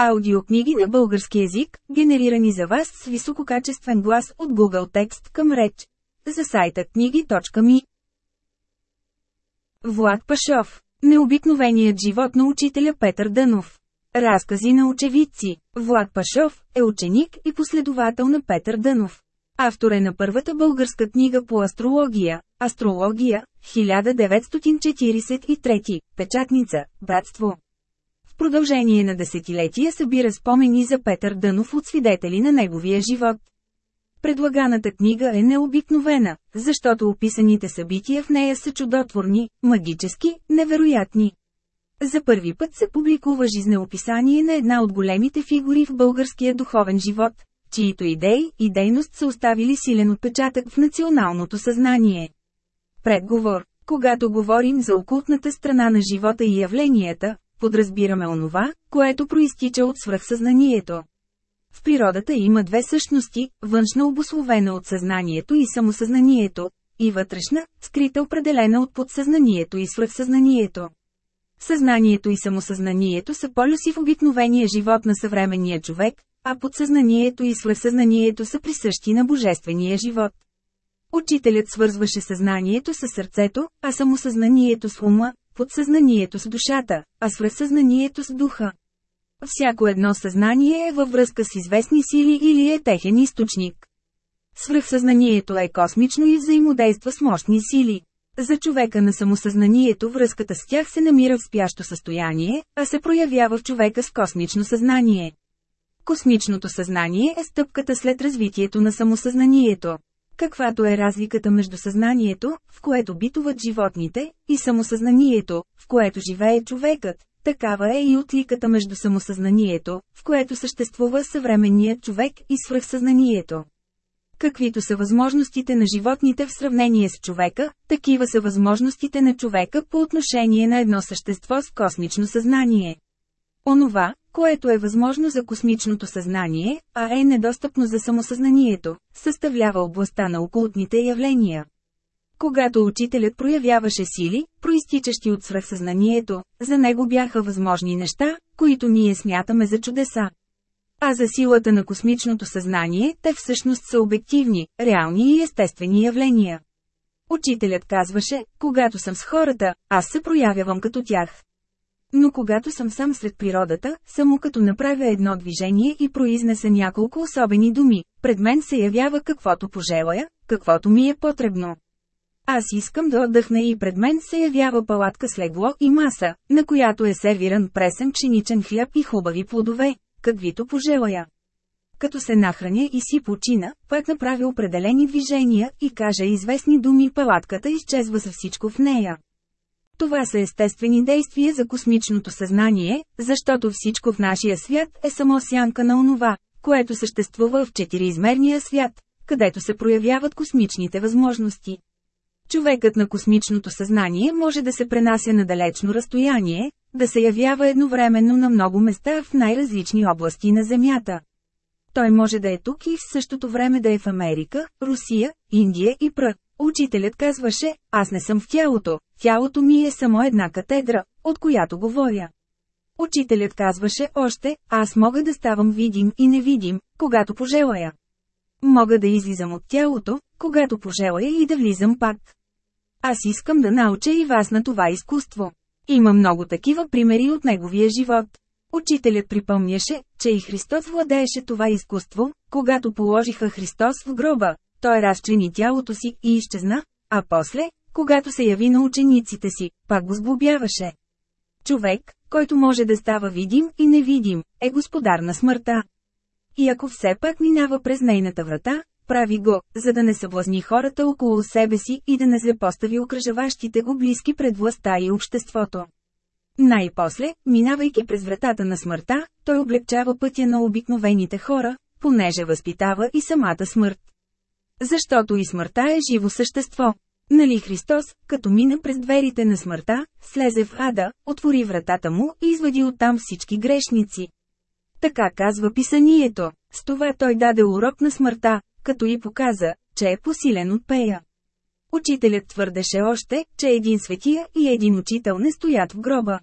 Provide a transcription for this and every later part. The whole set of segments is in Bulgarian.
Аудиокниги на български език, генерирани за вас с висококачествен глас от Google Текст към реч. За сайта книги.ми Влад Пашов. Необикновеният живот на учителя Петър Дънов. Разкази на очевидци Влад Пашов е ученик и последовател на Петър Дънов. Автор е на първата българска книга по астрология, Астрология, 1943, печатница, братство продължение на десетилетия събира спомени за Петър Дънов от свидетели на неговия живот. Предлаганата книга е необикновена, защото описаните събития в нея са чудотворни, магически, невероятни. За първи път се публикува жизнеописание на една от големите фигури в българския духовен живот, чието идеи и дейност са оставили силен отпечатък в националното съзнание. Предговор Когато говорим за окултната страна на живота и явленията, подразбираме онова, което проистича от свръхсъзнанието. В природата има две същности, външна обословена от съзнанието и самосъзнанието, и вътрешна, скрита определена от подсъзнанието и свръхсъзнанието. Съзнанието и самосъзнанието са полюси в обикновения живот на съвременния човек, а подсъзнанието и свръхсъзнанието са присъщи на божествения живот. Учителят свързваше съзнанието с сърцето, а самосъзнанието с ума, подсъзнанието с душата, а свръхсъзнанието с духа. Всяко едно съзнание е във връзка с известни сили или е техен източник. Свръхсъзнанието е космично и взаимодейства с мощни сили. За човека на самосъзнанието връзката с тях се намира в спящо състояние, а се проявява в човека с космично съзнание. Космичното съзнание е стъпката след развитието на самосъзнанието. Каквато е разликата между съзнанието, в което битуват животните, и самосъзнанието, в което живее човекът, такава е и отликата между самосъзнанието, в което съществува съвременният човек и свръхсъзнанието. Каквито са възможностите на животните в сравнение с човека, такива са възможностите на човека по отношение на едно същество с космично съзнание. Онова, което е възможно за космичното съзнание, а е недостъпно за самосъзнанието, съставлява областта на окултните явления. Когато учителят проявяваше сили, проистичащи от свръхсъзнанието, за него бяха възможни неща, които ние смятаме за чудеса. А за силата на космичното съзнание, те всъщност са обективни, реални и естествени явления. Учителят казваше, когато съм с хората, аз се проявявам като тях. Но когато съм сам сред природата, само като направя едно движение и произнеса няколко особени думи, пред мен се явява каквото пожелая, каквото ми е потребно. Аз искам да отдъхна и пред мен се явява палатка с легло и маса, на която е сервиран пресен пшеничен хляб и хубави плодове, каквито пожелая. Като се нахраня и си почина, пък направя определени движения и каже известни думи палатката изчезва за всичко в нея. Това са естествени действия за космичното съзнание, защото всичко в нашия свят е само сянка на онова, което съществува в четириизмерния свят, където се проявяват космичните възможности. Човекът на космичното съзнание може да се пренася на далечно разстояние, да се явява едновременно на много места в най-различни области на Земята. Той може да е тук и в същото време да е в Америка, Русия, Индия и Пръ. Учителят казваше, аз не съм в тялото, тялото ми е само една катедра, от която говоря. Учителят казваше още, аз мога да ставам видим и невидим, когато пожелая. Мога да излизам от тялото, когато пожелая и да влизам пак. Аз искам да науча и вас на това изкуство. Има много такива примери от неговия живот. Учителят припомняше, че и Христос владееше това изкуство, когато положиха Христос в гроба, той разчлени тялото си и изчезна, а после, когато се яви на учениците си, пак го сглобяваше. Човек, който може да става видим и невидим, е господар на смъртта. И ако все пак минава през нейната врата, прави го, за да не съблазни хората около себе си и да не злепостави окръжаващите го близки пред властта и обществото. Най-после, минавайки през вратата на смъртта, той облегчава пътя на обикновените хора, понеже възпитава и самата смърт. Защото и смъртта е живо същество. Нали Христос, като мина през дверите на смъртта, слезе в ада, отвори вратата му и извади оттам всички грешници. Така казва писанието. С това той даде урок на смъртта, като и показа, че е посилен от пея. Учителят твърдеше още, че един светия и един учител не стоят в гроба.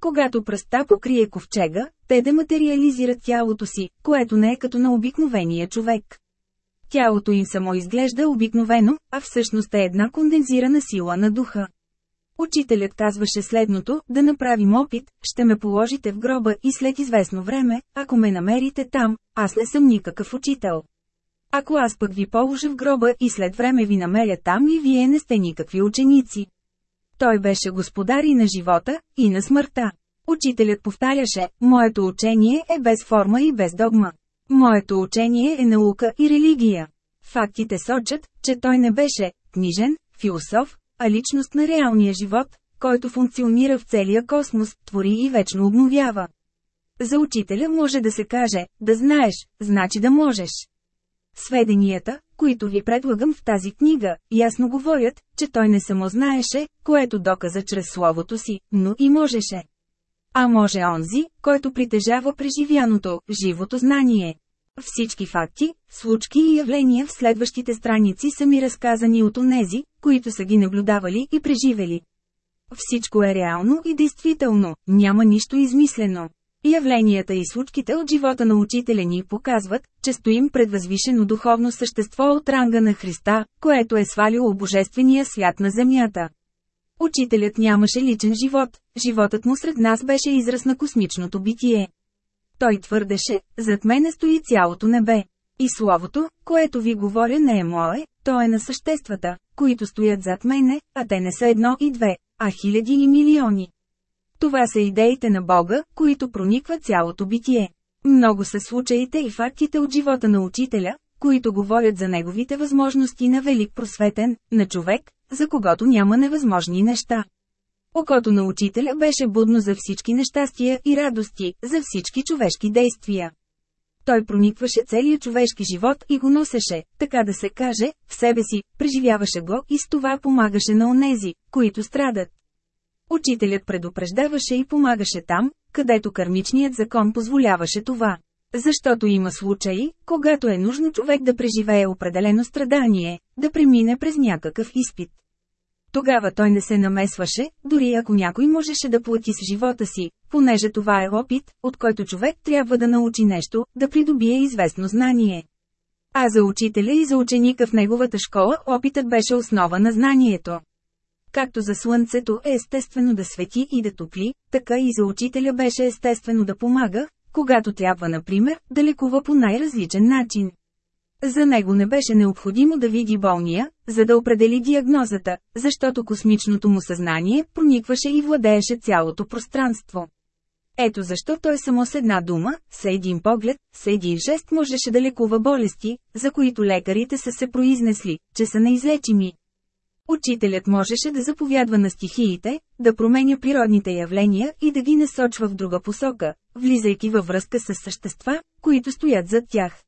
Когато пръста покрие ковчега, те дематериализират тялото си, което не е като на обикновения човек. Тялото им само изглежда обикновено, а всъщност е една кондензирана сила на духа. Учителят казваше следното, да направим опит, ще ме положите в гроба и след известно време, ако ме намерите там, аз не съм никакъв учител. Ако аз пък ви положа в гроба и след време ви намеря там и вие не сте никакви ученици. Той беше господар и на живота, и на смъртта. Учителят повтаряше, моето учение е без форма и без догма. Моето учение е наука и религия. Фактите сочат, че той не беше книжен, философ, а личност на реалния живот, който функционира в целия космос, твори и вечно обновява. За учителя може да се каже, да знаеш, значи да можеш. Сведенията, които ви предлагам в тази книга, ясно говорят, че той не само знаеше, което доказа чрез словото си, но и можеше. А може онзи, който притежава преживяното, живото знание. Всички факти, случки и явления в следващите страници са ми разказани от онези, които са ги наблюдавали и преживели. Всичко е реално и действително, няма нищо измислено. Явленията и случките от живота на учителя ни показват, че стоим пред възвишено духовно същество от ранга на Христа, което е свалило божествения свят на земята. Учителят нямаше личен живот, животът му сред нас беше израз на космичното битие. Той твърдеше, зад мене стои цялото небе. И словото, което ви говоря не е мое, то е на съществата, които стоят зад мене, а те не са едно и две, а хиляди и милиони. Това са идеите на Бога, които проникват цялото битие. Много са случаите и фактите от живота на учителя, които говорят за неговите възможности на велик просветен, на човек, за когото няма невъзможни неща. Окото на учителя беше будно за всички нещастия и радости, за всички човешки действия. Той проникваше целият човешки живот и го носеше, така да се каже, в себе си, преживяваше го и с това помагаше на онези, които страдат. Учителят предупреждаваше и помагаше там, където кармичният закон позволяваше това. Защото има случаи, когато е нужно човек да преживее определено страдание, да премине през някакъв изпит. Тогава той не се намесваше, дори ако някой можеше да плати с живота си, понеже това е опит, от който човек трябва да научи нещо, да придобие известно знание. А за учителя и за ученика в неговата школа опитът беше основа на знанието. Както за слънцето е естествено да свети и да топли, така и за учителя беше естествено да помага, когато трябва, например, да лекува по най-различен начин. За него не беше необходимо да види болния, за да определи диагнозата, защото космичното му съзнание проникваше и владееше цялото пространство. Ето защо той само с една дума, с един поглед, с един жест можеше да лекува болести, за които лекарите са се произнесли, че са неизлечими. Учителят можеше да заповядва на стихиите, да променя природните явления и да ги насочва в друга посока, влизайки във връзка с същества, които стоят зад тях.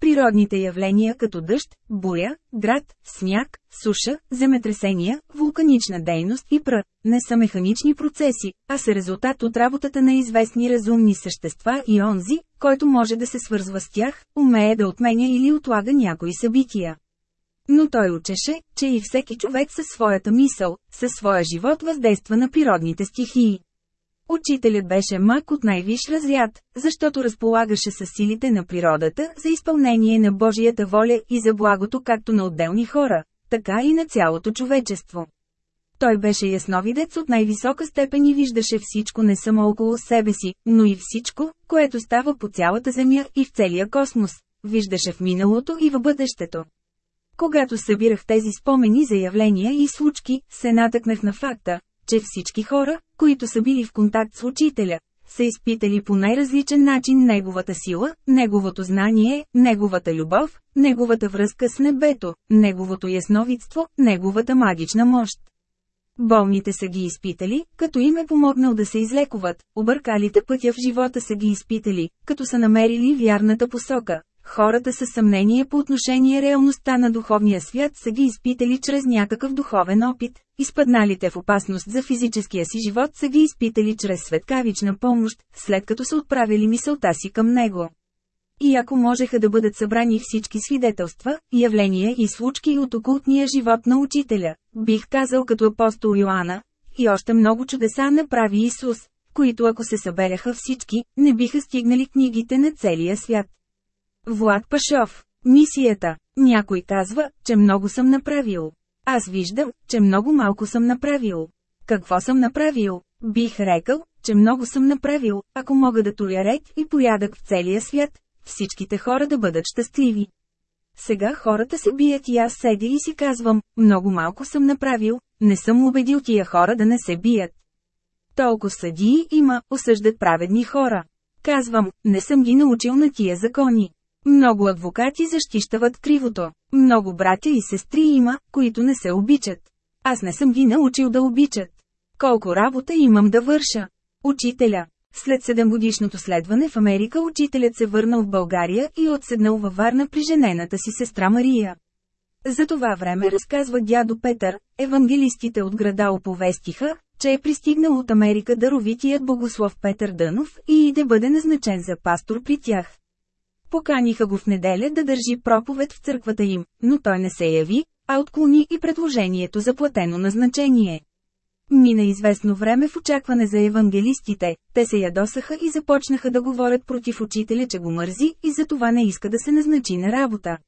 Природните явления като дъжд, буря, град, сняг, суша, земетресения, вулканична дейност и пръ, не са механични процеси, а са резултат от работата на известни разумни същества и онзи, който може да се свързва с тях, умее да отменя или отлага някои събития. Но той учеше, че и всеки човек със своята мисъл, със своя живот въздейства на природните стихии. Учителят беше мак от най-виш разряд, защото разполагаше с силите на природата за изпълнение на Божията воля и за благото както на отделни хора, така и на цялото човечество. Той беше ясновидец от най-висока степен и виждаше всичко не само около себе си, но и всичко, което става по цялата Земя и в целия космос. Виждаше в миналото и в бъдещето. Когато събирах тези спомени за явления и случки, се натъкнах на факта, че всички хора, които са били в контакт с учителя, са изпитали по най-различен начин неговата сила, неговото знание, неговата любов, неговата връзка с небето, неговото ясновидство, неговата магична мощ. Болните са ги изпитали, като им е помогнал да се излекуват, объркалите пътя в живота са ги изпитали, като са намерили вярната посока, Хората със съмнение по отношение реалността на духовния свят са ги изпитали чрез някакъв духовен опит, изпадналите в опасност за физическия си живот са ги изпитали чрез светкавична помощ, след като са отправили мисълта си към него. И ако можеха да бъдат събрани всички свидетелства, явления и случки от окултния живот на учителя, бих казал като апостол Йоанна, и още много чудеса направи Исус, които ако се събереха всички, не биха стигнали книгите на целия свят. Влад Пашов. Мисията. Някой казва, че много съм направил. Аз виждам, че много малко съм направил. Какво съм направил? Бих рекал, че много съм направил, ако мога да туря ред и порядък в целия свят, всичките хора да бъдат щастливи. Сега хората се бият и аз седя и си казвам, много малко съм направил, не съм убедил тия хора да не се бият. Толкова съдии има, осъждат праведни хора. Казвам, не съм ги научил на тия закони. Много адвокати защищават кривото. Много братя и сестри има, които не се обичат. Аз не съм ги научил да обичат. Колко работа имам да върша. Учителя. След 7-годишното следване в Америка учителят се върнал в България и отседнал във Варна при женената си сестра Мария. За това време разказва дядо Петър, евангелистите от града оповестиха, че е пристигнал от Америка даровитият богослов Петър Дънов и да бъде назначен за пастор при тях. Поканиха го в неделя да държи проповед в църквата им, но той не се яви, а отклони и предложението за платено назначение. Мина известно време в очакване за евангелистите, те се ядосаха и започнаха да говорят против учителя, че го мързи и за това не иска да се назначи на работа.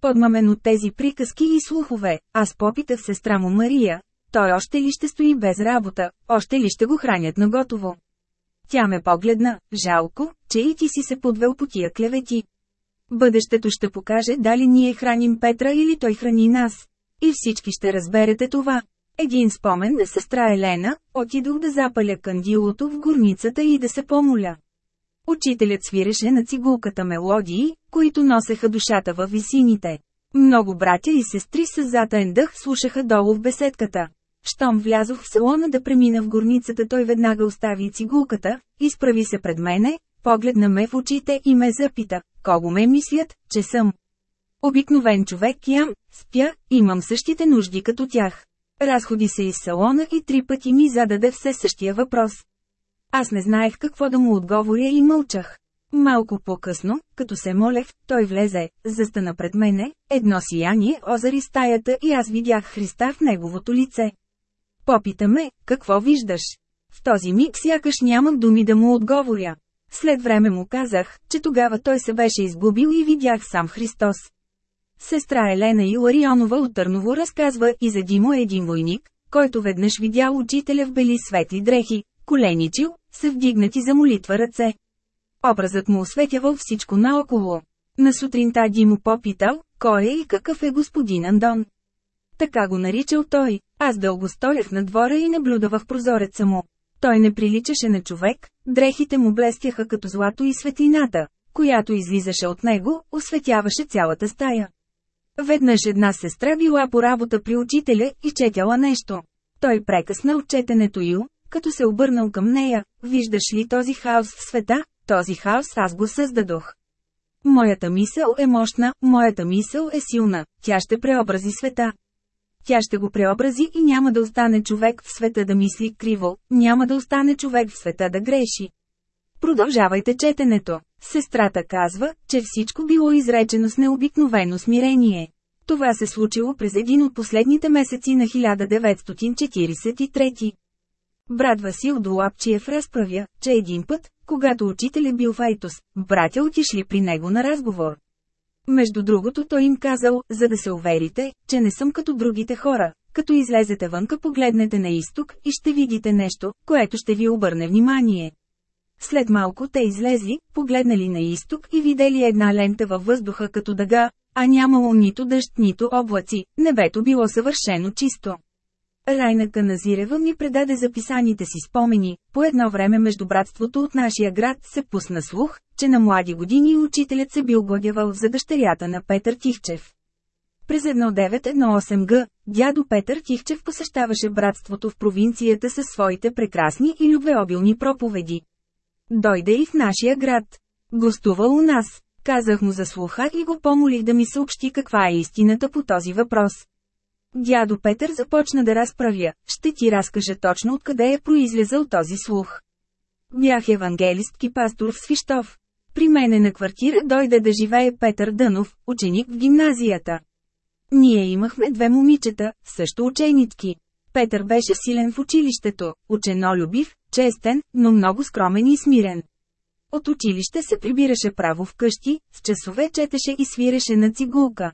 Подмамен от тези приказки и слухове, аз попитах сестра му Мария, той още ли ще стои без работа, още ли ще го хранят на готово. Тя ме погледна, жалко, че и ти си се подвел по тия клевети. Бъдещето ще покаже дали ние храним Петра или той храни нас. И всички ще разберете това. Един спомен на сестра Елена, отидох да запаля кандилото в горницата и да се помоля. Учителят свиреше на цигулката мелодии, които носеха душата във висините. Много братя и сестри с затаен дъх слушаха долу в беседката. Щом влязох в салона да премина в горницата той веднага остави цигулката, изправи се пред мене, погледна ме в очите и ме запита, кого ме мислят, че съм. Обикновен човек ям, спя, имам същите нужди като тях. Разходи се из салона и три пъти ми зададе все същия въпрос. Аз не знаех какво да му отговоря и мълчах. Малко по-късно, като се молех, той влезе, застана пред мене, едно сияние озари стаята и аз видях Христа в неговото лице. Попита ме, какво виждаш? В този миг сякаш нямам думи да му отговоря. След време му казах, че тогава той се беше изгубил и видях сам Христос. Сестра Елена Иларионова от Търново разказва и за Димо един войник, който веднъж видял учителя в бели светли дрехи, коленичил, се вдигнати за молитва ръце. Образът му осветявал всичко наоколо. На сутринта Димо попитал, кой е и какъв е господин Андон. Така го наричал той. Аз дълго стоях на двора и наблюдавах прозореца му. Той не приличаше на човек, дрехите му блестяха като злато и светлината, която излизаше от него, осветяваше цялата стая. Веднъж една сестра била по работа при учителя и четяла нещо. Той прекъсна от четенето ю, като се обърнал към нея, виждаш ли този хаос в света, този хаос аз го създадох. Моята мисъл е мощна, моята мисъл е силна, тя ще преобрази света. Тя ще го преобрази и няма да остане човек в света да мисли криво, няма да остане човек в света да греши. Продължавайте четенето. Сестрата казва, че всичко било изречено с необикновено смирение. Това се случило през един от последните месеци на 1943. Брат Васил Долапчиев разправя, че един път, когато учител е бил в Айтос, братя отишли при него на разговор. Между другото той им казал, за да се уверите, че не съм като другите хора, като излезете вънка погледнете на изток и ще видите нещо, което ще ви обърне внимание. След малко те излезли, погледнали на изток и видели една лента във въздуха като дъга, а нямало нито дъжд, нито облаци, небето било съвършено чисто. Райна Каназирева ми предаде записаните си спомени, по едно време между братството от нашия град се пусна слух, че на млади години учителят се бил гладявал за дъщерята на Петър Тихчев. През 1918 г. дядо Петър Тихчев посещаваше братството в провинцията със своите прекрасни и любвеобилни проповеди. Дойде и в нашия град. Гостува у нас. Казах му за слуха и го помолих да ми съобщи каква е истината по този въпрос. Дядо Петър започна да разправя, ще ти разкажа точно откъде е произлезал този слух. Бях евангелистки пастор в Свищов. При мене на квартира дойде да живее Петър Дънов, ученик в гимназията. Ние имахме две момичета, също ученички. Петър беше силен в училището, ученолюбив, честен, но много скромен и смирен. От училище се прибираше право в къщи, с часове четеше и свиреше на цигулка.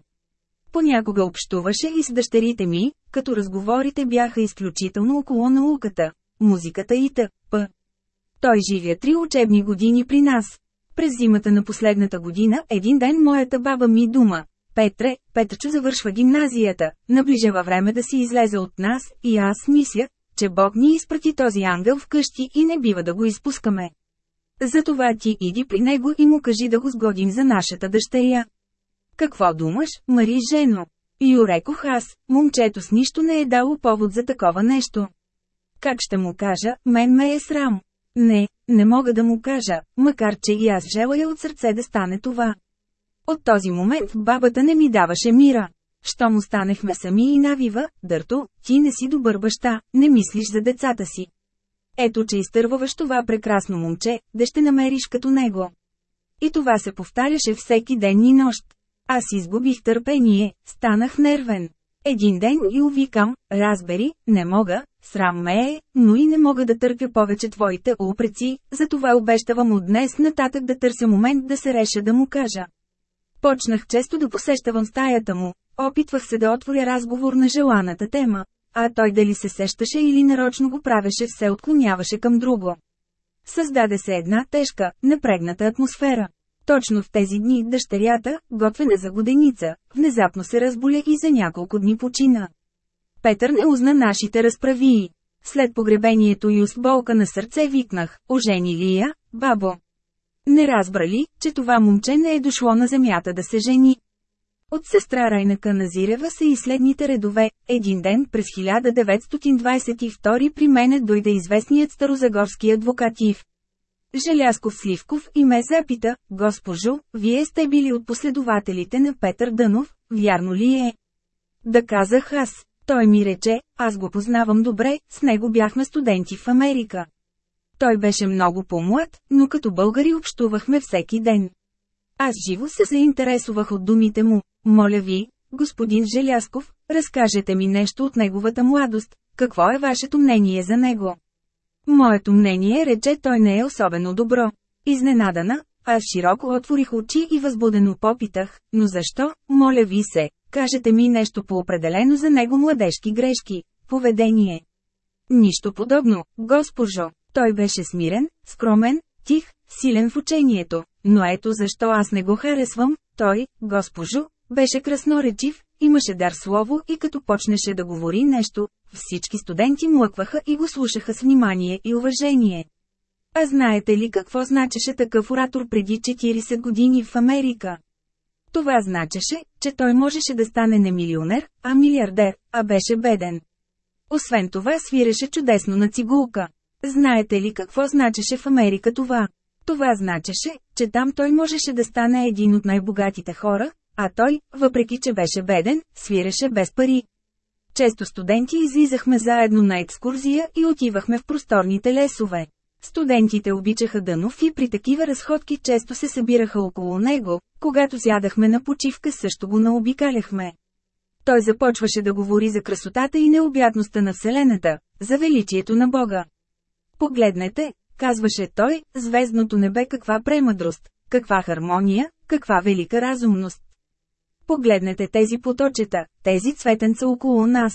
Понякога общуваше и с дъщерите ми, като разговорите бяха изключително около науката, музиката и т.п. Той живя три учебни години при нас. През зимата на последната година, един ден моята баба ми дума. Петре, Петъчо завършва гимназията, наближава време да си излезе от нас, и аз мисля, че Бог ни изпрати този ангел вкъщи и не бива да го изпускаме. Затова ти иди при него и му кажи да го сгодим за нашата дъщеря. Какво думаш, Мари Жено? Ю рекох аз, момчето с нищо не е дало повод за такова нещо. Как ще му кажа, мен ме е срам. Не, не мога да му кажа, макар че и аз желая от сърце да стане това. От този момент бабата не ми даваше мира. Щом останехме сами и навива, Дърто, ти не си добър баща, не мислиш за децата си. Ето че изтърваваш това прекрасно момче, да ще намериш като него. И това се повтаряше всеки ден и нощ. Аз изгубих търпение, станах нервен. Един ден и увикам, разбери, не мога, срам ме е, но и не мога да търпя повече твоите упреци, затова обещавам от днес нататък да търся момент да се реша да му кажа. Почнах често да посещавам стаята му, опитвах се да отворя разговор на желаната тема, а той дали се сещаше или нарочно го правеше все отклоняваше към друго. Създаде се една тежка, напрегната атмосфера. Точно в тези дни дъщерята, готвена за годеница, внезапно се разболя и за няколко дни почина. Петър не узна нашите разправии. След погребението и с болка на сърце викнах, ожени ли я, бабо? Не разбрали, че това момче не е дошло на земята да се жени. От сестра Райна Каназирева са и следните редове. Един ден през 1922 при мене дойде известният старозагорски адвокат Ив. Желясков Сливков и ме запита, госпожо, вие сте били от последователите на Петър Дънов, вярно ли е? Да казах аз. Той ми рече, аз го познавам добре, с него бяхме студенти в Америка. Той беше много по-млад, но като българи общувахме всеки ден. Аз живо се заинтересувах от думите му. Моля ви, господин Желясков, разкажете ми нещо от неговата младост. Какво е вашето мнение за него? Моето мнение рече той не е особено добро. Изненадана, аз широко отворих очи и възбудено попитах, но защо, моля ви се, кажете ми нещо по-определено за него младежки грешки, поведение. Нищо подобно, госпожо. Той беше смирен, скромен, тих, силен в учението, но ето защо аз не го харесвам, той, госпожо, беше красноречив, имаше дар слово и като почнеше да говори нещо, всички студенти млъкваха и го слушаха с внимание и уважение. А знаете ли какво значеше такъв оратор преди 40 години в Америка? Това значеше, че той можеше да стане не милионер, а милиардер, а беше беден. Освен това свиреше чудесно на цигулка. Знаете ли какво значеше в Америка това? Това значеше, че там той можеше да стане един от най-богатите хора, а той, въпреки че беше беден, свиреше без пари. Често студенти излизахме заедно на екскурзия и отивахме в просторните лесове. Студентите обичаха Дънов и при такива разходки често се събираха около него, когато сядахме на почивка също го наобикаляхме. Той започваше да говори за красотата и необятността на Вселената, за величието на Бога. Погледнете, казваше той, звездното небе каква премъдрост, каква хармония, каква велика разумност. Погледнете тези поточета, тези цветенца около нас.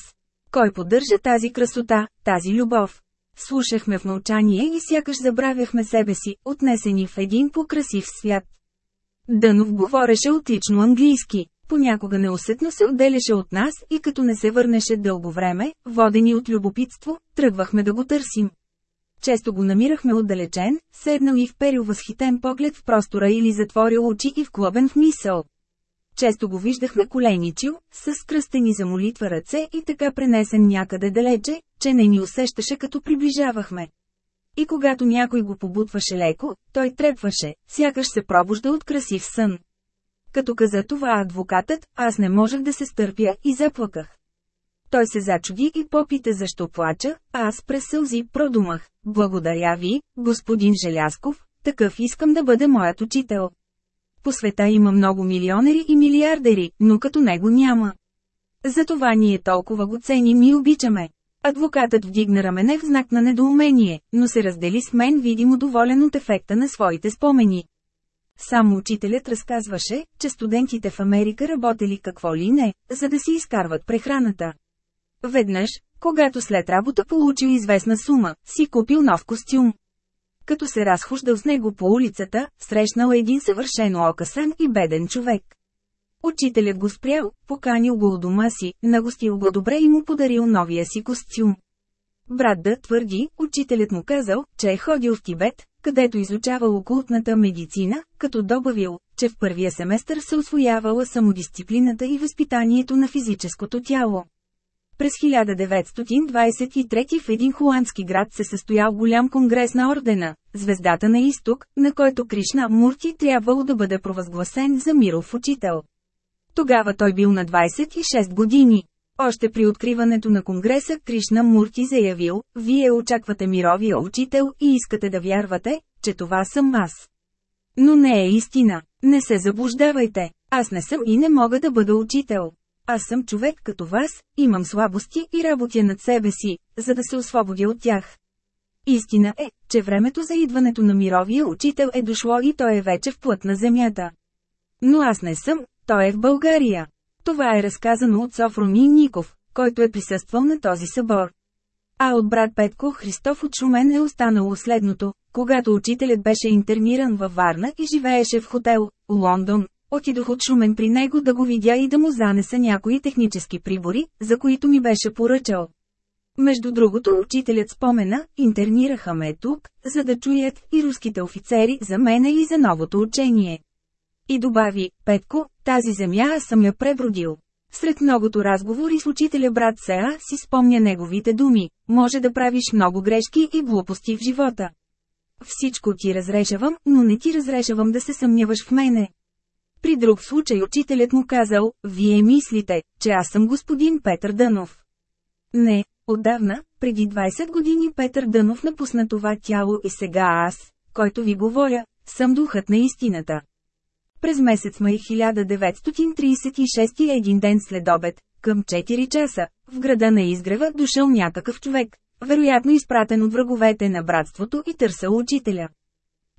Кой поддържа тази красота, тази любов? Слушахме в мълчание и сякаш забравяхме себе си, отнесени в един покрасив свят. Дънов говореше отлично английски, понякога неусетно се отделяше от нас и като не се върнеше дълго време, водени от любопитство, тръгвахме да го търсим. Често го намирахме отдалечен, седнал и вперил възхитен поглед в простора или затворил очи и вклъбен в мисъл. Често го виждахме коленичил, с скръстени за молитва ръце и така пренесен някъде далече, че не ни усещаше като приближавахме. И когато някой го побутваше леко, той трепваше, сякаш се пробужда от красив сън. Като каза това адвокатът, аз не можех да се стърпя и заплаках. Той се зачуди и попита защо плача, а аз през сълзи продумах. Благодаря ви, господин Желясков, такъв искам да бъде моят учител. По света има много милионери и милиардери, но като него няма. Затова ние толкова го ценим и обичаме. Адвокатът вдигна рамене в знак на недоумение, но се раздели с мен видимо доволен от ефекта на своите спомени. Сам учителят разказваше, че студентите в Америка работели какво ли не, за да си изкарват прехраната. Веднъж, когато след работа получил известна сума, си купил нов костюм. Като се разхождал с него по улицата, срещнал един съвършено окасан и беден човек. Учителят го спрял, поканил го у дома си, нагостил го добре и му подарил новия си костюм. Брат да твърди, учителят му казал, че е ходил в Тибет, където изучавал окултната медицина, като добавил, че в първия семестър се освоявала самодисциплината и възпитанието на физическото тяло. През 1923 в един холандски град се състоял голям конгрес на ордена, Звездата на изток, на който Кришна Мурти трябвало да бъде провъзгласен за миров учител. Тогава той бил на 26 години. Още при откриването на Конгреса Кришна Мурти заявил, вие очаквате мировия учител и искате да вярвате, че това съм аз. Но не е истина. Не се заблуждавайте. Аз не съм и не мога да бъда учител. Аз съм човек като вас, имам слабости и работя над себе си, за да се освободя от тях. Истина е, че времето за идването на мировия учител е дошло и той е вече в плът на земята. Но аз не съм, той е в България. Това е разказано от Софрони Ников, който е присъствал на този събор. А от брат Петко Христов от Шумен е останало следното, когато учителят беше интерниран във Варна и живееше в хотел, Лондон, отидох от Шумен при него да го видя и да му занеса някои технически прибори, за които ми беше поръчал. Между другото учителят спомена, интернираха ме тук, за да чуят и руските офицери за мене и за новото учение. И добави, Петко, тази земя аз съм я пребродил. Сред многото разговори с учителя брат Сеа си спомня неговите думи, може да правиш много грешки и глупости в живота. Всичко ти разрешавам, но не ти разрешавам да се съмняваш в мене. При друг случай учителят му казал, вие мислите, че аз съм господин Петър Дънов. Не, отдавна, преди 20 години Петър Дънов напусна това тяло и сега аз, който ви говоря, съм духът на истината. През месец май 1936 един ден след обед, към 4 часа, в града на изгрева дошъл някакъв човек, вероятно изпратен от враговете на братството и търсал учителя.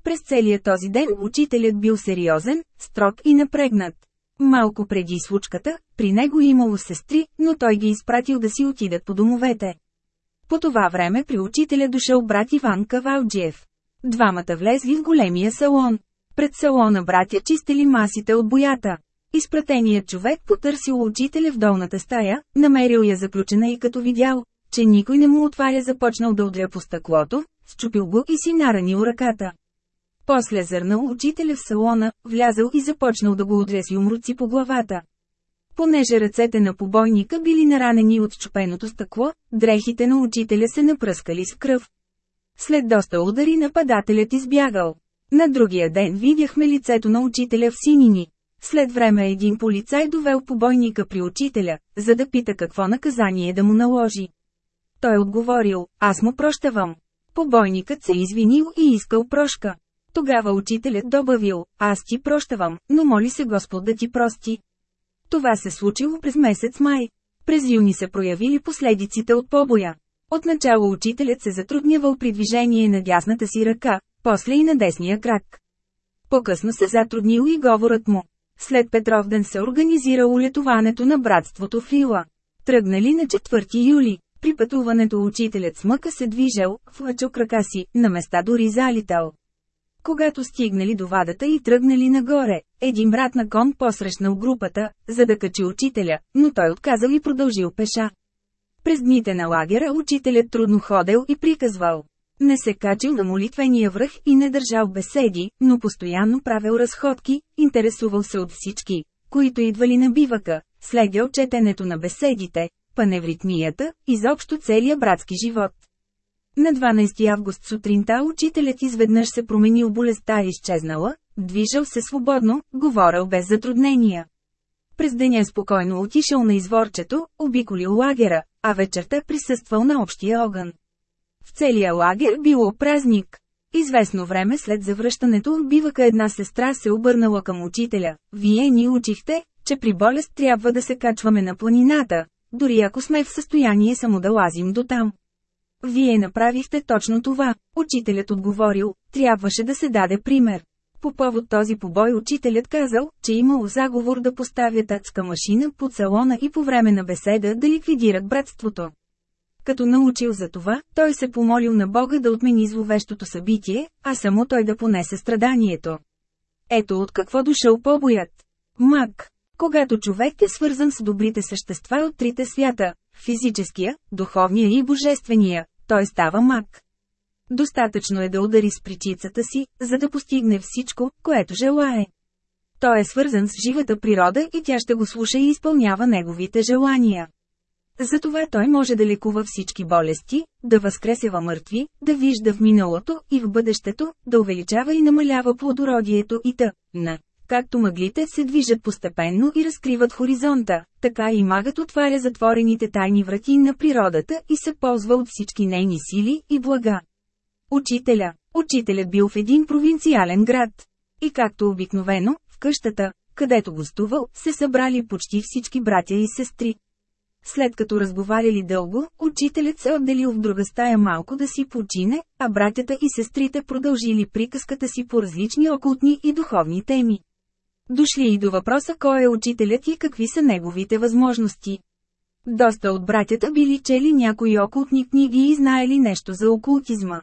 През целия този ден учителят бил сериозен, строг и напрегнат. Малко преди случката, при него имало сестри, но той ги изпратил да си отидат по домовете. По това време при учителя дошъл брат Иван Кавалджиев. Двамата влезли в големия салон. Пред салона братя чистили масите от боята. Изпратеният човек потърсил учителя в долната стая, намерил я заключена и като видял, че никой не му отваря започнал да удря по стъклото, счупил го и си наранил ръката. После зърнал учителя в салона, влязъл и започнал да го удря с юмруци по главата. Понеже ръцете на побойника били наранени от чупеното стъкло, дрехите на учителя се напръскали с кръв. След доста удари нападателят избягал. На другия ден видяхме лицето на учителя в синини. След време един полицай довел побойника при учителя, за да пита какво наказание да му наложи. Той отговорил, аз му прощавам. Побойникът се извинил и искал прошка. Тогава учителят добавил, аз ти прощавам, но моли се Господ да ти прости. Това се случило през месец май. През юни се проявили последиците от побоя. Отначало учителят се затруднявал при движение на дясната си ръка, после и на десния крак. По-късно се затруднил и говорът му. След Петровден се организира улетуването на братството в Ила. Тръгнали на 4 юли. При пътуването учителят с мъка се движел, влачал крака си, на места дори залитал. Когато стигнали до вадата и тръгнали нагоре, един брат на кон посрещнал групата, за да качи учителя, но той отказал и продължил пеша. През дните на лагера учителят трудно ходел и приказвал. Не се качил на молитвения връх и не държал беседи, но постоянно правил разходки, интересувал се от всички, които идвали на бивака, следял четенето на беседите, паневритмията, изобщо целия братски живот. На 12 август сутринта учителят изведнъж се променил болестта изчезнала, движал се свободно, говорил без затруднения. През деня спокойно отишъл на изворчето, обиколил лагера, а вечерта присъствал на общия огън. В целия лагер било празник. Известно време след завръщането от бивака една сестра се обърнала към учителя. Вие ни учихте, че при болест трябва да се качваме на планината, дори ако сме в състояние само да лазим до там. Вие направихте точно това, учителят отговорил, трябваше да се даде пример. По повод този побой учителят казал, че имало заговор да поставят адска машина под салона и по време на беседа да ликвидират братството. Като научил за това, той се помолил на Бога да отмени зловещото събитие, а само той да понесе страданието. Ето от какво дошъл побоят. Мак. Когато човек е свързан с добрите същества от трите свята – физическия, духовния и божествения, той става мак. Достатъчно е да удари с причицата си, за да постигне всичко, което желае. Той е свързан с живата природа и тя ще го слуша и изпълнява неговите желания. Затова той може да лекува всички болести, да възкресява мъртви, да вижда в миналото и в бъдещето, да увеличава и намалява плодородието и т.н. Както мъглите се движат постепенно и разкриват хоризонта, така и магът отваря затворените тайни врати на природата и се ползва от всички нейни сили и блага. Учителя. Учителят бил в един провинциален град. И както обикновено, в къщата, където гостувал, се събрали почти всички братя и сестри. След като разговаряли дълго, учителят се отделил в друга стая малко да си почине, а братята и сестрите продължили приказката си по различни окултни и духовни теми. Дошли и до въпроса кой е учителят и какви са неговите възможности. Доста от братята били чели някои окултни книги и знаели нещо за окултизма.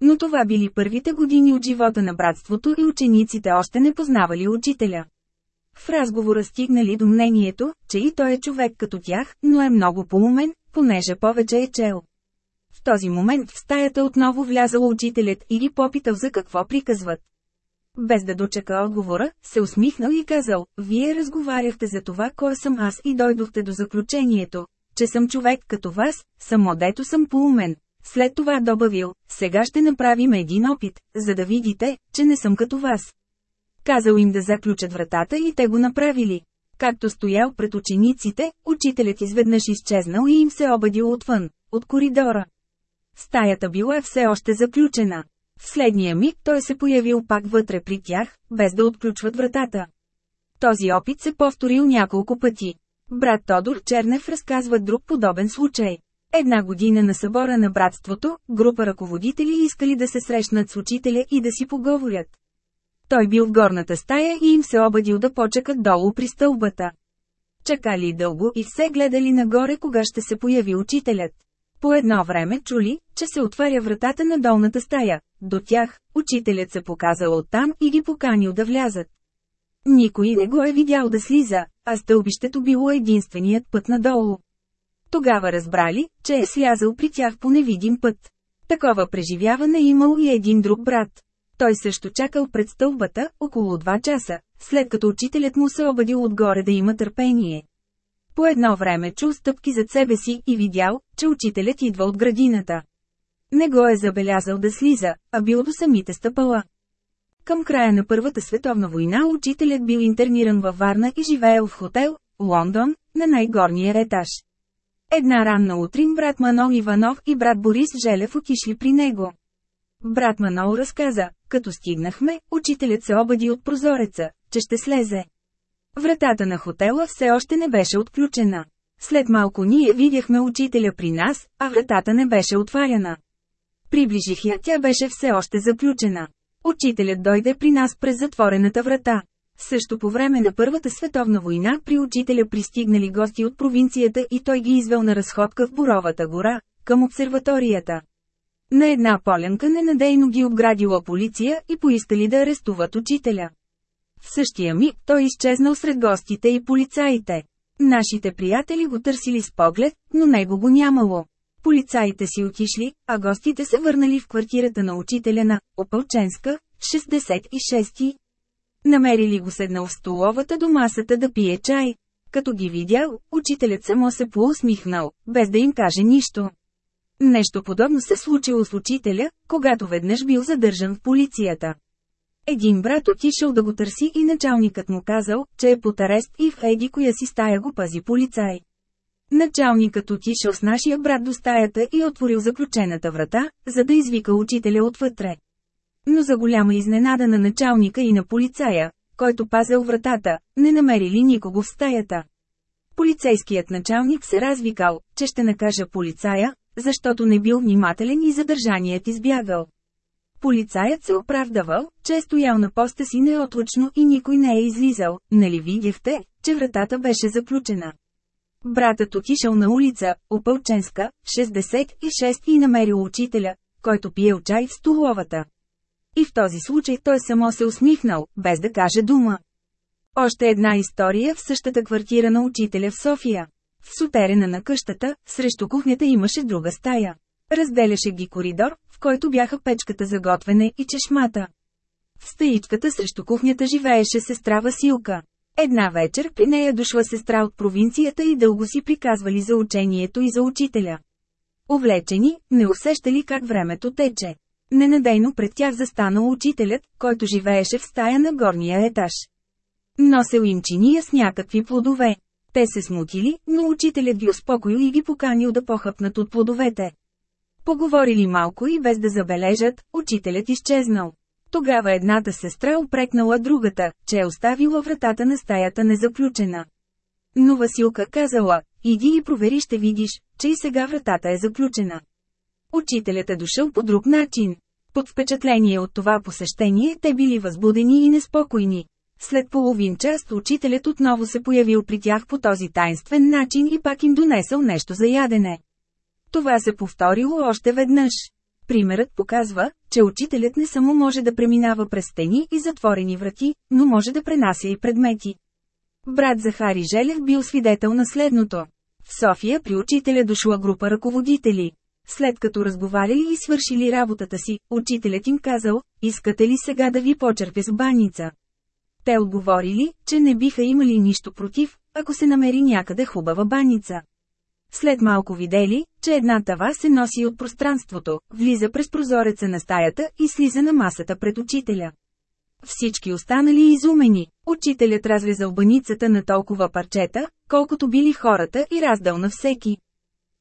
Но това били първите години от живота на братството и учениците още не познавали учителя. В разговора стигнали до мнението, че и той е човек като тях, но е много поумен, понеже повече е чел. В този момент в стаята отново влязал учителят и ги попитал за какво приказват. Без да дочека отговора, се усмихнал и казал, вие разговаряхте за това кой съм аз и дойдохте до заключението, че съм човек като вас, само дето съм поумен. След това добавил, сега ще направим един опит, за да видите, че не съм като вас. Казал им да заключат вратата и те го направили. Както стоял пред учениците, учителят изведнъж изчезнал и им се обадил отвън, от коридора. Стаята била все още заключена. В следния миг той се появил пак вътре при тях, без да отключват вратата. Този опит се повторил няколко пъти. Брат Тодор Чернев разказва друг подобен случай. Една година на събора на братството, група ръководители искали да се срещнат с учителя и да си поговорят. Той бил в горната стая и им се обадил да почекат долу при стълбата. Чакали дълго и все гледали нагоре кога ще се появи учителят. По едно време чули, че се отваря вратата на долната стая. До тях, учителят се показал оттам и ги поканил да влязат. Никой не го е видял да слиза, а стълбището било единственият път надолу. Тогава разбрали, че е слязал при тях по невидим път. Такова преживяване имал и един друг брат. Той също чакал пред стълбата, около 2 часа, след като учителят му се обадил отгоре да има търпение. По едно време чул стъпки зад себе си и видял, че учителят идва от градината. Не го е забелязал да слиза, а бил до самите стъпала. Към края на Първата световна война учителят бил интерниран във Варна и живеел в хотел, Лондон, на най-горния етаж. Една ранна утрин брат Манол Иванов и брат Борис Желев отишли при него. Брат Манол разказа, като стигнахме, учителят се обади от прозореца, че ще слезе. Вратата на хотела все още не беше отключена. След малко ние видяхме учителя при нас, а вратата не беше отваряна. Приближих я, тя беше все още заключена. Учителят дойде при нас през затворената врата. Също по време на Първата световна война при учителя пристигнали гости от провинцията и той ги извел на разходка в Боровата гора, към обсерваторията. На една полянка ненадейно ги обградила полиция и поискали да арестуват учителя. В същия миг той изчезнал сред гостите и полицаите. Нашите приятели го търсили с поглед, но него го нямало. Полицаите си отишли, а гостите се върнали в квартирата на учителя на Опълченска, 66 Намерили го седнал в столовата до масата да пие чай. Като ги видял, учителят само се поусмихнал, без да им каже нищо. Нещо подобно се случило с учителя, когато веднъж бил задържан в полицията. Един брат отишъл да го търси и началникът му казал, че е под арест и в еди коя си стая го пази полицай. Началникът отишъл с нашия брат до стаята и отворил заключената врата, за да извика учителя отвътре. Но за голяма изненада на началника и на полицая, който пазел вратата, не намерили никого в стаята. Полицейският началник се развикал, че ще накажа полицая, защото не бил внимателен и задържаният избягал. Полицаят се оправдавал, че е стоял на поста си неотлучно и никой не е излизал, нали видяхте, че вратата беше заключена. Братът отишъл на улица, Опълченска, 66 и намерил учителя, който пиел чай в столовата. И в този случай той само се усмихнал, без да каже дума. Още една история в същата квартира на учителя в София. В сутерена на къщата, срещу кухнята имаше друга стая. Разделяше ги коридор, който бяха печката за готвене и чешмата. В стаичката срещу кухнята живееше сестра Василка. Една вечер при нея дошла сестра от провинцията и дълго си приказвали за учението и за учителя. Увлечени, не усещали как времето тече. Ненадейно пред тях застанал учителят, който живееше в стая на горния етаж. Носел им чиния с някакви плодове. Те се смутили, но учителят ги успокоил и ги поканил да похъпнат от плодовете. Поговорили малко и без да забележат, учителят изчезнал. Тогава едната сестра опрекнала другата, че е оставила вратата на стаята незаключена. Но Василка казала, иди и провери ще видиш, че и сега вратата е заключена. Учителят е дошъл по друг начин. Под впечатление от това посещение те били възбудени и неспокойни. След половин час учителят отново се появил при тях по този тайнствен начин и пак им донесъл нещо за ядене. Това се повторило още веднъж. Примерът показва, че учителят не само може да преминава през стени и затворени врати, но може да пренася и предмети. Брат Захари Желев бил свидетел на следното. В София при учителя дошла група ръководители. След като разговаряли и свършили работата си, учителят им казал, искате ли сега да ви почерпя с баница? Те отговорили, че не биха имали нищо против, ако се намери някъде хубава баница. След малко видели, че една тава се носи от пространството, влиза през прозореца на стаята и слиза на масата пред учителя. Всички останали изумени. Учителят разрезал баницата на толкова парчета, колкото били хората и раздал на всеки.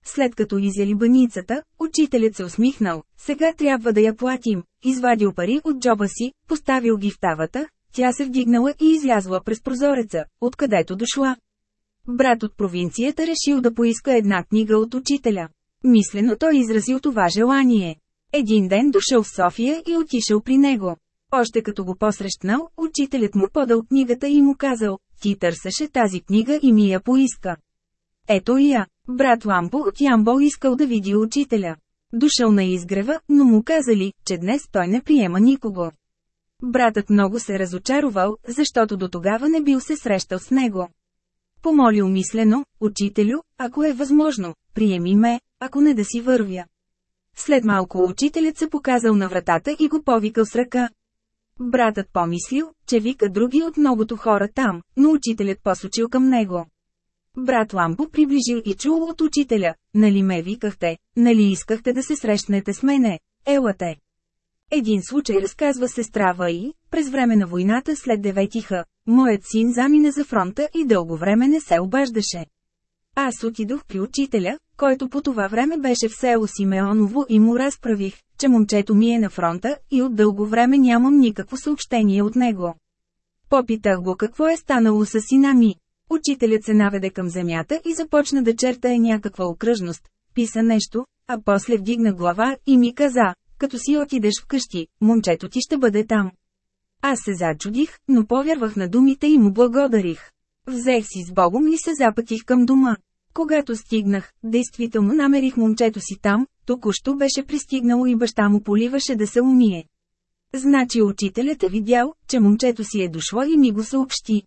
След като изяли баницата, учителят се усмихнал, сега трябва да я платим, извадил пари от джоба си, поставил ги в тавата, тя се вдигнала и излязла през прозореца, откъдето дошла. Брат от провинцията решил да поиска една книга от учителя. Мислено той изразил това желание. Един ден дошъл в София и отишъл при него. Още като го посрещнал, учителят му подал книгата и му казал, ти търсеше тази книга и ми я поиска. Ето и я, брат Лампо от Ямбол искал да види учителя. Дошъл на изгрева, но му казали, че днес той не приема никого. Братът много се разочаровал, защото до тогава не бил се срещал с него. Помолил мислено, учителю, ако е възможно, приеми ме, ако не да си вървя. След малко учителят се показал на вратата и го повикал с ръка. Братът помислил, че вика други от многото хора там, но учителят посочил към него. Брат Лампо приближил и чул от учителя, нали ме викахте, нали искахте да се срещнете с мене, елате. Един случай разказва сестра Ваи, през време на войната след деветиха, моят син замина за фронта и дълго време не се обаждаше. Аз отидох при учителя, който по това време беше в село Симеоново и му разправих, че момчето ми е на фронта и от дълго време нямам никакво съобщение от него. Попитах го какво е станало с сина ми. Учителят се наведе към земята и започна да чертае някаква окръжност, писа нещо, а после вдигна глава и ми каза, като си отидеш вкъщи, момчето ти ще бъде там. Аз се зачудих, но повярвах на думите и му благодарих. Взех си с Богом и се запътих към дома. Когато стигнах, действително намерих момчето си там, току-що беше пристигнало и баща му поливаше да се умие. Значи учителят е видял, че момчето си е дошло и ми го съобщи.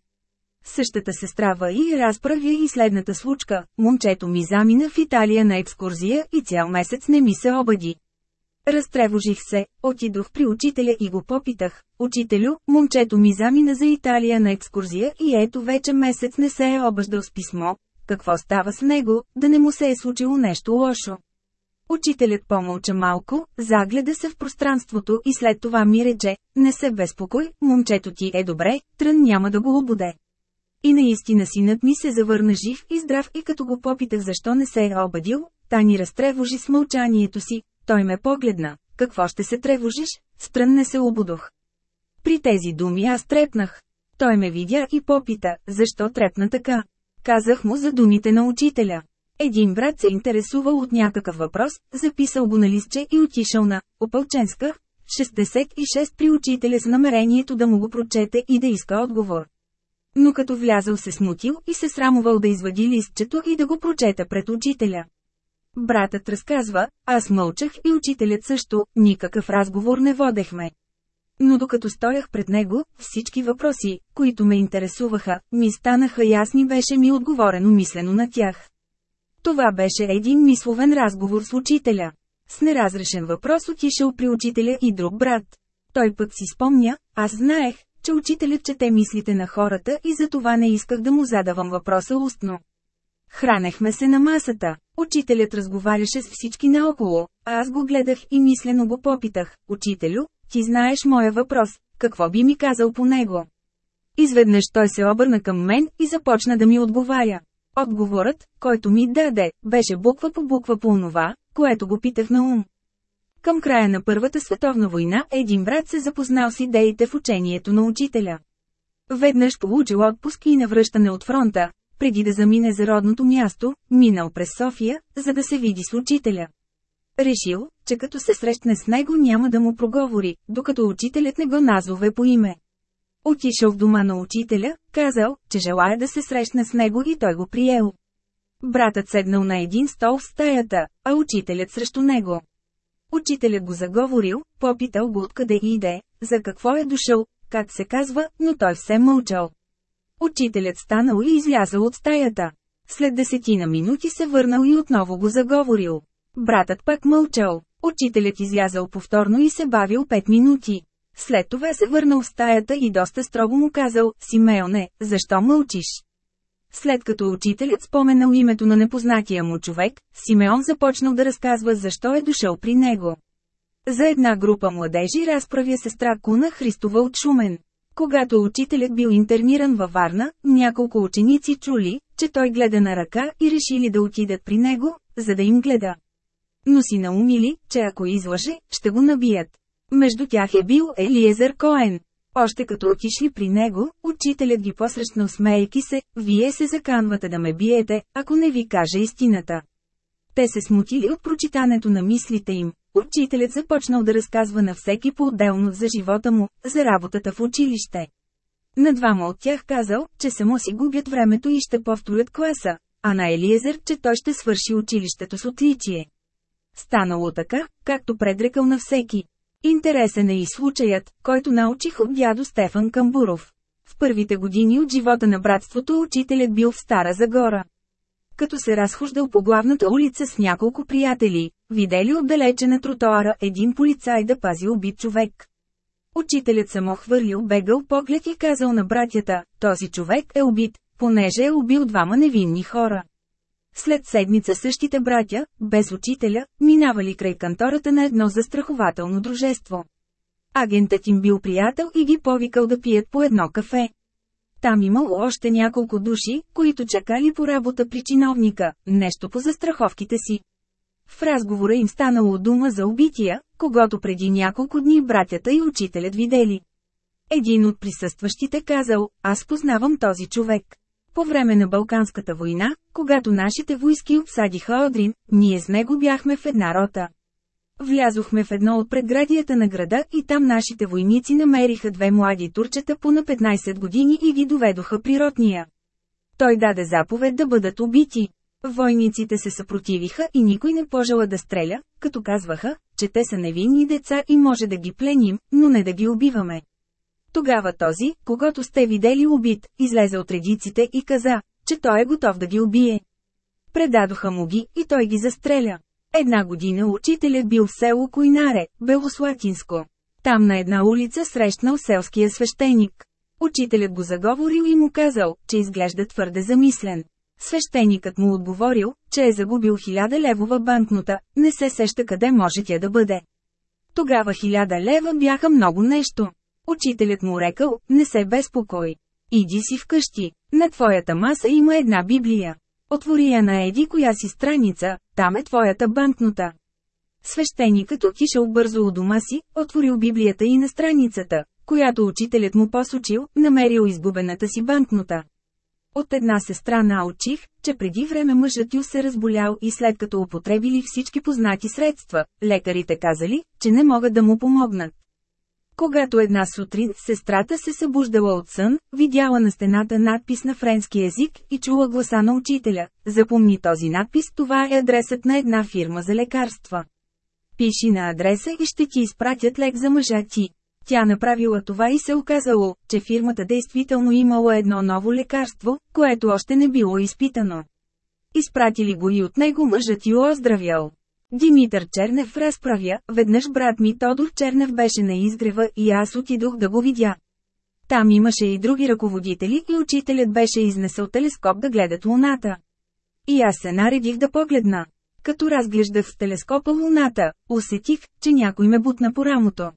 Същата сестра и разправя и следната случка. Момчето ми замина в Италия на екскурзия и цял месец не ми се обади. Разтревожих се, отидох при учителя и го попитах. Учителю, момчето ми замина за Италия на екскурзия и ето вече месец не се е обаждал с писмо. Какво става с него, да не му се е случило нещо лошо? Учителят помълча малко, загледа се в пространството и след това ми рече, не се безпокой, момчето ти е добре, трън няма да го обуде. И наистина синът ми се завърна жив и здрав и като го попитах защо не се е обадил, та ни разтревожи с мълчанието си, той ме погледна. Какво ще се тревожиш? Стрънне се обудох. При тези думи аз трепнах. Той ме видя и попита, защо трепна така. казах му за думите на учителя. Един брат се интересувал от някакъв въпрос, записал го на листче и отишъл на Опълченска, 66 при учителя с намерението да му го прочете и да иска отговор. Но като влязъл се смутил и се срамувал да извади листчето и да го прочета пред учителя. Братът разказва, аз мълчах и учителят също, никакъв разговор не водехме. Но докато стоях пред него, всички въпроси, които ме интересуваха, ми станаха ясни беше ми отговорено мислено на тях. Това беше един мисловен разговор с учителя. С неразрешен въпрос отишъл при учителя и друг брат. Той пък си спомня, аз знаех, че учителят чете мислите на хората и за това не исках да му задавам въпроса устно. Хранехме се на масата. Учителят разговаряше с всички наоколо, а аз го гледах и мислено го попитах. Учителю, ти знаеш моя въпрос, какво би ми казал по него? Изведнъж той се обърна към мен и започна да ми отговаря. Отговорът, който ми даде, беше буква по буква по онова, което го питах на ум. Към края на Първата световна война един брат се запознал с идеите в учението на учителя. Веднъж получил отпуск и навръщане от фронта, преди да замине за родното място, минал през София, за да се види с учителя. Решил, че като се срещне с него няма да му проговори, докато учителят не го назове по име. Отишъл в дома на учителя, казал, че желая да се срещне с него и той го приел. Братът седнал на един стол в стаята, а учителят срещу него. Учителят го заговорил, попитал го откъде иде, за какво е дошъл, как се казва, но той все мълчал. Учителят станал и излязъл от стаята. След десетина минути се върнал и отново го заговорил. Братът пак мълчал. Учителят излязъл повторно и се бавил пет минути. След това се върнал в стаята и доста строго му казал, Симеоне, защо мълчиш? След като учителят споменал името на непознатия му човек, Симеон започнал да разказва защо е дошъл при него. За една група младежи разправя сестра Куна Христова от Шумен. Когато учителят бил интерниран във Варна, няколко ученици чули, че той гледа на ръка и решили да отидат при него, за да им гледа. Но си наумили, че ако излъже, ще го набият. Между тях е бил Елиезър Коен. Още като отишли при него, учителят ги посрещнал смейки се, вие се заканвате да ме биете, ако не ви кажа истината. Те се смутили от прочитането на мислите им. Учителят започнал да разказва на всеки по-отделно за живота му, за работата в училище. На двама от тях казал, че само си губят времето и ще повторят класа, а на Елиезер, че той ще свърши училището с отличие. Станало така, както предрекал на всеки. Интересен е и случаят, който научих от дядо Стефан Камбуров. В първите години от живота на братството учителят бил в Стара Загора. Като се разхождал по главната улица с няколко приятели, видели отдалече на тротоара един полицай да пази убит човек. Учителят само хвърлил бегал поглед и казал на братята, този човек е убит, понеже е убил двама невинни хора. След седмица същите братя, без учителя, минавали край кантората на едно застрахователно дружество. Агентът им бил приятел и ги повикал да пият по едно кафе. Там имало още няколко души, които чакали по работа при чиновника, нещо по застраховките си. В разговора им станало дума за убития, когато преди няколко дни братята и учителят видели. Един от присъстващите казал, аз познавам този човек. По време на Балканската война, когато нашите войски обсадиха Одрин, ние с него бяхме в една рота. Влязохме в едно от предградията на града и там нашите войници намериха две млади турчета по на 15 години и ги доведоха при ротния. Той даде заповед да бъдат убити. Войниците се съпротивиха и никой не пожела да стреля, като казваха, че те са невинни деца и може да ги пленим, но не да ги убиваме. Тогава този, когато сте видели убит, излезе от редиците и каза, че той е готов да ги убие. Предадоха му ги и той ги застреля. Една година учителят бил в село Койнаре, Белослатинско. Там на една улица срещнал селския свещеник. Учителят го заговорил и му казал, че изглежда твърде замислен. Свещеникът му отговорил, че е загубил хиляда левова банкнота, не се сеща къде може тя да бъде. Тогава хиляда лева бяха много нещо. Учителят му рекал, не се безпокой. Иди си вкъщи, на твоята маса има една Библия. Отвори я на еди коя си страница, там е твоята банкнота. Свещеникът отишъл бързо у дома си, отворил Библията и на страницата, която учителят му посочил, намерил изгубената си банкнота. От една сестра научих, че преди време мъжът ю се разболял и след като употребили всички познати средства, лекарите казали, че не могат да му помогнат. Когато една сутрин сестрата се събуждала от сън, видяла на стената надпис на френски език и чула гласа на учителя. Запомни този надпис, това е адресът на една фирма за лекарства. Пиши на адреса и ще ти изпратят лек за мъжа ти. Тя направила това и се оказало, че фирмата действително имала едно ново лекарство, което още не било изпитано. Изпратили го и от него мъжът й оздравял. Димитър Чернев разправя, веднъж брат ми Тодор Чернев беше на изгрева и аз отидох да го видя. Там имаше и други ръководители и учителят беше изнесъл телескоп да гледат луната. И аз се наредих да погледна. Като разглеждах в телескопа луната, усетих, че някой ме бутна по рамото.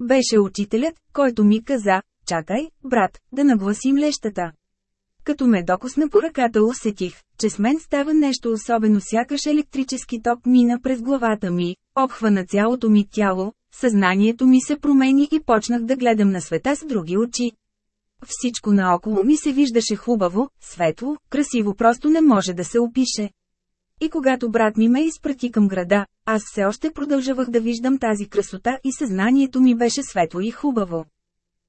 Беше учителят, който ми каза, чакай, брат, да нагласим лещата. Като ме докосна по ръката усетих, че с мен става нещо особено сякаш електрически ток мина през главата ми, обхвана цялото ми тяло, съзнанието ми се промени и почнах да гледам на света с други очи. Всичко наоколо ми се виждаше хубаво, светло, красиво просто не може да се опише. И когато брат ми ме изпрати към града, аз все още продължавах да виждам тази красота и съзнанието ми беше светло и хубаво.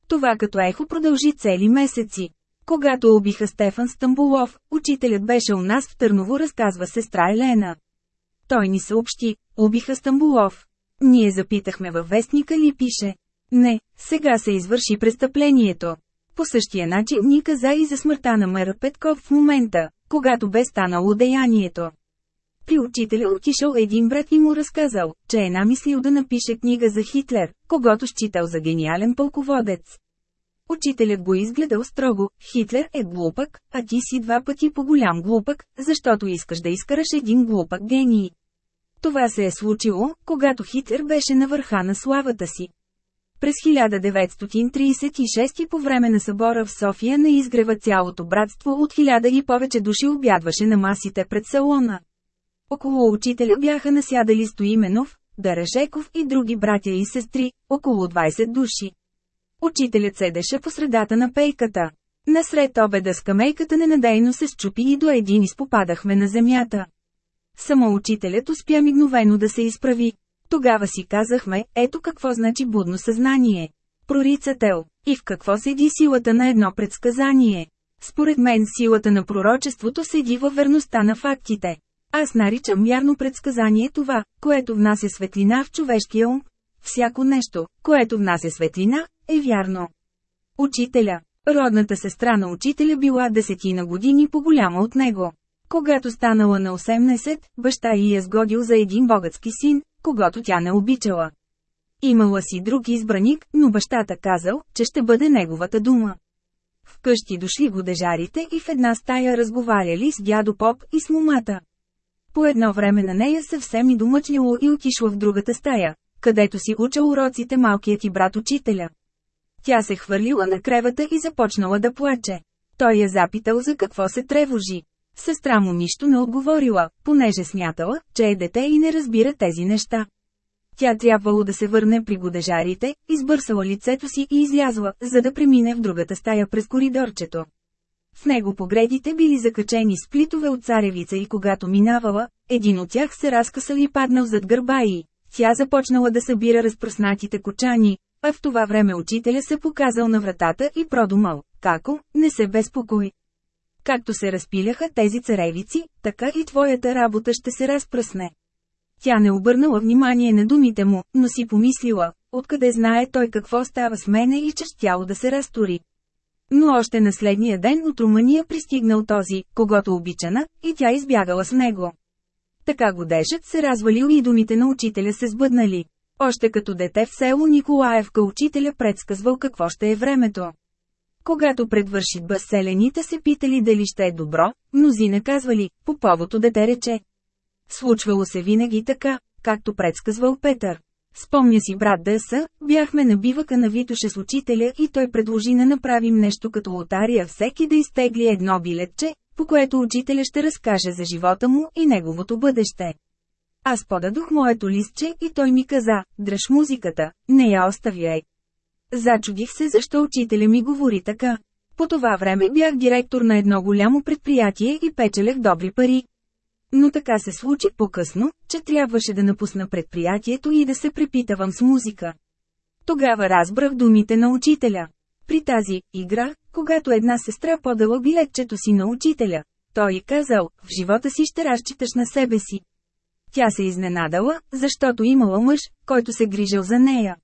Това като ехо продължи цели месеци. Когато убиха Стефан Стамбулов, учителят беше у нас в Търново, разказва сестра Елена. Той ни съобщи, убиха Стамбулов. Ние запитахме във вестника ли пише. Не, сега се извърши престъплението. По същия начин ни каза и за смъртта на Мера Петков в момента, когато бе станало деянието. При учителя отишъл един брат и му разказал, че е намислил да напише книга за Хитлер, когато считал за гениален пълководец. Учителят го изгледал строго, Хитлер е глупък, а ти си два пъти по-голям глупък, защото искаш да изкараш един глупък гений. Това се е случило, когато Хитлер беше на върха на славата си. През 1936 по време на събора в София на изгрева цялото братство от хиляда и повече души обядваше на масите пред салона. Около учителя бяха насядали Стоименов, Дарежеков и други братя и сестри, около 20 души. Учителят седеше по средата на пейката. Насред обеда скамейката ненадейно се щупи и до един изпопадахме на земята. Само учителят успя мигновено да се изправи. Тогава си казахме, ето какво значи будно съзнание. Прорицател. И в какво седи силата на едно предсказание. Според мен силата на пророчеството седи във верността на фактите. Аз наричам вярно предсказание това, което внася светлина в човешкия ум. Всяко нещо, което внася светлина, е вярно. Учителя. Родната сестра на учителя била десетина години по-голяма от него. Когато станала на 18, баща й е сгодил за един богатски син, когато тя не обичала. Имала си друг избраник, но бащата казал, че ще бъде неговата дума. Вкъщи дошли годежарите и в една стая разговаряли с дядо Поп и с момата. По едно време на нея съвсем и домъчнило и отишла в другата стая, където си учил уроците малкият и брат учителя. Тя се хвърлила на кревата и започнала да плаче. Той я запитал за какво се тревожи. Сестра му нищо не отговорила, понеже смятала, че е дете и не разбира тези неща. Тя трябвало да се върне при годежарите, избърсала лицето си и излязла, за да премине в другата стая през коридорчето. В него погредите били закачени с плитове от царевица и когато минавала, един от тях се разкъсал и паднал зад гърба и тя започнала да събира разпръснатите кочани, а в това време учителя се показал на вратата и продумал, како, не се безпокой. Както се разпиляха тези царевици, така и твоята работа ще се разпръсне. Тя не обърнала внимание на думите му, но си помислила, откъде знае той какво става с мене и че щяло да се разтори. Но още на следния ден от Румъния пристигнал този, когато обичана, и тя избягала с него. Така годежът се развалил и думите на учителя се сбъднали. Още като дете в село Николаевка учителя предсказвал какво ще е времето. Когато бъс селените се питали дали ще е добро, мнозина казвали, по повото дете рече. Случвало се винаги така, както предсказвал Петър. Спомня си брат Дъса, бяхме на бивака на Витоше с учителя и той предложи да направим нещо като лотария всеки да изтегли едно билетче, по което учителя ще разкаже за живота му и неговото бъдеще. Аз подадох моето листче и той ми каза, дръж музиката, не я оставяй. Зачудих се защо учителя ми говори така. По това време бях директор на едно голямо предприятие и печелех добри пари. Но така се случи по-късно, че трябваше да напусна предприятието и да се препитавам с музика. Тогава разбрах думите на учителя. При тази игра, когато една сестра подала билетчето си на учителя, той казал, в живота си ще разчиташ на себе си. Тя се изненадала, защото имала мъж, който се грижал за нея.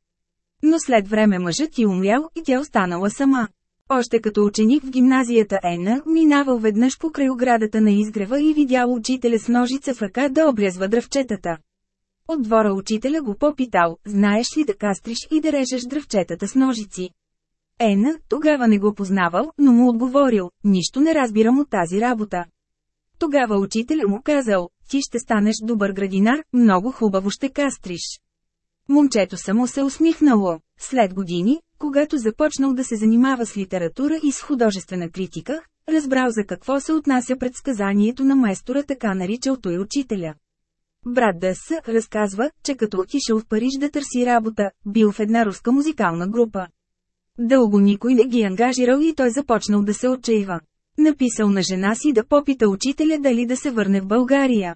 Но след време мъжът ти умрял и тя останала сама. Още като ученик в гимназията Ена, минавал веднъж покрай оградата на изгрева и видял учителя с ножица в ръка да обрязва дръвчетата. От двора учителя го попитал, знаеш ли да кастриш и да режеш дръвчетата с ножици. Ена, тогава не го познавал, но му отговорил, нищо не разбирам от тази работа. Тогава учителя му казал, ти ще станеш добър градинар, много хубаво ще кастриш. Момчето само се усмихнало. След години, когато започнал да се занимава с литература и с художествена критика, разбрал за какво се отнася предсказанието на майстора така наричал той учителя. Брат Дъс разказва, че като отишъл в Париж да търси работа, бил в една руска музикална група. Дълго никой не ги ангажирал и той започнал да се отчаива. Написал на жена си да попита учителя дали да се върне в България.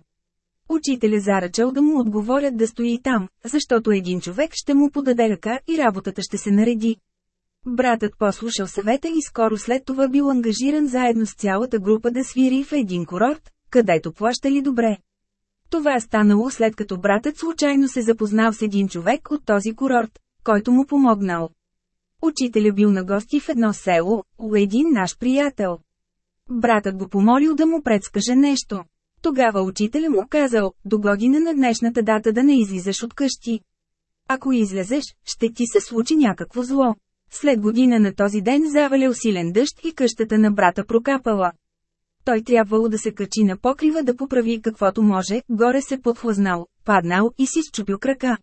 Учителя заръчал да му отговорят да стои там, защото един човек ще му подаде ръка и работата ще се нареди. Братът послушал съвета и скоро след това бил ангажиран заедно с цялата група да свири в един курорт, където плащали добре. Това станало след като братът случайно се запознал с един човек от този курорт, който му помогнал. Учителя бил на гости в едно село, у един наш приятел. Братът го помолил да му предскаже нещо. Тогава учителя му казал, до година на днешната дата да не излизаш от къщи. Ако излезеш, ще ти се случи някакво зло. След година на този ден завалял силен дъжд и къщата на брата прокапала. Той трябвало да се качи на покрива да поправи каквото може, горе се подхлазнал, паднал и си счупил крака.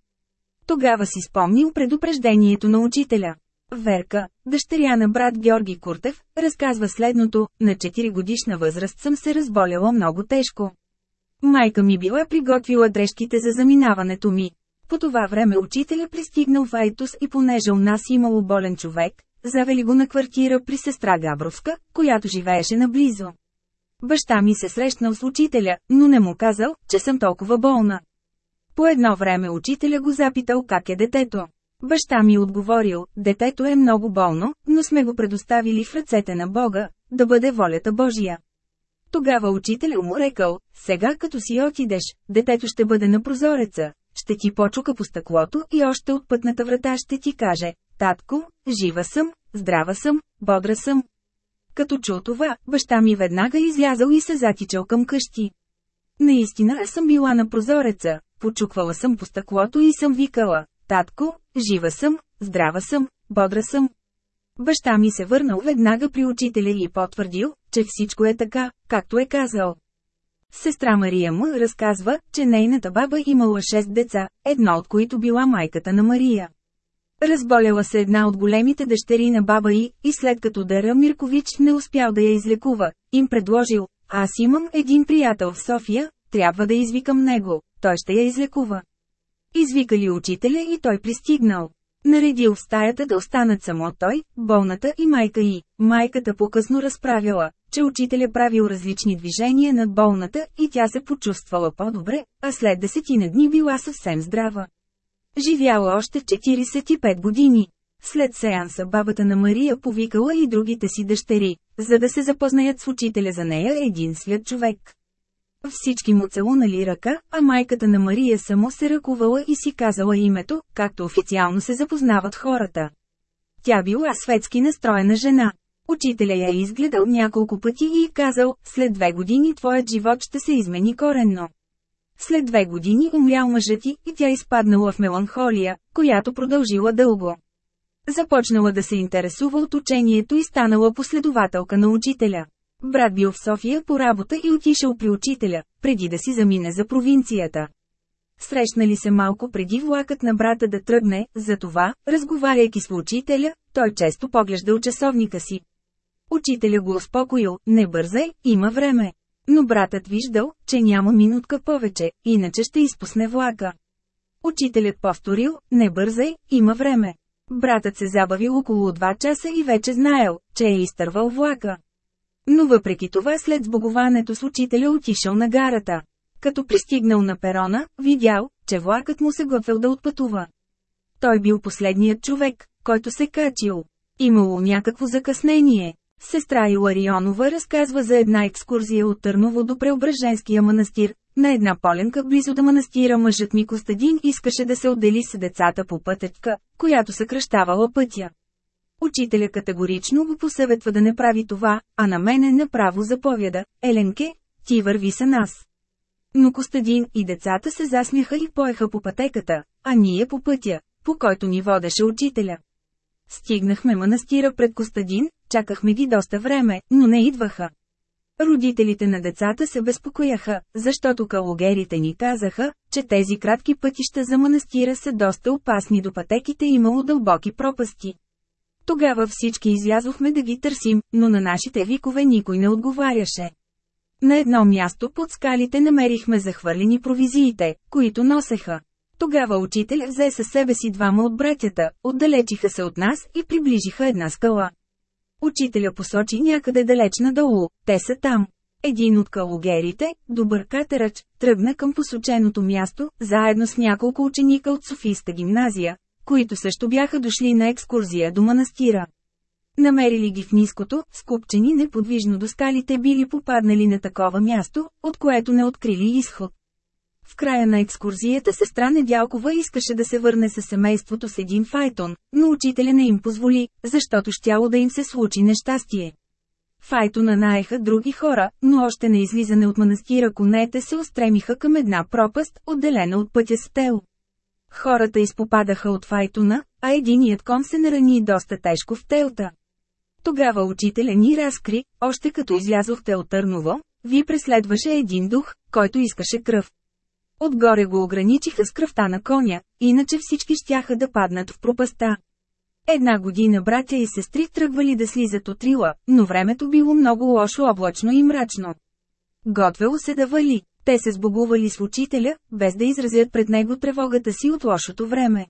Тогава си спомнил предупреждението на учителя. Верка, дъщеря на брат Георги Куртев, разказва следното, на 4 годишна възраст съм се разболяла много тежко. Майка ми била приготвила дрежките за заминаването ми. По това време учителя пристигнал в Айтус и понеже у нас имало болен човек, завели го на квартира при сестра Габровска, която живееше наблизо. Баща ми се срещнал с учителя, но не му казал, че съм толкова болна. По едно време учителя го запитал как е детето. Баща ми отговорил, детето е много болно, но сме го предоставили в ръцете на Бога, да бъде волята Божия. Тогава учителя му рекал, сега като си отидеш, детето ще бъде на прозореца, ще ти почука по стъклото и още от пътната врата ще ти каже, татко, жива съм, здрава съм, бодра съм. Като чул това, баща ми веднага излязал и се затичал към къщи. Наистина съм била на прозореца, почуквала съм по стъклото и съм викала, татко, Жива съм, здрава съм, бодра съм. Баща ми се върнал веднага при учителя и потвърдил, че всичко е така, както е казал. Сестра Мария му разказва, че нейната баба имала 6 деца, едно от които била майката на Мария. Разболяла се една от големите дъщери на баба и, и след като Дера Миркович не успял да я излекува, им предложил, аз имам един приятел в София, трябва да извикам него, той ще я излекува. Извикали учителя и той пристигнал. Наредил в стаята да останат само той, болната и майка й. Майката по-късно разправила, че учителя правил различни движения над болната и тя се почувствала по-добре, а след десетина дни била съвсем здрава. Живяла още 45 години. След сеанса бабата на Мария повикала и другите си дъщери, за да се запознаят с учителя за нея един свят човек. Всички му целунали ръка, а майката на Мария само се ръкувала и си казала името, както официално се запознават хората. Тя била светски настроена жена. Учителя я е изгледал няколко пъти и казал, след две години твоят живот ще се измени коренно. След две години умрял мъжът ти и тя изпаднала в меланхолия, която продължила дълго. Започнала да се интересува от учението и станала последователка на учителя. Брат бил в София по работа и отишъл при учителя, преди да си замине за провинцията. Срещнали се малко преди влакът на брата да тръгне, затова, разговаряйки с учителя, той често поглеждал часовника си. Учителя го успокоил, не бързай, има време. Но братът виждал, че няма минутка повече, иначе ще изпусне влака. Учителят повторил, не бързай, има време. Братът се забавил около 2 часа и вече знаел, че е изтървал влака. Но въпреки това след сбогуването с учителя отишъл на гарата. Като пристигнал на перона, видял, че влакът му се готвел да отпътува. Той бил последният човек, който се качил. Имало някакво закъснение. Сестра Иларионова разказва за една екскурзия от Търново до Преображенския манастир. На една поленка близо до манастира мъжът ми Костадин искаше да се отдели с децата по пътечка, която съкръщавала пътя. Учителя категорично го посъветва да не прави това, а на мене направо заповяда, Еленке, ти върви с нас. Но Костадин и децата се засмяха и поеха по пътеката, а ние по пътя, по който ни водеше учителя. Стигнахме манастира пред Костадин, чакахме ги доста време, но не идваха. Родителите на децата се безпокояха, защото калогерите ни казаха, че тези кратки пътища за манастира са доста опасни до пътеките имало дълбоки пропасти. Тогава всички излязохме да ги търсим, но на нашите викове никой не отговаряше. На едно място под скалите намерихме захвърлени провизиите, които носеха. Тогава учител взе със себе си двама от братята, отдалечиха се от нас и приближиха една скала. Учителя посочи някъде далеч надолу, те са там. Един от калогерите, добър катерач, тръгна към посоченото място, заедно с няколко ученика от Софийска гимназия, които също бяха дошли на екскурзия до манастира. Намерили ги в ниското, скупчени неподвижно до скалите били попаднали на такова място, от което не открили изход. В края на екскурзията сестра Недялкова искаше да се върне със семейството с един файтон, но учителя не им позволи, защото щяло да им се случи нещастие. Файтона наеха други хора, но още на излизане от манастира конете се устремиха към една пропаст, отделена от пътя с тел. Хората изпопадаха от файтона, а единият кон се нарани доста тежко в телта. Тогава учителя ни разкри, още като излязохте от Търново, ви преследваше един дух, който искаше кръв. Отгоре го ограничиха с кръвта на коня, иначе всички щяха да паднат в пропаста. Една година братя и сестри тръгвали да слизат от Рила, но времето било много лошо облачно и мрачно. Готвело се да вали. Те се сбогували с учителя, без да изразят пред него тревогата си от лошото време.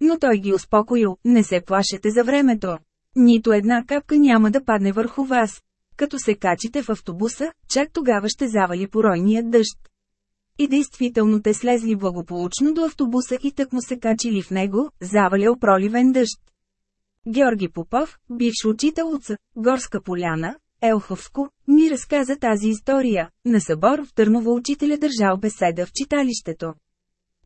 Но той ги успокоил, не се плашете за времето. Нито една капка няма да падне върху вас. Като се качите в автобуса, чак тогава ще завали поройният дъжд. И действително те слезли благополучно до автобуса и тък му се качили в него, завалял проливен дъжд. Георги Попов, бивш учител от Горска поляна, Елховско, ми разказа тази история. На събор в Търново учителя държал беседа в читалището.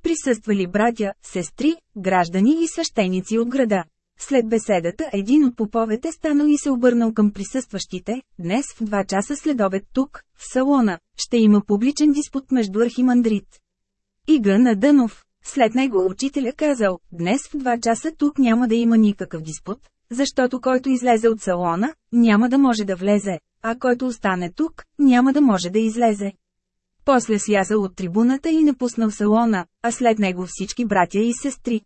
Присъствали братя, сестри, граждани и свещеници от града. След беседата един от поповете станал и се обърнал към присъстващите, днес в два часа след обед тук, в салона, ще има публичен диспут между архимандрит. Ига на Дънов. След него учителя казал, днес в два часа тук няма да има никакъв диспут, защото който излезе от салона, няма да може да влезе, а който остане тук, няма да може да излезе. После слязал от трибуната и напуснал салона, а след него всички братя и сестри.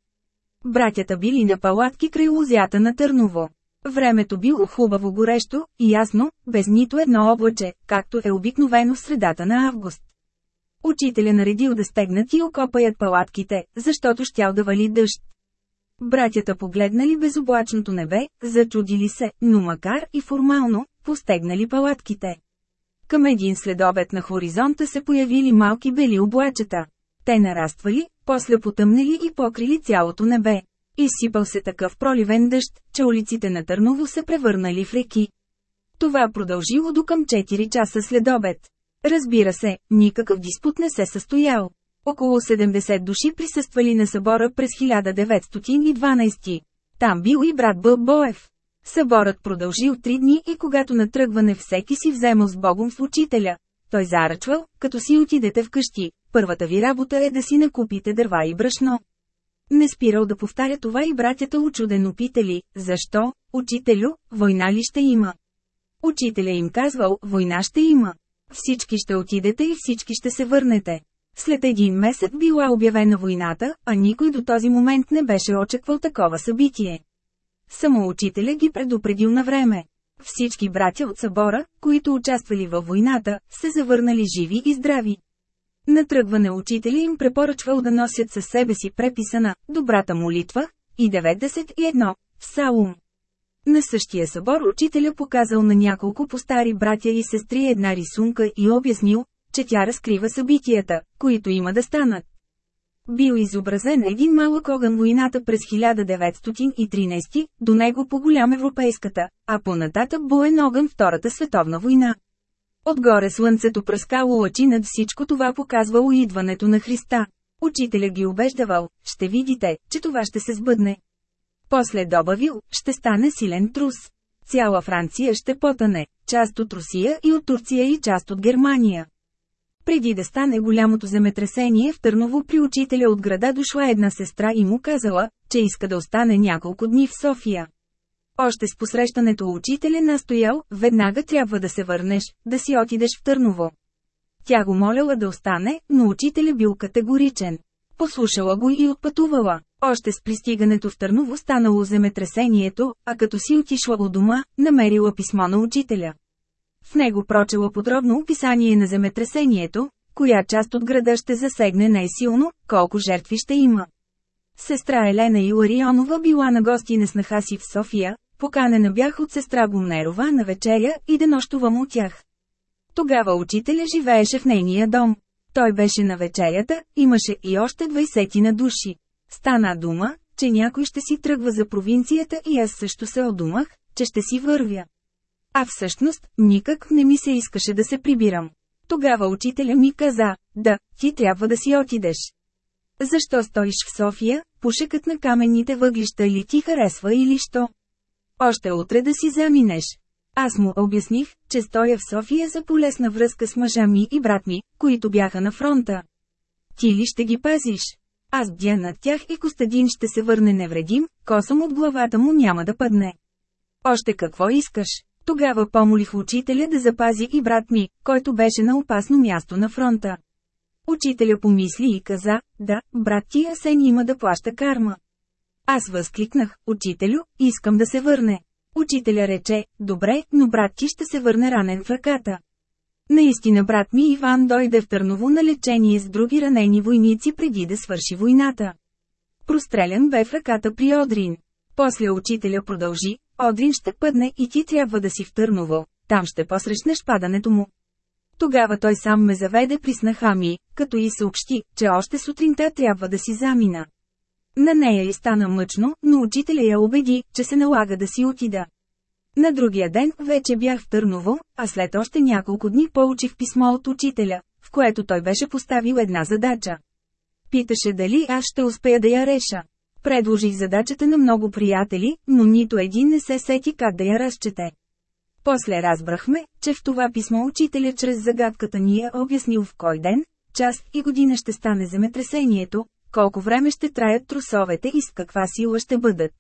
Братята били на палатки край лузята на Търново. Времето било хубаво горещо и ясно, без нито едно облаче, както е обикновено в средата на август. Учителя наредил да стегнат и окопаят палатките, защото щял да вали дъжд. Братята погледнали безоблачното небе, зачудили се, но макар и формално, постегнали палатките. Към един следобед на хоризонта се появили малки бели облачета. Те нараствали, после потъмнели и покрили цялото небе. Изсипал се такъв проливен дъжд, че улиците на Търново се превърнали в реки. Това продължило до към 4 часа след обед. Разбира се, никакъв диспут не се състоял. Около 70 души присъствали на събора през 1912. Там бил и брат Бъл Боев. Съборът продължил три дни и когато натръгване всеки си вземал с Богом с учителя. Той заръчвал, като си отидете вкъщи, първата ви работа е да си накупите дърва и брашно. Не спирал да повтаря това и братята очудено питали, защо, учителю, война ли ще има? Учителя им казвал, война ще има. Всички ще отидете и всички ще се върнете. След един месец била обявена войната, а никой до този момент не беше очаквал такова събитие. Само учителя ги предупредил на време. Всички братя от събора, които участвали във войната, се завърнали живи и здрави. На тръгване учителя им препоръчвал да носят със себе си преписана «добрата молитва» и 91, в Саум. На същия събор учителя показал на няколко постари братя и сестри една рисунка и обяснил, че тя разкрива събитията, които има да станат. Бил изобразен един малък огън войната през 1913, до него по-голям европейската, а по-нататък боен огън Втората световна война. Отгоре слънцето пръскало лъчи над всичко това показвало идването на Христа. Учителя ги убеждавал, ще видите, че това ще се сбъдне. После добавил, ще стане силен трус. Цяла Франция ще потане, част от Русия и от Турция и част от Германия. Преди да стане голямото земетресение в Търново при учителя от града дошла една сестра и му казала, че иска да остане няколко дни в София. Още с посрещането учителя настоял, веднага трябва да се върнеш, да си отидеш в Търново. Тя го моляла да остане, но учителя бил категоричен. Послушала го и отпътувала. Още с пристигането в Търново станало земетресението, а като си отишла от дома, намерила писмо на учителя. В него прочела подробно описание на земетресението, коя част от града ще засегне най-силно, колко жертви ще има. Сестра Елена Иларионова била на гости на снаха си в София, поканена бях от сестра Гумнерова на вечеря и да нощувам от тях. Тогава учителя живееше в нейния дом. Той беше на вечерята, имаше и още 20 на души. Стана дума, че някой ще си тръгва за провинцията и аз също се одумах, че ще си вървя. А всъщност, никак не ми се искаше да се прибирам. Тогава учителя ми каза, да, ти трябва да си отидеш. Защо стоиш в София, пушекът на каменните въглища или ти харесва или що? Още утре да си заминеш. Аз му обясних, че стоя в София за полесна връзка с мъжа ми и брат ми, които бяха на фронта. Ти ли ще ги пазиш? Аз бдя над тях и Костадин ще се върне невредим, косъм от главата му няма да падне. Още какво искаш? Тогава помолих учителя да запази и брат ми, който беше на опасно място на фронта. Учителя помисли и каза, да, брат ти Асен има да плаща карма. Аз възкликнах, учителю, искам да се върне. Учителя рече, добре, но брат ти ще се върне ранен в ръката. Наистина брат ми Иван дойде в Търново на лечение с други ранени войници преди да свърши войната. Прострелян бе в ръката при Одрин. После учителя продължи, Одрин ще пъдне и ти трябва да си в Търново, там ще посрещнеш падането му. Тогава той сам ме заведе при снаха ми, като и съобщи, че още сутринта трябва да си замина. На нея и стана мъчно, но учителя я убеди, че се налага да си отида. На другия ден вече бях в Търново, а след още няколко дни получих писмо от учителя, в което той беше поставил една задача. Питаше дали аз ще успея да я реша. Предложих задачата на много приятели, но нито един не се сети как да я разчете. После разбрахме, че в това писмо учителя чрез загадката ни е обяснил в кой ден, час и година ще стане земетресението, колко време ще траят трусовете и с каква сила ще бъдат.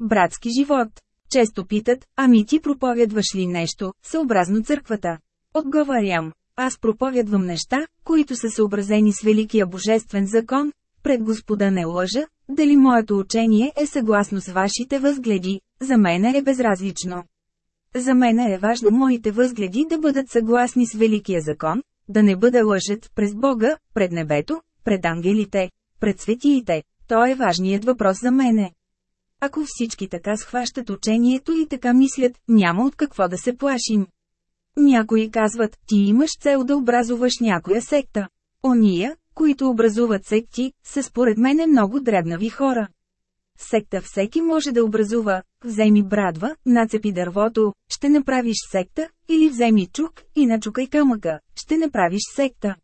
Братски живот. Често питат, ами ти проповядваш ли нещо, съобразно църквата? Отговарям, аз проповядвам неща, които са съобразени с Великия Божествен закон, пред Господа не лъжа, дали моето учение е съгласно с вашите възгледи, за мен е безразлично. За мен е важно моите възгледи да бъдат съгласни с Великия закон, да не бъда лъжет през Бога, пред небето, пред ангелите, пред светиите. То е важният въпрос за мене. Ако всички така схващат учението и така мислят, няма от какво да се плашим. Някои казват, ти имаш цел да образуваш някоя секта. Ония, които образуват секти, са според мене много дребнави хора. Секта всеки може да образува, вземи брадва, нацепи дървото, ще направиш секта, или вземи чук и начукай камъка, ще направиш секта.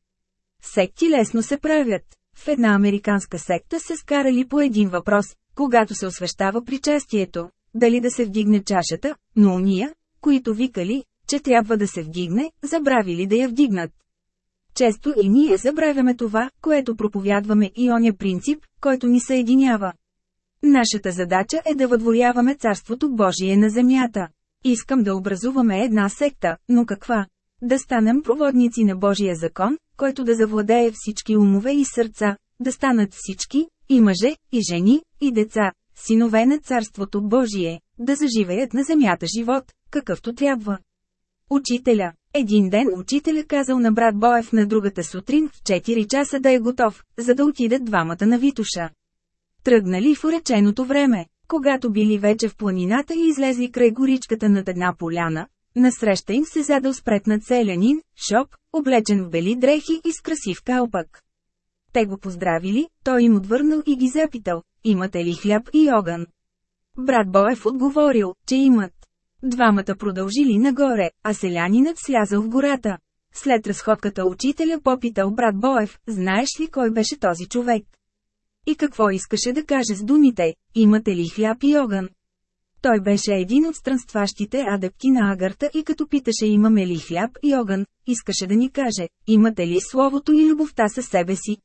Секти лесно се правят. В една американска секта се скарали по един въпрос, когато се освещава причастието, дали да се вдигне чашата, но уния, които викали, че трябва да се вдигне, забравили да я вдигнат. Често и ние забравяме това, което проповядваме и оня принцип, който ни съединява. Нашата задача е да въдворяваме Царството Божие на земята. Искам да образуваме една секта, но каква? Да станем проводници на Божия закон, който да завладее всички умове и сърца, да станат всички, и мъже, и жени, и деца, синове на Царството Божие, да заживеят на земята живот, какъвто трябва. Учителя. Един ден учителя казал на брат Боев на другата сутрин в 4 часа да е готов, за да отидат двамата на Витуша. Тръгнали в уреченото време, когато били вече в планината и излезли край горичката над една поляна, насреща им се задал спретнат селянин, шоп, облечен в бели дрехи и с красив калпак. Те го поздравили, той им отвърнал и ги запитал, имате ли хляб и огън? Брат Боев отговорил, че имат. Двамата продължили нагоре, а селянинът слязал в гората. След разходката учителя попитал брат Боев, знаеш ли кой беше този човек? И какво искаше да каже с думите, имате ли хляб и огън? Той беше един от странстващите адепти на агарта и като питаше имаме ли хляб и огън, искаше да ни каже, имате ли словото и любовта със себе си.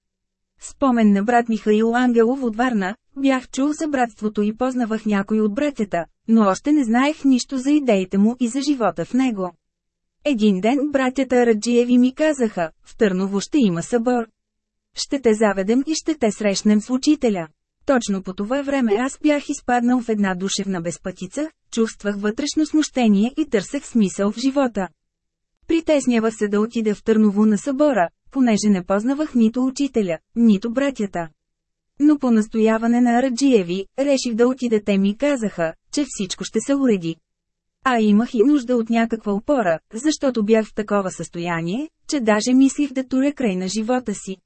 Спомен на брат Михаил Ангелов от Варна, бях чул за братството и познавах някой от братята, но още не знаех нищо за идеите му и за живота в него. Един ден братята Раджиеви ми казаха, в Търново ще има събор. Ще те заведем и ще те срещнем с учителя. Точно по това време аз бях изпаднал в една душевна безпътица, чувствах вътрешно смущение и търсех смисъл в живота. Притеснявах се да отида в Търново на събора, понеже не познавах нито учителя, нито братята. Но по настояване на Араджиеви, реших да отида те ми казаха, че всичко ще се уреди. А имах и нужда от някаква опора, защото бях в такова състояние, че даже мислих да туря край на живота си.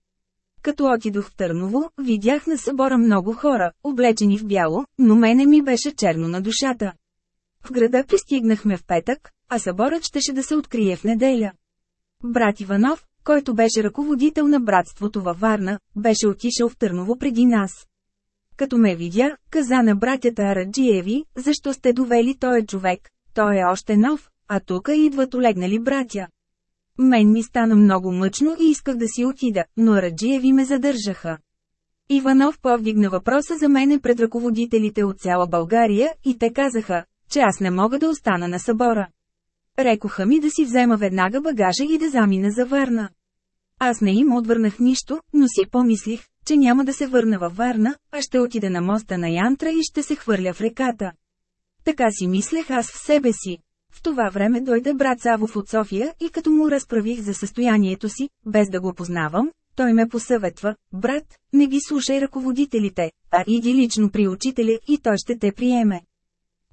Като отидох в Търново, видях на събора много хора, облечени в бяло, но мене ми беше черно на душата. В града пристигнахме в петък, а съборът щеше да се открие в неделя. Брат Иванов, който беше ръководител на братството във Варна, беше отишъл в Търново преди нас. Като ме видя, каза на братята Араджиеви, защо сте довели този човек, той е още нов, а тука идват олегнали братя. Мен ми стана много мъчно и исках да си отида, но Раджиеви ме задържаха. Иванов повдигна въпроса за мене пред ръководителите от цяла България и те казаха, че аз не мога да остана на събора. Рекоха ми да си взема веднага багажа и да замина за Варна. Аз не им отвърнах нищо, но си помислих, че няма да се върна във Варна, а ще отида на моста на Янтра и ще се хвърля в реката. Така си мислех аз в себе си. В това време дойде брат Савов от София и като му разправих за състоянието си, без да го познавам, той ме посъветва, брат, не ги слушай ръководителите, а иди лично при учителя и той ще те приеме.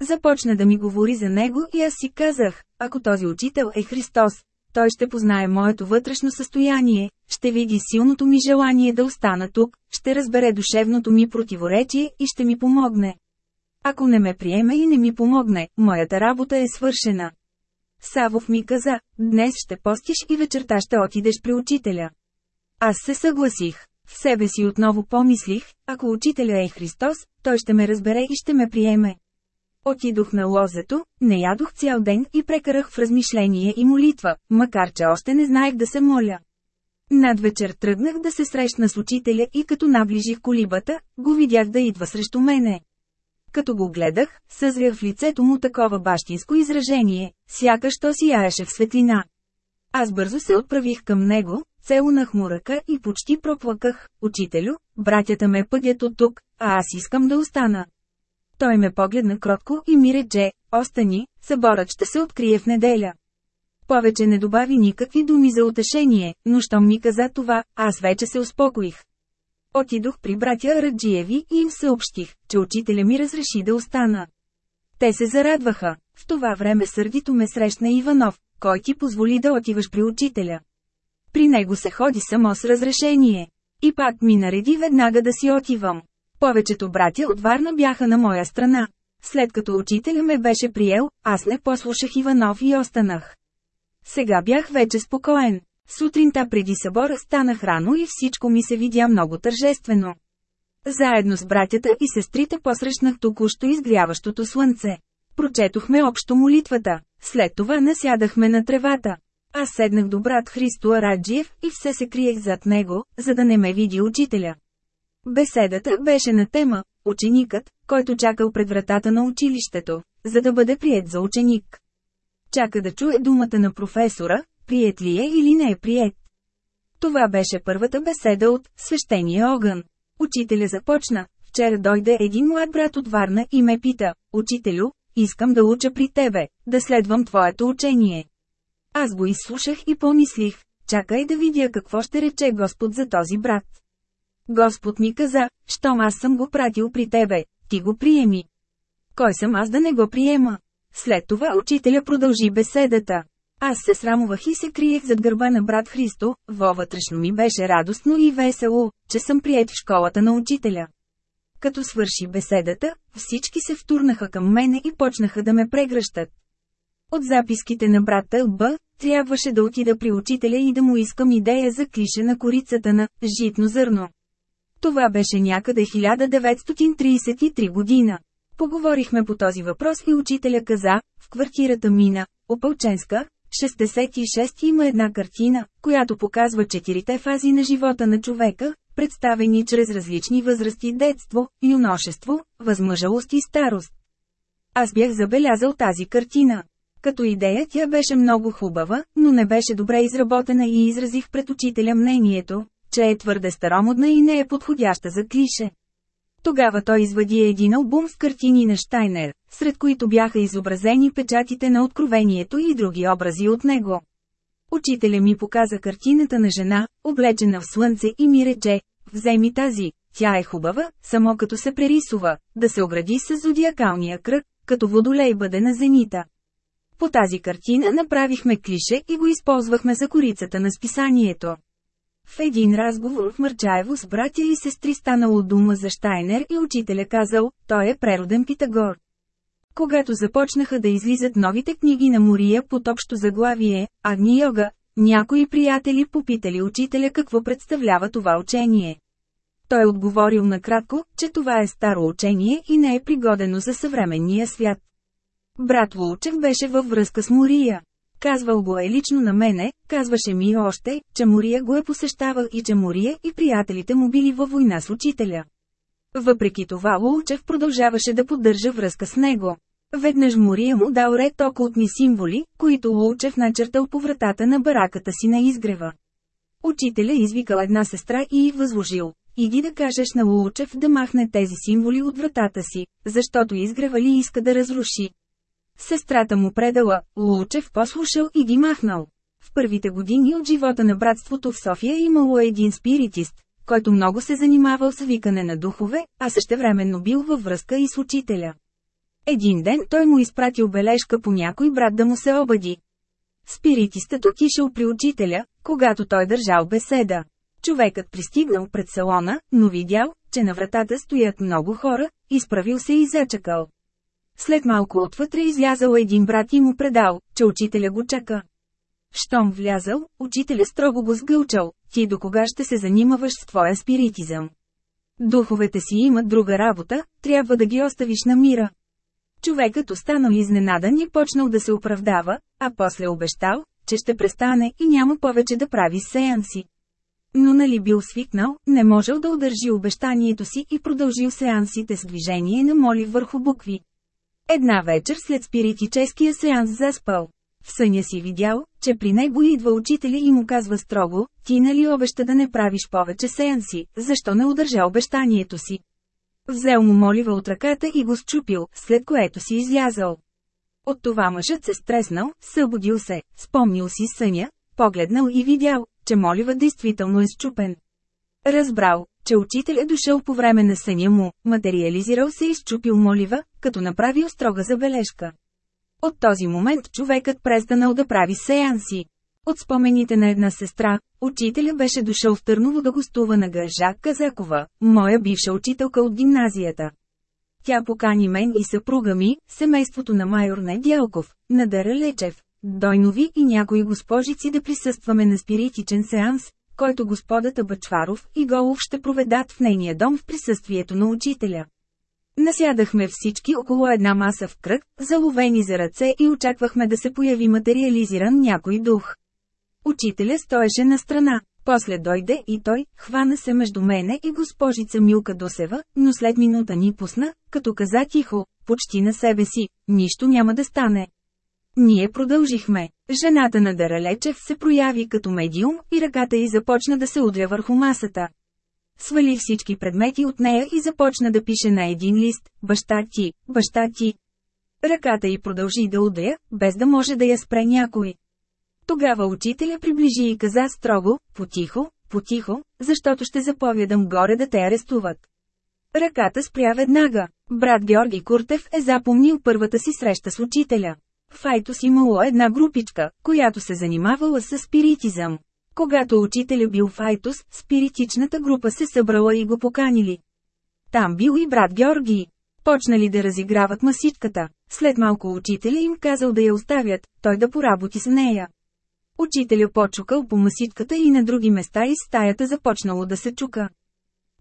Започна да ми говори за него и аз си казах, ако този учител е Христос, той ще познае моето вътрешно състояние, ще види силното ми желание да остана тук, ще разбере душевното ми противоречие и ще ми помогне. Ако не ме приеме и не ми помогне, моята работа е свършена. Савов ми каза, днес ще постиш и вечерта ще отидеш при учителя. Аз се съгласих. В себе си отново помислих, ако учителя е Христос, той ще ме разбере и ще ме приеме. Отидох на лозето, не ядох цял ден и прекарах в размишление и молитва, макар че още не знаех да се моля. Над вечер тръгнах да се срещна с учителя и като наближих колибата, го видях да идва срещу мене. Като го гледах, съзрях в лицето му такова бащинско изражение, сякаш то сияеше в светлина. Аз бързо се отправих към него, целунах му ръка и почти проплаках, учителю, братята ме пъдят от тук, а аз искам да остана. Той ме погледна кротко и ми рече, остани, съборът ще се открие в неделя. Повече не добави никакви думи за утешение, но щом ми каза това, аз вече се успокоих. Отидох при братя Раджиеви и им съобщих, че учителя ми разреши да остана. Те се зарадваха. В това време сърдито ме срещна Иванов, кой ти позволи да отиваш при учителя. При него се ходи само с разрешение. И пак ми нареди веднага да си отивам. Повечето братя от Варна бяха на моя страна. След като учителя ме беше приел, аз не послушах Иванов и останах. Сега бях вече спокоен. Сутринта преди събора станах рано и всичко ми се видя много тържествено. Заедно с братята и сестрите посрещнах току-що изгряващото слънце. Прочетохме общо молитвата, след това насядахме на тревата. Аз седнах до брат Христо Араджиев и все се криех зад него, за да не ме види учителя. Беседата беше на тема «Ученикът, който чакал пред вратата на училището, за да бъде прият за ученик». Чака да чуе думата на професора, прият ли е или не е прият. Това беше първата беседа от «Свещения огън». Учителя започна. Вчера дойде един млад брат от Варна и ме пита, «Учителю, искам да уча при тебе, да следвам твоето учение». Аз го изслушах и помислих, чакай да видя какво ще рече Господ за този брат. Господ ми каза, щом аз съм го пратил при тебе, ти го приеми. Кой съм аз да не го приема? След това учителя продължи беседата. Аз се срамувах и се криех зад гърба на брат Христо, вътрешно ми беше радостно и весело, че съм прият в школата на учителя. Като свърши беседата, всички се втурнаха към мене и почнаха да ме прегръщат. От записките на брат Тълба, трябваше да отида при учителя и да му искам идея за клише на корицата на «житно зърно». Това беше някъде 1933 година. Поговорихме по този въпрос и учителя каза, в квартирата Мина, Опълченска, 66 има една картина, която показва четирите фази на живота на човека, представени чрез различни възрасти детство, юношество, възмъжалост и старост. Аз бях забелязал тази картина. Като идея тя беше много хубава, но не беше добре изработена и изразих пред учителя мнението, че е твърде старомодна и не е подходяща за клише. Тогава той извади един албум с картини на Штайнер, сред които бяха изобразени печатите на Откровението и други образи от него. Учителя ми показа картината на жена, облечена в слънце и ми рече, вземи тази, тя е хубава, само като се прерисува, да се огради с зодиакалния кръг, като водолей бъде на зенита. По тази картина направихме клише и го използвахме за корицата на списанието. В един разговор в Мърчаево с братя и сестри станало дума за Штайнер и учителя казал, той е прероден Питагор. Когато започнаха да излизат новите книги на Мория под общо заглавие «Агни йога», някои приятели попитали учителя какво представлява това учение. Той отговорил накратко, че това е старо учение и не е пригодено за съвременния свят. Брат Лучев беше във връзка с Мория. Казвал го е лично на мене, казваше ми още, че Мория го е посещавал и че Мория и приятелите му били във война с учителя. Въпреки това Лучев продължаваше да поддържа връзка с него. Веднъж Мория му дал ред окултни символи, които Лучев начертал по вратата на бараката си на изгрева. Учителя извикал една сестра и й възложил. Иди да кажеш на Лучев да махне тези символи от вратата си, защото изгрева ли иска да разруши. Сестрата му предала, Лучев послушал и ги махнал. В първите години от живота на братството в София имало един спиритист, който много се занимавал с викане на духове, а същевременно бил във връзка и с учителя. Един ден той му изпратил бележка по някой брат да му се обади. Спиритистът отишъл при учителя, когато той държал беседа. Човекът пристигнал пред салона, но видял, че на вратата стоят много хора, изправил се и зачакал. След малко отвътре излязал един брат и му предал, че учителя го чака. Щом влязал, учителя строго го сгълчал, ти до кога ще се занимаваш с твоя спиритизъм. Духовете си имат друга работа, трябва да ги оставиш на мира. Човекът останал изненадан и почнал да се оправдава, а после обещал, че ще престане и няма повече да прави сеанси. Но нали бил свикнал, не можел да удържи обещанието си и продължил сеансите с движение на моли върху букви. Една вечер след спиритическия сеанс заспал. В съня си видял, че при него идва учителя и му казва строго, ти нали обеща да не правиш повече сеанси, защо не удържа обещанието си. Взел му молива от ръката и го счупил, след което си излязал. От това мъжът се стреснал, събудил се, спомнил си съня, погледнал и видял, че молива действително е счупен. Разбрал, че учител е дошъл по време на съня му, материализирал се и счупил молива, като направил строга забележка. От този момент човекът престанал да прави сеанси. От спомените на една сестра, учителя беше дошъл в Търново да гостува на Гъжа Казакова, моя бивша учителка от гимназията. Тя покани мен и съпруга ми, семейството на майор Недялков, на Дара Лечев, Дойнови и някои госпожици да присъстваме на спиритичен сеанс, който господата Бачваров и Голов ще проведат в нейния дом в присъствието на учителя. Насядахме всички около една маса в кръг, заловени за ръце и очаквахме да се появи материализиран някой дух. Учителя стоеше на страна. После дойде и той, хвана се между мене и госпожица Милка Досева, но след минута ни пусна, като каза тихо, почти на себе си, нищо няма да стане. Ние продължихме. Жената на Даралечев се прояви като медиум и ръката й започна да се удря върху масата. Свали всички предмети от нея и започна да пише на един лист «Баща ти, баща ти». Ръката й продължи да удря, без да може да я спре някой. Тогава учителя приближи и каза строго, потихо, потихо, защото ще заповядам горе да те арестуват. Ръката спря веднага. Брат Георги Куртев е запомнил първата си среща с учителя. В Айтос имало една групичка, която се занимавала с спиритизъм. Когато учителя бил в Айтос, спиритичната група се събрала и го поканили. Там бил и брат Георги. Почнали да разиграват масичката. След малко учителя им казал да я оставят, той да поработи с нея. Учителя почукал по масичката и на други места из стаята започнало да се чука.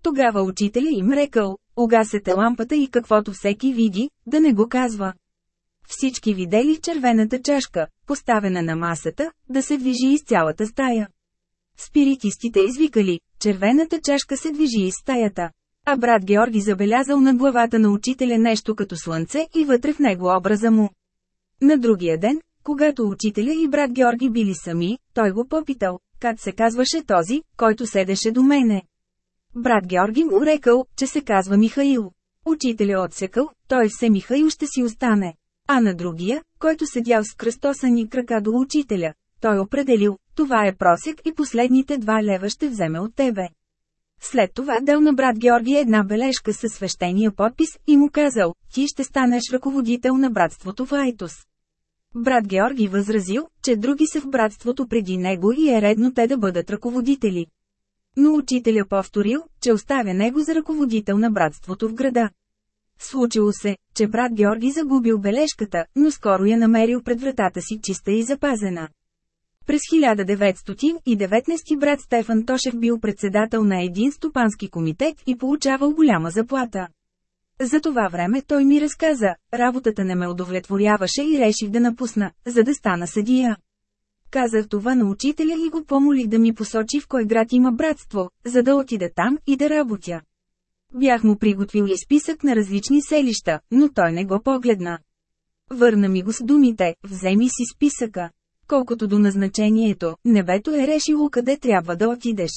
Тогава учителя им рекал, угасете лампата и каквото всеки види, да не го казва. Всички видели червената чашка, поставена на масата, да се движи из цялата стая. Спиритистите извикали, червената чашка се движи из стаята. А брат Георги забелязал на главата на учителя нещо като слънце и вътре в него образа му. На другия ден, когато учителя и брат Георги били сами, той го попитал, как се казваше този, който седеше до мене. Брат Георги му рекал, че се казва Михаил. Учителя отсекал, той все Михаил ще си остане. А на другия, който седял с кръстосани крака до учителя, той определил, това е просек и последните два лева ще вземе от тебе. След това дал на брат Георги една бележка със свещения подпис и му казал, ти ще станеш ръководител на братството в Айтос. Брат Георги възразил, че други са в братството преди него и е редно те да бъдат ръководители. Но учителя повторил, че оставя него за ръководител на братството в града. Случило се, че брат Георги загубил бележката, но скоро я намерил пред вратата си чиста и запазена. През 1919 брат Стефан Тошев бил председател на един стопански комитет и получавал голяма заплата. За това време той ми разказа, работата не ме удовлетворяваше и реших да напусна, за да стана съдия. Казах това на учителя и го помолих да ми посочи в кой град има братство, за да отида там и да работя. Бях му приготвил и списък на различни селища, но той не го погледна. Върна ми го с думите, вземи си списъка. Колкото до назначението, небето е решило къде трябва да отидеш.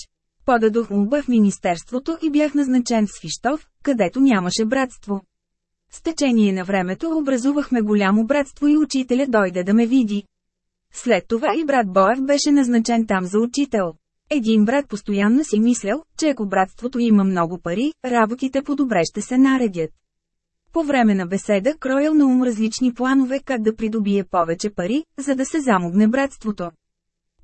Подадох молба в Министерството и бях назначен в Свищов, където нямаше братство. С течение на времето образувахме голямо братство и учителя дойде да ме види. След това и брат Боев беше назначен там за учител. Един брат постоянно си мислял, че ако братството има много пари, работите по-добре ще се наредят. По време на беседа кроял на ум различни планове как да придобие повече пари, за да се замогне братството.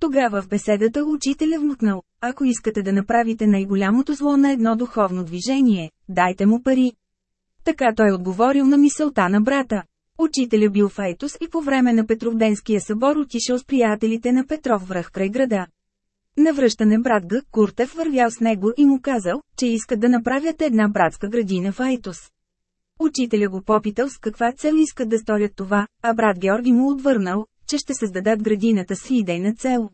Тогава в беседата учителя вмъкнал, ако искате да направите най-голямото зло на едно духовно движение, дайте му пари. Така той отговорил на мисълта на брата. Учителя бил в Айтос и по време на Петровденския събор отишъл с приятелите на Петров връх край града. Навръщане брат Г. Куртев вървял с него и му казал, че искат да направят една братска градина в Айтос. Учителя го попитал с каква цел искат да сторят това, а брат Георги му отвърнал, че ще създадат градината с идейна цел.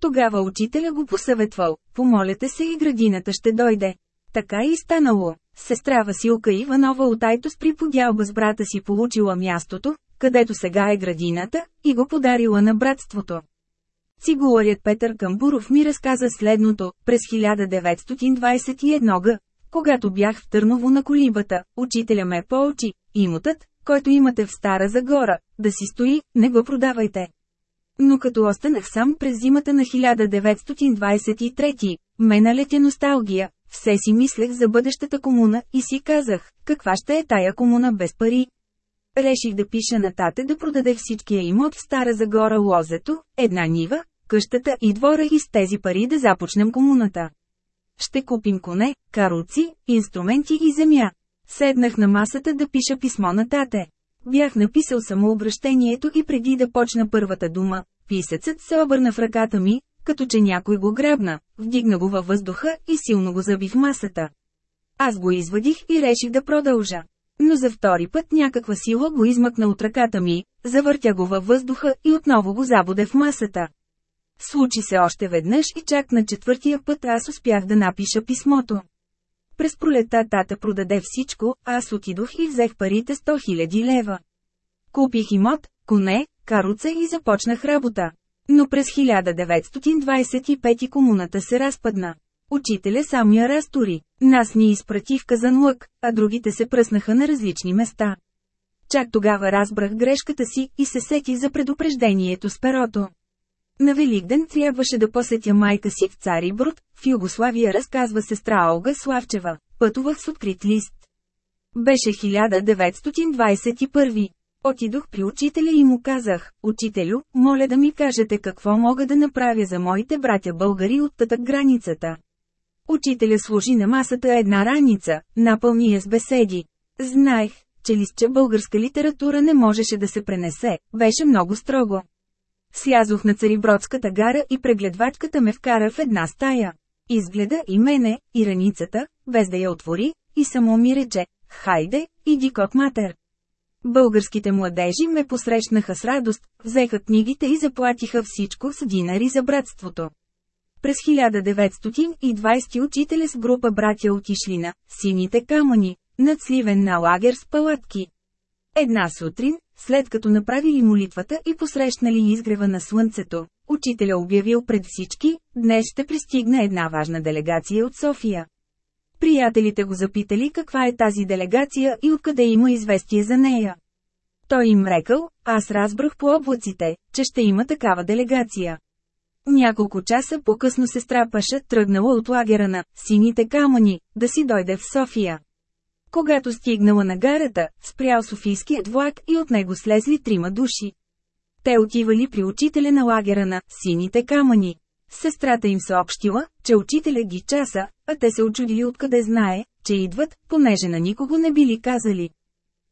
Тогава учителя го посъветвал, помолете се и градината ще дойде. Така и станало. Сестра Василка Иванова от Айтос при подялба с брата си получила мястото, където сега е градината, и го подарила на братството. Цигуларят Петър Камбуров ми разказа следното, през 1921 г. Когато бях в Търново на колибата, учителя ме поучи, имотът, който имате в Стара Загора, да си стои, не го продавайте. Но като останах сам през зимата на 1923, ме налетя носталгия, все си мислех за бъдещата комуна и си казах, каква ще е тая комуна без пари. Реших да пиша на тате да продаде всичкия имот в Стара Загора лозето, една нива, къщата и двора и с тези пари да започнем комуната. Ще купим коне, каруци, инструменти и земя. Седнах на масата да пиша писмо на тате. Бях написал самообращението и преди да почна първата дума, писецът се обърна в ръката ми, като че някой го грабна, вдигна го във въздуха и силно го заби в масата. Аз го извадих и реших да продължа. Но за втори път някаква сила го измъкна от ръката ми, завъртя го във въздуха и отново го забуде в масата. Случи се още веднъж и чак на четвъртия път аз успях да напиша писмото. През пролета тата продаде всичко, аз отидох и взех парите 100 000 лева. Купих имот, коне, каруца и започнах работа. Но през 1925 комуната се разпадна. Учителя сам я разтори. Нас ни изпрати в казан лък, а другите се пръснаха на различни места. Чак тогава разбрах грешката си и се сети за предупреждението с перото. На Великден трябваше да посетя майка си в Цари Бруд, в Югославия разказва сестра Олга Славчева. Пътувах с открит лист. Беше 1921. Отидох при учителя и му казах, учителю, моля да ми кажете какво мога да направя за моите братя българи от татък границата. Учителя служи на масата една раница, напълни я с беседи. Знаех, че листче българска литература не можеше да се пренесе, беше много строго. Слязох на Царибродската гара и прегледвачката ме вкара в една стая. Изгледа и мене, и раницата, без да я отвори, и само ми рече, хайде, иди кот матер. Българските младежи ме посрещнаха с радост, взеха книгите и заплатиха всичко с динари за братството. През 1920 учителя с група братя отишли на «Сините камъни», над Сливен на лагер с палатки. Една сутрин, след като направили молитвата и посрещнали изгрева на слънцето, учителя обявил пред всички, днес ще пристигне една важна делегация от София. Приятелите го запитали каква е тази делегация и откъде има известие за нея. Той им рекал, аз разбрах по облаците, че ще има такава делегация. Няколко часа по-късно сестра Паша тръгнала от лагера на «Сините камъни» да си дойде в София. Когато стигнала на гарата, спрял Софийският влак и от него слезли трима души. Те отивали при учителя на лагера на «Сините камъни». Сестрата им съобщила, че учителя ги часа, а те се очудили откъде знае, че идват, понеже на никого не били казали.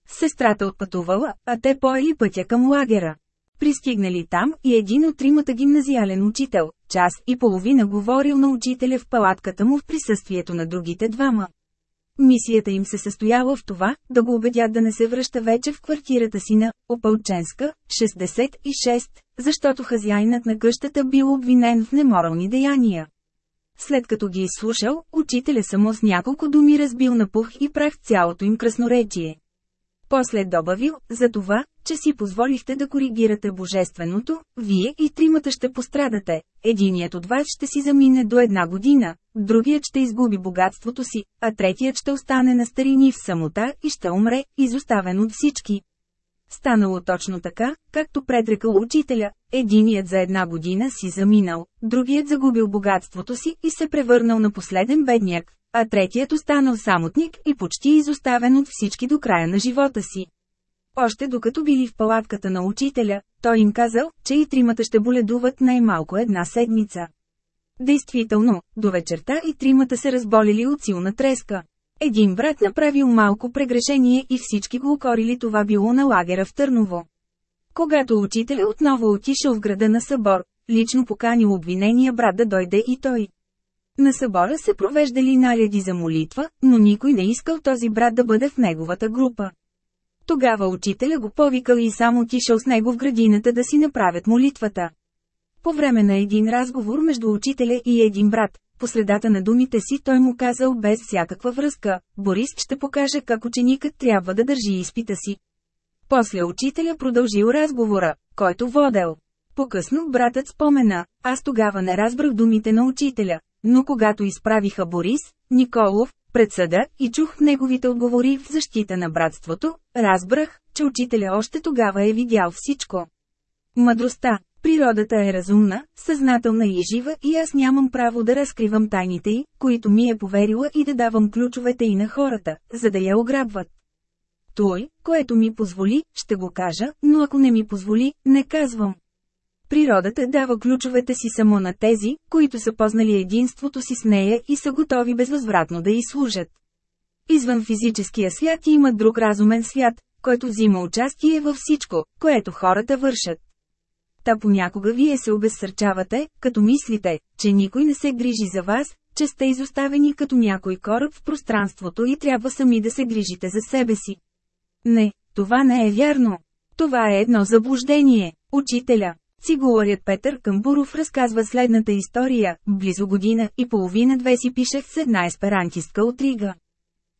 Сестрата отпътувала, а те поели пътя към лагера. Пристигнали там и един от тримата гимназиален учител, час и половина говорил на учителя в палатката му в присъствието на другите двама. Мисията им се състояла в това, да го убедят да не се връща вече в квартирата си на Опълченска, 66, защото хазяйнат на къщата бил обвинен в неморални деяния. След като ги изслушал, учителя само с няколко думи разбил на пух и прах цялото им красноречие. После добавил, за това, че си позволихте да коригирате божественото, вие и тримата ще пострадате. Единият от вас ще си замине до една година, другият ще изгуби богатството си, а третият ще остане на старини в самота и ще умре, изоставен от всички. Станало точно така, както предрекал учителя, единият за една година си заминал, другият загубил богатството си и се превърнал на последен бедняк, а третият останал самотник и почти изоставен от всички до края на живота си. Още докато били в палатката на учителя, той им казал, че и тримата ще боледуват най-малко една седмица. Действително, до вечерта и тримата се разболели от силна треска. Един брат направил малко прегрешение и всички го укорили това било на лагера в Търново. Когато учителя отново отишъл в града на събор, лично поканил обвинения брат да дойде и той. На събора се провеждали наряди за молитва, но никой не искал този брат да бъде в неговата група. Тогава учителя го повикал и сам отишъл с него в градината да си направят молитвата. По време на един разговор между учителя и един брат, по средата на думите си той му казал без всякаква връзка, Борис ще покаже как ученикът трябва да държи изпита си. После учителя продължил разговора, който водел. По-късно братът спомена, аз тогава не разбрах думите на учителя, но когато изправиха Борис, Николов, пред съда и чух неговите отговори в защита на братството, разбрах, че учителя още тогава е видял всичко. Мъдростта, Природата е разумна, съзнателна и жива и аз нямам право да разкривам тайните й, които ми е поверила и да давам ключовете и на хората, за да я ограбват. Той, което ми позволи, ще го кажа, но ако не ми позволи, не казвам. Природата дава ключовете си само на тези, които са познали единството си с нея и са готови безвъзвратно да й служат. Извън физическия свят има друг разумен свят, който взима участие във всичко, което хората вършат. Та понякога вие се обезсърчавате, като мислите, че никой не се грижи за вас, че сте изоставени като някой кораб в пространството и трябва сами да се грижите за себе си. Не, това не е вярно. Това е едно заблуждение. Учителя, Цигуларят Петър Камбуров разказва следната история. Близо година и половина-две си пишех с една есперантистка от Рига.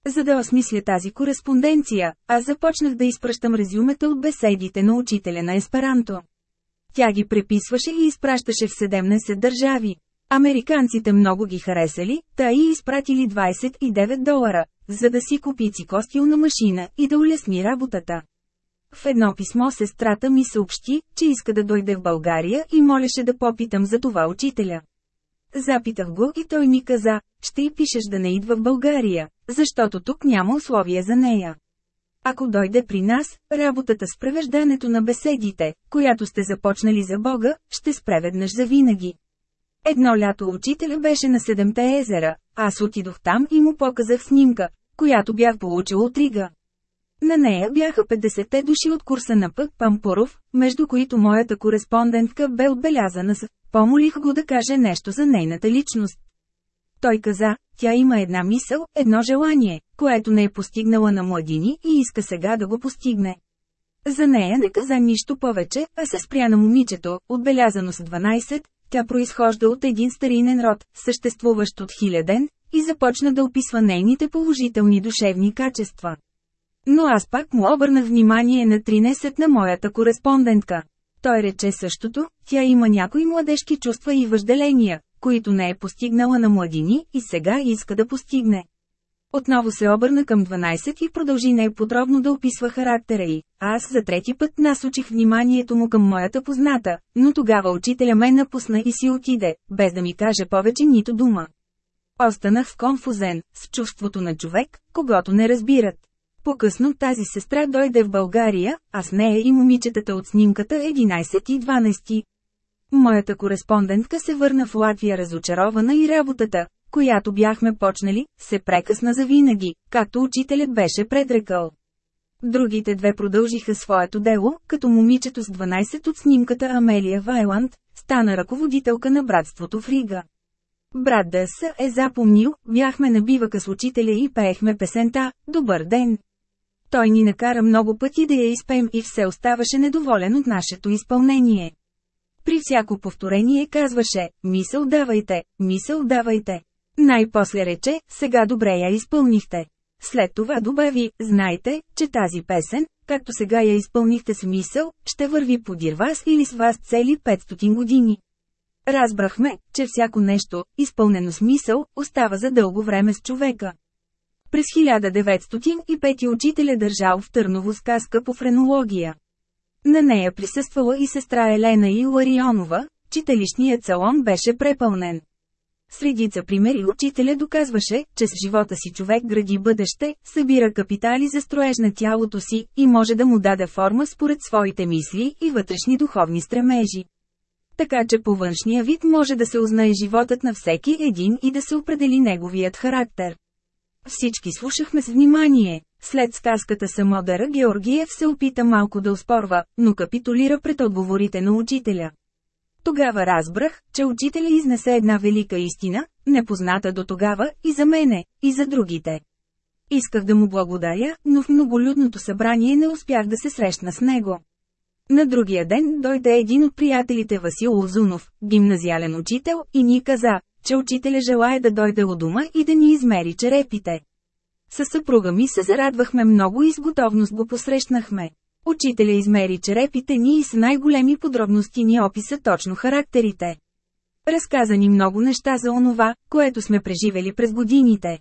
За да осмисля тази кореспонденция, аз започнах да изпращам резюмета от беседите на учителя на есперанто. Тя ги преписваше и изпращаше в 17 държави. Американците много ги харесали, та и изпратили 29 долара, за да си купи цикостилна машина и да улесни работата. В едно писмо сестрата ми съобщи, че иска да дойде в България и молеше да попитам за това учителя. Запитах го и той ми каза, ще й пишеш да не идва в България, защото тук няма условия за нея. Ако дойде при нас, работата с превеждането на беседите, която сте започнали за Бога, ще спре веднъж за винаги. Едно лято учителя беше на Седемте езера, аз отидох там и му показах снимка, която бях получил от Рига. На нея бяха 50-те души от курса на Пък Пампоров, между които моята кореспондентка бе отбелязана с «Помолих го да каже нещо за нейната личност». Той каза, тя има една мисъл, едно желание, което не е постигнала на младини и иска сега да го постигне. За нея не каза нищо повече, а се спря на момичето, отбелязано с 12, тя произхожда от един старинен род, съществуващ от хиляден, и започна да описва нейните положителни душевни качества. Но аз пак му обърнах внимание на 13 на моята кореспондентка. Той рече същото, тя има някои младежки чувства и въжделения, които не е постигнала на младини и сега иска да постигне. Отново се обърна към 12 и продължи най-подробно да описва характера й. Аз за трети път насочих вниманието му към моята позната, но тогава учителя ме напусна и си отиде, без да ми каже повече нито дума. Останах в конфузен, с чувството на човек, когато не разбират. По-късно тази сестра дойде в България, а с нея и момичетата от снимката 11 и 12. Моята кореспондентка се върна в Латвия разочарована и работата, която бяхме почнали, се прекъсна за винаги, както учителят беше предрекал. Другите две продължиха своето дело, като момичето с 12 от снимката Амелия Вайланд, стана ръководителка на братството в Рига. Брат Дъс е запомнил, бяхме на бивака с учителя и пеехме песента «Добър ден». Той ни накара много пъти да я изпеем и все оставаше недоволен от нашето изпълнение. При всяко повторение казваше, мисъл давайте, мисъл давайте. Най-после рече, сега добре я изпълнихте. След това добави, знайте, че тази песен, както сега я изпълнихте с мисъл, ще върви подир вас или с вас цели 500 години. Разбрахме, че всяко нещо, изпълнено с мисъл, остава за дълго време с човека. През 1905 учителя държал в Търново сказка по френология. На нея присъствала и сестра Елена Иларионова, читалищният салон беше препълнен. С редица примери учителя доказваше, че с живота си човек гради бъдеще, събира капитали за строеж на тялото си и може да му даде форма според своите мисли и вътрешни духовни стремежи. Така че по външния вид може да се узнае животът на всеки един и да се определи неговият характер. Всички слушахме с внимание. След сказката Самодера Георгиев се опита малко да успорва, но капитулира пред отговорите на учителя. Тогава разбрах, че учителя изнесе една велика истина, непозната до тогава и за мене, и за другите. Исках да му благодаря, но в многолюдното събрание не успях да се срещна с него. На другия ден дойде един от приятелите Васил Озунов, гимназиален учител, и ни каза, че учителя желая да дойде у дома и да ни измери черепите. Със съпруга ми се зарадвахме много и с готовност го посрещнахме. Учителя измери черепите ни и с най-големи подробности ни описа точно характерите. Разказа ни много неща за онова, което сме преживели през годините.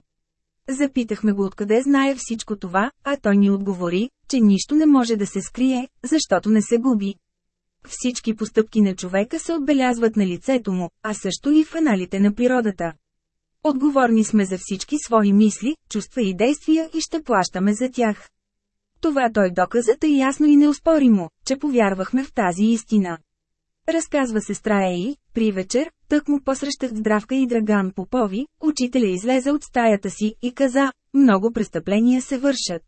Запитахме го откъде знае всичко това, а той ни отговори, че нищо не може да се скрие, защото не се губи. Всички постъпки на човека се отбелязват на лицето му, а също и в аналите на природата. Отговорни сме за всички свои мисли, чувства и действия и ще плащаме за тях. Това той доказа тъй ясно и неоспоримо, че повярвахме в тази истина. Разказва сестра Ей, при вечер, тък му посрещах Здравка и Драган Попови, учителя излезе от стаята си и каза, много престъпления се вършат.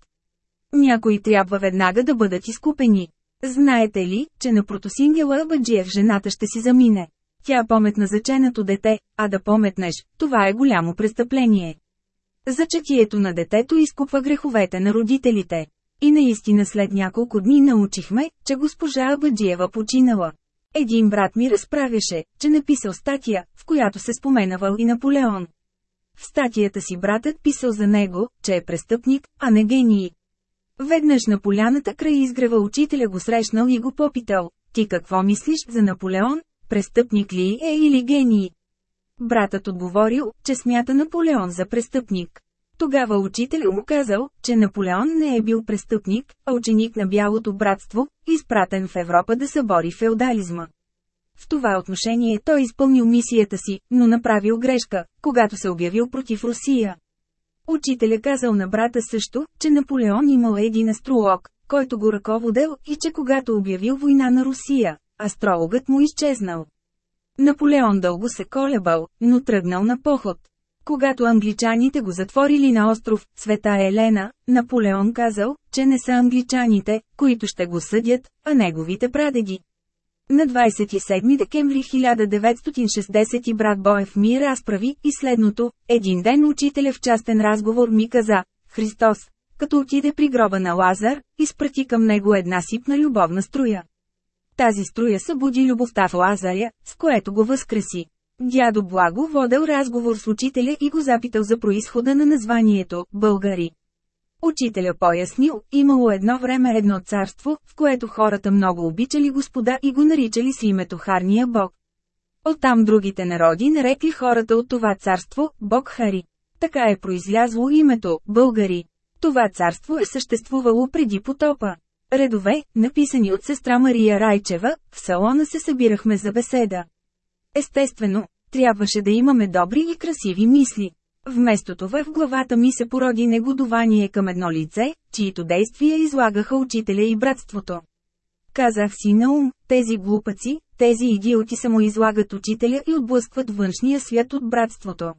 Някои трябва веднага да бъдат изкупени. Знаете ли, че на протосингела Абаджиев жената ще си замине? Тя пометна заченато дете, а да пометнеш, това е голямо престъпление. Зачатието на детето изкупва греховете на родителите. И наистина след няколко дни научихме, че госпожа Абаджиева починала. Един брат ми разправяше, че написал статия, в която се споменавал и Наполеон. В статията си братът писал за него, че е престъпник, а не гений. Веднъж на поляната край изгрева учителя го срещнал и го попитал, ти какво мислиш за Наполеон, престъпник ли е или гений? Братът отговорил, че смята Наполеон за престъпник. Тогава учителя му казал, че Наполеон не е бил престъпник, а ученик на Бялото братство, изпратен в Европа да събори феодализма. В това отношение той изпълнил мисията си, но направил грешка, когато се обявил против Русия. Учителя казал на брата също, че Наполеон имал един астролог, който го ръководел и че когато обявил война на Русия, астрологът му изчезнал. Наполеон дълго се колебал, но тръгнал на поход. Когато англичаните го затворили на остров Света Елена, Наполеон казал, че не са англичаните, които ще го съдят, а неговите прадеди. На 27 декември 1960 брат Боев ми разправи и следното, един ден учителя в частен разговор ми каза, Христос, като отиде при гроба на Лазар, изпрати към него една сипна любовна струя. Тази струя събуди любовта в Лазаря, с което го възкреси. Дядо Благо водел разговор с учителя и го запитал за происхода на названието – българи. Учителя пояснил, имало едно време едно царство, в което хората много обичали Господа и го наричали с името Харния Бог. Оттам другите народи нарекли хората от това царство – Бог Хари. Така е произлязло името – българи. Това царство е съществувало преди потопа. Редове, написани от сестра Мария Райчева, в салона се събирахме за беседа. Естествено, трябваше да имаме добри и красиви мисли. Вместо това в главата ми се породи негодование към едно лице, чието действия излагаха учителя и братството. Казах си на ум, тези глупаци, тези идиоти само излагат учителя и отблъскват външния свят от братството.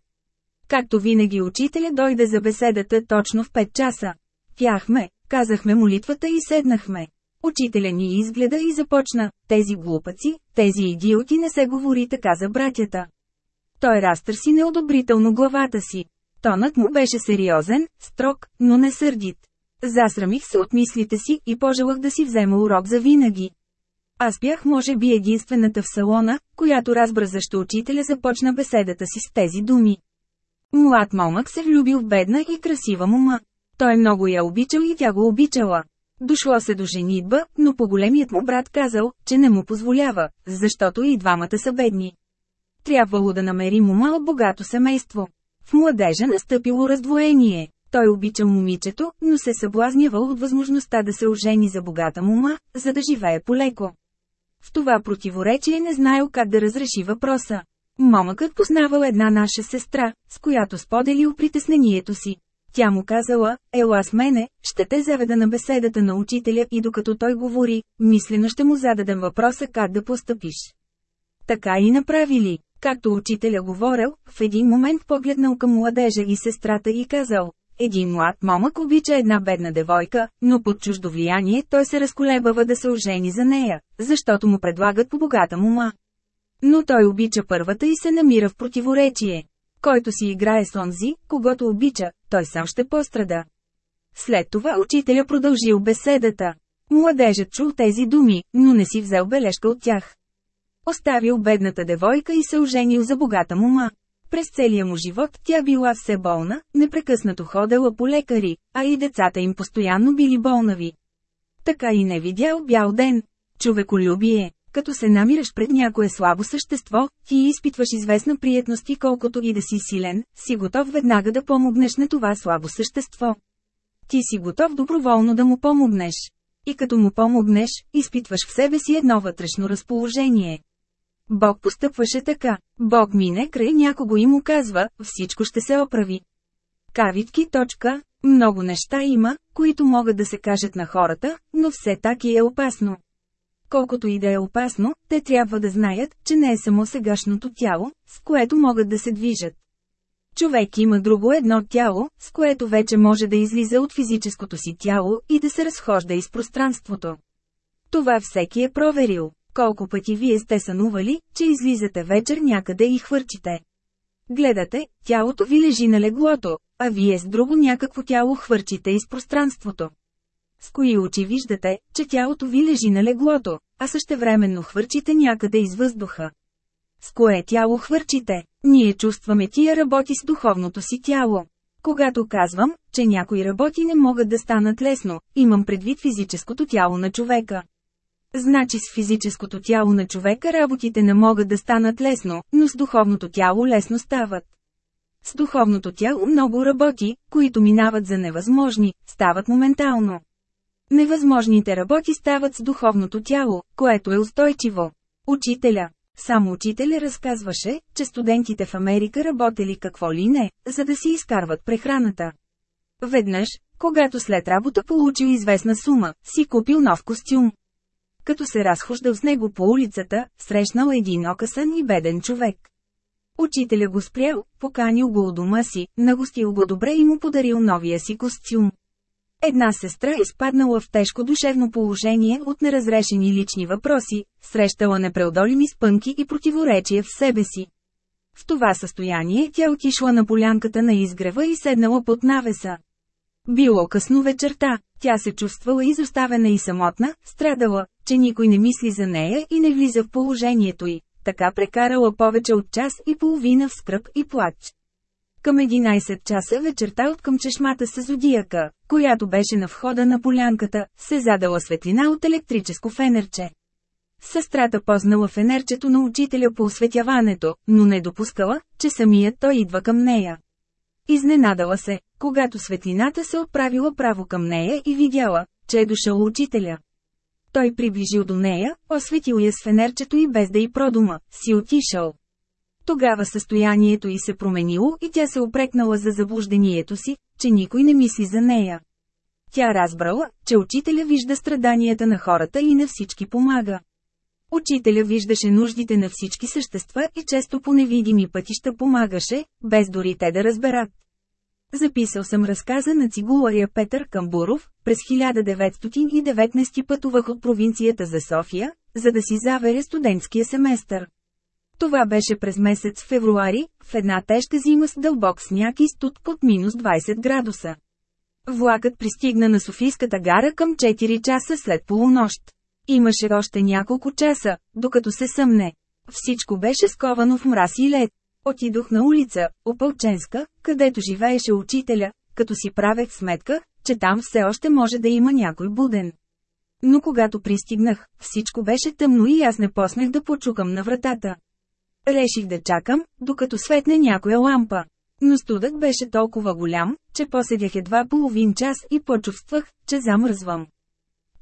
Както винаги учителя дойде за беседата точно в 5 часа. Пяхме, казахме молитвата и седнахме. Учителя ни изгледа и започна, тези глупаци, тези идиоти не се говори така за братята. Той разтърси неодобрително главата си. Тонът му беше сериозен, строг, но не сърдит. Засрамих се от мислите си и пожелах да си взема урок за винаги. Аз бях може би единствената в салона, която разбра защо учителя започна беседата си с тези думи. Млад момък се влюбил в бедна и красива мума. Той много я обичал и тя го обичала. Дошло се до женитба, но по-големият му брат казал, че не му позволява, защото и двамата са бедни. Трябвало да намери мума от богато семейство. В младежа настъпило раздвоение. Той обича момичето, но се съблазнявал от възможността да се ожени за богата мума, за да живее полеко. В това противоречие не знаел как да разреши въпроса. Момъкът познавал една наша сестра, с която споделил притеснението си. Тя му казала, ела с мене, ще те заведа на беседата на учителя и докато той говори, мислено ще му зададем въпроса как да постъпиш. Така и направили. Както учителя говорил, в един момент погледнал към младежа и сестрата и казал, един млад момък обича една бедна девойка, но под чуждо влияние той се разколебава да се ожени за нея, защото му предлагат по богата мума. Но той обича първата и се намира в противоречие. Който си играе с онзи, когато обича, той сам ще пострада. След това учителя продължил беседата. Младежът чул тези думи, но не си взел бележка от тях. Оставил бедната девойка и се оженил за богата мума. През целия му живот тя била все болна, непрекъснато ходела по лекари, а и децата им постоянно били болнави. Така и не видял бял ден. Човеколюбие. Като се намираш пред някое слабо същество, ти изпитваш известна приятност и колкото и да си силен, си готов веднага да помогнеш на това слабо същество. Ти си готов доброволно да му помогнеш. И като му помогнеш, изпитваш в себе си едно вътрешно разположение. Бог постъпваше така. Бог мине край някого и му казва, всичко ще се оправи. Кавитки. Точка. Много неща има, които могат да се кажат на хората, но все таки е опасно. Колкото и да е опасно, те трябва да знаят, че не е само сегашното тяло, с което могат да се движат. Човек има друго едно тяло, с което вече може да излиза от физическото си тяло и да се разхожда из пространството. Това всеки е проверил. Колко пъти вие сте сънували, че излизате вечер някъде и хвърчите. Гледате, тялото ви лежи на леглото, а вие с друго някакво тяло хвърчите из пространството. С кои очи виждате, че тялото ви лежи на леглото, а същевременно хвърчите някъде из въздуха. С кое тяло хвърчите? Ние чувстваме тия работи с духовното си тяло. Когато казвам, че някои работи не могат да станат лесно, имам предвид физическото тяло на човека. Значи с физическото тяло на човека работите не могат да станат лесно, но с духовното тяло лесно стават. С духовното тяло много работи, които минават за невъзможни, стават моментално. Невъзможните работи стават с духовното тяло, което е устойчиво. Учителя. Само учителя разказваше, че студентите в Америка работели какво ли не, за да си изкарват прехраната. Веднъж, когато след работа получил известна сума, си купил нов костюм. Като се разхождал с него по улицата, срещнал един окъсан и беден човек. Учителя го спрял, поканил го у дома си, нагостил го добре и му подарил новия си костюм. Една сестра изпаднала в тежко душевно положение от неразрешени лични въпроси, срещала непреодолими спънки и противоречия в себе си. В това състояние тя отишла на полянката на изгрева и седнала под навеса. Било късно вечерта, тя се чувствала изоставена и самотна, страдала, че никой не мисли за нея и не влиза в положението й. Така прекарала повече от час и половина в скръп и плач. Към 11 часа вечерта от към чешмата с зодияка, която беше на входа на полянката, се задала светлина от електрическо фенерче. Сестрата познала фенерчето на учителя по осветяването, но не допускала, че самият той идва към нея. Изненадала се, когато светлината се отправила право към нея и видяла, че е дошъл учителя. Той приближил до нея, осветил я с фенерчето и без да й продума, си отишъл. Тогава състоянието й се променило и тя се опрекнала за заблуждението си, че никой не мисли за нея. Тя разбрала, че учителя вижда страданията на хората и на всички помага. Учителя виждаше нуждите на всички същества и често по невидими пътища помагаше, без дори те да разберат. Записал съм разказа на цигулария Петър Камбуров, през 1919 пътувах от провинцията за София, за да си заверя студентския семестър. Това беше през месец февруари, в една тежка зима с дълбок сняг и студ под минус 20 градуса. Влакът пристигна на Софийската гара към 4 часа след полунощ. Имаше още няколко часа, докато се съмне. Всичко беше сковано в мраз и лед. Отидох на улица, Опълченска, където живееше учителя, като си правех сметка, че там все още може да има някой буден. Но когато пристигнах, всичко беше тъмно и аз не поснах да почукам на вратата. Реших да чакам, докато светне някоя лампа. Но студът беше толкова голям, че поседях едва половин час и почувствах, че замръзвам.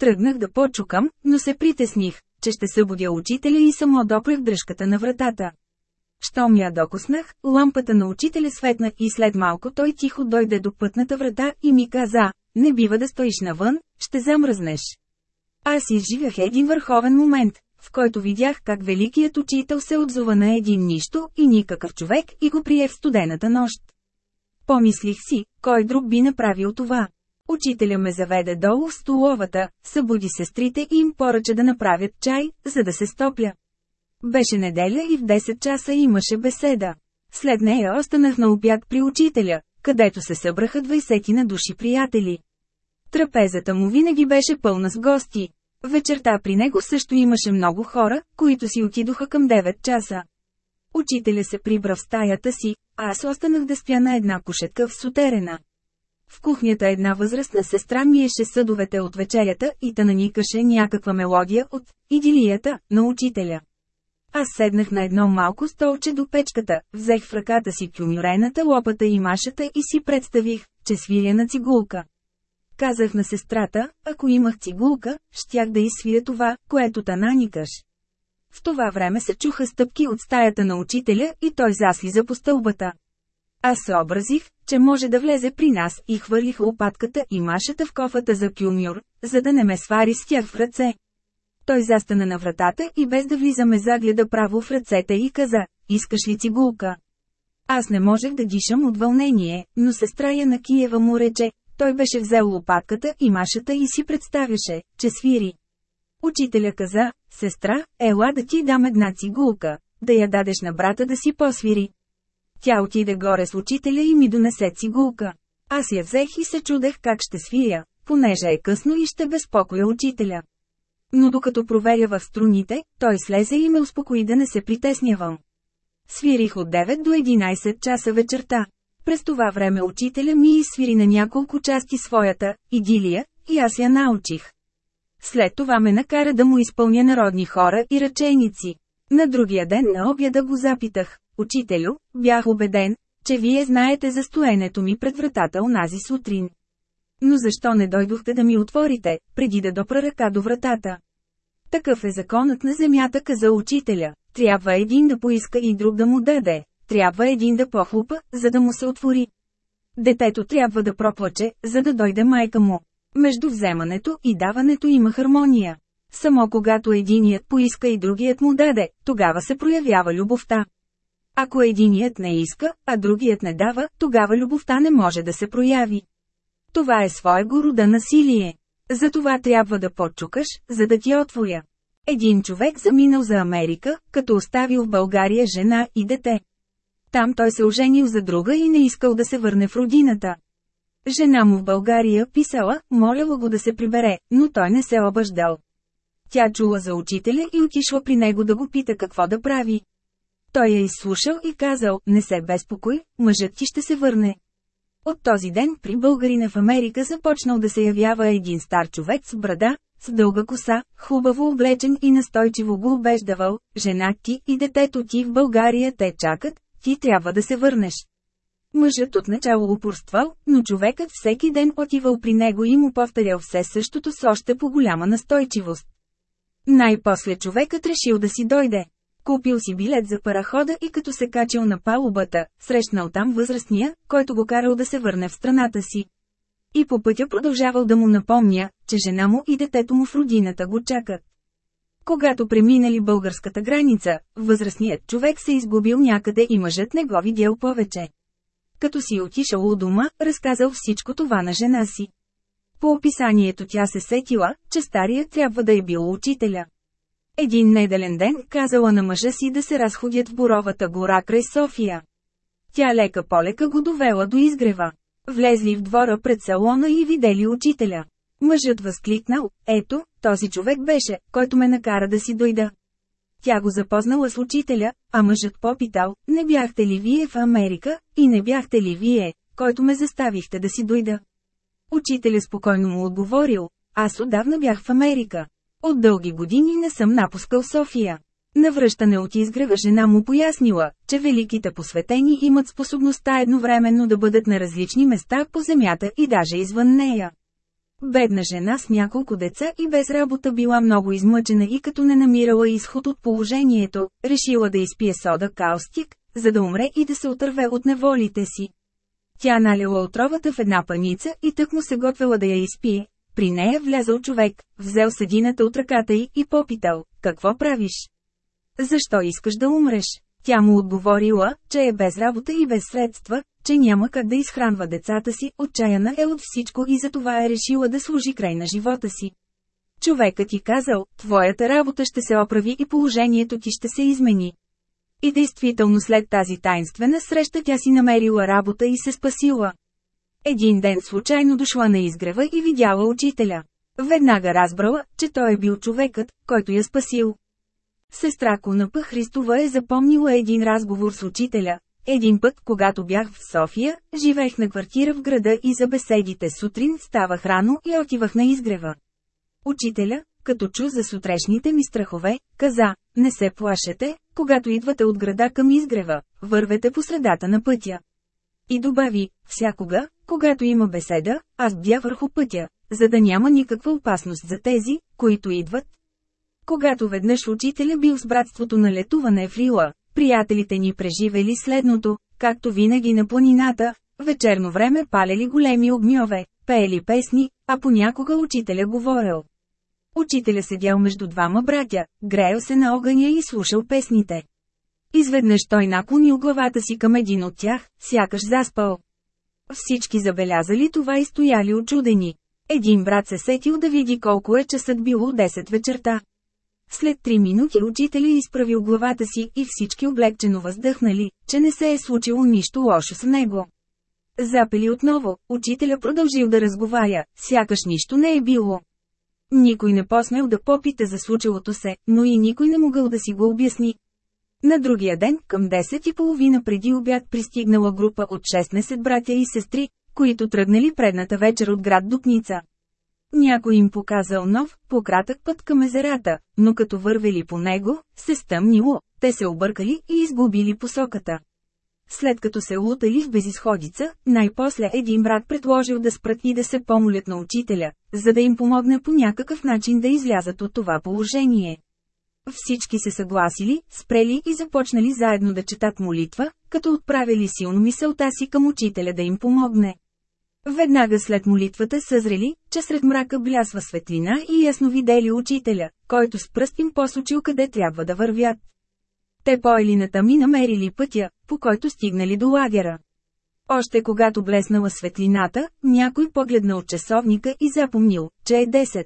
Тръгнах да почукам, но се притесних, че ще събудя учителя и само допрех дръжката на вратата. Щом я докоснах, лампата на учителя светна и след малко той тихо дойде до пътната врата и ми каза, не бива да стоиш навън, ще замръзнеш. Аз изживях един върховен момент, в който видях как великият учител се отзова на един нищо и никакъв човек и го прие в студената нощ. Помислих си, кой друг би направил това. Учителя ме заведе долу в столовата, събуди сестрите и им поръча да направят чай, за да се стопля. Беше неделя и в 10 часа имаше беседа. След нея останах на обяд при учителя, където се събраха 20 на души приятели. Трапезата му винаги беше пълна с гости. Вечерта при него също имаше много хора, които си отидоха към 9 часа. Учителя се прибра в стаята си, а аз останах да спя на една кошетка в сутерена. В кухнята една възрастна сестра миеше съдовете от вечерята и та наникаше някаква мелодия от «Идилията» на учителя. Аз седнах на едно малко столче до печката, взех в ръката си кюмюрената лопата и машата и си представих, че свиря на цигулка. Казах на сестрата, ако имах цигулка, щях да изсвия това, което та наникаш. В това време се чуха стъпки от стаята на учителя и той заслиза по стълбата. Аз се образих, че може да влезе при нас и хвърлих лопатката и машата в кофата за кюмюр, за да не ме свари с тях в ръце. Той застана на вратата и без да влизаме загледа право в ръцете и каза, искаш ли цигулка? Аз не можех да дишам от вълнение, но сестра на Киева му рече, той беше взел лопатката и машата и си представяше, че свири. Учителя каза, сестра, ела да ти дам една цигулка, да я дадеш на брата да си посвири. Тя отиде горе с учителя и ми донесе цигулка. Аз я взех и се чудех как ще свиря, понеже е късно и ще безпокоя учителя. Но докато проверя в струните, той слезе и ме успокои да не се притеснявам. Свирих от 9 до 11 часа вечерта. През това време учителя ми изсвири на няколко части своята идилия, и аз я научих. След това ме накара да му изпълня народни хора и ръчейници. На другия ден на обяда го запитах. Учителю, бях убеден, че вие знаете за стоенето ми пред вратата онази сутрин. Но защо не дойдохте да ми отворите, преди да допра ръка до вратата? Такъв е законът на земята, каза учителя. Трябва един да поиска и друг да му даде. Трябва един да похлупа, за да му се отвори. Детето трябва да проплаче, за да дойде майка му. Между вземането и даването има хармония. Само когато единият поиска и другият му даде, тогава се проявява любовта. Ако единият не иска, а другият не дава, тогава любовта не може да се прояви. Това е своего рода насилие. Затова трябва да почукаш, за да ти отворя. Един човек заминал за Америка, като оставил в България жена и дете. Там той се оженил за друга и не искал да се върне в родината. Жена му в България писала, моляла го да се прибере, но той не се обаждал. Тя чула за учителя и отишла при него да го пита какво да прави. Той я изслушал и казал, не се безпокой, мъжът ти ще се върне. От този ден при българина в Америка започнал да се явява един стар човек с брада, с дълга коса, хубаво облечен и настойчиво го убеждавал, жена ти и детето ти в България те чакат, ти трябва да се върнеш. Мъжът отначало упорствал, но човекът всеки ден отивал при него и му повторял все същото с още по голяма настойчивост. Най-после човекът решил да си дойде. Купил си билет за парахода и като се качил на палубата, срещнал там възрастния, който го карал да се върне в страната си. И по пътя продължавал да му напомня, че жена му и детето му в родината го чакат. Когато преминали българската граница, възрастният човек се изгубил някъде и мъжът не го видял повече. Като си отишъл у дома, разказал всичко това на жена си. По описанието тя се сетила, че стария трябва да е бил учителя. Един неделен ден казала на мъжа си да се разходят в Боровата гора край София. Тя лека полека го довела до изгрева. Влезли в двора пред салона и видели учителя. Мъжът възкликнал, ето, този човек беше, който ме накара да си дойда. Тя го запознала с учителя, а мъжът попитал, не бяхте ли вие в Америка, и не бяхте ли вие, който ме заставихте да си дойда. Учителя спокойно му отговорил, аз отдавна бях в Америка. От дълги години не съм напускал София. Навръщане от изгрева жена му пояснила, че великите посветени имат способността едновременно да бъдат на различни места по земята и даже извън нея. Бедна жена с няколко деца и без работа била много измъчена и като не намирала изход от положението, решила да изпие сода каустик, за да умре и да се отърве от неволите си. Тя налила отровата в една паница и тък му се готвела да я изпие. При нея влязъл човек, взел съдината от ръката й и попитал, какво правиш? Защо искаш да умреш? Тя му отговорила, че е без работа и без средства, че няма как да изхранва децата си, отчаяна е от всичко и затова е решила да служи край на живота си. Човекът ти казал, твоята работа ще се оправи и положението ти ще се измени. И действително след тази тайнствена среща тя си намерила работа и се спасила. Един ден случайно дошла на изгрева и видяла учителя. Веднага разбрала, че той е бил човекът, който я спасил. Сестра Конапа Христова е запомнила един разговор с учителя. Един път, когато бях в София, живеех на квартира в града и за беседите сутрин ставах рано и отивах на изгрева. Учителя, като чу за сутрешните ми страхове, каза, не се плашете, когато идвате от града към изгрева, вървете по средата на пътя. И добави, всякога, когато има беседа, аз бя върху пътя, за да няма никаква опасност за тези, които идват, когато веднъж учителя бил с братството на летуване в Рила, приятелите ни преживели следното, както винаги на планината, вечерно време палели големи огньове, пеели песни, а понякога учителя говорил. Учителя седял между двама братя, греел се на огъня и слушал песните. Изведнъж той наклонил главата си към един от тях, сякаш заспал. Всички забелязали това и стояли очудени. Един брат се сетил да види колко е часът било 10 вечерта. След три минути учителя изправил главата си и всички облегчено въздъхнали, че не се е случило нищо лошо с него. Запели отново, учителя продължил да разговаря, сякаш нищо не е било. Никой не посмел да попита за случилото се, но и никой не могъл да си го обясни. На другия ден, към 10 и половина преди обяд пристигнала група от 16 братя и сестри, които тръгнали предната вечер от град Дупница. Някой им показал нов, пократък път към езерата, но като вървели по него, се стъмнило, те се объркали и изгубили посоката. След като се лутали в безисходица, най-после един брат предложил да спрат и да се помолят на учителя, за да им помогне по някакъв начин да излязат от това положение. Всички се съгласили, спрели и започнали заедно да четат молитва, като отправили силно мисълта си към учителя да им помогне. Веднага след молитвата съзрели, че сред мрака блясва светлина и ясно видели учителя, който с пръст им посочил къде трябва да вървят. Те поели на и намерили пътя, по който стигнали до лагера. Още когато блеснала светлината, някой погледнал часовника и запомнил, че е 10.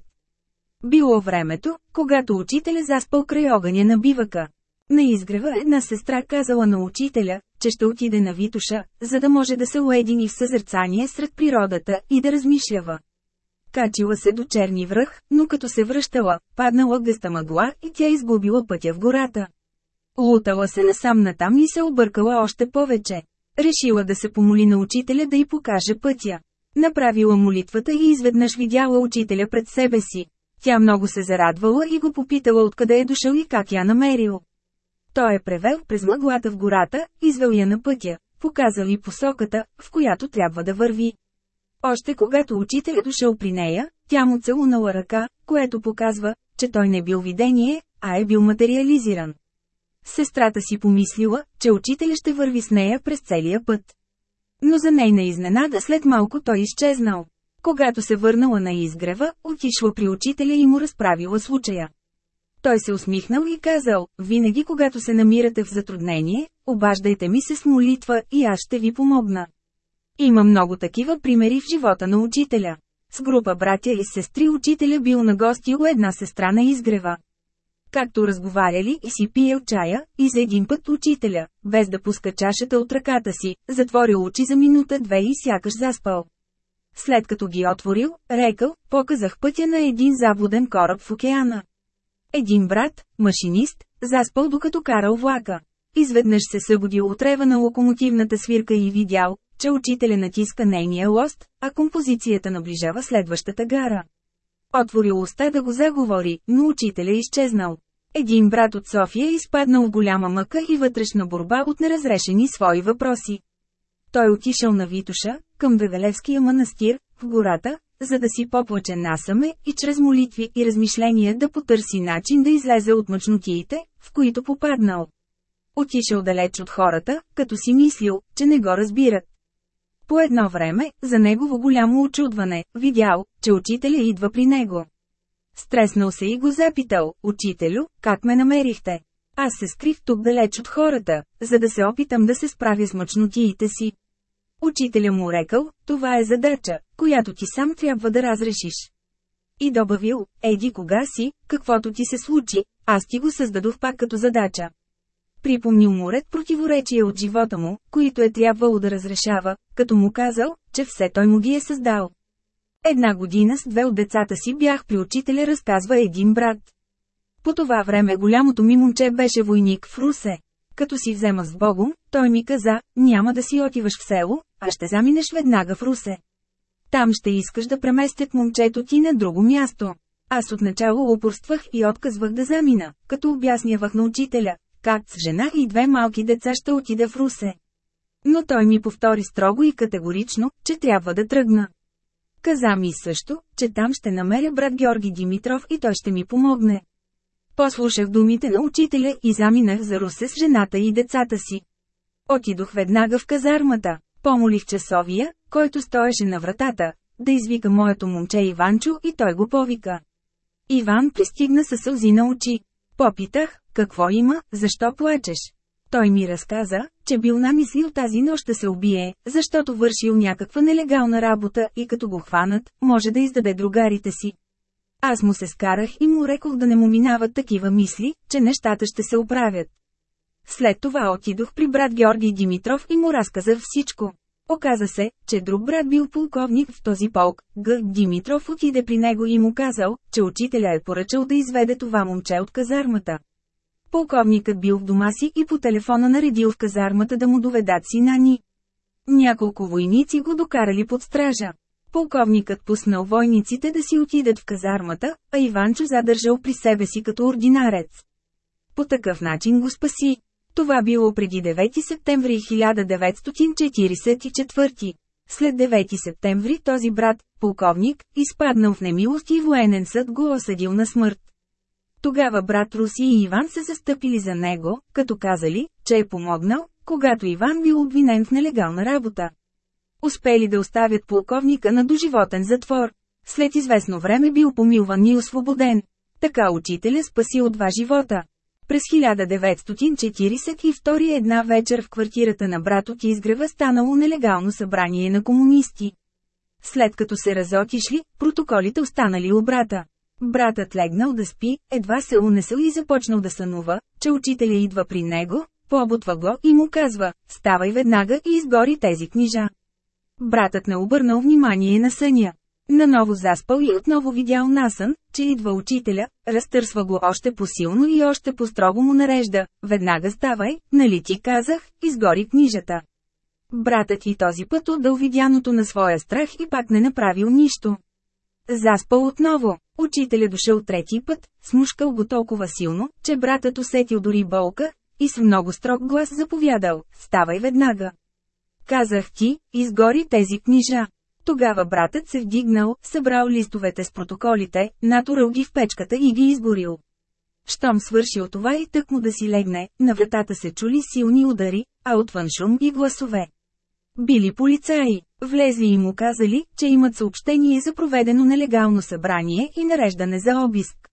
Било времето, когато учителя заспал край огъня на бивака. На изгрева една сестра казала на учителя, че ще отиде на Витуша, за да може да се уедини в съзерцание сред природата и да размишлява. Качила се до черни връх, но като се връщала, паднала гъста мъгла и тя изгубила пътя в гората. Лутала се насам натам и се объркала още повече. Решила да се помоли на учителя да й покаже пътя. Направила молитвата и изведнъж видяла учителя пред себе си. Тя много се зарадвала и го попитала откъде е дошъл и как я намерил. Той е превел през мъглата в гората, извел я на пътя, показал и посоката, в която трябва да върви. Още когато учител е дошъл при нея, тя му целунала ръка, което показва, че той не бил видение, а е бил материализиран. Сестрата си помислила, че учителя ще върви с нея през целия път. Но за нейна изненада след малко той изчезнал. Когато се върнала на изгрева, отишла при учителя и му разправила случая. Той се усмихнал и казал, винаги когато се намирате в затруднение, обаждайте ми се с молитва и аз ще ви помогна. Има много такива примери в живота на учителя. С група братя и сестри учителя бил на гости у една сестра на изгрева. Както разговаряли и си пиел чая, и за един път учителя, без да пуска чашата от ръката си, затворил очи за минута-две и сякаш заспал. След като ги отворил, рекал, показах пътя на един заблуден кораб в океана. Един брат, машинист, заспал докато карал влака. Изведнъж се събудил от рева на локомотивната свирка и видял, че учителя натиска нейния лост, а композицията наближава следващата гара. Отворил уста да го заговори, но учителя е изчезнал. Един брат от София изпаднал в голяма мъка и вътрешна борба от неразрешени свои въпроси. Той отишъл на Витуша, към Вевелевския манастир, в гората, за да си поплаче насаме и чрез молитви и размишления да потърси начин да излезе от мъчнотиите, в които попаднал. Отишъл далеч от хората, като си мислил, че не го разбират. По едно време, за негово голямо очудване, видял, че учителя идва при него. Стреснал се и го запитал, учителю, как ме намерихте? Аз се скрив тук далеч от хората, за да се опитам да се справя с мъчнотиите си. Учителя му рекал, това е задача, която ти сам трябва да разрешиш. И добавил, еди кога си, каквото ти се случи, аз ти го създадох пак като задача. Припомнил му ред противоречия от живота му, които е трябвало да разрешава, като му казал, че все той му ги е създал. Една година с две от децата си бях при учителя разказва един брат. По това време голямото ми момче беше войник в Русе. Като си взема с Богом, той ми каза, няма да си отиваш в село, а ще заминеш веднага в Русе. Там ще искаш да преместят момчето ти на друго място. Аз отначало упорствах и отказвах да замина, като обяснявах на учителя, как с жена и две малки деца ще отида в Русе. Но той ми повтори строго и категорично, че трябва да тръгна. Каза ми също, че там ще намеря брат Георги Димитров и той ще ми помогне. Послушах думите на учителя и заминах за Русе с жената и децата си. Отидох веднага в казармата, помолих часовия, който стоеше на вратата, да извика моето момче Иванчо и той го повика. Иван пристигна със сълзи на очи. Попитах, какво има, защо плачеш? Той ми разказа, че бил намислил тази нощ да се убие, защото вършил някаква нелегална работа и като го хванат, може да издаде другарите си. Аз му се скарах и му рекох да не му минават такива мисли, че нещата ще се оправят. След това отидох при брат Георги Димитров и му разказах всичко. Оказа се, че друг брат бил полковник в този полк, Г. Димитров отиде при него и му казал, че учителя е поръчал да изведе това момче от казармата. Полковникът бил в дома си и по телефона наредил в казармата да му доведат сина ни. Няколко войници го докарали под стража. Полковникът пуснал войниците да си отидат в казармата, а Иванчо задържал при себе си като ординарец. По такъв начин го спаси. Това било преди 9 септември 1944. След 9 септември този брат, полковник, изпаднал в немилост и военен съд го осъдил на смърт. Тогава брат Руси и Иван се застъпили за него, като казали, че е помогнал, когато Иван бил обвинен в нелегална работа. Успели да оставят полковника на доживотен затвор. След известно време бил помилван и освободен. Така учителя спаси от два живота. През 1942 една вечер в квартирата на брат от изгрева станало нелегално събрание на комунисти. След като се разотишли, протоколите останали у брата. Братът легнал да спи, едва се унесъл и започнал да сънува, че учителя идва при него, побутва го и му казва, ставай веднага и изгори тези книжа. Братът не обърнал внимание на съня. Наново заспал и отново видял насън, че идва учителя, разтърсва го още по-силно и още по-строго му нарежда, веднага ставай, нали ти казах, изгори книжата. Братът и този път отдал видяното на своя страх и пак не направил нищо. Заспал отново, учителя дошъл трети път, смушкал го толкова силно, че братът усетил дори болка, и с много строг глас заповядал, ставай веднага. Казах ти, изгори тези книжа. Тогава братът се вдигнал, събрал листовете с протоколите, натурал ги в печката и ги изгорил. Щом свършил това и тък му да си легне, на вратата се чули силни удари, а отвън шум и гласове. Били полицаи, влезли и му казали, че имат съобщение за проведено нелегално събрание и нареждане за обиск.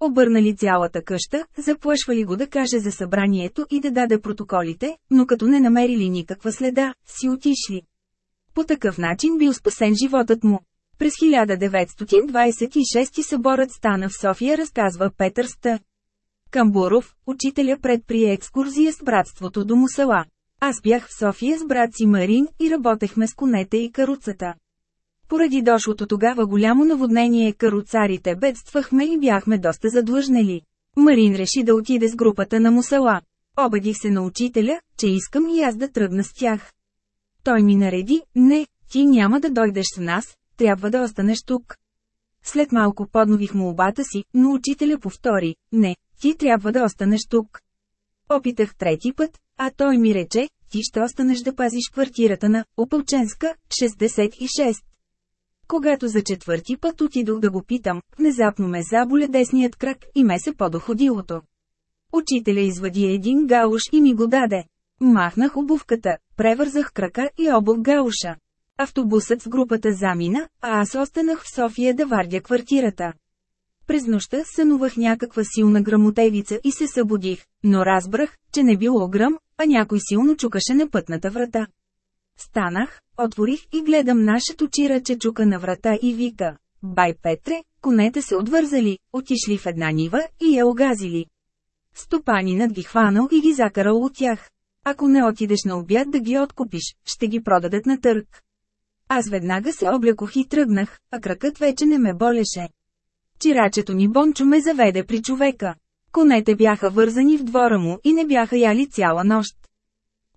Обърнали цялата къща, заплашвали го да каже за събранието и да даде протоколите, но като не намерили никаква следа, си отишли. По такъв начин бил спасен животът му. През 1926 съборът стана в София разказва Петър Ста. Камбуров, учителя предприе екскурзия с братството до Мусала. Аз бях в София с брат си Марин и работехме с конете и каруцата. Поради дошлото тогава голямо наводнение каруцарите бедствахме и бяхме доста задлъжнели. Марин реши да отиде с групата на Мусала. Обадих се на учителя, че искам и аз да тръгна с тях. Той ми нареди, не, ти няма да дойдеш с нас, трябва да останеш тук. След малко поднових му обата си, но учителя повтори, не, ти трябва да останеш тук. Опитах трети път, а той ми рече, ти ще останеш да пазиш квартирата на Опълченска, 66. Когато за четвърти път отидох да го питам, внезапно ме заболе десният крак и ме се подоходилото. Учителя извади един галуш и ми го даде. Махнах обувката, превързах крака и обух гауша. Автобусът с групата замина, а аз останах в София да вардя квартирата. През нощта сънувах някаква силна грамотевица и се събудих, но разбрах, че не било гръм, а някой силно чукаше на пътната врата. Станах, отворих и гледам нашето чира, че чука на врата и вика. Бай Петре, конете се отвързали, отишли в една нива и я огазили. Стопанинът ги хванал и ги закарал от тях. Ако не отидеш на обяд да ги откупиш, ще ги продадат на търг. Аз веднага се облякох и тръгнах, а кракът вече не ме болеше. Чирачето ни Бончо ме заведе при човека. Конете бяха вързани в двора му и не бяха яли цяла нощ.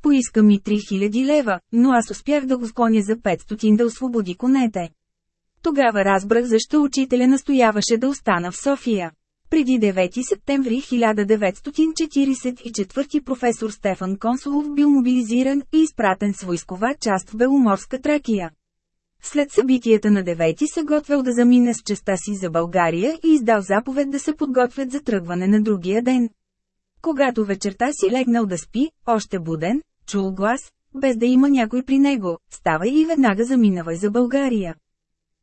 Поиска ми 3000 лева, но аз успях да го склоня за 500 да освободи конете. Тогава разбрах защо учителя настояваше да остана в София. Преди 9 септември 1944 професор Стефан Консулов бил мобилизиран и изпратен с войскова част в Беломорска Тракия. След събитията на 9 се готвел да замине с честа си за България и издал заповед да се подготвят за тръгване на другия ден. Когато вечерта си легнал да спи, още буден, чул глас, без да има някой при него, ставай и веднага заминавай за България.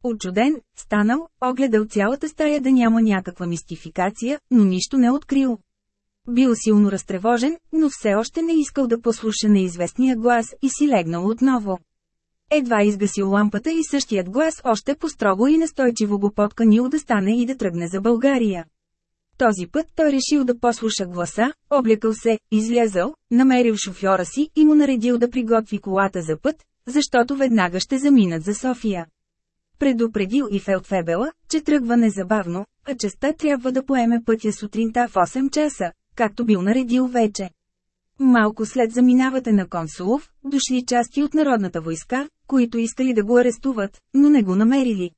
Очуден, станал, огледал цялата стая да няма някаква мистификация, но нищо не открил. Бил силно разтревожен, но все още не искал да послуша неизвестния глас и си легнал отново. Едва изгасил лампата и същият глас още по-строго и настойчиво го подканил да стане и да тръгне за България. Този път той решил да послуша гласа, облекал се, излязъл, намерил шофьора си и му наредил да приготви колата за път, защото веднага ще заминат за София. Предупредил и Фелдфебела, че тръгва незабавно, а частта трябва да поеме пътя сутринта в 8 часа, както бил наредил вече. Малко след заминавате на Консулов, дошли части от народната войска, които искали да го арестуват, но не го намерили.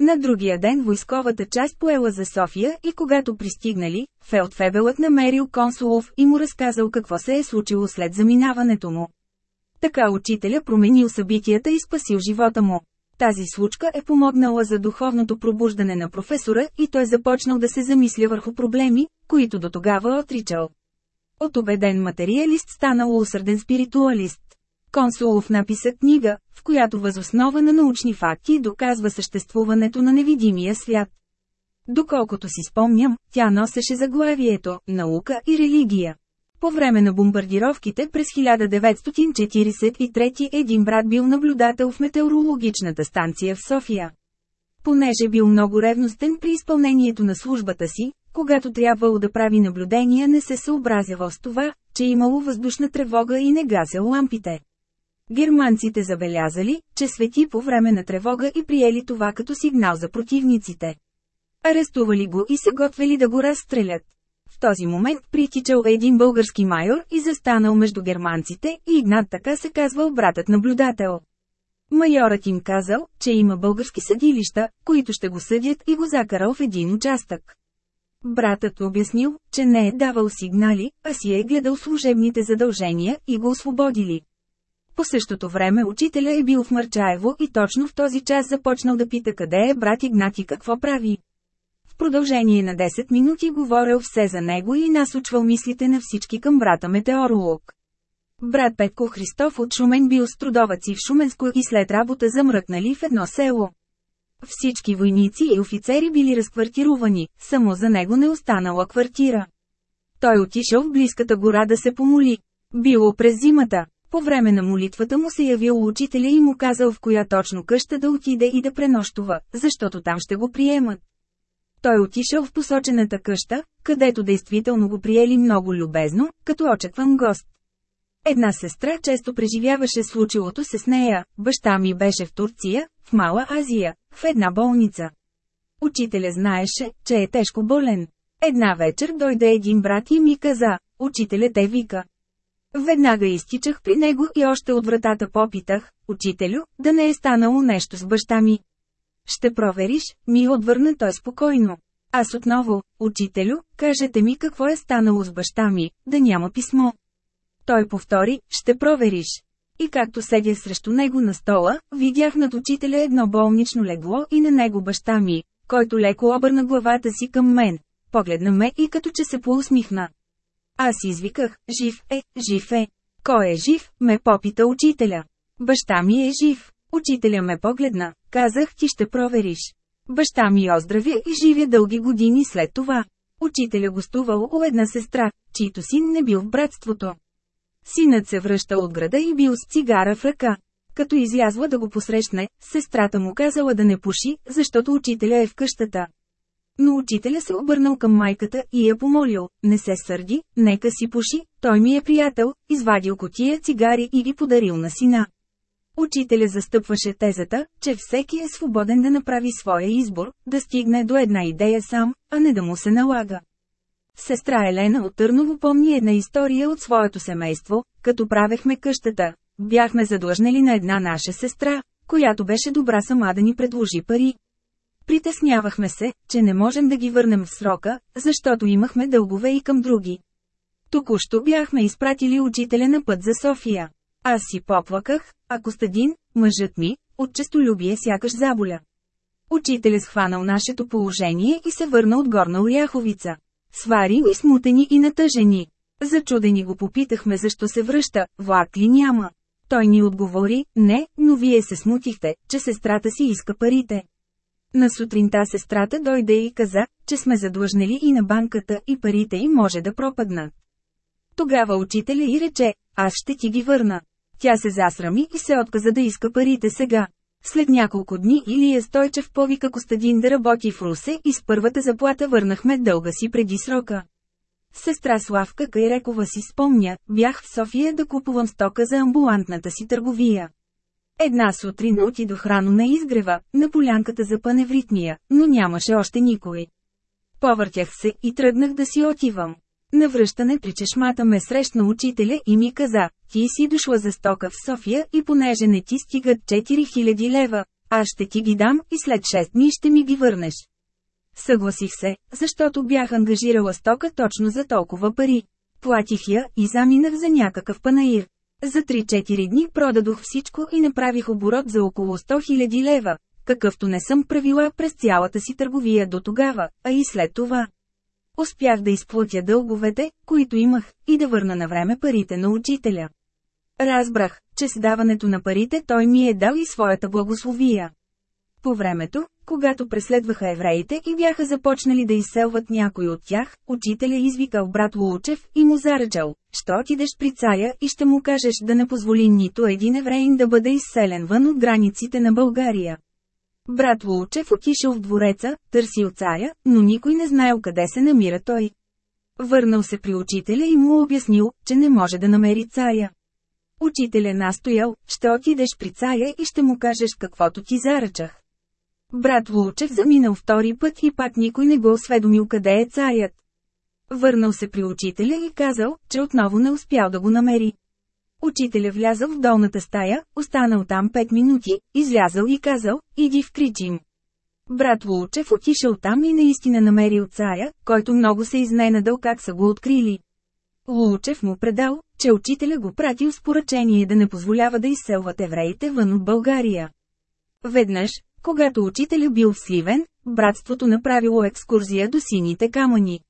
На другия ден войсковата част поела за София и когато пристигнали, Фелдфебелът намерил Консулов и му разказал какво се е случило след заминаването му. Така учителя променил събитията и спасил живота му. Тази случка е помогнала за духовното пробуждане на професора и той започнал да се замисля върху проблеми, които до тогава отричал. От убеден материалист станал усърден спиритуалист. Консулов написа книга, в която възоснова на научни факти доказва съществуването на невидимия свят. Доколкото си спомням, тя носеше заглавието «Наука и религия». По време на бомбардировките през 1943 един брат бил наблюдател в метеорологичната станция в София. Понеже бил много ревностен при изпълнението на службата си, когато трябвало да прави наблюдения не се съобразявал с това, че имало въздушна тревога и не гасел лампите. Германците забелязали, че свети по време на тревога и приели това като сигнал за противниците. Арестували го и се готвели да го разстрелят. В този момент притичал един български майор и застанал между германците и Игнат така се казвал братът наблюдател. Майорът им казал, че има български съдилища, които ще го съдят и го закарал в един участък. Братът обяснил, че не е давал сигнали, а си е гледал служебните задължения и го освободили. По същото време учителя е бил в Мърчаево и точно в този час започнал да пита къде е брат Игнат и какво прави. В продължение на 10 минути говорил все за него и насочвал мислите на всички към брата метеоролог. Брат Петко Христов от Шумен бил с трудоваци в Шуменско и след работа замръкнали в едно село. Всички войници и офицери били разквартирувани, само за него не останала квартира. Той отишъл в близката гора да се помоли. Било през зимата. По време на молитвата му се явил учителя и му казал в коя точно къща да отиде и да пренощува, защото там ще го приемат. Той отишъл в посочената къща, където действително го приели много любезно, като очакван гост. Една сестра често преживяваше случилото се с нея, баща ми беше в Турция, в Мала Азия, в една болница. Учителя знаеше, че е тежко болен. Една вечер дойде един брат и ми каза, учителя те вика. Веднага изтичах при него и още от вратата попитах, учителю, да не е станало нещо с баща ми. Ще провериш, ми отвърна той спокойно. Аз отново, учителю, кажете ми какво е станало с баща ми, да няма писмо. Той повтори, ще провериш. И както седя срещу него на стола, видях над учителя едно болнично легло и на него баща ми, който леко обърна главата си към мен. Погледна ме и като че се поусмихна. Аз извиках, жив е, жив е. Кой е жив, ме попита учителя. Баща ми е жив. Учителя ме погледна, казах ти ще провериш. Баща ми оздравя и живя дълги години след това. Учителя гостувал у една сестра, чийто син не бил в братството. Синът се връща от града и бил с цигара в ръка. Като излязла да го посрещне, сестрата му казала да не пуши, защото учителя е в къщата. Но учителя се обърнал към майката и я помолил, не се сърди, нека си пуши, той ми е приятел, извадил котия цигари и ги подарил на сина. Учителя застъпваше тезата, че всеки е свободен да направи своя избор, да стигне до една идея сам, а не да му се налага. Сестра Елена от Търново помни една история от своето семейство, като правехме къщата. Бяхме задлъжнали на една наша сестра, която беше добра сама да ни предложи пари. Притеснявахме се, че не можем да ги върнем в срока, защото имахме дългове и към други. Току-що бяхме изпратили учителя на път за София. Аз си поплаках, а Костадин, мъжът ми, от честолюбие сякаш заболя. Учителя схванал нашето положение и се върна от горна Оряховица. Свари и смутени и натъжени. Зачудени го попитахме защо се връща, влак ли няма. Той ни отговори, не, но вие се смутихте, че сестрата си иска парите. На сутринта сестрата дойде и каза, че сме задлъжнели и на банката и парите им може да пропаднат. Тогава учителя и рече, аз ще ти ги върна. Тя се засрами и се отказа да иска парите сега. След няколко дни Илия Стойчев повика Костадин да работи в Русе и с първата заплата върнахме дълга си преди срока. Сестра Славка Кайрекова си спомня, бях в София да купувам стока за амбулантната си търговия. Една сутрин отидох рано на изгрева, на полянката за паневритмия, но нямаше още никой. Повъртях се и тръгнах да си отивам. На връщане при чешмата ме срещна учителя и ми каза, ти си дошла за стока в София и понеже не ти стигат 4000 лева, Аз ще ти ги дам и след 6 дни ще ми ги върнеш. Съгласих се, защото бях ангажирала стока точно за толкова пари. Платих я и заминах за някакъв панаир. За 3-4 дни продадох всичко и направих оборот за около 100 000 лева, какъвто не съм правила през цялата си търговия до тогава, а и след това. Успях да изплатя дълговете, които имах, и да върна на време парите на учителя. Разбрах, че с даването на парите той ми е дал и своята благословия. По времето, когато преследваха евреите и бяха започнали да изселват някой от тях, учителя извикал брат Лучев и му заръчал, «Що отидеш при царя и ще му кажеш да не позволи нито един евреин да бъде изселен вън от границите на България». Брат Лучев отишъл в двореца, търсил царя, но никой не знаел къде се намира той. Върнал се при учителя и му обяснил, че не може да намери царя. Учителя настоял, ще отидеш при царя и ще му кажеш каквото ти заръчах. Брат Лучев заминал втори път и пак никой не го осведомил къде е царят. Върнал се при учителя и казал, че отново не успял да го намери. Учителя влязъл в долната стая, останал там 5 минути, излязъл и казал, иди в кричим. Брат Лучев отишъл там и наистина намерил царя, който много се изненадал как са го открили. Лучев му предал, че учителя го пратил с поръчение да не позволява да изселват евреите вън от България. Веднъж, когато учителя бил в Сливен, братството направило екскурзия до сините камъни.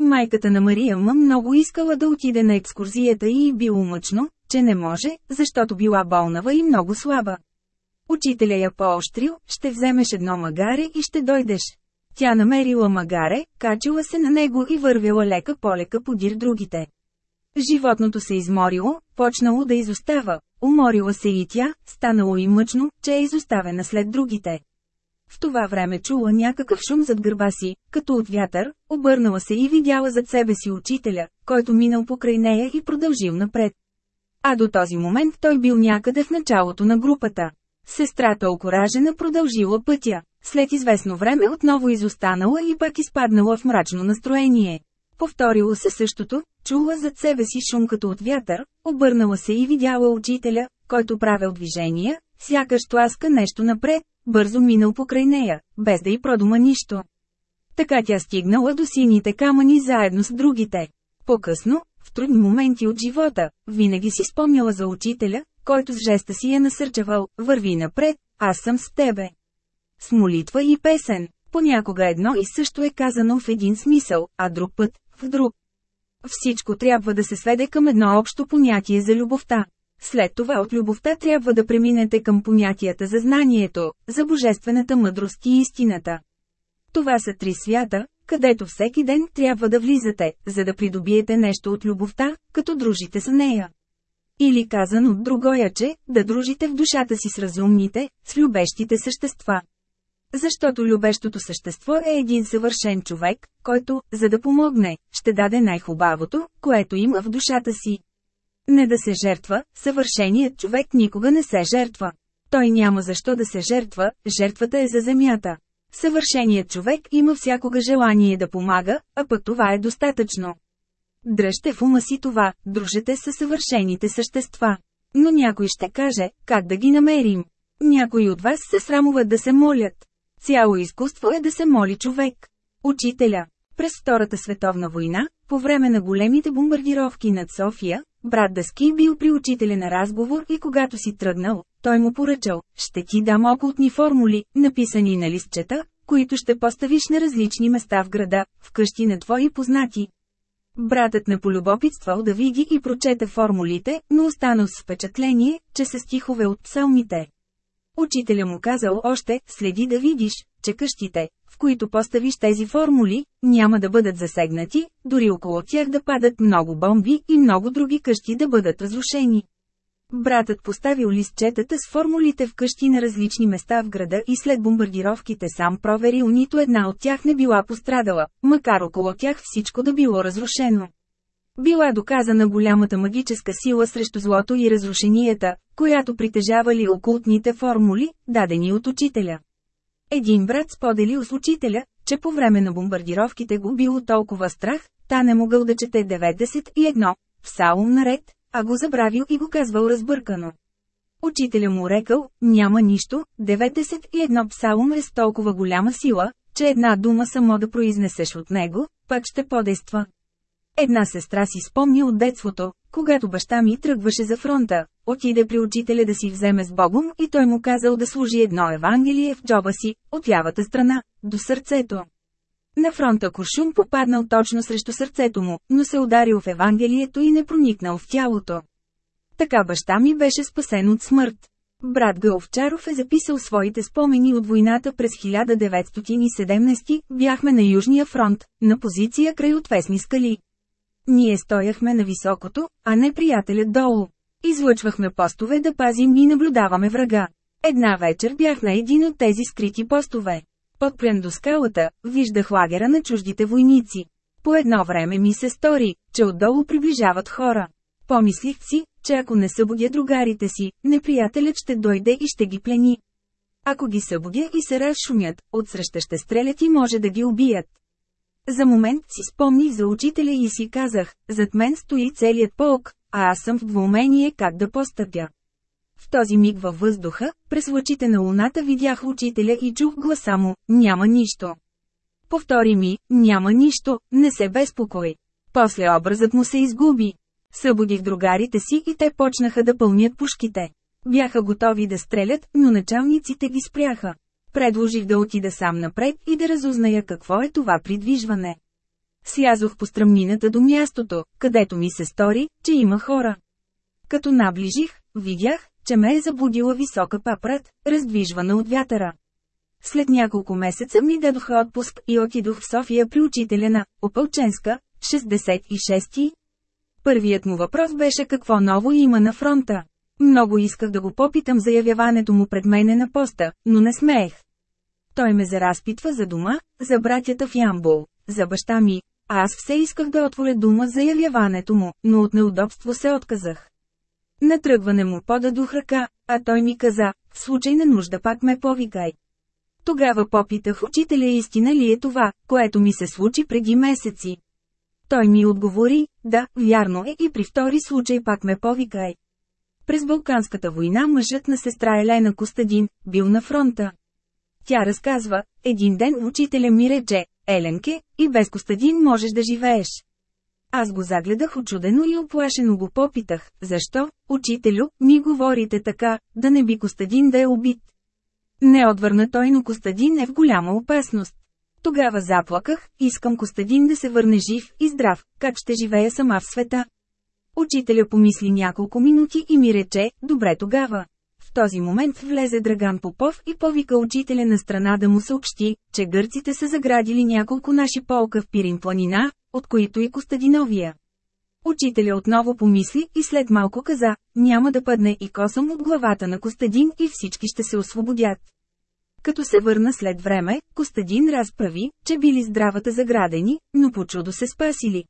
Майката на Мария Ма много искала да отиде на екскурзията и било мъчно, че не може, защото била болнава и много слаба. Учителя я поощрил, ще вземеш едно магаре и ще дойдеш. Тя намерила магаре, качила се на него и вървяла лека полека подир другите. Животното се изморило, почнало да изостава, уморила се и тя, станало и мъчно, че е изоставена след другите. В това време чула някакъв шум зад гърба си, като от вятър, обърнала се и видяла зад себе си учителя, който минал покрай нея и продължил напред. А до този момент той бил някъде в началото на групата. Сестрата окоражена продължила пътя. След известно време отново изостанала и пак изпаднала в мрачно настроение. Повторило се същото, чула зад себе си шум като от вятър, обърнала се и видяла учителя, който правил движения, сякаш тласка нещо напред, бързо минал покрай нея, без да й продума нищо. Така тя стигнала до сините камъни заедно с другите. По-късно, в трудни моменти от живота, винаги си спомняла за учителя, който с жеста си е насърчавал, върви напред, аз съм с тебе. С молитва и песен, понякога едно и също е казано в един смисъл, а друг път, в друг. Всичко трябва да се сведе към едно общо понятие за любовта. След това от любовта трябва да преминете към понятията за знанието, за божествената мъдрост и истината. Това са три свята, където всеки ден трябва да влизате, за да придобиете нещо от любовта, като дружите с нея. Или казано другояче, да дружите в душата си с разумните, с любещите същества. Защото любещото същество е един съвършен човек, който, за да помогне, ще даде най-хубавото, което има в душата си. Не да се жертва, съвършеният човек никога не се жертва. Той няма защо да се жертва, жертвата е за земята. Съвършеният човек има всякога желание да помага, а пък това е достатъчно. Дръжте в ума си това, дружете с съвършените същества. Но някой ще каже, как да ги намерим. Някои от вас се срамуват да се молят. Цяло изкуство е да се моли човек. Учителя. През Втората световна война, по време на големите бомбардировки над София, брат Даски бил при учителя на разговор и когато си тръгнал, той му поръчал, ще ти дам окултни формули, написани на листчета, които ще поставиш на различни места в града, в къщи на твои познати. Братът не полюбопитствал да види и прочете формулите, но останал с впечатление, че са стихове от псалмите. Учителя му казал още, следи да видиш, че къщите, в които поставиш тези формули, няма да бъдат засегнати, дори около тях да падат много бомби и много други къщи да бъдат разрушени. Братът поставил листчетата с формулите в къщи на различни места в града и след бомбардировките сам проверил нито една от тях не била пострадала, макар около тях всичко да било разрушено. Била доказана голямата магическа сила срещу злото и разрушенията, която притежавали окултните формули, дадени от учителя. Един брат споделил с учителя, че по време на бомбардировките го било толкова страх, та не могъл да чете 91, в салом наред, а го забравил и го казвал разбъркано. Учителя му рекал, няма нищо, 91 псалом е с толкова голяма сила, че една дума само да произнесеш от него, пак ще подейства. Една сестра си спомни от детството, когато баща ми тръгваше за фронта, отиде при учителя да си вземе с Богом и той му казал да служи едно Евангелие в джоба си, от лявата страна, до сърцето. На фронта куршум попаднал точно срещу сърцето му, но се ударил в Евангелието и не проникнал в тялото. Така баща ми беше спасен от смърт. Брат Галовчаров е записал своите спомени от войната през 1917, бяхме на Южния фронт, на позиция край отвесни скали. Ние стояхме на високото, а не приятелят долу. Излъчвахме постове да пазим и наблюдаваме врага. Една вечер бях на един от тези скрити постове. Подпрен до скалата, виждах лагера на чуждите войници. По едно време ми се стори, че отдолу приближават хора. Помислих си, че ако не събудя другарите си, неприятелят ще дойде и ще ги плени. Ако ги събудя и се разшумят, отсреща ще стрелят и може да ги убият. За момент си спомних за учителя и си казах, зад мен стои целият полк, а аз съм в двумение как да постъпя. В този миг във въздуха, през лъчите на луната видях учителя и чух гласа му, няма нищо. Повтори ми, няма нищо, не се безпокой. После образът му се изгуби. Събудих другарите си и те почнаха да пълнят пушките. Бяха готови да стрелят, но началниците ги спряха. Предложих да отида сам напред и да разузная какво е това придвижване. Слязох по стръмнината до мястото, където ми се стори, че има хора. Като наближих, видях, че ме е забудила висока папрат, раздвижвана от вятъра. След няколко месеца ми дадоха отпуск и отидох в София при учителя на Опълченска, 66-ти. Първият му въпрос беше какво ново има на фронта. Много исках да го попитам за явяването му пред мене на поста, но не смеех. Той ме заразпитва за дома, за братята в Ямбол, за баща ми, а аз все исках да отворя дума за явяването му, но от неудобство се отказах. На тръгване му подадох ръка, а той ми каза, в случай на нужда пак ме повикай. Тогава попитах учителя истина ли е това, което ми се случи преди месеци. Той ми отговори, да, вярно е и при втори случай пак ме повикай. През Балканската война мъжът на сестра Елена Костадин, бил на фронта. Тя разказва, един ден учителя ми рече, Еленке, и без Костадин можеш да живееш. Аз го загледах очудено и оплашено го попитах, защо, учителю, ми говорите така, да не би Костадин да е убит. Не отвърна той, но Костадин е в голяма опасност. Тогава заплаках, искам Костадин да се върне жив и здрав, как ще живея сама в света. Учителя помисли няколко минути и ми рече, добре тогава. В този момент влезе Драган Попов и повика учителя на страна да му съобщи, че гърците са заградили няколко наши полка в Пирин планина, от които и Костадиновия. Учителя отново помисли и след малко каза, няма да падне и косъм от главата на Костадин и всички ще се освободят. Като се върна след време, Костадин разправи, че били здравата заградени, но по чудо се спасили.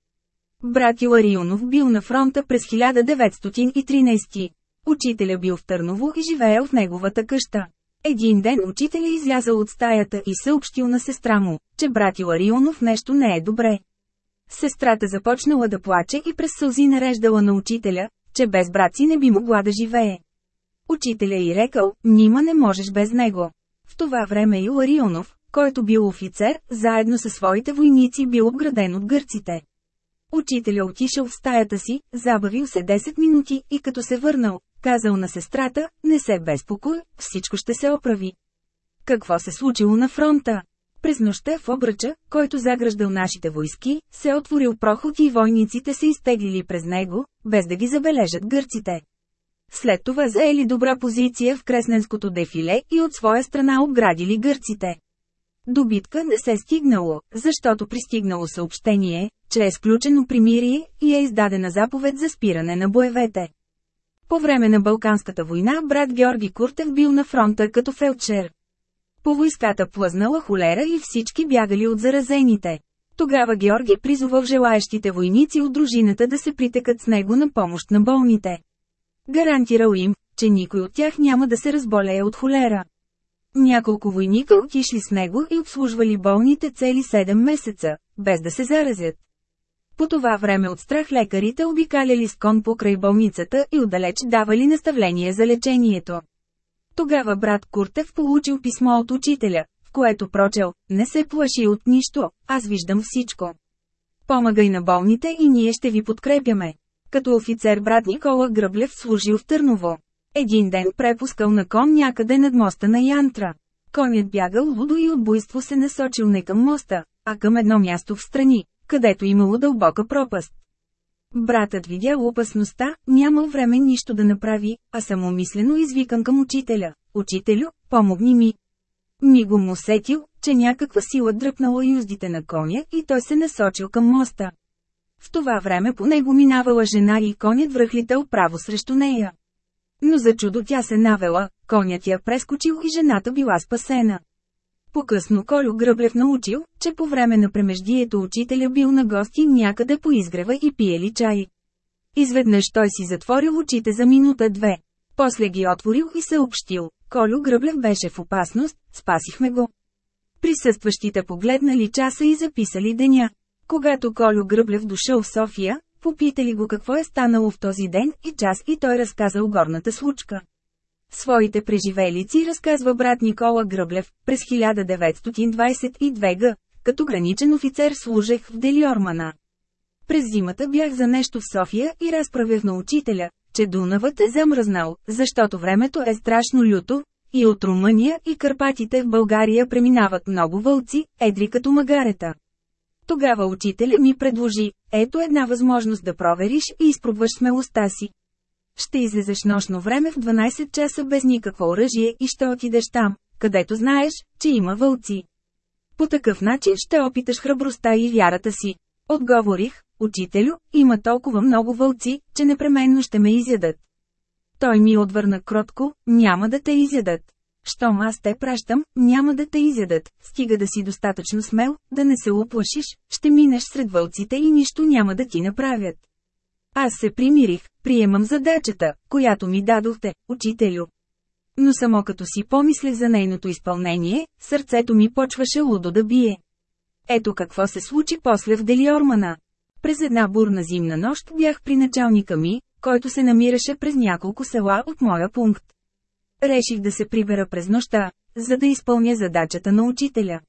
Брат Иларионов бил на фронта през 1913. Учителя бил в Търново и живеел в неговата къща. Един ден учителя излязал от стаята и съобщил на сестра му, че брат Иларионов нещо не е добре. Сестрата започнала да плаче и през сълзи нареждала на учителя, че без брат си не би могла да живее. Учителя й рекал, нима не можеш без него. В това време Иларионов, който бил офицер, заедно със своите войници бил обграден от гърците. Учителя отишъл в стаята си, забавил се 10 минути и като се върнал, казал на сестрата, не се безпокой, всичко ще се оправи. Какво се случило на фронта? През нощта в обръча, който заграждал нашите войски, се отворил проход и войниците се изтеглили през него, без да ги забележат гърците. След това заели добра позиция в Кресненското дефиле и от своя страна обградили гърците. До битка не се стигнало, защото пристигнало съобщение, че е сключено примирие и е издадена заповед за спиране на боевете. По време на Балканската война брат Георги Куртев бил на фронта като фелдшер. По войската плъзнала холера и всички бягали от заразените. Тогава Георги призовал желаещите войници от дружината да се притекат с него на помощ на болните. Гарантирал им, че никой от тях няма да се разболее от холера. Няколко войника отишли с него и обслужвали болните цели 7 месеца, без да се заразят. По това време от страх лекарите обикаляли с кон покрай болницата и отдалеч давали наставление за лечението. Тогава брат Куртев получил писмо от учителя, в което прочел, не се плаши от нищо, аз виждам всичко. Помагай на болните и ние ще ви подкрепяме. Като офицер брат Никола Гръблев служил в Търново. Един ден препускал на кон някъде над моста на Янтра. Конят бягал лудо и от буйство се насочил не към моста, а към едно място в страни, където имало дълбока пропаст. Братът видял опасността, нямал време нищо да направи, а самомислено извикан към учителя. Учителю, помогни ми. Мигом усетил, че някаква сила дръпнала юздите на коня и той се насочил към моста. В това време по него минавала жена и конят връхлител право срещу нея. Но за чудо тя се навела, конят я прескочил и жената била спасена. По-късно Колю Гръблев научил, че по време на премеждието учителя бил на гости някъде по изгрева и пиели чай. Изведнъж той си затворил очите за минута-две. После ги отворил и съобщил. Колю Гръблев беше в опасност, спасихме го. Присъстващите погледнали часа и записали деня. Когато Колю Гръблев дошъл в София, попитали го какво е станало в този ден и час и той разказал горната случка. Своите преживелици разказва брат Никола Гръблев, през 1922 г., като граничен офицер служех в Делиормана. През зимата бях за нещо в София и разправях на учителя, че Дунавът е замръзнал, защото времето е страшно люто, и от Румъния и Карпатите в България преминават много вълци, едри като магарета. Тогава учителя ми предложи, ето една възможност да провериш и изпробваш смелостта си. Ще излезеш нощно време в 12 часа без никакво оръжие и ще отидеш там, където знаеш, че има вълци. По такъв начин ще опиташ храбростта и вярата си. Отговорих, учителю, има толкова много вълци, че непременно ще ме изядат. Той ми отвърна кротко, няма да те изядат. Щом аз те пращам, няма да те изядат, стига да си достатъчно смел, да не се уплашиш, ще минеш сред вълците и нищо няма да ти направят. Аз се примирих, приемам задачата, която ми дадохте, учителю. Но само като си помислех за нейното изпълнение, сърцето ми почваше лудо да бие. Ето какво се случи после в Делиормана. През една бурна зимна нощ бях при началника ми, който се намираше през няколко села от моя пункт. Реших да се прибера през нощта, за да изпълня задачата на учителя.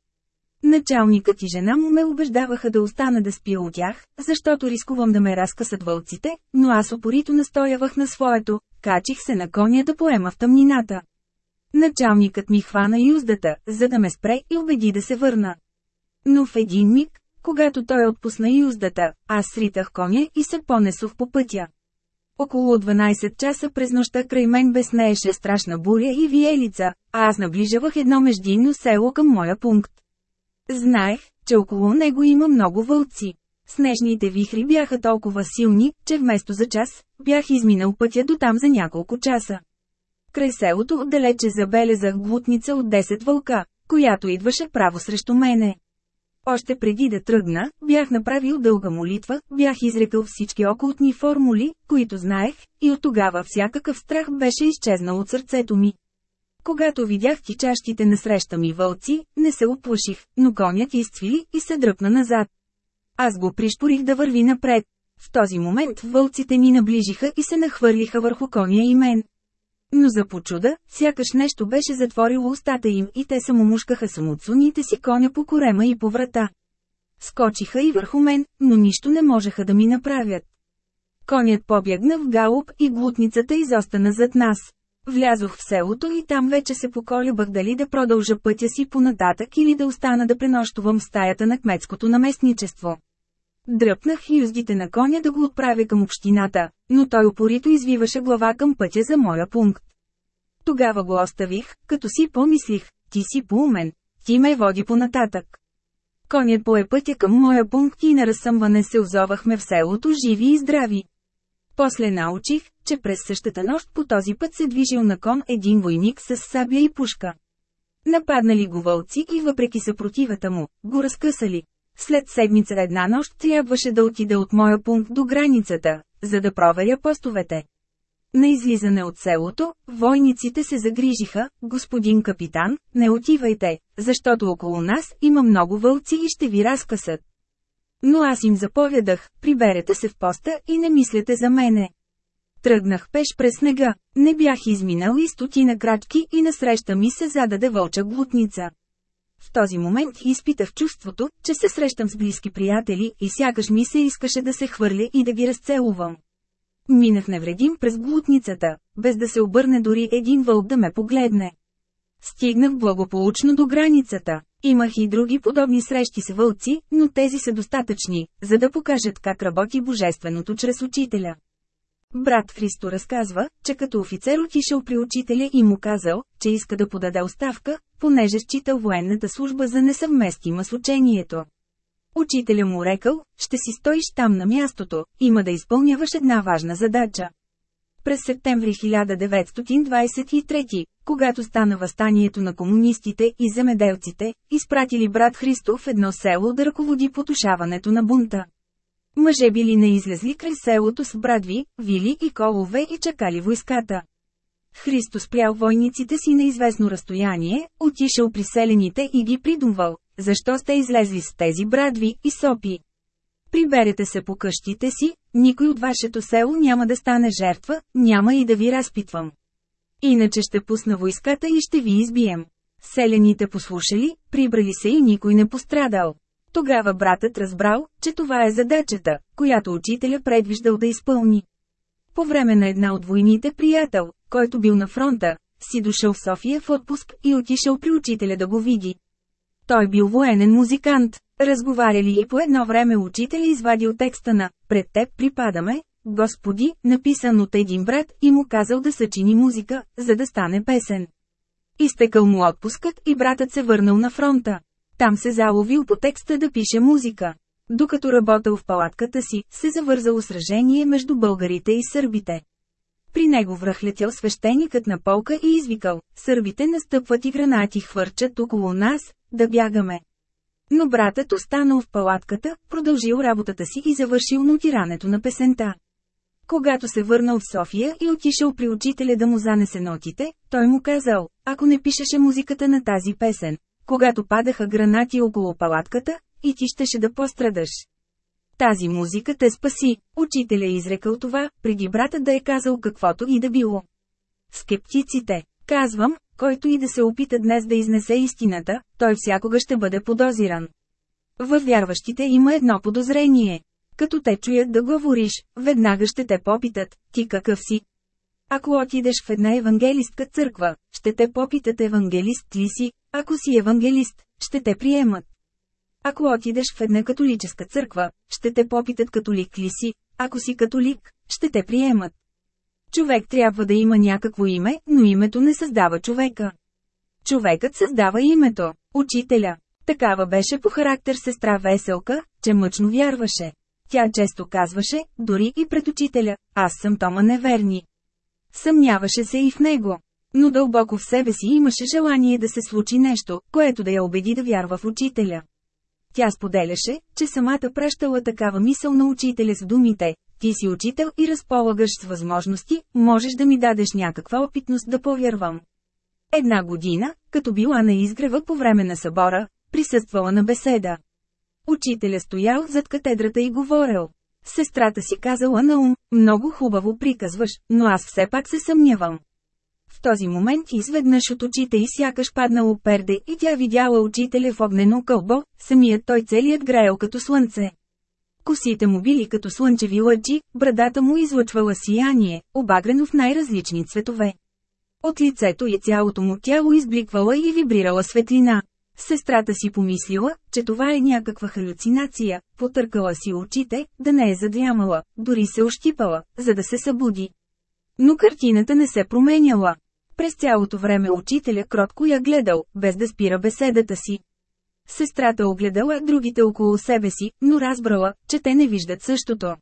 Началникът и жена му ме убеждаваха да остана да спя от тях, защото рискувам да ме разкъсат вълците, но аз опорито настоявах на своето, качих се на коня да поема в тъмнината. Началникът ми хвана юздата, за да ме спре и убеди да се върна. Но в един миг, когато той отпусна юздата, аз сритах коня и се понесох по пътя. Около 12 часа през нощта край мен безнееше страшна буря и виелица, а аз наближавах едно междинно село към моя пункт. Знаех, че около него има много вълци. Снежните вихри бяха толкова силни, че вместо за час, бях изминал пътя до там за няколко часа. Край селото отдалече забелезах глутница от 10 вълка, която идваше право срещу мене. Още преди да тръгна, бях направил дълга молитва, бях изрекал всички окултни формули, които знаех, и от тогава всякакъв страх беше изчезнал от сърцето ми. Когато видях тичащите насреща ми вълци, не се оплаших, но конят изцвили и се дръпна назад. Аз го пришпорих да върви напред. В този момент вълците ни наближиха и се нахвърлиха върху коня и мен. Но за почуда, сякаш нещо беше затворило устата им и те само мушкаха самоцуните си коня по корема и по врата. Скочиха и върху мен, но нищо не можеха да ми направят. Конят побягна в галоп и глутницата изостана зад нас. Влязох в селото и там вече се поколюбах дали да продължа пътя си понататък или да остана да пренощувам стаята на кметското наместничество. Дръпнах юздите на коня да го отправя към общината, но той упорито извиваше глава към пътя за моя пункт. Тогава го оставих, като си помислих, ти си поумен, ти ме води понататък. Конят пое пътя към моя пункт и на разсъмване се озовахме в селото живи и здрави. После научих, че през същата нощ по този път се движил на кон един войник с сабя и пушка. Нападнали го вълци и въпреки съпротивата му, го разкъсали. След седмица една нощ трябваше да отида от моя пункт до границата, за да проверя постовете. На излизане от селото, войниците се загрижиха, господин капитан, не отивайте, защото около нас има много вълци и ще ви разкъсат. Но аз им заповядах, приберете се в поста и не мислете за мене. Тръгнах пеш през снега, не бях изминал и стотина крачки и насреща ми се зададе вълча глутница. В този момент изпитах чувството, че се срещам с близки приятели и сякаш ми се искаше да се хвърля и да ги разцелувам. Минах невредим през глутницата, без да се обърне дори един вълк да ме погледне. Стигнах благополучно до границата. Имах и други подобни срещи с вълци, но тези са достатъчни, за да покажат как работи Божественото чрез учителя. Брат Христо разказва, че като офицер отишъл при учителя и му казал, че иска да подаде оставка, понеже считал военната служба за несъвместима с учението. Учителя му рекал, ще си стоиш там на мястото, има да изпълняваш една важна задача. През септември 1923, когато стана възстанието на комунистите и земеделците, изпратили брат Христо в едно село да ръководи потушаването на бунта. Мъже били не излезли край селото с брадви, вили и колове и чакали войската. Христо спрял войниците си на известно разстояние, отишъл при селените и ги придумвал, защо сте излезли с тези брадви и сопи. Приберете се по къщите си, никой от вашето село няма да стане жертва, няма и да ви разпитвам. Иначе ще пусна войската и ще ви избием. Селените послушали, прибрали се и никой не пострадал. Тогава братът разбрал, че това е задачата, която учителя предвиждал да изпълни. По време на една от войните приятел, който бил на фронта, си дошъл в София в отпуск и отишъл при учителя да го види. Той бил военен музикант. Разговаряли и по едно време учителя извадил текста на «Пред теб припадаме», Господи, написан от един брат и му казал да съчини музика, за да стане песен. Изтекал му отпускът и братът се върнал на фронта. Там се заловил по текста да пише музика. Докато работил в палатката си, се завързало сражение между българите и сърбите. При него връхлетял свещеникът на полка и извикал, сърбите настъпват и гранати хвърчат около нас, да бягаме. Но братът останал в палатката, продължил работата си и завършил нотирането на песента. Когато се върнал в София и отишъл при учителя да му занесе нотите, той му казал, ако не пишеше музиката на тази песен, когато падаха гранати около палатката, и ти щеше да пострадаш. Тази музика те спаси, учителя е изрекал това, преди брата да е казал каквото и да било. Скептиците, казвам, който и да се опита днес да изнесе истината, той всякога ще бъде подозиран. Във вярващите има едно подозрение. Като те чуят да говориш, веднага ще те попитат, ти какъв си. Ако отидеш в една евангелистка църква, ще те попитат евангелист ли си, ако си евангелист, ще те приемат. Ако отидеш в една католическа църква, ще те попитат католик ли си, ако си католик, ще те приемат. Човек трябва да има някакво име, но името не създава човека. Човекът създава името – учителя. Такава беше по характер сестра Веселка, че мъчно вярваше. Тя често казваше, дори и пред учителя, аз съм Тома неверни. Съмняваше се и в него. Но дълбоко в себе си имаше желание да се случи нещо, което да я убеди да вярва в учителя. Тя споделяше, че самата пращала такава мисъл на учителя с думите «Ти си учител и разполагаш с възможности, можеш да ми дадеш някаква опитност да повярвам». Една година, като била на изгрева по време на събора, присъствала на беседа. Учителя стоял зад катедрата и говорил. Сестрата си казала на ум, много хубаво приказваш, но аз все пак се съмнявам. В този момент изведнъж от очите и сякаш паднало перде и тя видяла учителя в огнено кълбо, самият той целият граел като слънце. Косите му били като слънчеви лъчи, брадата му излъчвала сияние, обагрено в най-различни цветове. От лицето и цялото му тяло избликвала и вибрирала светлина. Сестрата си помислила, че това е някаква халюцинация, потъркала си очите, да не е задрямала, дори се ощипала, за да се събуди. Но картината не се променяла. През цялото време учителя кротко я гледал, без да спира беседата си. Сестрата огледала другите около себе си, но разбрала, че те не виждат същото.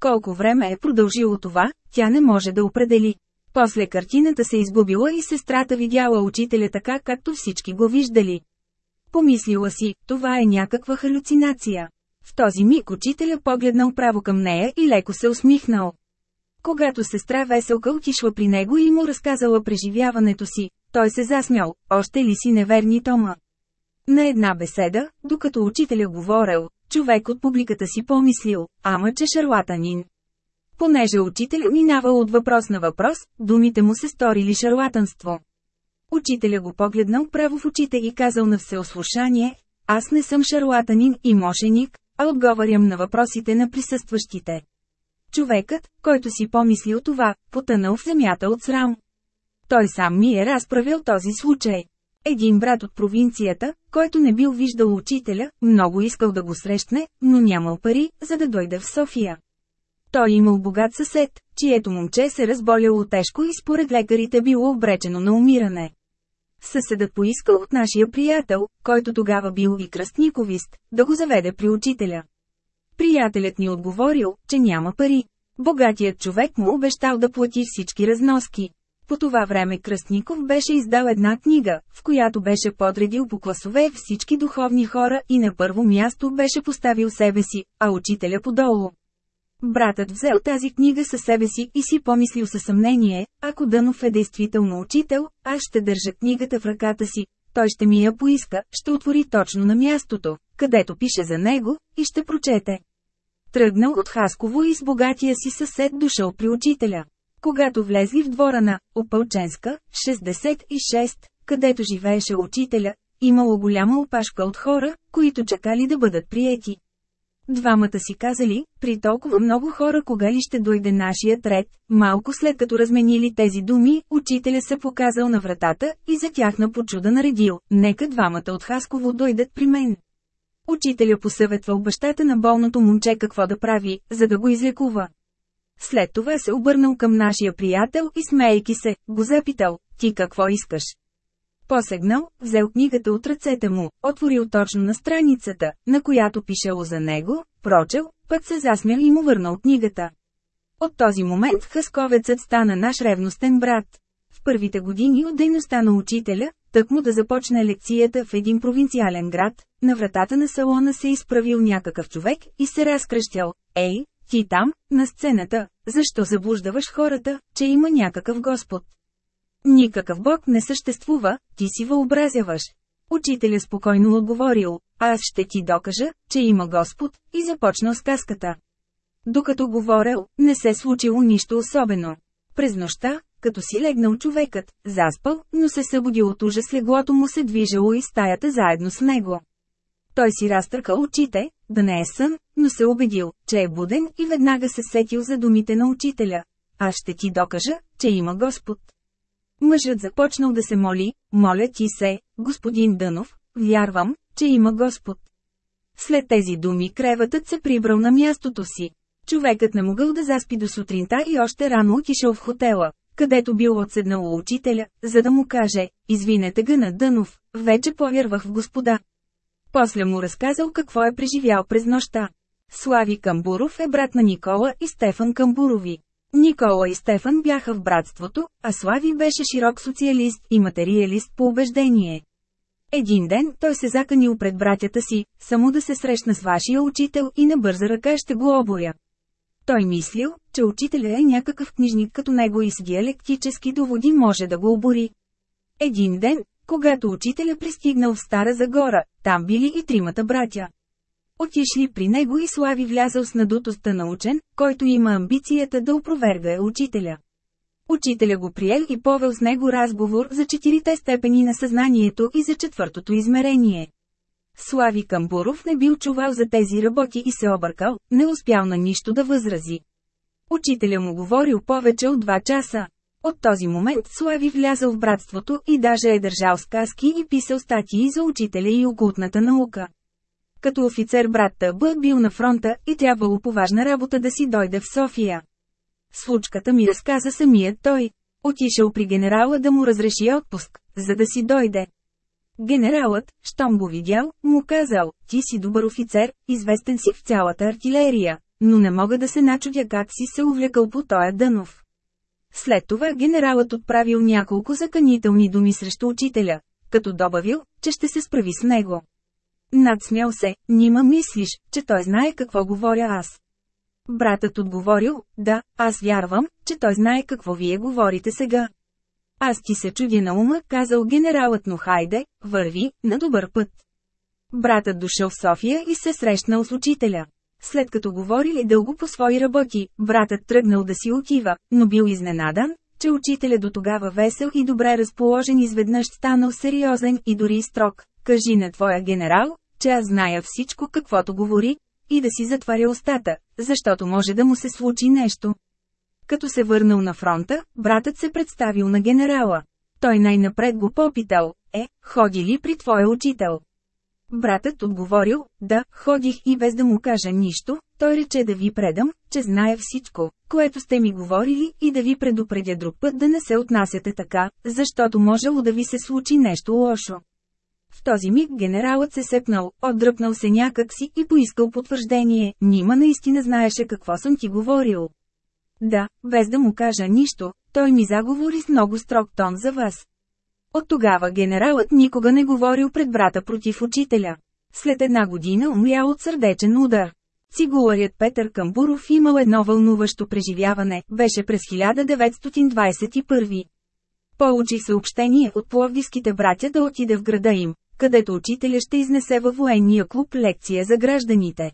Колко време е продължило това, тя не може да определи. После картината се изгубила и сестрата видяла учителя така, както всички го виждали. Помислила си, това е някаква халюцинация. В този миг учителя погледнал право към нея и леко се усмихнал. Когато сестра Веселка отишла при него и му разказала преживяването си, той се засмял, още ли си неверни Тома. На една беседа, докато учителя говорил, Човек от публиката си помислил, ама че шарлатанин. Понеже учителя минавал от въпрос на въпрос, думите му се сторили шарлатанство. Учителя го погледнал право в очите и казал на всеослушание, аз не съм шарлатанин и мошеник, а отговарям на въпросите на присъстващите. Човекът, който си помислил това, потънал в земята от срам. Той сам ми е разправил този случай. Един брат от провинцията, който не бил виждал учителя, много искал да го срещне, но нямал пари, за да дойде в София. Той имал богат съсед, чието момче се разболяло тежко и според лекарите било обречено на умиране. Съседът поискал от нашия приятел, който тогава бил и кръстниковист, да го заведе при учителя. Приятелят ни отговорил, че няма пари. Богатият човек му обещал да плати всички разноски. По това време Кръстников беше издал една книга, в която беше подредил по класове всички духовни хора и на първо място беше поставил себе си, а учителя подолу. Братът взел тази книга със себе си и си помислил със съмнение, ако Дънов е действително учител, аз ще държа книгата в ръката си, той ще ми я поиска, ще отвори точно на мястото, където пише за него, и ще прочете. Тръгнал от Хасково и с богатия си съсед дошъл при учителя. Когато влезли в двора на Опълченска, 66, където живееше учителя, имало голяма опашка от хора, които чакали да бъдат приети. Двамата си казали, при толкова много хора кога ли ще дойде нашият ред, малко след като разменили тези думи, учителя се показал на вратата и за тях на почуда наредил, нека двамата от Хасково дойдат при мен. Учителя посъветвал бащата на болното момче какво да прави, за да го излекува. След това се обърнал към нашия приятел и смейки се, го запитал, ти какво искаш? Посегнал, взел книгата от ръцете му, отворил точно на страницата, на която пишело за него, прочел, път се засмял и му върнал книгата. От този момент Хасковецът стана наш ревностен брат. В първите години от дейността на учителя, тък му да започне лекцията в един провинциален град, на вратата на салона се изправил някакъв човек и се разкръщял. Ей, ти там, на сцената, защо заблуждаваш хората, че има някакъв Господ? Никакъв Бог не съществува, ти си въобразяваш. Учителя спокойно отговорил, аз ще ти докажа, че има Господ, и започнал сказката. Докато говорил, не се случило нищо особено. През нощта, като си легнал човекът, заспал, но се събудил от ужас леглото му се движало и стаята заедно с него. Той си разтъркал очите, да не е сън, но се убедил, че е буден и веднага се сетил за думите на учителя. Аз ще ти докажа, че има Господ. Мъжът започнал да се моли, моля ти се, господин Дънов, вярвам, че има Господ. След тези думи креватът се прибрал на мястото си. Човекът не могъл да заспи до сутринта и още рано отишъл в хотела, където бил отседнал учителя, за да му каже, извинете го на Дънов, вече повярвах в Господа. После му разказал какво е преживял през нощта. Слави Камбуров е брат на Никола и Стефан Камбурови. Никола и Стефан бяха в братството, а Слави беше широк социалист и материалист по убеждение. Един ден той се заканил пред братята си, само да се срещна с вашия учител и на бърза ръка ще го оборя. Той мислил, че учителя е някакъв книжник като него и с диалектически доводи може да го обори. Един ден, когато учителя пристигнал в Стара Загора, там били и тримата братя. Отишли при него и Слави влязал с надутостта на учен, който има амбицията да опровергае учителя. Учителя го приел и повел с него разговор за четирите степени на съзнанието и за четвъртото измерение. Слави Камбуров не бил чувал за тези работи и се объркал, не успял на нищо да възрази. Учителя му говорил повече от два часа. От този момент Слави влязъл в братството и даже е държал сказки и писал статии за учителя и окултната наука. Като офицер брат Тъб бил на фронта и трябвало по важна работа да си дойде в София. Случката ми разказа самият той. Отишъл при генерала да му разреши отпуск, за да си дойде. Генералът, щом го видял, му казал, ти си добър офицер, известен си в цялата артилерия, но не мога да се начудя как си се увлекал по тоя дънов. След това генералът отправил няколко заканителни думи срещу учителя, като добавил, че ще се справи с него. Надсмял се, нима мислиш, че той знае какво говоря аз. Братът отговорил, да, аз вярвам, че той знае какво вие говорите сега. Аз ти се чудя на ума, казал генералът, но хайде, върви, на добър път. Братът дошъл в София и се срещнал с учителя. След като говорили дълго по свои работи, братът тръгнал да си отива, но бил изненадан, че учителя до тогава весел и добре разположен изведнъж станал сериозен и дори строг. Кажи на твоя генерал, че аз зная всичко каквото говори, и да си затваря устата, защото може да му се случи нещо. Като се върнал на фронта, братът се представил на генерала. Той най-напред го попитал, е, ходи ли при твоя учител? Братът отговорил, да, ходих и без да му кажа нищо, той рече да ви предам, че знае всичко, което сте ми говорили и да ви предупредя друг път да не се отнасяте така, защото можело да ви се случи нещо лошо. В този миг генералът се сепнал, отдръпнал се някак си и поискал потвърждение, нима наистина знаеше какво съм ти говорил. Да, без да му кажа нищо, той ми заговори с много строг тон за вас. От тогава генералът никога не говорил пред брата против учителя. След една година умрял от сърдечен удар. Цигуларят Петър Камбуров имал едно вълнуващо преживяване, беше през 1921. Получи съобщение от пловдивските братя да отиде в града им, където учителя ще изнесе във военния клуб лекция за гражданите.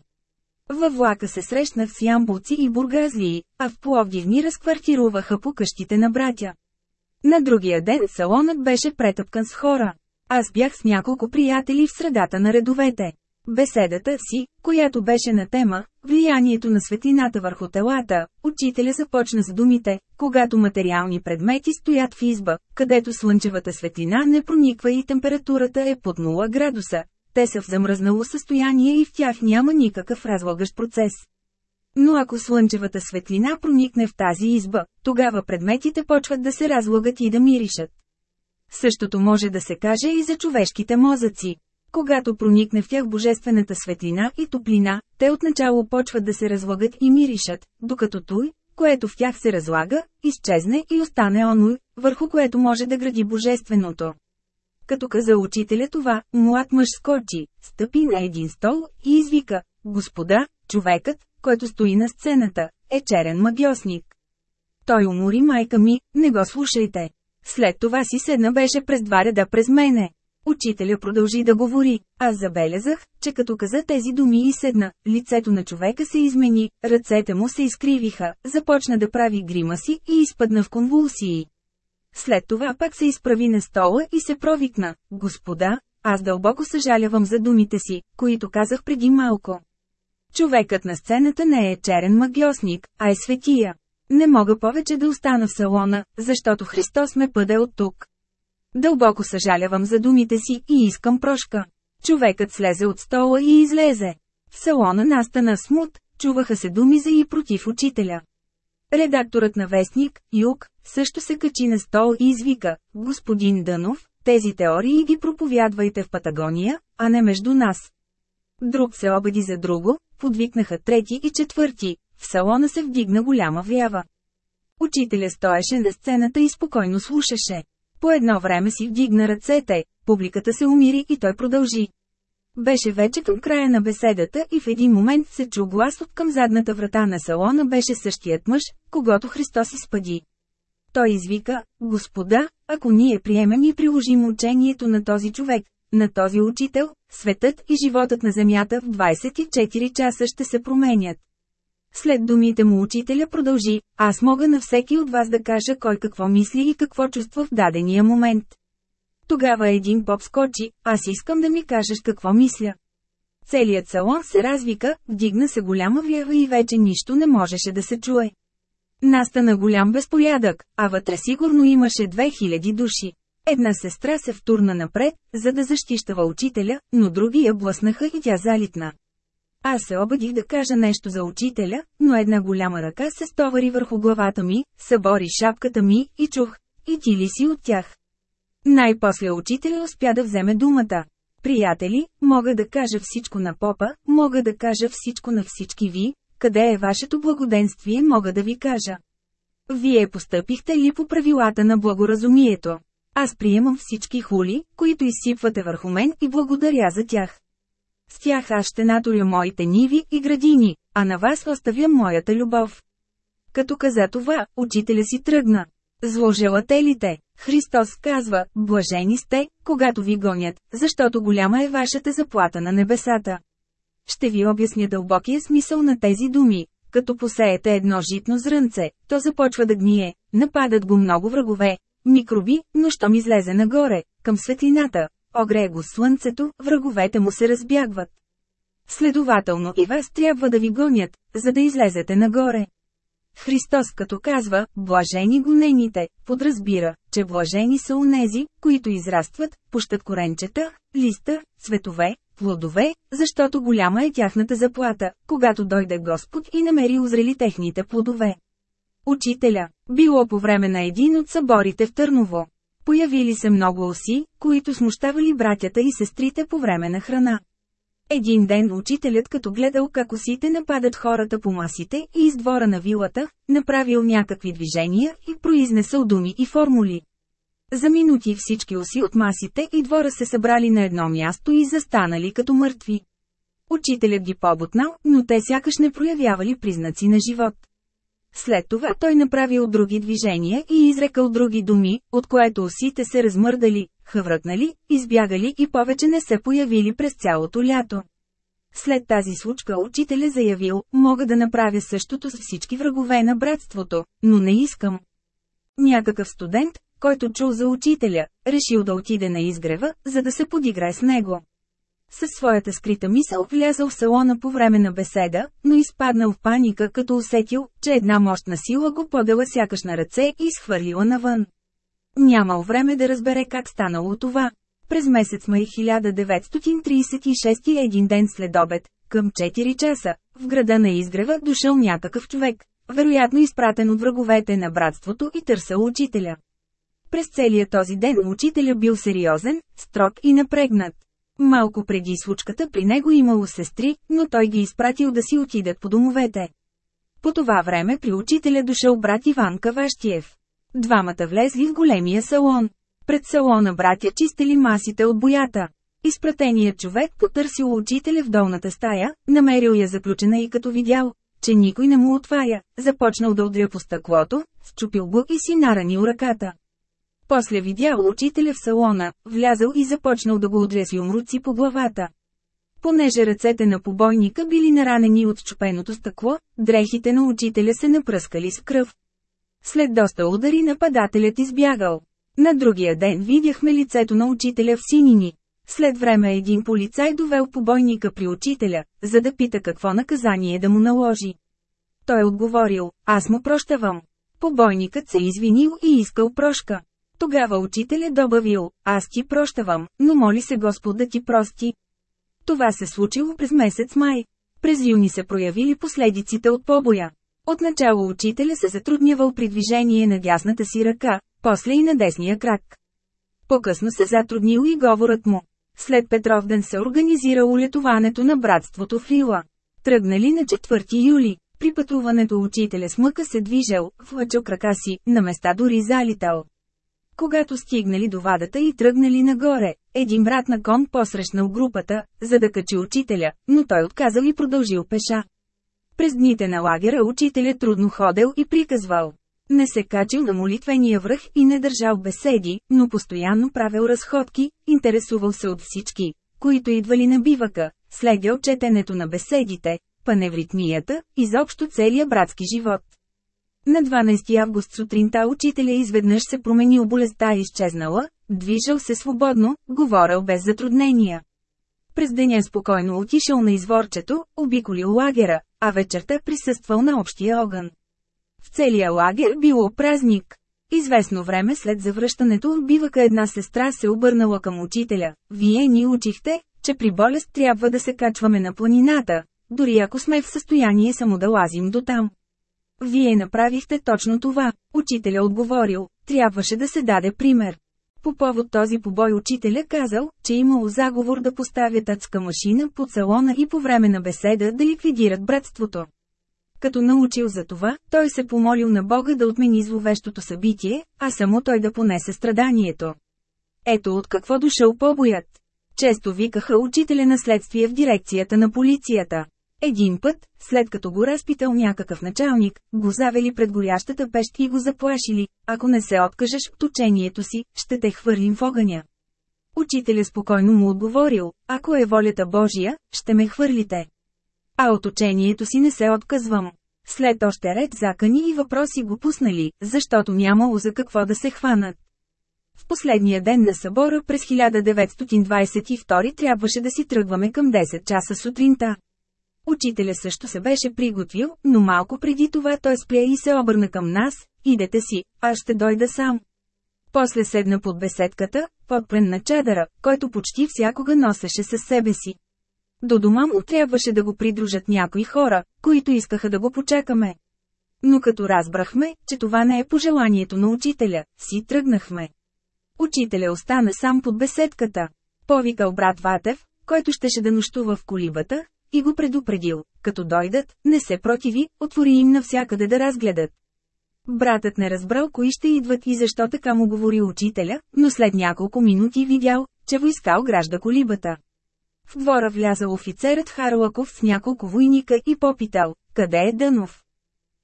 Във влака се срещнах с ямбулци и бургазлии, а в Пловдив ни разквартируваха по къщите на братя. На другия ден салонът беше претъпкан с хора. Аз бях с няколко приятели в средата на редовете. Беседата си, която беше на тема «Влиянието на светлината върху телата», учителя започна с думите, когато материални предмети стоят в изба, където слънчевата светлина не прониква и температурата е под 0 градуса. Те са в замръзнало състояние и в тях няма никакъв разлагащ процес. Но ако слънчевата светлина проникне в тази изба, тогава предметите почват да се разлагат и да миришат. Същото може да се каже и за човешките мозъци. Когато проникне в тях божествената светлина и топлина, те отначало почват да се разлагат и миришат, докато той, което в тях се разлага, изчезне и остане оно, върху което може да гради божественото. Като каза учителя това, млад мъж скочи, стъпи на един стол и извика, Господа, човекът, който стои на сцената, е черен магиосник. Той умори майка ми, не го слушайте. След това си седна беше през два реда през мене. Учителя продължи да говори. Аз забелязах, че като каза тези думи и седна, лицето на човека се измени, ръцете му се изкривиха, започна да прави гримаси и изпадна в конвулсии. След това пак се изправи на стола и се провикна. Господа, аз дълбоко съжалявам за думите си, които казах преди малко. Човекът на сцената не е черен магиосник, а е светия. Не мога повече да остана в салона, защото Христос ме пъде от тук. Дълбоко съжалявам за думите си и искам прошка. Човекът слезе от стола и излезе. В салона настана смут, чуваха се думи за и против учителя. Редакторът на вестник, Юг, също се качи на стол и извика, господин Дънов, тези теории ги проповядвайте в Патагония, а не между нас. Друг се обади за друго, подвикнаха трети и четвърти, в салона се вдигна голяма вява. Учителя стоеше на сцената и спокойно слушаше. По едно време си вдигна ръцете, публиката се умири и той продължи. Беше вече към края на беседата и в един момент се чу глас от към задната врата на салона беше същият мъж, когато Христос изпади. Той извика, Господа, ако ние приемем и приложим учението на този човек, на този учител, светът и животът на Земята в 24 часа ще се променят. След думите му учителя продължи, аз мога на всеки от вас да кажа кой какво мисли и какво чувства в дадения момент. Тогава един поп скочи, аз искам да ми кажеш какво мисля. Целият салон се развика, вдигна се голяма вява и вече нищо не можеше да се чуе. Настана голям безпорядък, а вътре сигурно имаше 2000 души. Една сестра се втурна напред, за да защищава учителя, но други я блъснаха и тя залитна. Аз се обадих да кажа нещо за учителя, но една голяма ръка се стовари върху главата ми, събори шапката ми и чух, и ти ли си от тях? Най-после учителя успя да вземе думата. Приятели, мога да кажа всичко на попа, мога да кажа всичко на всички ви, къде е вашето благоденствие мога да ви кажа. Вие постъпихте ли по правилата на благоразумието? Аз приемам всички хули, които изсипвате върху мен и благодаря за тях. С тях аз ще наторя моите ниви и градини, а на вас оставя моята любов. Като каза това, учителя си тръгна. Зложелателите. Христос казва, блажени сте, когато ви гонят, защото голяма е вашата заплата на небесата. Ще ви обясня дълбокия смисъл на тези думи. Като посеете едно житно зрънце, то започва да гние, нападат го много врагове, микроби, но щом излезе нагоре, към светлината, огрее го слънцето, враговете му се разбягват. Следователно и вас трябва да ви гонят, за да излезете нагоре. Христос като казва, блажени гонените, подразбира, че блажени са унези, които израстват, пущат коренчета, листа, цветове, плодове, защото голяма е тяхната заплата, когато дойде Господ и намери озрели техните плодове. Учителя, било по време на един от съборите в Търново. Появили се много оси, които смущавали братята и сестрите по време на храна. Един ден учителят като гледал как осите нападат хората по масите и из двора на вилата, направил някакви движения и произнесъл думи и формули. За минути всички оси от масите и двора се събрали на едно място и застанали като мъртви. Учителят ги побутнал, но те сякаш не проявявали признаци на живот. След това той направил други движения и изрекал други думи, от което осите се размърдали, хвъркнали, избягали и повече не се появили през цялото лято. След тази случка учителя заявил, мога да направя същото с всички врагове на братството, но не искам. Някакъв студент, който чул за учителя, решил да отиде на изгрева, за да се подиграе с него. Със своята скрита мисъл влязъл в салона по време на беседа, но изпаднал в паника като усетил, че една мощна сила го подела сякаш на ръце и изхвърлила навън. Нямал време да разбере как станало това. През месец май 1936 един ден след обед, към 4 часа, в града на изгрева дошъл някакъв човек, вероятно изпратен от враговете на братството и търсал учителя. През целия този ден учителя бил сериозен, строг и напрегнат. Малко преди случката при него имало сестри, но той ги изпратил да си отидат по домовете. По това време при учителя дошъл брат Иван Каващиев. Двамата влезли в големия салон. Пред салона братя чистили масите от боята. Изпратеният човек потърсил учителя в долната стая, намерил я заключена и като видял, че никой не му отваря, започнал да удря по стъклото, счупил го и си наранил ръката. После видял учителя в салона, влязъл и започнал да го удря с юмруци по главата. Понеже ръцете на побойника били наранени от чупеното стъкло, дрехите на учителя се напръскали с кръв. След доста удари нападателят избягал. На другия ден видяхме лицето на учителя в синини. След време един полицай довел побойника при учителя, за да пита какво наказание да му наложи. Той отговорил, аз му прощавам. Побойникът се извинил и искал прошка. Тогава учителя добавил, аз ти прощавам, но моли се Господ да ти прости. Това се случило през месец май. През юни се проявили последиците от побоя. Отначало учителя се затруднявал при движение на дясната си ръка, после и на десния крак. По-късно се затруднил и говорът му. След Петровден се организира улетуването на братството в Лила. Тръгнали на 4 юли. При пътуването учителя с мъка се движел, влачал крака си, на места дори залитал. Когато стигнали до вадата и тръгнали нагоре, един брат на кон посрещнал групата, за да качи учителя, но той отказал и продължил пеша. През дните на лагера учителя трудно ходел и приказвал. Не се качил на молитвения връх и не държал беседи, но постоянно правил разходки, интересувал се от всички, които идвали на бивака, следял четенето на беседите, паневритмията, изобщо целия братски живот. На 12 август сутринта учителя изведнъж се променил болестта изчезнала, движал се свободно, говорил без затруднения. През деня спокойно отишъл на изворчето, обиколил лагера, а вечерта присъствал на общия огън. В целия лагер било празник. Известно време след завръщането от бивака една сестра се обърнала към учителя. Вие ни учихте, че при болест трябва да се качваме на планината, дори ако сме в състояние само да лазим до там. Вие направихте точно това, учителя отговорил, трябваше да се даде пример. По повод този побой учителя казал, че имало заговор да поставят адска машина под салона и по време на беседа да ликвидират братството. Като научил за това, той се помолил на Бога да отмени зловещото събитие, а само той да понесе страданието. Ето от какво дошъл побоят. Често викаха учителя на следствие в дирекцията на полицията. Един път, след като го разпитал някакъв началник, го завели пред горящата пещ и го заплашили, ако не се откажеш от учението си, ще те хвърлим в огъня. Учителя спокойно му отговорил, ако е волята Божия, ще ме хвърлите. А от учението си не се отказвам. След още ред закани и въпроси го пуснали, защото нямало за какво да се хванат. В последния ден на събора през 1922 трябваше да си тръгваме към 10 часа сутринта. Учителя също се беше приготвил, но малко преди това той спря и се обърна към нас, идете си, аз ще дойда сам. После седна под беседката, подпрен на чадъра, който почти всякога носеше със себе си. До дома му трябваше да го придружат някои хора, които искаха да го почекаме. Но като разбрахме, че това не е пожеланието на учителя, си тръгнахме. Учителя остана сам под беседката. Повикал брат Ватев, който щеше да нощува в колибата, и го предупредил, като дойдат, не се противи, отвори им навсякъде да разгледат. Братът не разбрал кои ще идват и защо така му говори учителя, но след няколко минути видял, че войска огражда колибата. В двора влязал офицерът Харлаков с няколко войника и попитал, къде е Дънов?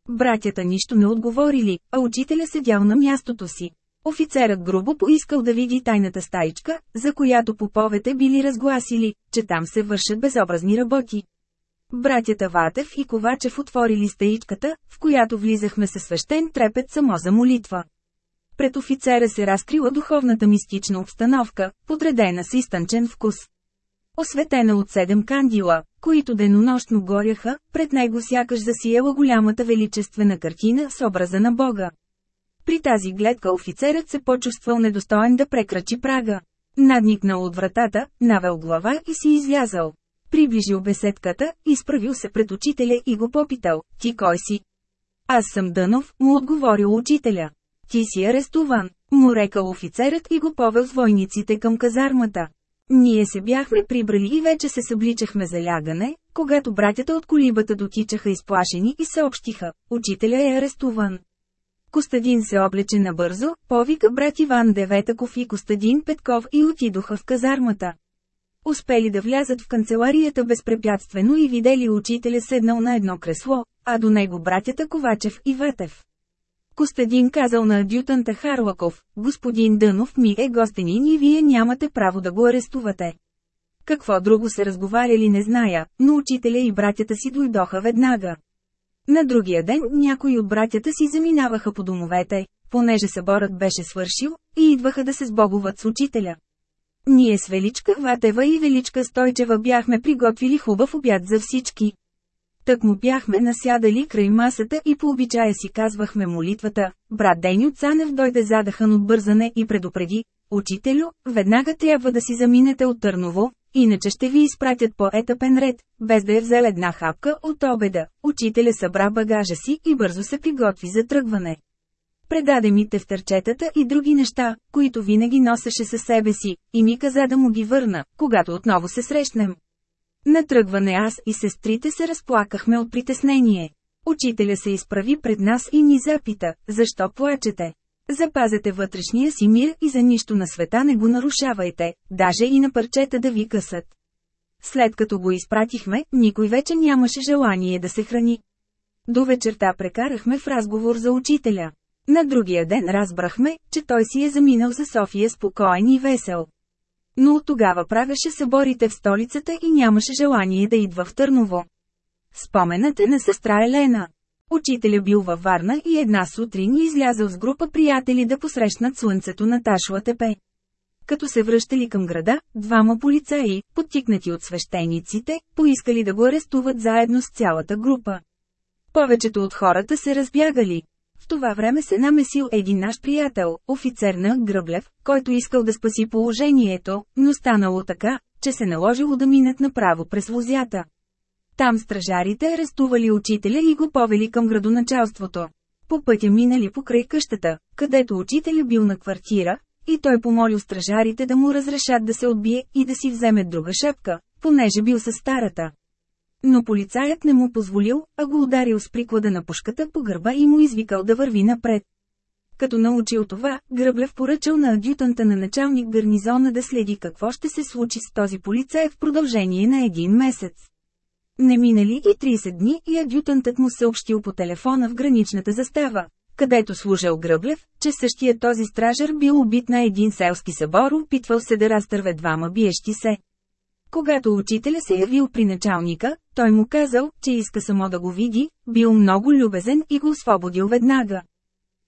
Братята нищо не отговорили, а учителя седял на мястото си. Офицерът грубо поискал да види тайната стаичка, за която поповете били разгласили, че там се вършат безобразни работи. Братята Ватев и Ковачев отворили стаичката, в която влизахме със свещен трепет само за молитва. Пред офицера се разкрила духовната мистична обстановка, подредена с изтънчен вкус. Осветена от седем кандила, които денонощно горяха, пред него сякаш засиела голямата величествена картина с образа на Бога. При тази гледка офицерът се почувствал недостоен да прекрачи прага. Надникнал от вратата, навел глава и си излязал. Приближил беседката, изправил се пред учителя и го попитал, ти кой си? Аз съм Дънов, му отговорил учителя. Ти си арестуван, му рекал офицерът и го повел с войниците към казармата. Ние се бяхме прибрали и вече се събличахме за лягане, когато братята от колибата дотичаха изплашени и съобщиха, учителя е арестуван. Костадин се облече набързо, повика брат Иван Деветаков и Костадин Петков и отидоха в казармата. Успели да влязат в канцеларията безпрепятствено и видели учителя седнал на едно кресло, а до него братята Ковачев и Ветев. Костадин казал на адютанта Харлаков, господин Дънов ми е гостенин и вие нямате право да го арестувате. Какво друго се разговаряли не зная, но учителя и братята си дойдоха веднага. На другия ден някои от братята си заминаваха по домовете, понеже съборът беше свършил, и идваха да се сбогуват с учителя. Ние с Величка Ватева и Величка Стойчева бяхме приготвили хубав обяд за всички. Так му бяхме насядали край масата и по обичая си казвахме молитвата. Брат Деню Цанев дойде задахан от бързане и предупреди. Учителю, веднага трябва да си заминете от Търново, иначе ще ви изпратят по етапен ред, без да е взел една хапка от обеда. Учителя събра багажа си и бързо се приготви за тръгване. Предаде ми тефтерчетата и други неща, които винаги носеше със себе си, и ми каза да му ги върна, когато отново се срещнем. На тръгване аз и сестрите се разплакахме от притеснение. Учителя се изправи пред нас и ни запита, защо плачете? Запазете вътрешния си мир и за нищо на света не го нарушавайте, даже и на парчета да ви късат. След като го изпратихме, никой вече нямаше желание да се храни. До вечерта прекарахме в разговор за учителя. На другия ден разбрахме, че той си е заминал за София спокоен и весел. Но от тогава правеше съборите в столицата и нямаше желание да идва в Търново. Споменът е на сестра Елена. Учителя бил във Варна и една сутрин излязъл с група приятели да посрещнат слънцето на Ташла Тепе. Като се връщали към града, двама полицаи, подтикнати от свещениците, поискали да го арестуват заедно с цялата група. Повечето от хората се разбягали. В това време се намесил един наш приятел, офицер на Гръблев, който искал да спаси положението, но станало така, че се наложило да минат направо през возята. Там стражарите арестували учителя и го повели към градоначалството. По пътя минали покрай къщата, където учителя бил на квартира, и той помолил стражарите да му разрешат да се отбие и да си вземе друга шапка, понеже бил със старата. Но полицаят не му позволил, а го ударил с приклада на пушката по гърба и му извикал да върви напред. Като научил това, Гръблев поръчал на адютанта на началник гарнизона да следи какво ще се случи с този полицай в продължение на един месец. Не минали и 30 дни и адютантът му съобщил по телефона в граничната застава, където служил Гръблев, че същия този стражар бил убит на един селски събор, опитвал се да разтърве двама биещи се. Когато учителя се явил при началника, той му казал, че иска само да го види, бил много любезен и го освободил веднага.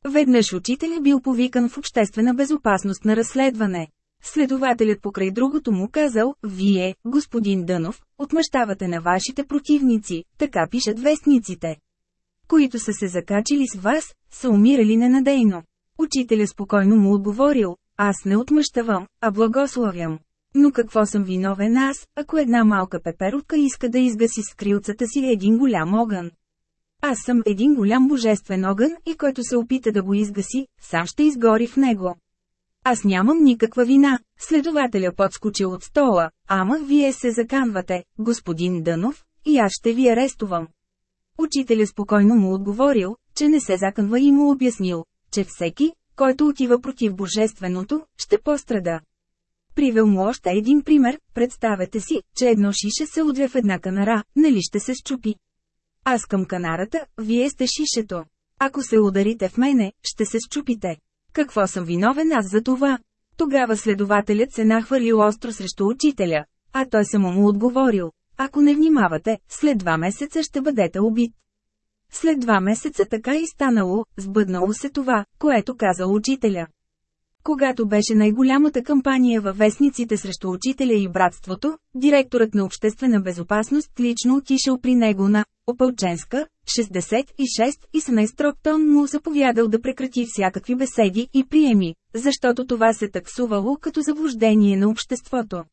Веднъж учителя бил повикан в обществена безопасност на разследване. Следователят покрай другото му казал, вие, господин Дънов, отмъщавате на вашите противници, така пишат вестниците. Които са се закачили с вас, са умирали ненадейно. Учителя спокойно му отговорил, аз не отмъщавам, а благословям. Но какво съм виновен аз, ако една малка пеперутка иска да изгаси с крилцата си един голям огън? Аз съм един голям божествен огън и който се опита да го изгаси, сам ще изгори в него. Аз нямам никаква вина, следователя подскочил от стола, ама вие се заканвате, господин Дънов, и аз ще ви арестувам. Учителя спокойно му отговорил, че не се заканва и му обяснил, че всеки, който отива против Божественото, ще пострада. Привел му още един пример, представете си, че едно шише се удря в една канара, нали ще се щупи. Аз към канарата, вие сте шишето. Ако се ударите в мене, ще се щупите. Какво съм виновен аз за това? Тогава следователят се нахвърлил остро срещу учителя, а той само му отговорил. Ако не внимавате, след два месеца ще бъдете убит. След два месеца така и станало, сбъднало се това, което казал учителя. Когато беше най-голямата кампания във вестниците срещу учителя и братството, директорът на обществена безопасност лично отишъл при него на Опълченска, 66 и с най-строг тон му заповядал да прекрати всякакви беседи и приеми, защото това се таксувало като заблуждение на обществото.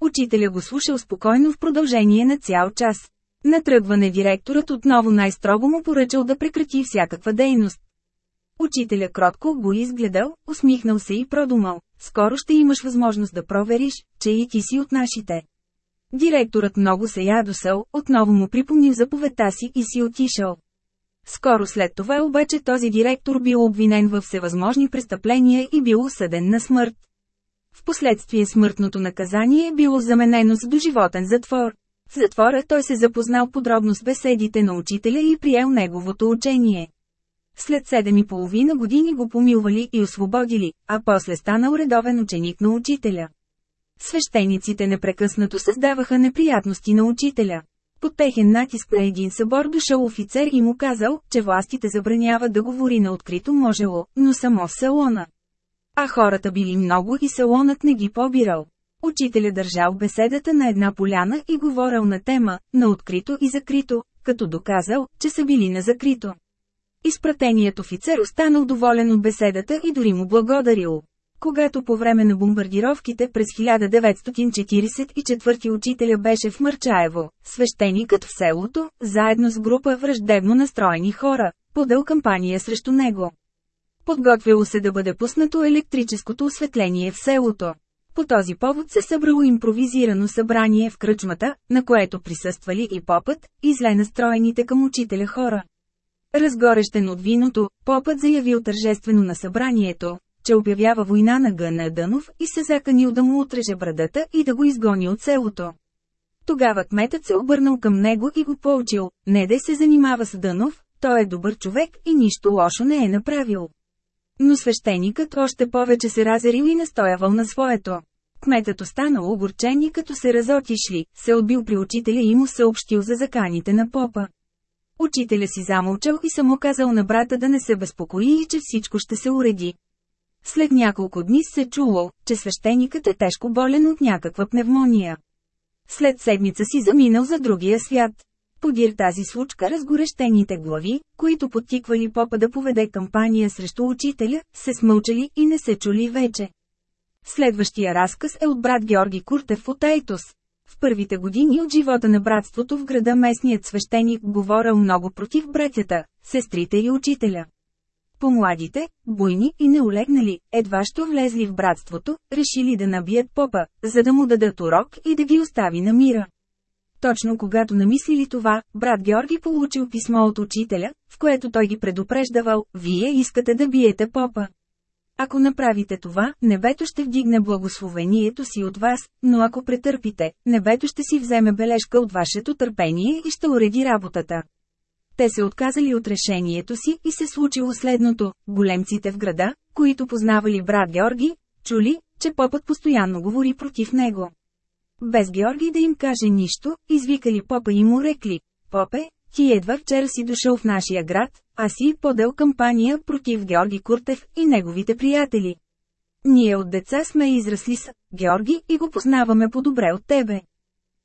Учителя го слушал спокойно в продължение на цял час. Натръгване директорът отново най-строго му поръчал да прекрати всякаква дейност. Учителя кротко го изгледал, усмихнал се и продумал. Скоро ще имаш възможност да провериш, че и ти си от нашите. Директорът много се ядосал, отново му припомнил заповедта си и си отишъл. Скоро след това обаче този директор бил обвинен в всевъзможни престъпления и бил осъден на смърт. Впоследствие смъртното наказание било заменено с доживотен затвор. В затвора той се запознал подробно с беседите на учителя и приел неговото учение. След седем и половина години го помилвали и освободили, а после станал редовен ученик на учителя. Свещениците непрекъснато създаваха неприятности на учителя. Под техен натиск на един събор дошъл офицер и му казал, че властите забраняват да говори на открито можело, но само в салона. А хората били много и салонът не ги побирал. Учителя държал беседата на една поляна и говорил на тема, на открито и закрито, като доказал, че са били на закрито. Изпратеният офицер останал доволен от беседата и дори му благодарил. Когато по време на бомбардировките през 1944 учителя беше в Мърчаево, свещеникът в селото, заедно с група враждебно настроени хора, подел кампания срещу него. Подготвило се да бъде пуснато електрическото осветление в селото. По този повод се събрало импровизирано събрание в кръчмата, на което присъствали и попът, и зле настроените към учителя хора. Разгорещен от виното, попът заявил тържествено на събранието, че обявява война на Гъна Дънов и се заканил да му отреже брадата и да го изгони от селото. Тогава кметът се обърнал към него и го поучил, не да се занимава с Дънов, той е добър човек и нищо лошо не е направил. Но свещеникът още повече се разерил и настоявал на своето. Кметът останал огорчен и като се разотишли, се отбил при учителя и му съобщил за заканите на попа. Учителя си замълчал и само казал на брата да не се безпокои и че всичко ще се уреди. След няколко дни се чуло, че свещеникът е тежко болен от някаква пневмония. След седмица си заминал за другия свят. Подир тази случка разгорещените глави, които подтиквали попа да поведе кампания срещу учителя, се смълчали и не се чули вече. Следващия разказ е от брат Георги Куртев от Айтос. В първите години от живота на братството в града местният свещеник говорил много против братята, сестрите и учителя. По-младите, буйни и неолегнали, едва що влезли в братството, решили да набият попа, за да му дадат урок и да ги остави на мира. Точно когато намислили това, брат Георги получил писмо от учителя, в което той ги предупреждавал, вие искате да биете попа. Ако направите това, небето ще вдигне благословението си от вас, но ако претърпите, небето ще си вземе бележка от вашето търпение и ще уреди работата. Те се отказали от решението си и се случило следното. Големците в града, които познавали брат Георги, чули, че попът постоянно говори против него. Без Георги да им каже нищо, извикали попа и му рекли, Попе, ти едва вчера си дошъл в нашия град, а си подел кампания против Георги Куртев и неговите приятели. Ние от деца сме израсли с Георги и го познаваме по-добре от тебе.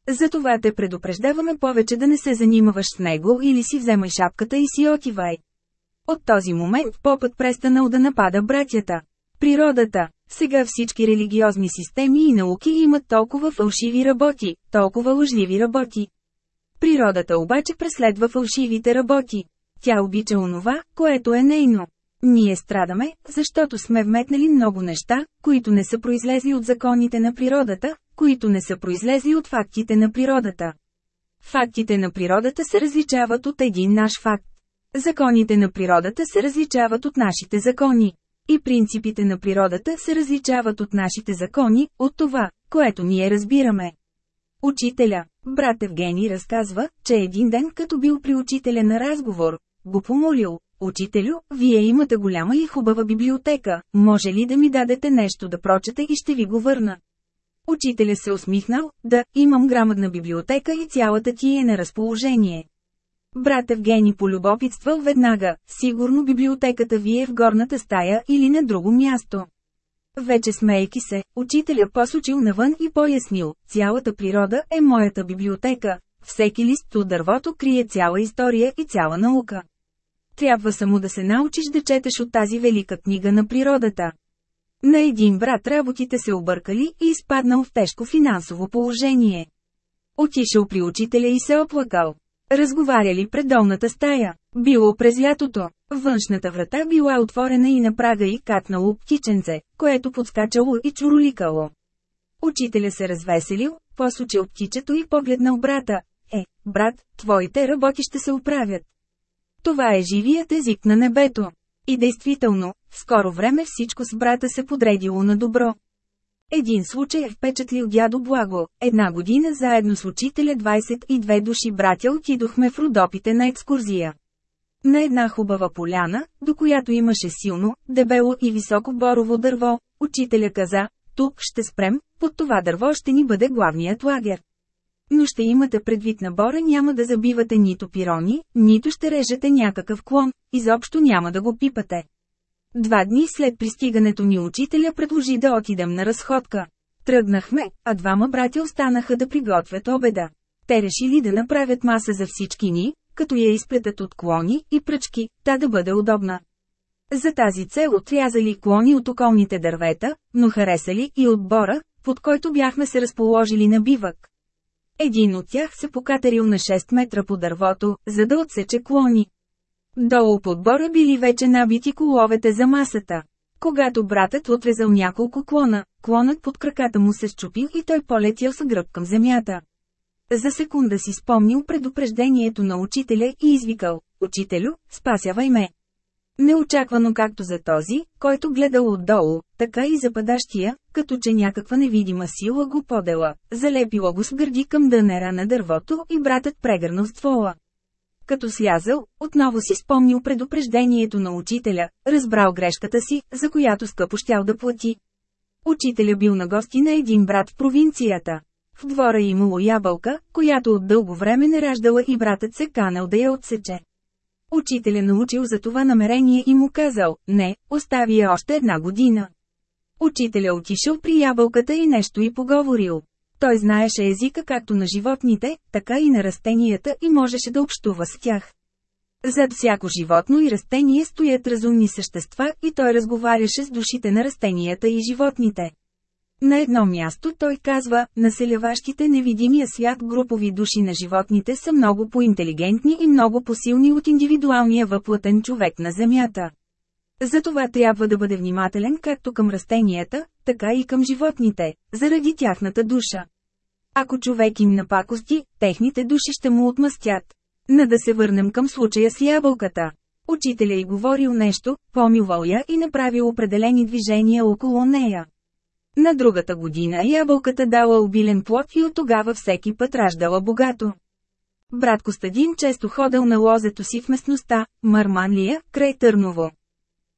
Затова те предупреждаваме повече да не се занимаваш с него или си вземай шапката и си отивай. От този момент попът престанал да напада братята. Природата. Сега всички религиозни системи и науки имат толкова фалшиви работи, толкова лъжливи работи. Природата обаче преследва фалшивите работи. Тя обича онова, което е нейно. Ние страдаме, защото сме вметнали много неща, които не са произлезли от законите на природата, които не са произлезли от фактите на природата. Фактите на природата се различават от един наш факт. Законите на природата се различават от нашите закони. И принципите на природата се различават от нашите закони, от това, което ние разбираме. Учителя, брат Евгений разказва, че един ден като бил при учителя на разговор, го помолил, Учителю, вие имате голяма и хубава библиотека, може ли да ми дадете нещо да прочета и ще ви го върна? Учителя се усмихнал, да, имам грамадна библиотека и цялата ти е на разположение. Брат Евгений полюбопитствал веднага, сигурно библиотеката ви е в горната стая или на друго място. Вече смейки се, учителя посочил навън и пояснил, цялата природа е моята библиотека, всеки лист от дървото крие цяла история и цяла наука. Трябва само да се научиш да четеш от тази велика книга на природата. На един брат работите се объркали и изпаднал в тежко финансово положение. Отишъл при учителя и се оплакал. Разговаряли пред долната стая. Било през лятото. Външната врата била отворена и на прага и катнало птиченце, което подскачало и чуроликало. Учителя се развеселил, посочил птичето и погледнал брата. Е, брат, твоите работи ще се оправят. Това е живият език на небето. И действително, в скоро време всичко с брата се подредило на добро. Един случай е впечатлил дядо Благо. Една година заедно с учителя 22 души братя отидохме в Родопите на екскурзия. На една хубава поляна, до която имаше силно, дебело и високо борово дърво, учителя каза, тук ще спрем, под това дърво ще ни бъде главният лагер. Но ще имате предвид на бора няма да забивате нито пирони, нито ще режете някакъв клон, изобщо няма да го пипате. Два дни след пристигането ни учителя предложи да отидем на разходка. Тръгнахме, а двама брати останаха да приготвят обеда. Те решили да направят маса за всички ни, като я изплетат от клони и пръчки, та да бъде удобна. За тази цел отрязали клони от околните дървета, но харесали и отбора, под който бяхме се разположили на бивък. Един от тях се покатерил на 6 метра по дървото, за да отсече клони. Долу под бора били вече набити коловете за масата. Когато братът отрезал няколко клона, клонът под краката му се щупил и той полетял с гръб към земята. За секунда си спомнил предупреждението на учителя и извикал, «Учителю, спасявай ме!» Неочаквано както за този, който гледал отдолу, така и за падащия, като че някаква невидима сила го подела, залепила го с гърди към дънера на дървото и братът прегърнал ствола. Като слязал, отново си спомнил предупреждението на учителя, разбрал грешката си, за която скъпо щял да плати. Учителя бил на гости на един брат в провинцията. В двора имало ябълка, която от дълго време не раждала и братът се канал да я отсече. Учителя научил за това намерение и му казал, не, остави я още една година. Учителя отишъл при ябълката и нещо и поговорил. Той знаеше езика както на животните, така и на растенията и можеше да общува с тях. Зад всяко животно и растение стоят разумни същества и той разговаряше с душите на растенията и животните. На едно място той казва, населяващите невидимия свят групови души на животните са много по-интелигентни и много по-силни от индивидуалния въплътен човек на Земята. Затова трябва да бъде внимателен както към растенията, така и към животните, заради тяхната душа. Ако човек им напакости, техните души ще му отмъстят. На да се върнем към случая с ябълката. Учителя й говорил нещо, помилвал я и направил определени движения около нея. На другата година ябълката дала обилен плод и от тогава всеки път раждала богато. Брат Костадин често ходил на лозето си в местността, Марманлия, край Търново.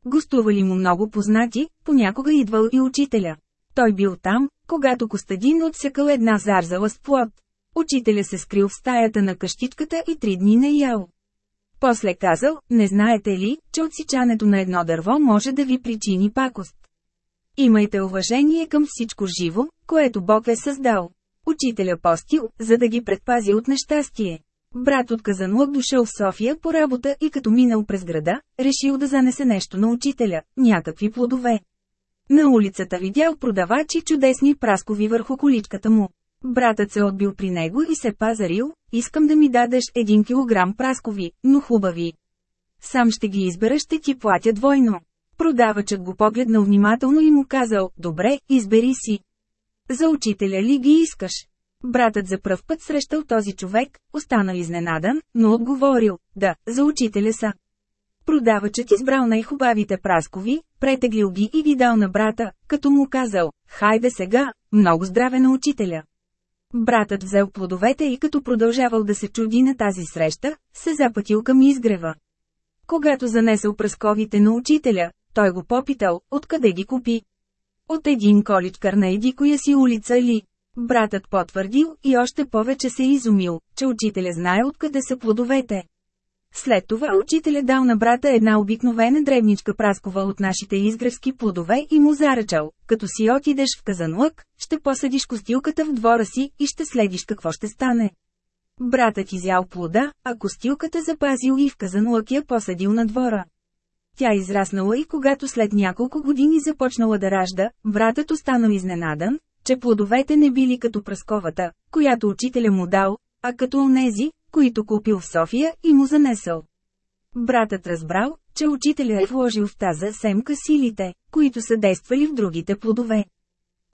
Гостували му много познати, понякога идвал и учителя. Той бил там, когато Костадин отсекал една зарзала с плод. Учителя се скрил в стаята на къщичката и три дни не ял. После казал, не знаете ли, че отсичането на едно дърво може да ви причини пакост. Имайте уважение към всичко живо, което Бог е създал. Учителя постил, за да ги предпази от нещастие. Брат от Казанлък дошъл в София по работа и като минал през града, решил да занесе нещо на учителя, някакви плодове. На улицата видял продавачи чудесни праскови върху количката му. Братът се отбил при него и се пазарил, искам да ми дадеш един килограм праскови, но хубави. Сам ще ги избера, ще ти платя двойно. Продавачът го погледнал внимателно и му казал, добре, избери си. За учителя ли ги искаш? Братът за пръв път срещал този човек, останал изненадан, но отговорил, да, за учителя са. Продавачът избрал най-хубавите праскови, претеглил ги и ги дал на брата, като му казал, хайде сега, много здраве на учителя. Братът взел плодовете и като продължавал да се чуди на тази среща, се запътил към изгрева. Когато занесъл пръсковите на учителя, той го попитал, откъде ги купи. От един количкар на еди коя си улица ли? Братът потвърдил и още повече се изумил, че учителя знае откъде са плодовете. След това учителя дал на брата една обикновена древничка праскова от нашите изгревски плодове и му заръчал, като си отидеш в казанлък, ще посадиш костилката в двора си и ще следиш какво ще стане. Братът изял плода, а костилката запазил и в казанлък я посадил на двора. Тя израснала и когато след няколко години започнала да ражда, братът останал изненадан, че плодовете не били като пръсковата, която учителя му дал, а като онези, които купил в София и му занесъл. Братът разбрал, че учителя е вложил в таза семка силите, които са действали в другите плодове.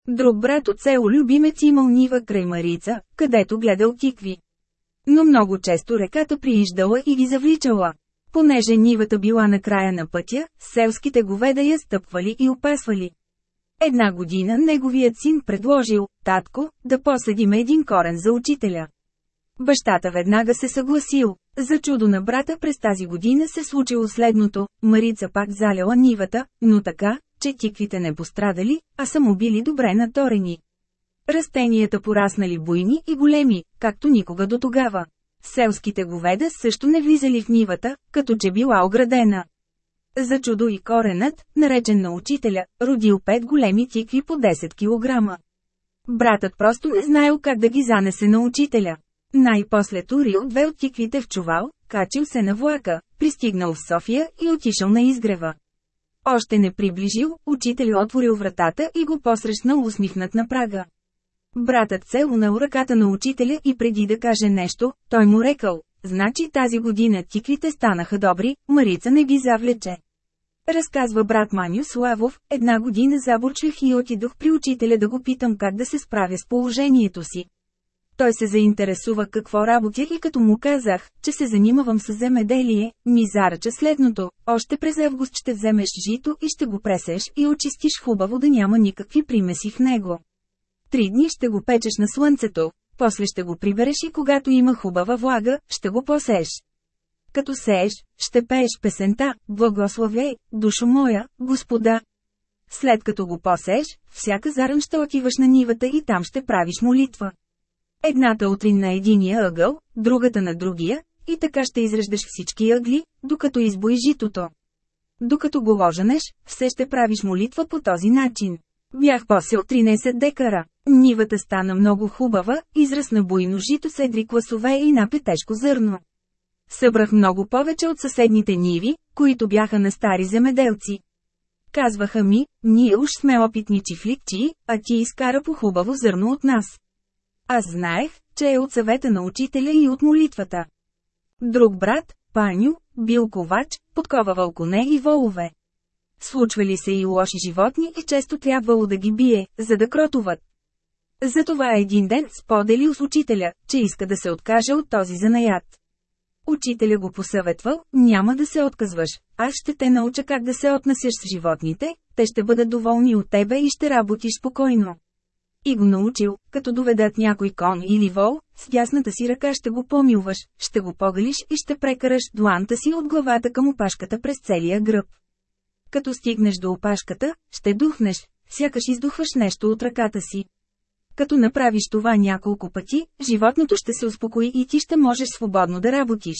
Друг брат от село Любимец имал нива край Марица, където гледал тикви. Но много често реката прииждала и ги завличала. Понеже нивата била на края на пътя, селските говеда я стъпвали и опасвали. Една година неговият син предложил, татко, да посадим един корен за учителя. Бащата веднага се съгласил. За чудо на брата през тази година се случило следното, Марица пак заляла нивата, но така, че тиквите не пострадали, а само били добре наторени. Растенията пораснали буйни и големи, както никога до тогава. Селските говеда също не влизали в нивата, като че била оградена. За чудо и коренът, наречен на учителя, родил пет големи тикви по 10 кг. Братът просто не знаел как да ги занесе на учителя. Най-после турил две от тиквите в чувал, качил се на влака, пристигнал в София и отишъл на изгрева. Още не приближил, учител отворил вратата и го посрещнал усмихнат на прага. Братът се унал ръката на учителя и преди да каже нещо, той му рекал, значи тази година тиквите станаха добри, Марица не ги завлече. Разказва брат Маню Славов, една година заборчвах и отидох при учителя да го питам как да се справя с положението си. Той се заинтересува какво работя и като му казах, че се занимавам с земеделие, ми заръча следното. Още през август ще вземеш жито и ще го пресеш и очистиш хубаво да няма никакви примеси в него. Три дни ще го печеш на слънцето, после ще го прибереш и когато има хубава влага, ще го посееш. Като сееш, ще пееш песента, благословяй, душо моя, Господа. След като го посееш, всяка заран ще отиваш на нивата и там ще правиш молитва. Едната утрин на единия ъгъл, другата на другия, и така ще изреждаш всички ъгли, докато избои житото. Докато го ложенеш, все ще правиш молитва по този начин. Бях посел 13 декара. Нивата стана много хубава, израсна буйно жито с едри класове и напе тежко зърно. Събрах много повече от съседните ниви, които бяха на стари земеделци. Казваха ми, ние уж сме опитни чифликчи, а ти изкара по хубаво зърно от нас. Аз знаех, че е от съвета на учителя и от молитвата. Друг брат, Паню, бил ковач, подковавал коне и волове. Случвали се и лоши животни и често трябвало да ги бие, за да кротуват. Затова един ден споделил с учителя, че иска да се откаже от този занаят. Учителя го посъветвал, няма да се отказваш, аз ще те науча как да се отнасяш с животните, те ще бъдат доволни от тебе и ще работиш спокойно. И го научил, като доведат някой кон или вол, с дясната си ръка ще го помилваш, ще го погалиш и ще прекараш дуанта си от главата към опашката през целия гръб. Като стигнеш до опашката, ще духнеш, сякаш издухваш нещо от ръката си. Като направиш това няколко пъти, животното ще се успокои и ти ще можеш свободно да работиш.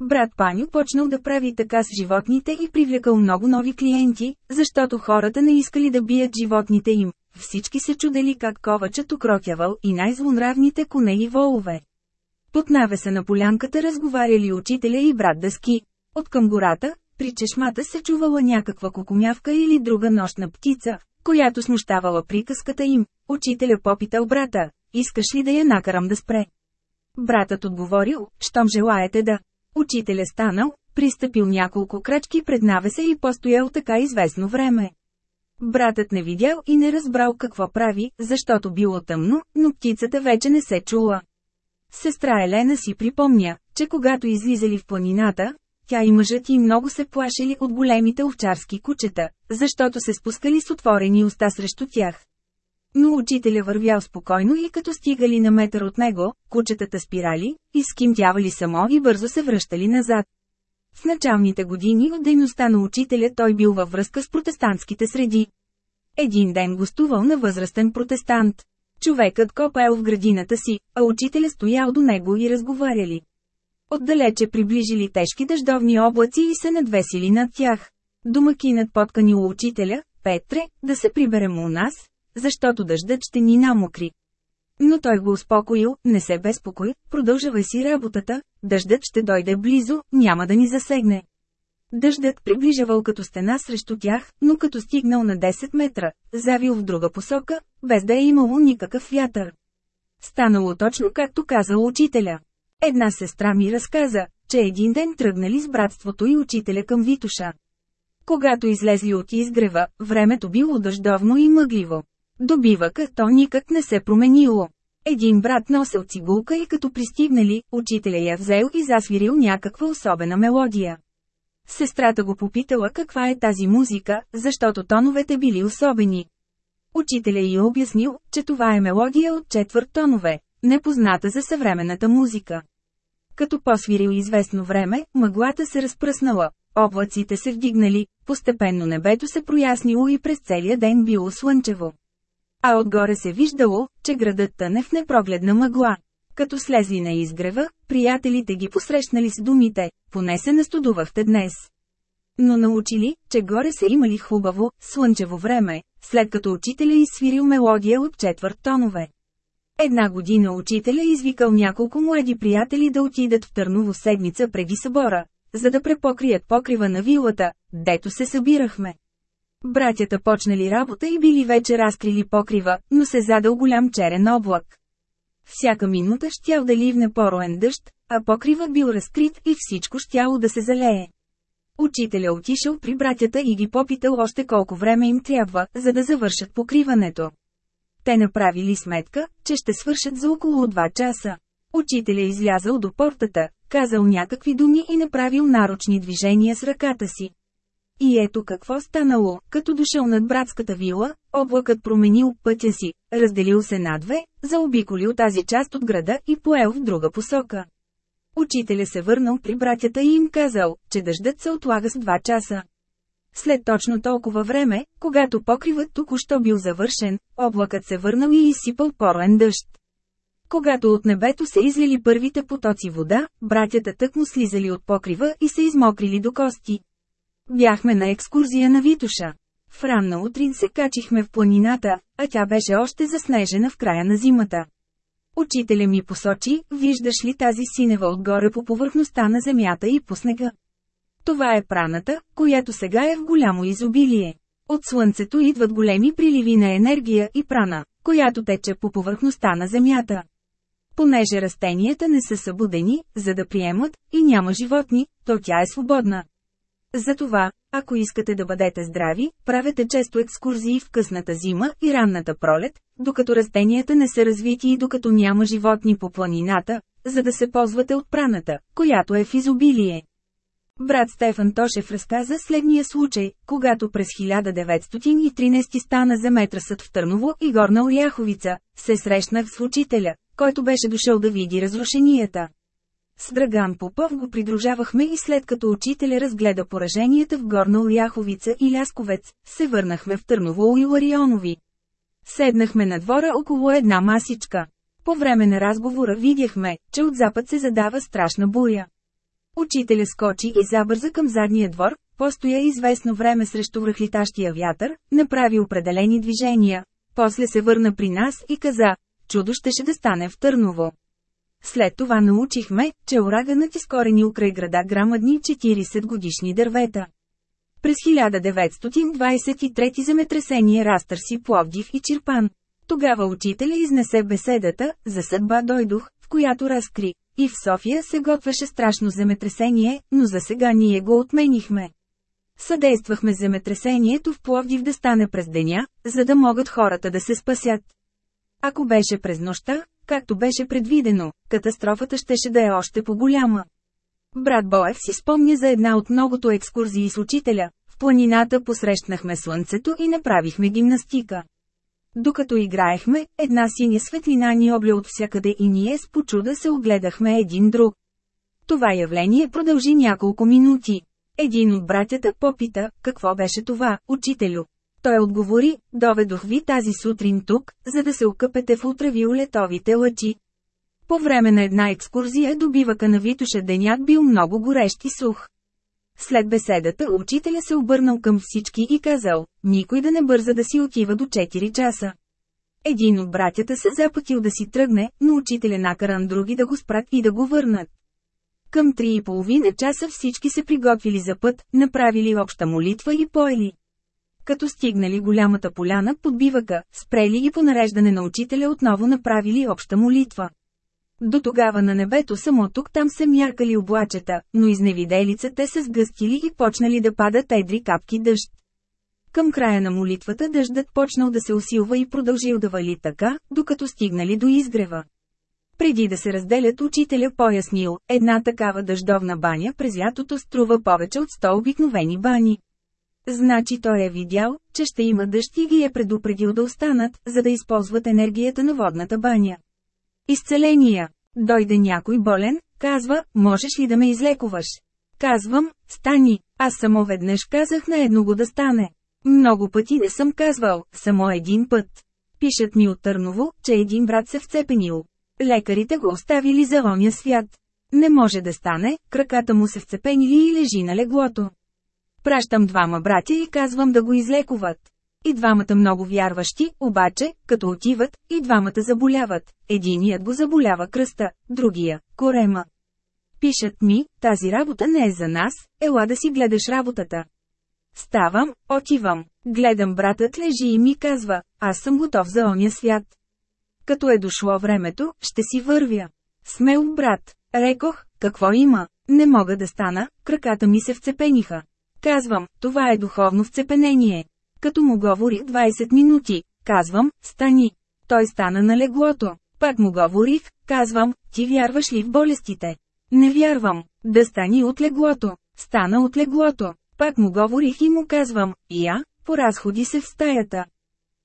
Брат Паню почнал да прави така с животните и привлекал много нови клиенти, защото хората не искали да бият животните им. Всички се чудели как ковачът окротявал и най-злонравните коне и волове. Под навеса на полянката разговаряли учителя и брат Дъски. От към гората, при чешмата се чувала някаква кокомявка или друга нощна птица, която смущавала приказката им. Учителя попитал брата, искаш ли да я накарам да спре? Братът отговорил, щом желаете да. Учителя станал, пристъпил няколко крачки пред навеса и постоял така известно време. Братът не видял и не разбрал какво прави, защото било тъмно, но птицата вече не се чула. Сестра Елена си припомня, че когато излизали в планината, тя и мъжът и много се плашили от големите овчарски кучета, защото се спускали с отворени уста срещу тях. Но учителя вървял спокойно и като стигали на метър от него, кучетата спирали, изкимтявали само и бързо се връщали назад. В началните години от дейността на учителя той бил във връзка с протестантските среди. Един ден гостувал на възрастен протестант. Човекът копаел в градината си, а учителя стоял до него и разговаряли. Отдалече приближили тежки дъждовни облаци и се надвесили над тях. Домакинът подканил учителя, Петре, да се приберем у нас, защото дъждът ще ни намокри. Но той го успокоил, не се безпокой, продължавай си работата, дъждът ще дойде близо, няма да ни засегне. Дъждът приближавал като стена срещу тях, но като стигнал на 10 метра, завил в друга посока, без да е имало никакъв вятър. Станало точно както казал учителя. Една сестра ми разказа, че един ден тръгнали с братството и учителя към Витуша. Когато излезли от изгрева, времето било дъждовно и мъгливо. Добивъка то никак не се променило. Един брат носел цигулка и като пристигнали, учителя я взел и засвирил някаква особена мелодия. Сестрата го попитала каква е тази музика, защото тоновете били особени. Учителя й обяснил, че това е мелодия от четвърт тонове, непозната за съвременната музика. Като посвирил известно време, мъглата се разпръснала, облаците се вдигнали, постепенно небето се прояснило и през целия ден било слънчево. А отгоре се виждало, че градът тъне в непрогледна мъгла. Като слезли на изгрева, приятелите ги посрещнали с думите, поне се настудувахте днес. Но научили, че горе са имали хубаво, слънчево време, след като учителя изсвирил мелодия от четвърт тонове. Една година учителя извикал няколко млади приятели да отидат в Търново седмица преди събора, за да препокрият покрива на вилата, дето се събирахме. Братята почнали работа и били вече разкрили покрива, но се задал голям черен облак. Всяка минута щял да ливне пороен дъжд, а покривът бил разкрит и всичко щяло да се залее. Учителя отишъл при братята и ги попитал още колко време им трябва, за да завършат покриването. Те направили сметка, че ще свършат за около 2 часа. Учителя излязал до портата, казал някакви думи и направил нарочни движения с ръката си. И ето какво станало, като дошъл над братската вила, облакът променил пътя си, разделил се на две, заобиколил тази част от града и поел в друга посока. Учителя се върнал при братята и им казал, че дъждът се отлага с два часа. След точно толкова време, когато покривът току-що бил завършен, облакът се върнал и изсипал пороен дъжд. Когато от небето се излили първите потоци вода, братята тък му слизали от покрива и се измокрили до кости. Бяхме на екскурзия на Витуша. В ранна утрин се качихме в планината, а тя беше още заснежена в края на зимата. Учителя ми посочи, виждаш ли тази синева отгоре по повърхността на земята и по снега. Това е праната, която сега е в голямо изобилие. От Слънцето идват големи приливи на енергия и прана, която тече по повърхността на Земята. Понеже растенията не са събудени, за да приемат, и няма животни, то тя е свободна. Затова, ако искате да бъдете здрави, правете често екскурзии в късната зима и ранната пролет, докато растенията не са развити и докато няма животни по планината, за да се ползвате от праната, която е в изобилие. Брат Стефан Тошев разказа следния случай, когато през 1913 стана земетръсът в Търново и Горна Оряховица, се срещнах с учителя, който беше дошъл да види разрушенията. С Драган Попов го придружавахме и след като учителя разгледа пораженията в Горна Оряховица и Лясковец, се върнахме в Търново и Ларионови. Седнахме на двора около една масичка. По време на разговора видяхме, че от запад се задава страшна буря. Учителя скочи и забърза към задния двор, постоя известно време срещу връхлитащия вятър, направи определени движения, после се върна при нас и каза, чудо щеше да стане в Търново. След това научихме, че ураганът изкорени украй града грамадни 40 годишни дървета. През 1923 земетресение разтърси Пловдив и Чирпан. Тогава учителя изнесе беседата, за съдба дойдох, в която разкри. И в София се готвеше страшно земетресение, но за сега ние го отменихме. Съдействахме земетресението в Пловдив да стане през деня, за да могат хората да се спасят. Ако беше през нощта, както беше предвидено, катастрофата щеше да е още по-голяма. Брат Боев си спомня за една от многото екскурзии с учителя. В планината посрещнахме слънцето и направихме гимнастика. Докато играехме, една синя светлина ни обля от всякъде и ние с почуда се огледахме един друг. Това явление продължи няколко минути. Един от братята попита, какво беше това, учителю. Той отговори, доведох ви тази сутрин тук, за да се окъпете в ултравиолетовите лъчи. По време на една екскурзия до бивака на Витоша денят бил много горещ и сух. След беседата учителя се обърнал към всички и казал, никой да не бърза да си отива до 4 часа. Един от братята се запътил да си тръгне, но учителя накаран други да го спрат и да го върнат. Към три и половина часа всички се приготвили за път, направили обща молитва и поели. Като стигнали голямата поляна под бивака, спрели и по нареждане на учителя отново направили обща молитва. До тогава на небето само тук-там се мяркали облачета, но изневиделица те се сгъстили и почнали да падат едри капки дъжд. Към края на молитвата дъждът почнал да се усилва и продължил да вали така, докато стигнали до изгрева. Преди да се разделят учителя пояснил, една такава дъждовна баня през лятото струва повече от 100 обикновени бани. Значи той е видял, че ще има дъжд и ги е предупредил да останат, за да използват енергията на водната баня. Изцеления. Дойде някой болен, казва, можеш ли да ме излекуваш? Казвам, стани. Аз само веднъж казах на едно го да стане. Много пъти не съм казвал, само един път. Пишат ми от Търново, че един брат се вцепенил. Лекарите го оставили за оня свят. Не може да стане, краката му се вцепенили и лежи на леглото. Пращам двама братя и казвам да го излекуват. И двамата много вярващи, обаче, като отиват, и двамата заболяват. Единият го заболява кръста, другия – корема. Пишат ми, тази работа не е за нас, ела да си гледаш работата. Ставам, отивам, гледам братът лежи и ми казва, аз съм готов за оня свят. Като е дошло времето, ще си вървя. Смел брат, рекох, какво има, не мога да стана, краката ми се вцепениха. Казвам, това е духовно вцепенение. Като му говорих 20 минути, казвам, стани. Той стана на леглото. Пак му говорих, казвам, ти вярваш ли в болестите? Не вярвам. Да стани от леглото. Стана от леглото. Пак му говорих и му казвам, я, поразходи се в стаята.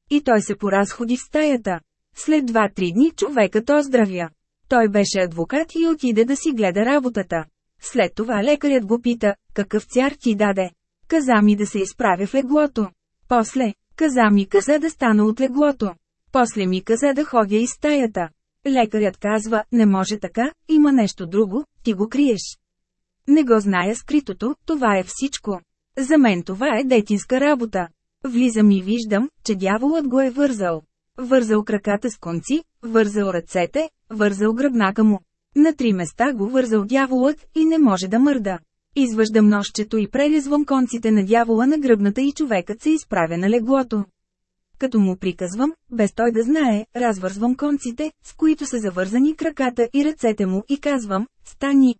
И той се поразходи в стаята. След 2-3 дни човекът оздравя. Той беше адвокат и отиде да си гледа работата. След това лекарят го пита, какъв цяр ти даде. Каза ми да се изправя в леглото. После, каза ми каза да стана от леглото. После ми каза да ходя из стаята. Лекарят казва, не може така, има нещо друго, ти го криеш. Не го зная скритото, това е всичко. За мен това е детинска работа. Влизам и виждам, че дяволът го е вързал. Вързал краката с конци, вързал ръцете, вързал гръбнака му. На три места го вързал дяволът и не може да мърда. Извъждам нощчето и прелезвам конците на дявола на гръбната и човекът се изправя на леглото. Като му приказвам, без той да знае, развързвам конците, с които са завързани краката и ръцете му и казвам, стани.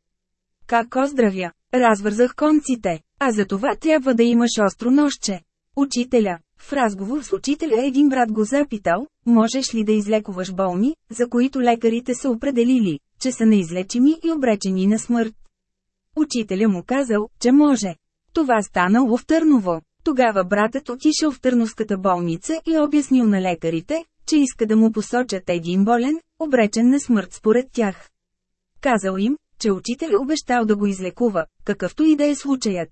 Как оздравя? Развързах конците, а за това трябва да имаш остро нощче. Учителя. В разговор с учителя един брат го запитал, можеш ли да излекуваш болни, за които лекарите са определили, че са неизлечими и обречени на смърт. Учителя му казал, че може. Това станало в Търново. Тогава братът отишъл в Търновската болница и обяснил на лекарите, че иска да му посочат един болен, обречен на смърт според тях. Казал им, че учител обещал да го излекува, какъвто и да е случаят.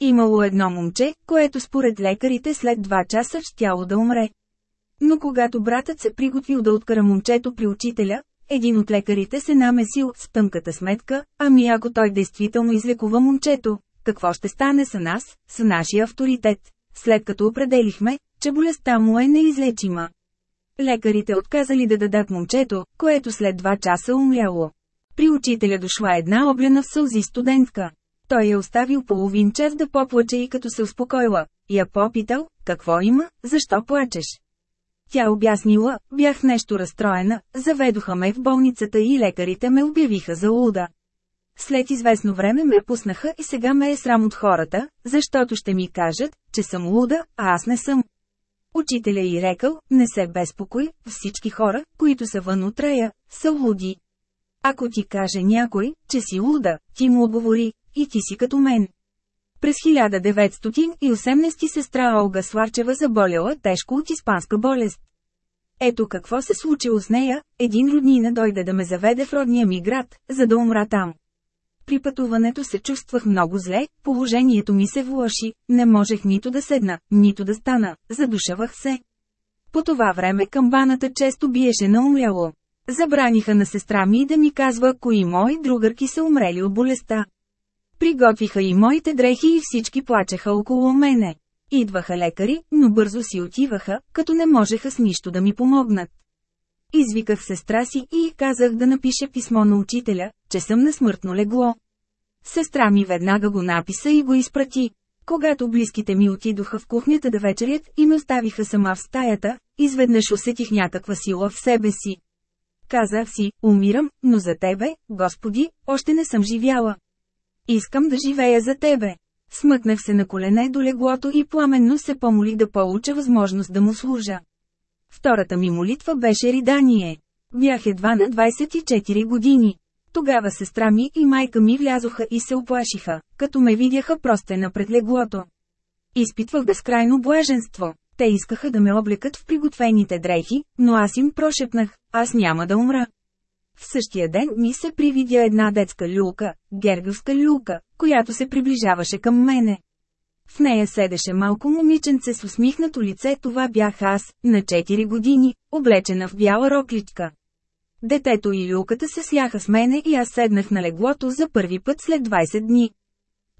Имало едно момче, което според лекарите след два часа щяло да умре. Но когато братът се приготвил да откара момчето при учителя, един от лекарите се намесил с тънката сметка, ами ако той действително излекува момчето, какво ще стане с нас, с нашия авторитет, след като определихме, че болестта му е неизлечима. Лекарите отказали да дадат момчето, което след два часа умряло. При учителя дошла една облена в сълзи студентка. Той я оставил половин час да поплаче и като се успокоила, я попитал, какво има, защо плачеш. Тя обяснила, бях нещо разстроена, заведоха ме в болницата и лекарите ме обявиха за луда. След известно време ме пуснаха и сега ме е срам от хората, защото ще ми кажат, че съм луда, а аз не съм. Учителя и рекал, не се безпокой, всички хора, които са вън от рая, са луди. Ако ти каже някой, че си луда, ти му отговори, и ти си като мен. През 1918 сестра Олга Сларчева заболяла тежко от испанска болест. Ето какво се случило с нея, един роднина дойде да ме заведе в родния ми град, за да умра там. При пътуването се чувствах много зле, положението ми се влоши, не можех нито да седна, нито да стана, задушавах се. По това време камбаната често биеше на умряло. Забраниха на сестра ми да ми казва кои мои другърки са умрели от болестта. Приготвиха и моите дрехи и всички плачеха около мене. Идваха лекари, но бързо си отиваха, като не можеха с нищо да ми помогнат. Извиках сестра си и казах да напише писмо на учителя, че съм на смъртно легло. Сестра ми веднага го написа и го изпрати. Когато близките ми отидоха в кухнята да вечерят и ме оставиха сама в стаята, изведнъж усетих някаква сила в себе си. Казах си, умирам, но за тебе, Господи, още не съм живяла. Искам да живея за тебе. Смъкнах се на колене до леглото и пламенно се помолих да получа възможност да му служа. Втората ми молитва беше ридание. Бях едва на 24 години. Тогава сестра ми и майка ми влязоха и се оплашиха, като ме видяха простена пред леглото. Изпитвах безкрайно блаженство. Те искаха да ме облекат в приготвените дрехи, но аз им прошепнах, аз няма да умра. В същия ден ми се привидя една детска люлка, гергавска люлка, която се приближаваше към мене. В нея седеше малко момиченце с усмихнато лице, това бях аз, на 4 години, облечена в бяла рокличка. Детето и люлката се сляха с мене и аз седнах на леглото за първи път след 20 дни.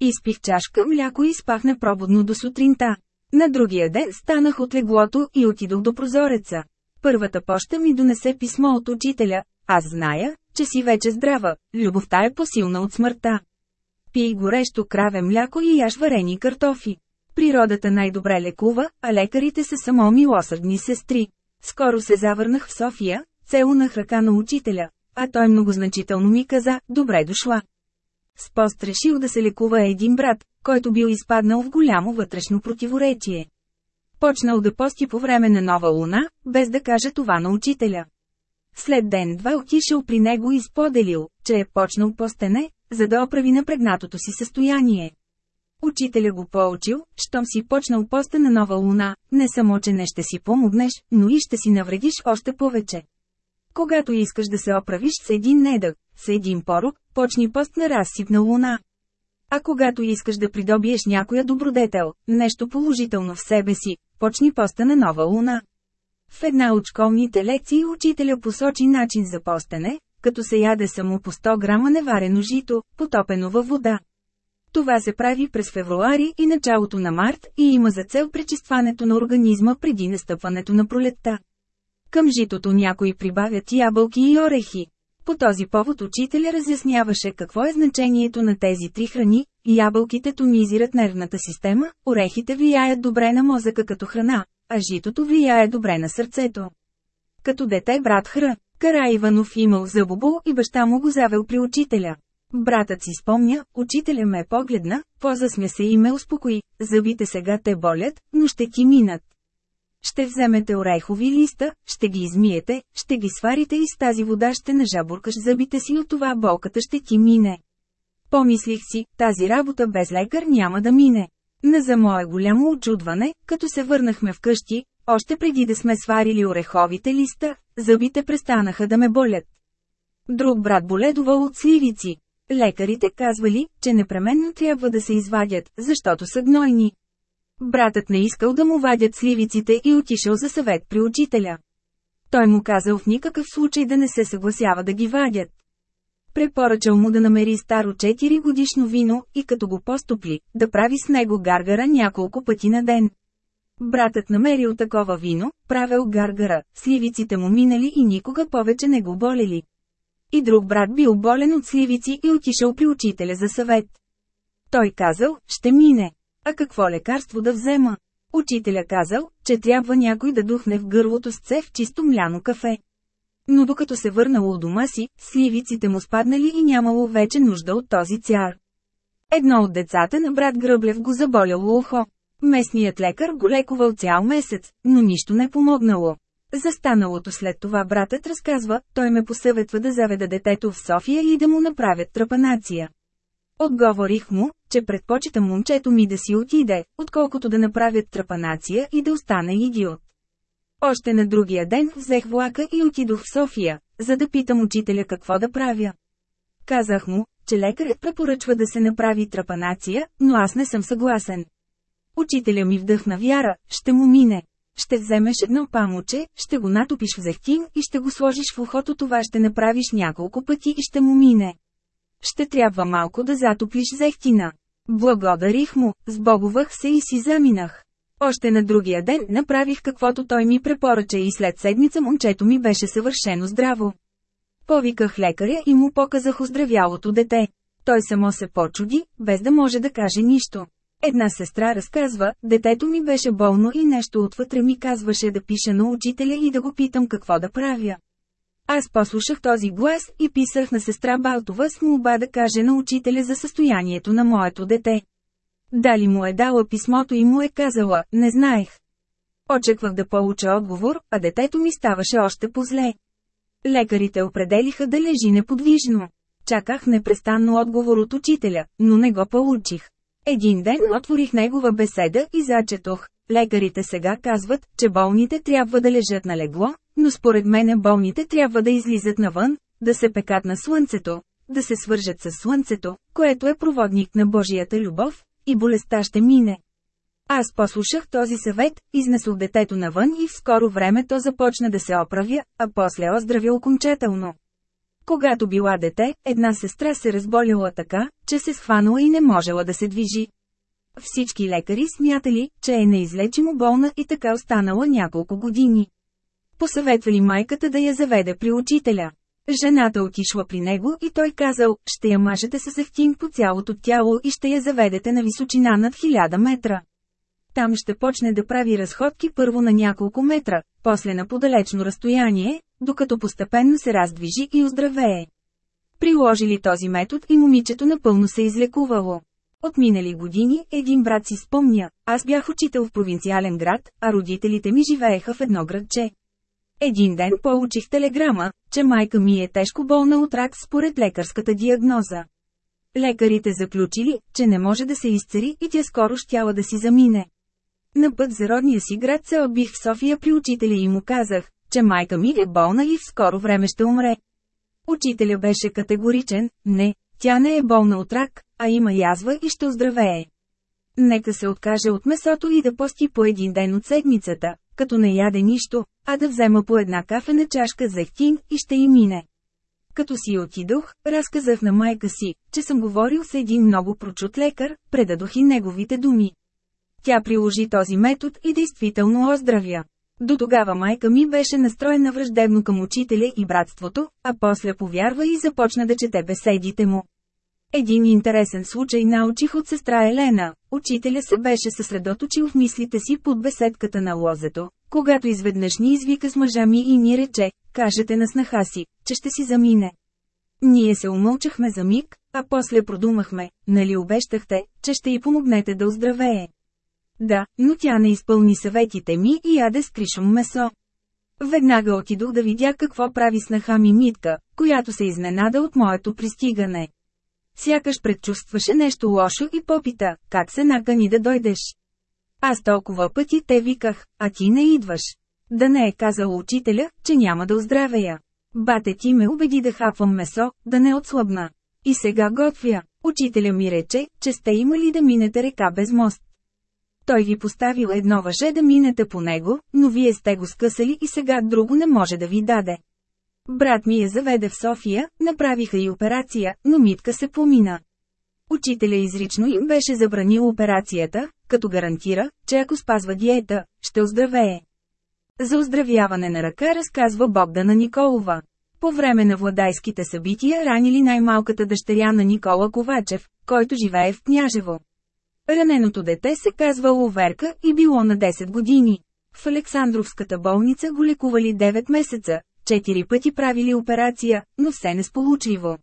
Изпих чашка мляко и спах непробудно до сутринта. На другия ден станах от леглото и отидох до прозореца. Първата поща ми донесе писмо от учителя. Аз зная, че си вече здрава, любовта е посилна от смъртта. Пий горещо краве мляко и яш варени картофи. Природата най-добре лекува, а лекарите са само милосърдни сестри. Скоро се завърнах в София, целунах ръка на учителя, а той многозначително ми каза, добре дошла. С пост решил да се лекува един брат, който бил изпаднал в голямо вътрешно противоречие. Почнал да пости по време на нова луна, без да каже това на учителя. След ден-два отишъл при него и споделил, че е почнал постене, за да оправи напрегнатото си състояние. Учителя го поучил, щом си почнал поста на нова луна, не само че не ще си помогнеш, но и ще си навредиш още повече. Когато искаш да се оправиш с един недък, с един порок, почни пост на разсипна луна. А когато искаш да придобиеш някоя добродетел, нещо положително в себе си, почни поста на нова луна. В една от школните лекции учителя посочи начин за постене, като се яде само по 100 грама неварено жито, потопено във вода. Това се прави през февруари и началото на март и има за цел пречистването на организма преди настъпването на пролетта. Към житото някои прибавят ябълки и орехи. По този повод учителя разясняваше какво е значението на тези три храни, ябълките тонизират нервната система, орехите влияят добре на мозъка като храна, а житото влияе добре на сърцето. Като дете брат Хра, Кара Иванов имал зъбобол и баща му го завел при учителя. Братът си спомня, учителя ме погледна, позасмя се и ме успокои, зъбите сега те болят, но ще ти минат. Ще вземете орехови листа, ще ги измиете, ще ги сварите и с тази вода ще нажабуркаш зъбите си от това болката ще ти мине. Помислих си, тази работа без лекар няма да мине. На за мое голямо очудване, като се върнахме вкъщи, още преди да сме сварили ореховите листа, зъбите престанаха да ме болят. Друг брат боледувал от сливици. Лекарите казвали, че непременно трябва да се извадят, защото са гнойни. Братът не искал да му вадят сливиците и отишъл за съвет при учителя. Той му казал в никакъв случай да не се съгласява да ги вадят. Препоръчал му да намери старо 4 годишно вино и като го постопли, да прави с него гаргара няколко пъти на ден. Братът намерил такова вино, правил гаргара, сливиците му минали и никога повече не го болели. И друг брат бил болен от сливици и отишъл при учителя за съвет. Той казал, ще мине. А какво лекарство да взема? Учителя казал, че трябва някой да духне в гърлото с цев чисто мляно кафе. Но докато се върнало у дома си, сливиците му спаднали и нямало вече нужда от този цяр. Едно от децата на брат Гръблев го заболяло ухо. Местният лекар го лекувал цял месец, но нищо не помогнало. За станалото след това братът разказва, той ме посъветва да заведа детето в София и да му направят трапанация. Отговорих му, че предпочитам момчето ми да си отиде, отколкото да направят трапанация и да остане идиот. Още на другия ден взех влака и отидох в София, за да питам учителя какво да правя. Казах му, че лекарят препоръчва да се направи трапанация, но аз не съм съгласен. Учителя ми вдъхна вяра, ще му мине. Ще вземеш едно памуче, ще го натопиш в зехтин и ще го сложиш в ухото това ще направиш няколко пъти и ще му мине. Ще трябва малко да затоплиш зехтина. Благодарих му, сбоговах се и си заминах. Още на другия ден направих каквото той ми препоръча и след седмица момчето ми беше съвършено здраво. Повиках лекаря и му показах оздравялото дете. Той само се почуди, без да може да каже нищо. Една сестра разказва, детето ми беше болно и нещо отвътре ми казваше да пиша на учителя и да го питам какво да правя. Аз послушах този глас и писах на сестра Балтова с молба да каже на учителя за състоянието на моето дете. Дали му е дала писмото и му е казала, не знаех. Очаквах да получа отговор, а детето ми ставаше още по-зле. Лекарите определиха да лежи неподвижно. Чаках непрестанно отговор от учителя, но не го получих. Един ден отворих негова беседа и зачетох. Лекарите сега казват, че болните трябва да лежат на легло, но според мене болните трябва да излизат навън, да се пекат на слънцето, да се свържат с слънцето, което е проводник на Божията любов, и болестта ще мине. Аз послушах този съвет, изнесох детето навън и в скоро време то започна да се оправя, а после оздравя окончателно. Когато била дете, една сестра се разболяла така, че се схванала и не можела да се движи. Всички лекари смятали, че е неизлечимо болна и така останала няколко години. Посъветвали майката да я заведе при учителя. Жената отишла при него и той казал, ще я мажете с ехтин по цялото тяло и ще я заведете на височина над 1000 метра. Там ще почне да прави разходки първо на няколко метра, после на подалечно разстояние, докато постепенно се раздвижи и оздравее. Приложили този метод и момичето напълно се излекувало. От минали години един брат си спомня, аз бях учител в провинциален град, а родителите ми живееха в едно градче. Един ден получих телеграма, че майка ми е тежко болна от рак според лекарската диагноза. Лекарите заключили, че не може да се изцери и тя скоро щяла да си замине. На път за родния си град се отбих в София при учителя и му казах, че майка ми е болна и в скоро време ще умре. Учителя беше категоричен, не, тя не е болна от рак, а има язва и ще оздравее. Нека се откаже от месото и да пости по един ден от седмицата, като не яде нищо, а да взема по една кафена чашка зехтин и ще й мине. Като си отидох, разказах на майка си, че съм говорил с един много прочут лекар, предадох и неговите думи. Тя приложи този метод и действително оздравя. До тогава майка ми беше настроена враждебно към учителя и братството, а после повярва и започна да чете беседите му. Един интересен случай научих от сестра Елена. Учителя се беше съсредоточил в мислите си под беседката на лозето, когато изведнъж ни извика с мъжа ми и ни рече, кажете на снаха си, че ще си замине. Ние се умълчахме за миг, а после продумахме, нали обещахте, че ще й помогнете да оздравее. Да, но тя не изпълни съветите ми и яде с кришом месо. Веднага отидох да видя какво прави снаха ми Митка, която се изненада от моето пристигане. Сякаш предчувстваше нещо лошо и попита, как се накани да дойдеш. Аз толкова пъти те виках, а ти не идваш. Да не е казал учителя, че няма да оздравея. Бате ти ме убеди да хапвам месо, да не отслабна. И сега готвя. Учителя ми рече, че сте имали да минете река без мост. Той ви поставил едно въже да минете по него, но вие сте го скъсали и сега друго не може да ви даде. Брат ми я заведе в София, направиха и операция, но Митка се помина. Учителя изрично им беше забранил операцията, като гарантира, че ако спазва диета, ще оздравее. За оздравяване на ръка разказва Богдана Николова. По време на владайските събития ранили най-малката дъщеря на Никола Ковачев, който живее в Княжево. Раненото дете се казва Оверка и било на 10 години. В Александровската болница го лекували 9 месеца, 4 пъти правили операция, но все несполучливо.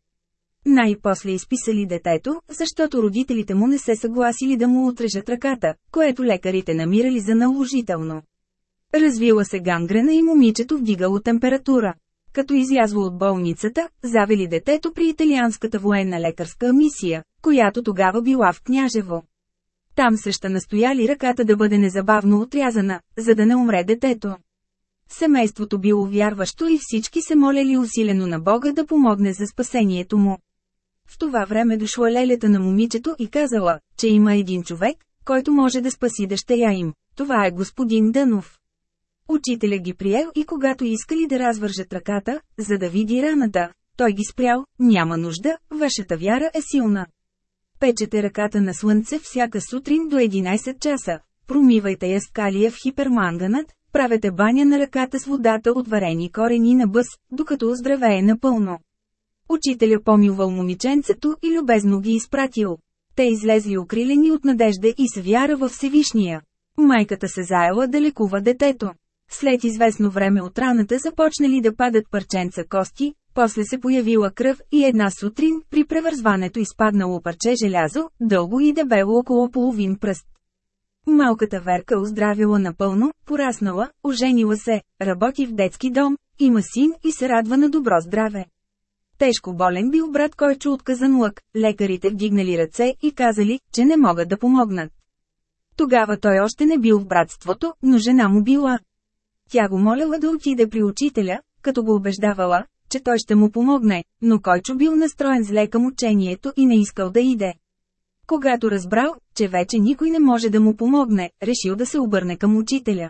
Най-после изписали детето, защото родителите му не се съгласили да му отрежат ръката, което лекарите намирали за наложително. Развила се гангрена и момичето вдигало температура. Като излязло от болницата, завели детето при италианската военна лекарска мисия, която тогава била в Княжево. Там също настояли ръката да бъде незабавно отрязана, за да не умре детето. Семейството било вярващо и всички се молели усилено на Бога да помогне за спасението му. В това време дошла лелята на момичето и казала, че има един човек, който може да спаси дъщеря им. Това е господин Дънов. Учителя ги приел и когато искали да развържат ръката, за да види раната, той ги спрял, няма нужда, вашата вяра е силна. Печете ръката на слънце всяка сутрин до 11 часа, промивайте я с калиев хиперманганат, правете баня на ръката с водата от варени корени на бъс, докато оздравее напълно. Учителя помилвал момиченцето и любезно ги изпратил. Те излезли окрилени от надежда и с вяра във Всевишния. Майката се заела да лекува детето. След известно време от раната започнали да падат парченца кости, после се появила кръв и една сутрин, при превързването изпаднало парче желязо, дълго и дебело около половин пръст. Малката Верка оздравила напълно, пораснала, оженила се, работи в детски дом, има син и се радва на добро здраве. Тежко болен бил брат Койчо отказан лък, лекарите вдигнали ръце и казали, че не могат да помогнат. Тогава той още не бил в братството, но жена му била. Тя го моляла да отиде при учителя, като го убеждавала, че той ще му помогне, но Койчо бил настроен зле към учението и не искал да иде. Когато разбрал, че вече никой не може да му помогне, решил да се обърне към учителя.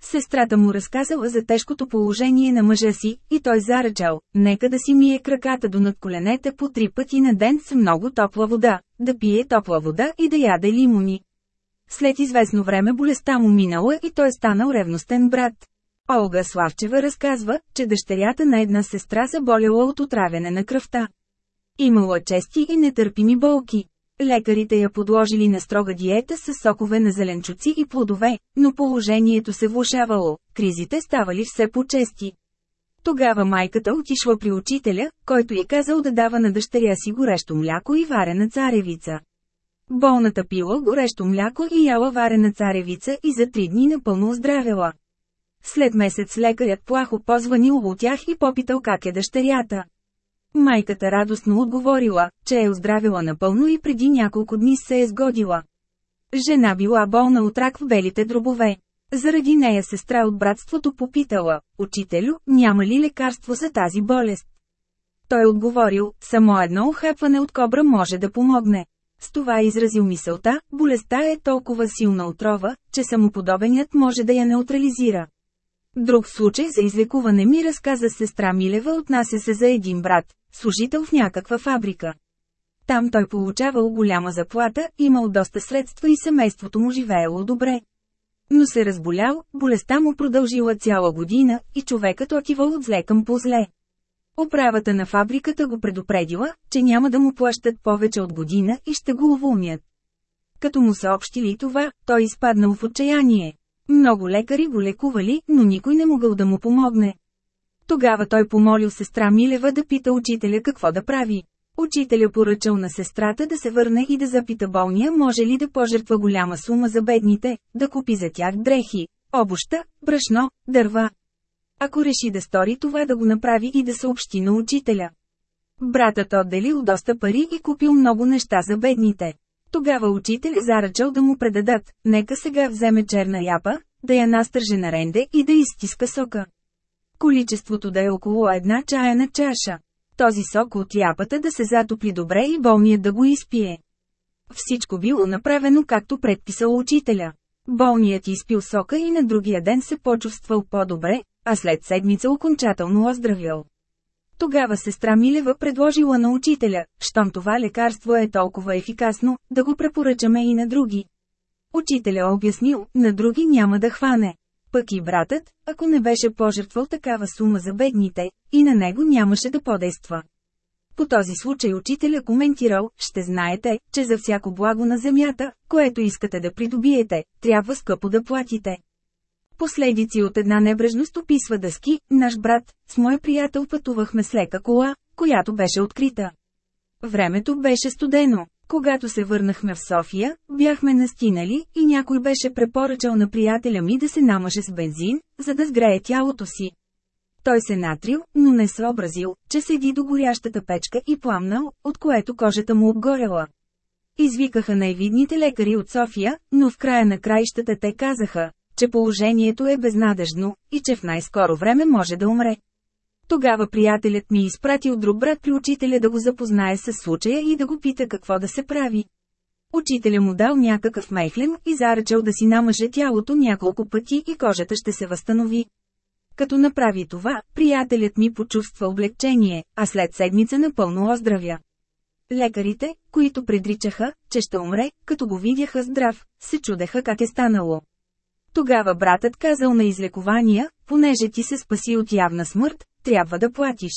Сестрата му разказала за тежкото положение на мъжа си, и той заръчал, нека да си мие краката до над коленете по три пъти на ден с много топла вода, да пие топла вода и да яде лимони. След известно време болестта му минала и той станал ревностен брат. Олга Славчева разказва, че дъщерята на една сестра заболяла от отравяне на кръвта. Имала чести и нетърпими болки. Лекарите я подложили на строга диета с сокове на зеленчуци и плодове, но положението се влушавало, кризите ставали все по-чести. Тогава майката отишла при учителя, който й казал да дава на дъщеря си горещо мляко и варена царевица. Болната пила горещо мляко и яла варена царевица и за три дни напълно оздравела. След месец лекарят плахо позванил от тях и попитал как е дъщерята. Майката радостно отговорила, че е оздравила напълно и преди няколко дни се е сгодила. Жена била болна от рак в белите дробове. Заради нея сестра от братството попитала, учителю, няма ли лекарство за тази болест? Той отговорил, само едно охапване от кобра може да помогне. С това изразил мисълта, болестта е толкова силна отрова, че самоподобеният може да я неутрализира. Друг случай за излекуване ми разказа сестра Милева отнася се за един брат, служител в някаква фабрика. Там той получавал голяма заплата, имал доста средства и семейството му живеело добре. Но се разболял, болестта му продължила цяла година и човекът отивал от зле към по-зле. Управата на фабриката го предупредила, че няма да му плащат повече от година и ще го уволнят. Като му съобщили това, той изпаднал в отчаяние. Много лекари го лекували, но никой не могъл да му помогне. Тогава той помолил сестра Милева да пита учителя какво да прави. Учителя поръчал на сестрата да се върне и да запита болния може ли да пожертва голяма сума за бедните, да купи за тях дрехи, обуща, брашно, дърва. Ако реши да стори това да го направи и да съобщи на учителя. Братът отделил доста пари и купил много неща за бедните. Тогава учител заръчал да му предадат, нека сега вземе черна япа, да я настърже на ренде и да изтиска сока. Количеството да е около една чаяна чаша. Този сок от япата да се затопли добре и болният да го изпие. Всичко било направено както предписал учителя. Болният изпил сока и на другия ден се почувствал по-добре, а след седмица окончателно оздравял. Тогава сестра Милева предложила на учителя, щом това лекарство е толкова ефикасно, да го препоръчаме и на други. Учителя обяснил, на други няма да хване. Пък и братът, ако не беше пожертвал такава сума за бедните, и на него нямаше да подейства. По този случай учителя коментирал, ще знаете, че за всяко благо на земята, което искате да придобиете, трябва скъпо да платите. Последици от една небрежност описва дъски, наш брат, с мой приятел пътувахме с лека кола, която беше открита. Времето беше студено. Когато се върнахме в София, бяхме настинали и някой беше препоръчал на приятеля ми да се намаже с бензин, за да сгрее тялото си. Той се натрил, но не съобразил, че седи до горящата печка и пламнал, от което кожата му обгорела. Извикаха най-видните лекари от София, но в края на краищата те казаха, че положението е безнадежно и че в най-скоро време може да умре. Тогава приятелят ми изпратил друг брат при учителя да го запознае с случая и да го пита какво да се прави. Учителя му дал някакъв мейхлем и заръчал да си намъже тялото няколко пъти и кожата ще се възстанови. Като направи това, приятелят ми почувства облегчение, а след седмица напълно оздравя. Лекарите, които предричаха, че ще умре, като го видяха здрав, се чудеха как е станало. Тогава братът казал на излекования, понеже ти се спаси от явна смърт, трябва да платиш.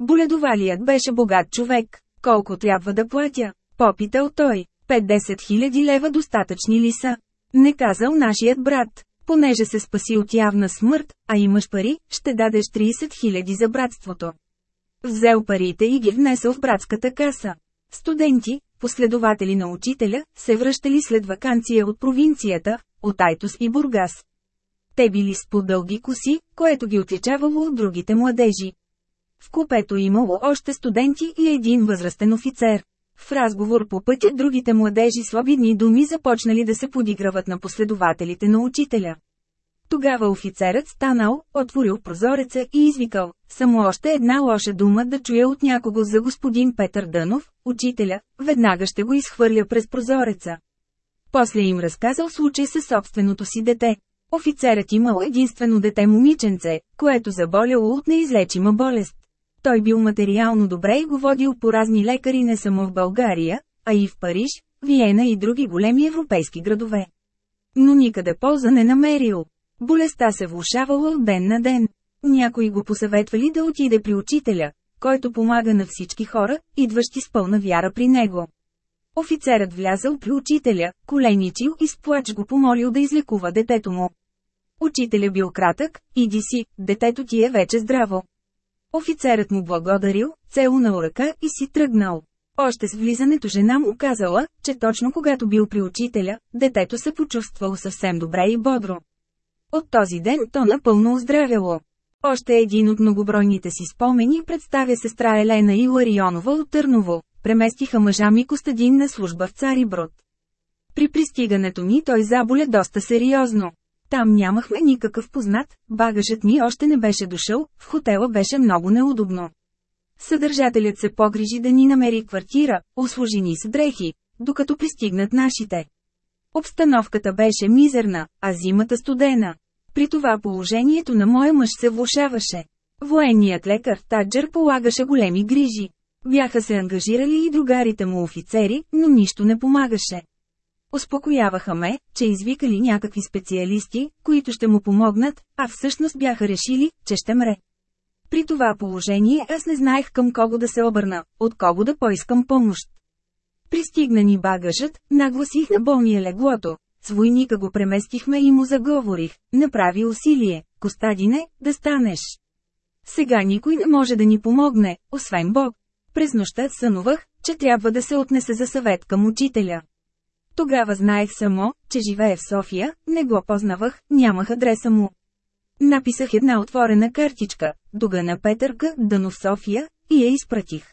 Боледовалият беше богат човек. Колко трябва да платя? Попитал той. 50 000 лева достатъчни ли са? Не казал нашият брат. Понеже се спаси от явна смърт, а имаш пари, ще дадеш 30 000 за братството. Взел парите и ги внесъл в братската каса. Студенти, последователи на учителя, се връщали след вакансия от провинцията, от Айтос и Бургас. Те били с по-дълги коси, което ги отличавало от другите младежи. В купето имало още студенти и един възрастен офицер. В разговор по пътя другите младежи с обидни думи започнали да се подиграват на последователите на учителя. Тогава офицерът станал, отворил прозореца и извикал, само още една лоша дума да чуя от някого за господин Петър Дънов, учителя, веднага ще го изхвърля през прозореца. После им разказал случай със собственото си дете. Офицерът имал единствено дете момиченце, което заболяло от неизлечима болест. Той бил материално добре и го водил по разни лекари не само в България, а и в Париж, Виена и други големи европейски градове. Но никъде полза не намерил. Болестта се влушавала от ден на ден. Някои го посъветвали да отиде при учителя, който помага на всички хора, идващи с пълна вяра при него. Офицерът влязъл при учителя, коленичил и с плач го помолил да излекува детето му. Учителя бил кратък, иди си, детето ти е вече здраво. Офицерът му благодарил, целунал ръка и си тръгнал. Още с влизането жена му казала, че точно когато бил при учителя, детето се почувствало съвсем добре и бодро. От този ден то напълно оздравяло. Още един от многобройните си спомени представя сестра Елена Иларионова от Търново. Преместиха мъжа ми Костадин на служба в Цариброд. При пристигането ми той заболя доста сериозно. Там нямахме никакъв познат, багажът ми още не беше дошъл, в хотела беше много неудобно. Съдържателят се погрижи да ни намери квартира, услужи с дрехи, докато пристигнат нашите. Обстановката беше мизерна, а зимата студена. При това положението на моя мъж се влушаваше. Военният лекар Таджер полагаше големи грижи. Бяха се ангажирали и другарите му офицери, но нищо не помагаше. Успокояваха ме, че извикали някакви специалисти, които ще му помогнат, а всъщност бяха решили, че ще мре. При това положение аз не знаех към кого да се обърна, от кого да поискам помощ. Пристигна ни багажът, нагласих на болния леглото. С войника го преместихме и му заговорих. Направи усилие, Костадине, да станеш. Сега никой не може да ни помогне, освен Бог. През нощта сънувах, че трябва да се отнесе за съвет към учителя. Тогава знаех само, че живее в София, не го познавах, нямах адреса му. Написах една отворена картичка, дога на Петърка, дъно в София, и я изпратих.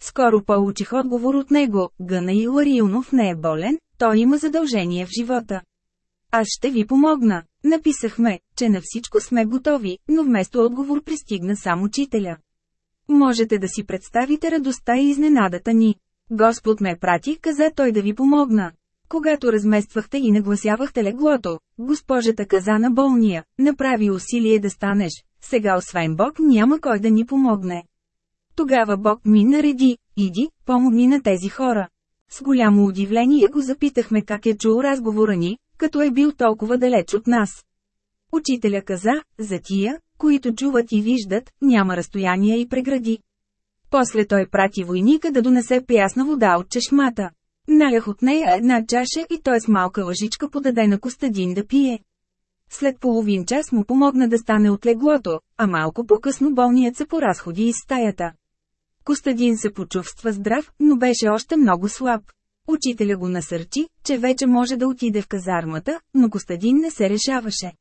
Скоро получих отговор от него, Гъна Иларионов не е болен, той има задължение в живота. Аз ще ви помогна. Написахме, че на всичко сме готови, но вместо отговор пристигна сам учителя. Можете да си представите радостта и изненадата ни. Господ ме прати, каза той да ви помогна. Когато размествахте и нагласявахте леглото, госпожата каза на болния, направи усилие да станеш, сега освен Бог няма кой да ни помогне. Тогава Бог ми нареди, иди, помогни на тези хора. С голямо удивление го запитахме как е чул разговора ни, като е бил толкова далеч от нас. Учителя каза, за тия, които чуват и виждат, няма разстояние и прегради. После той прати войника да донесе прясна вода от чешмата. Налях от нея една чаша и той с малка лъжичка подаде на Костадин да пие. След половин час му помогна да стане от леглото, а малко по-късно болният се поразходи из стаята. Костадин се почувства здрав, но беше още много слаб. Учителя го насърчи, че вече може да отиде в казармата, но Костадин не се решаваше.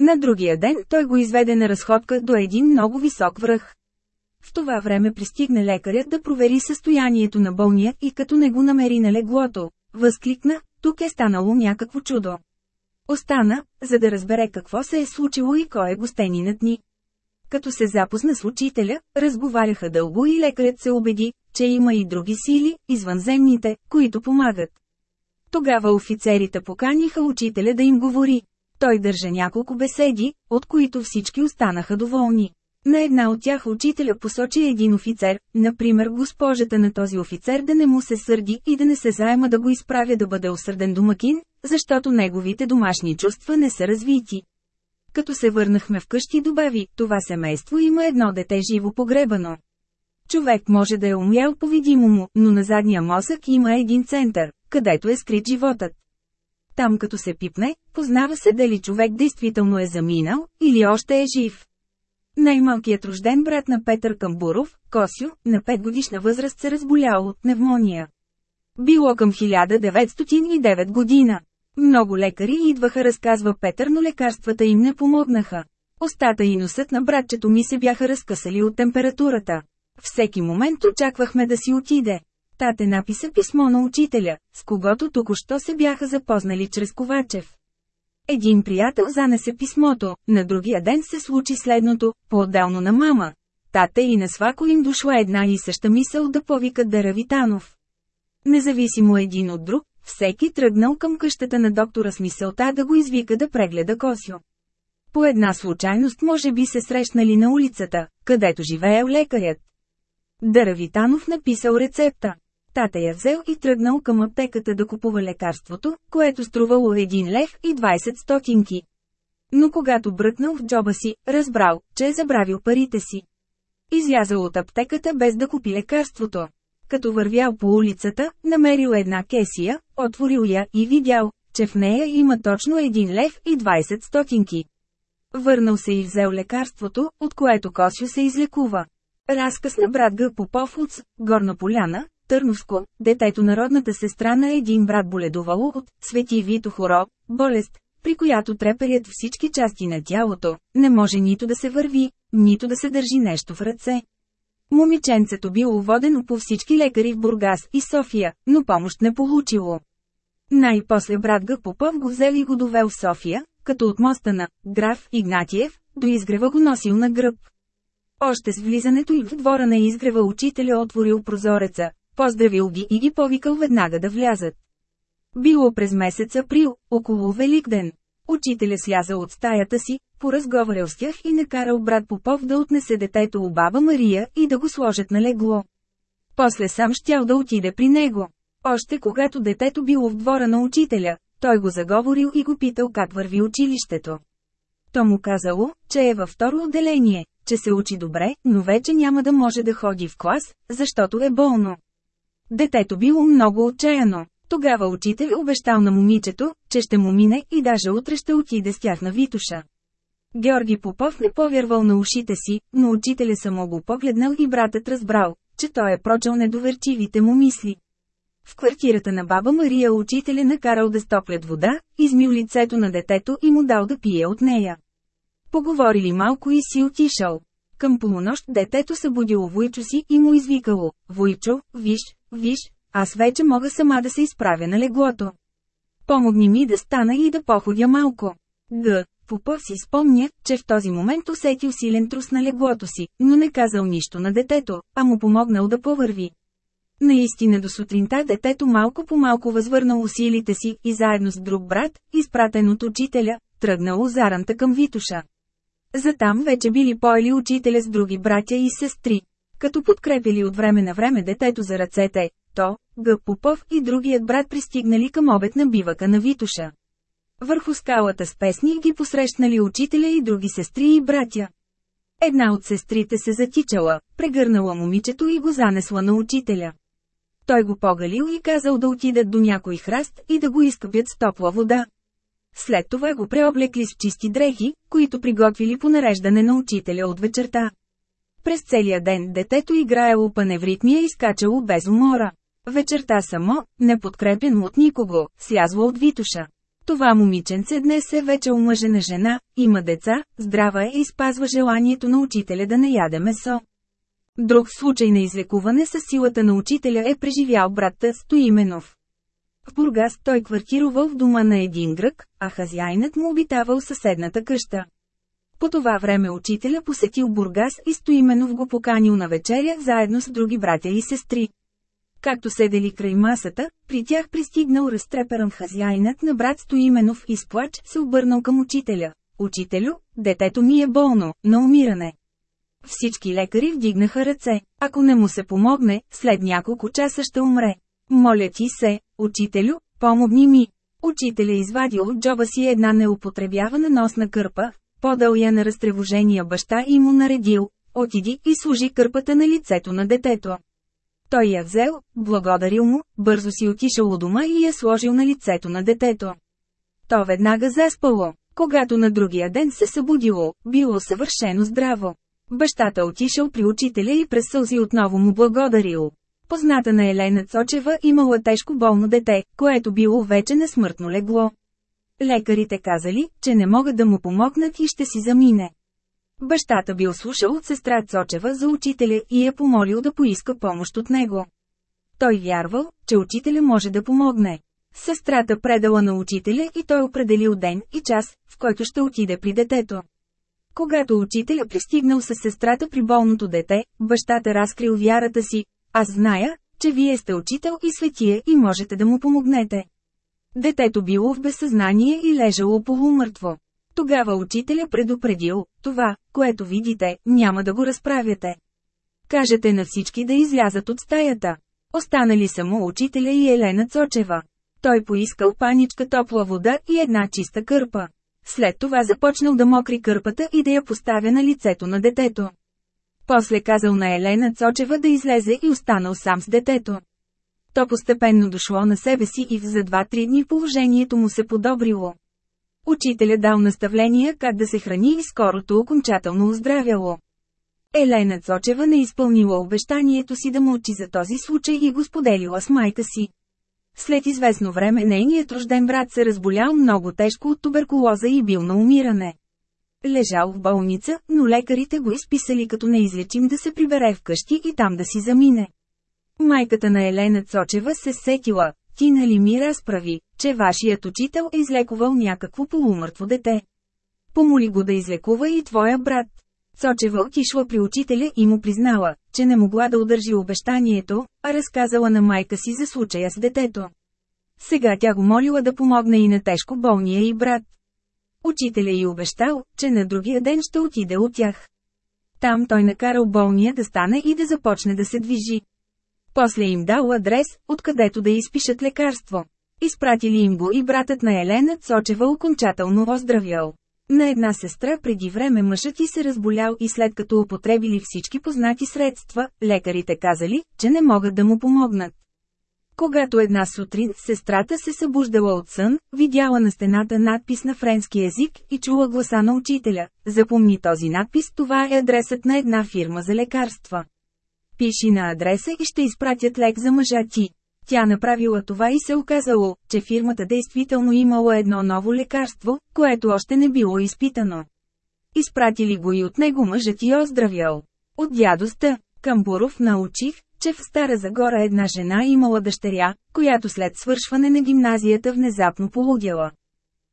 На другия ден той го изведе на разходка до един много висок връх. В това време пристигна лекарят да провери състоянието на болния и като не го намери на леглото, възкликна, тук е станало някакво чудо. Остана, за да разбере какво се е случило и кой е гостенинът ни. Като се запозна с учителя, разговаряха дълго и лекарят се убеди, че има и други сили, извънземните, които помагат. Тогава офицерите поканиха учителя да им говори. Той държа няколко беседи, от които всички останаха доволни. На една от тях учителя посочи един офицер, например госпожата на този офицер да не му се сърди и да не се заема да го изправя да бъде осърден домакин, защото неговите домашни чувства не са развити. Като се върнахме вкъщи добави, това семейство има едно дете живо погребано. Човек може да е умрял по-видимо му, но на задния мозък има един център, където е скрит животът. Там като се пипне, познава се дали човек действително е заминал, или още е жив. Най-малкият рожден брат на Петър Камбуров, Косю, на 5 годишна възраст се разболял от пневмония. Било към 1909 година. Много лекари идваха разказва Петър, но лекарствата им не помогнаха. Остата и носът на братчето ми се бяха разкъсали от температурата. Всеки момент очаквахме да си отиде. Тате написа писмо на учителя, с когото току-що се бяха запознали чрез Ковачев. Един приятел занесе писмото, на другия ден се случи следното, по-отделно на мама. Тата и на свако им дошла една и съща мисъл да повикат Даравитанов. Независимо един от друг, всеки тръгнал към къщата на доктора с мисълта да го извика да прегледа Косио. По една случайност може би се срещнали на улицата, където живеел лекарят. Даравитанов написал рецепта. Тата я взел и тръгнал към аптеката да купува лекарството, което струвало 1 лев и 20 стотинки. Но когато бръкнал в джоба си, разбрал, че е забравил парите си. Излязал от аптеката без да купи лекарството. Като вървял по улицата, намерил една кесия, отворил я и видял, че в нея има точно 1 лев и 20 стотинки. Върнал се и взел лекарството, от което Косио се излекува. Разказ на брат Г. Попов от Горна поляна, Търновско, детето на родната сестра на един брат боледувало от Свети Вито Хоро, болест, при която треперят всички части на тялото, не може нито да се върви, нито да се държи нещо в ръце. Момиченцето било водено по всички лекари в Бургас и София, но помощ не получило. Най-после брат Г. Попов го взел и го довел в София, като от моста на граф Игнатиев, до изгрева го носил на гръб. Още с влизането и в двора на изгрева учителя отворил прозореца, поздравил ги и ги повикал веднага да влязат. Било през месец април, около Великден. Учителя слязал от стаята си, поразговарял с тях и накарал брат Попов да отнесе детето у баба Мария и да го сложат на легло. После сам щял да отиде при него. Още когато детето било в двора на учителя, той го заговорил и го питал как върви училището. То му казало, че е във второ отделение, че се учи добре, но вече няма да може да ходи в клас, защото е болно. Детето било много отчаяно. Тогава учител обещал на момичето, че ще му мине и даже утре ще отиде с тях на Витуша. Георги Попов не повярвал на ушите си, но учителя само го погледнал и братът разбрал, че той е прочел недоверчивите му мисли. В квартирата на баба Мария учителя накарал да стоплят вода, измил лицето на детето и му дал да пие от нея. Поговорили малко и си отишъл. Към полунощ детето събудило Войчо си и му извикало, Войчо, виж, виж, аз вече мога сама да се изправя на леглото. Помогни ми да стана и да походя малко. Г. Попов си спомня, че в този момент усетил силен трус на леглото си, но не казал нищо на детето, а му помогнал да повърви. Наистина до сутринта детето малко по малко възвърнал усилите си и заедно с друг брат, изпратен от учителя, тръгнало заранта към Витуша. Затам вече били поели учителя с други братя и сестри. Като подкрепили от време на време детето за ръцете, то, Г. Попов и другият брат пристигнали към обед на бивака на Витуша. Върху скалата с песни ги посрещнали учителя и други сестри и братя. Една от сестрите се затичала, прегърнала момичето и го занесла на учителя. Той го погалил и казал да отидат до някой храст и да го изкъпят с топла вода. След това го преоблекли с чисти дрехи, които приготвили по нареждане на учителя от вечерта. През целия ден детето играело паневритмия и скачало без умора. Вечерта само, не подкрепен от никого, слязло от Витуша. Това момиченце днес е вече омъжена жена, има деца, здрава е и спазва желанието на учителя да не яде месо. Друг случай на излекуване с силата на учителя е преживял братта Стоименов. В Бургас той квартирувал в дома на един грък, а хазяйнат му обитавал съседната къща. По това време учителя посетил Бургас и Стоименов го поканил на вечеря заедно с други братя и сестри. Както седели край масата, при тях пристигнал разтреперан хазяйнат на брат Стоименов и с плач се обърнал към учителя. Учителю, детето ми е болно, на умиране. Всички лекари вдигнаха ръце. Ако не му се помогне, след няколко часа ще умре. Моля ти се, учителю, помогни ми. Учителя извадил от джоба си една неупотребявана носна кърпа, подал я на разтревожения баща и му наредил, отиди и служи кърпата на лицето на детето. Той я взел, благодарил му, бързо си отишъл у дома и я сложил на лицето на детето. То веднага заспало. Когато на другия ден се събудило, било съвършено здраво. Бащата отишъл при учителя и през сълзи отново му благодарил. Позната на Елена Цочева имала тежко болно дете, което било вече на смъртно легло. Лекарите казали, че не могат да му помогнат и ще си замине. Бащата бил слушал от сестра Цочева за учителя и я помолил да поиска помощ от него. Той вярвал, че учителя може да помогне. Сестрата предала на учителя и той определил ден и час, в който ще отиде при детето. Когато учителя пристигнал с сестрата при болното дете, бащата разкрил вярата си. Аз зная, че вие сте учител и светия и можете да му помогнете. Детето било в безсъзнание и лежало полумъртво. Тогава учителя предупредил, това, което видите, няма да го разправяте. Кажете на всички да излязат от стаята. Останали само учителя и Елена Цочева. Той поискал паничка топла вода и една чиста кърпа. След това започнал да мокри кърпата и да я поставя на лицето на детето. После казал на Елена Цочева да излезе и останал сам с детето. То постепенно дошло на себе си и за 2-3 дни положението му се подобрило. Учителя дал наставления как да се храни и скорото окончателно оздравяло. Елена Цочева не изпълнила обещанието си да мълчи за този случай и го споделила с майка си. След известно време нейният рожден брат се разболял много тежко от туберкулоза и бил на умиране. Лежал в болница, но лекарите го изписали като неизлечим да се прибере вкъщи и там да си замине. Майката на Елена Цочева се сетила, ти нали ми разправи, че вашият учител е излекувал някакво полумъртво дете. Помоли го да излекува и твоя брат. Сочева отишла при учителя и му признала, че не могла да удържи обещанието, а разказала на майка си за случая с детето. Сега тя го молила да помогне и на тежко болния и брат. Учителя й обещал, че на другия ден ще отиде от тях. Там той накарал болния да стане и да започне да се движи. После им дал адрес, откъдето да изпишат лекарство. Изпратили им го и братът на Елена Цочева окончателно оздравял. На една сестра преди време мъжът и се разболял и след като употребили всички познати средства, лекарите казали, че не могат да му помогнат. Когато една сутрин сестрата се събуждала от сън, видяла на стената надпис на френски език и чула гласа на учителя. Запомни този надпис, това е адресът на една фирма за лекарства. Пиши на адреса и ще изпратят лек за мъжа ти. Тя направила това и се оказало, че фирмата действително имала едно ново лекарство, което още не било изпитано. Изпратили го и от него мъжът и оздравял. От дядоста, Камбуров научих, че в Стара Загора една жена имала дъщеря, която след свършване на гимназията внезапно полудяла.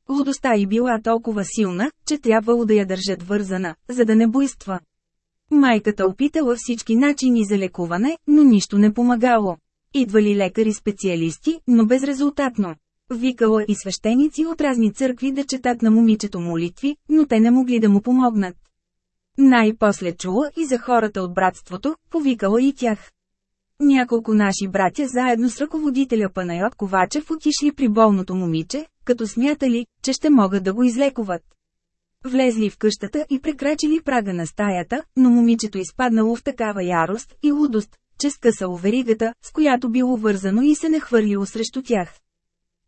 Лудостта й била толкова силна, че трябвало да я държат вързана, за да не буйства. Майката опитала всички начини за лекуване, но нищо не помагало. Идвали лекари-специалисти, но безрезултатно. Викала и свещеници от разни църкви да четат на момичето молитви, но те не могли да му помогнат. Най-после чула и за хората от братството, повикала и тях. Няколко наши братя заедно с ръководителя Панайот Ковачев отишли при болното момиче, като смятали, че ще могат да го излекуват. Влезли в къщата и прекрачили прага на стаята, но момичето изпаднало в такава ярост и лудост, че скъсало веригата, с която било вързано и се не хвърлило срещу тях.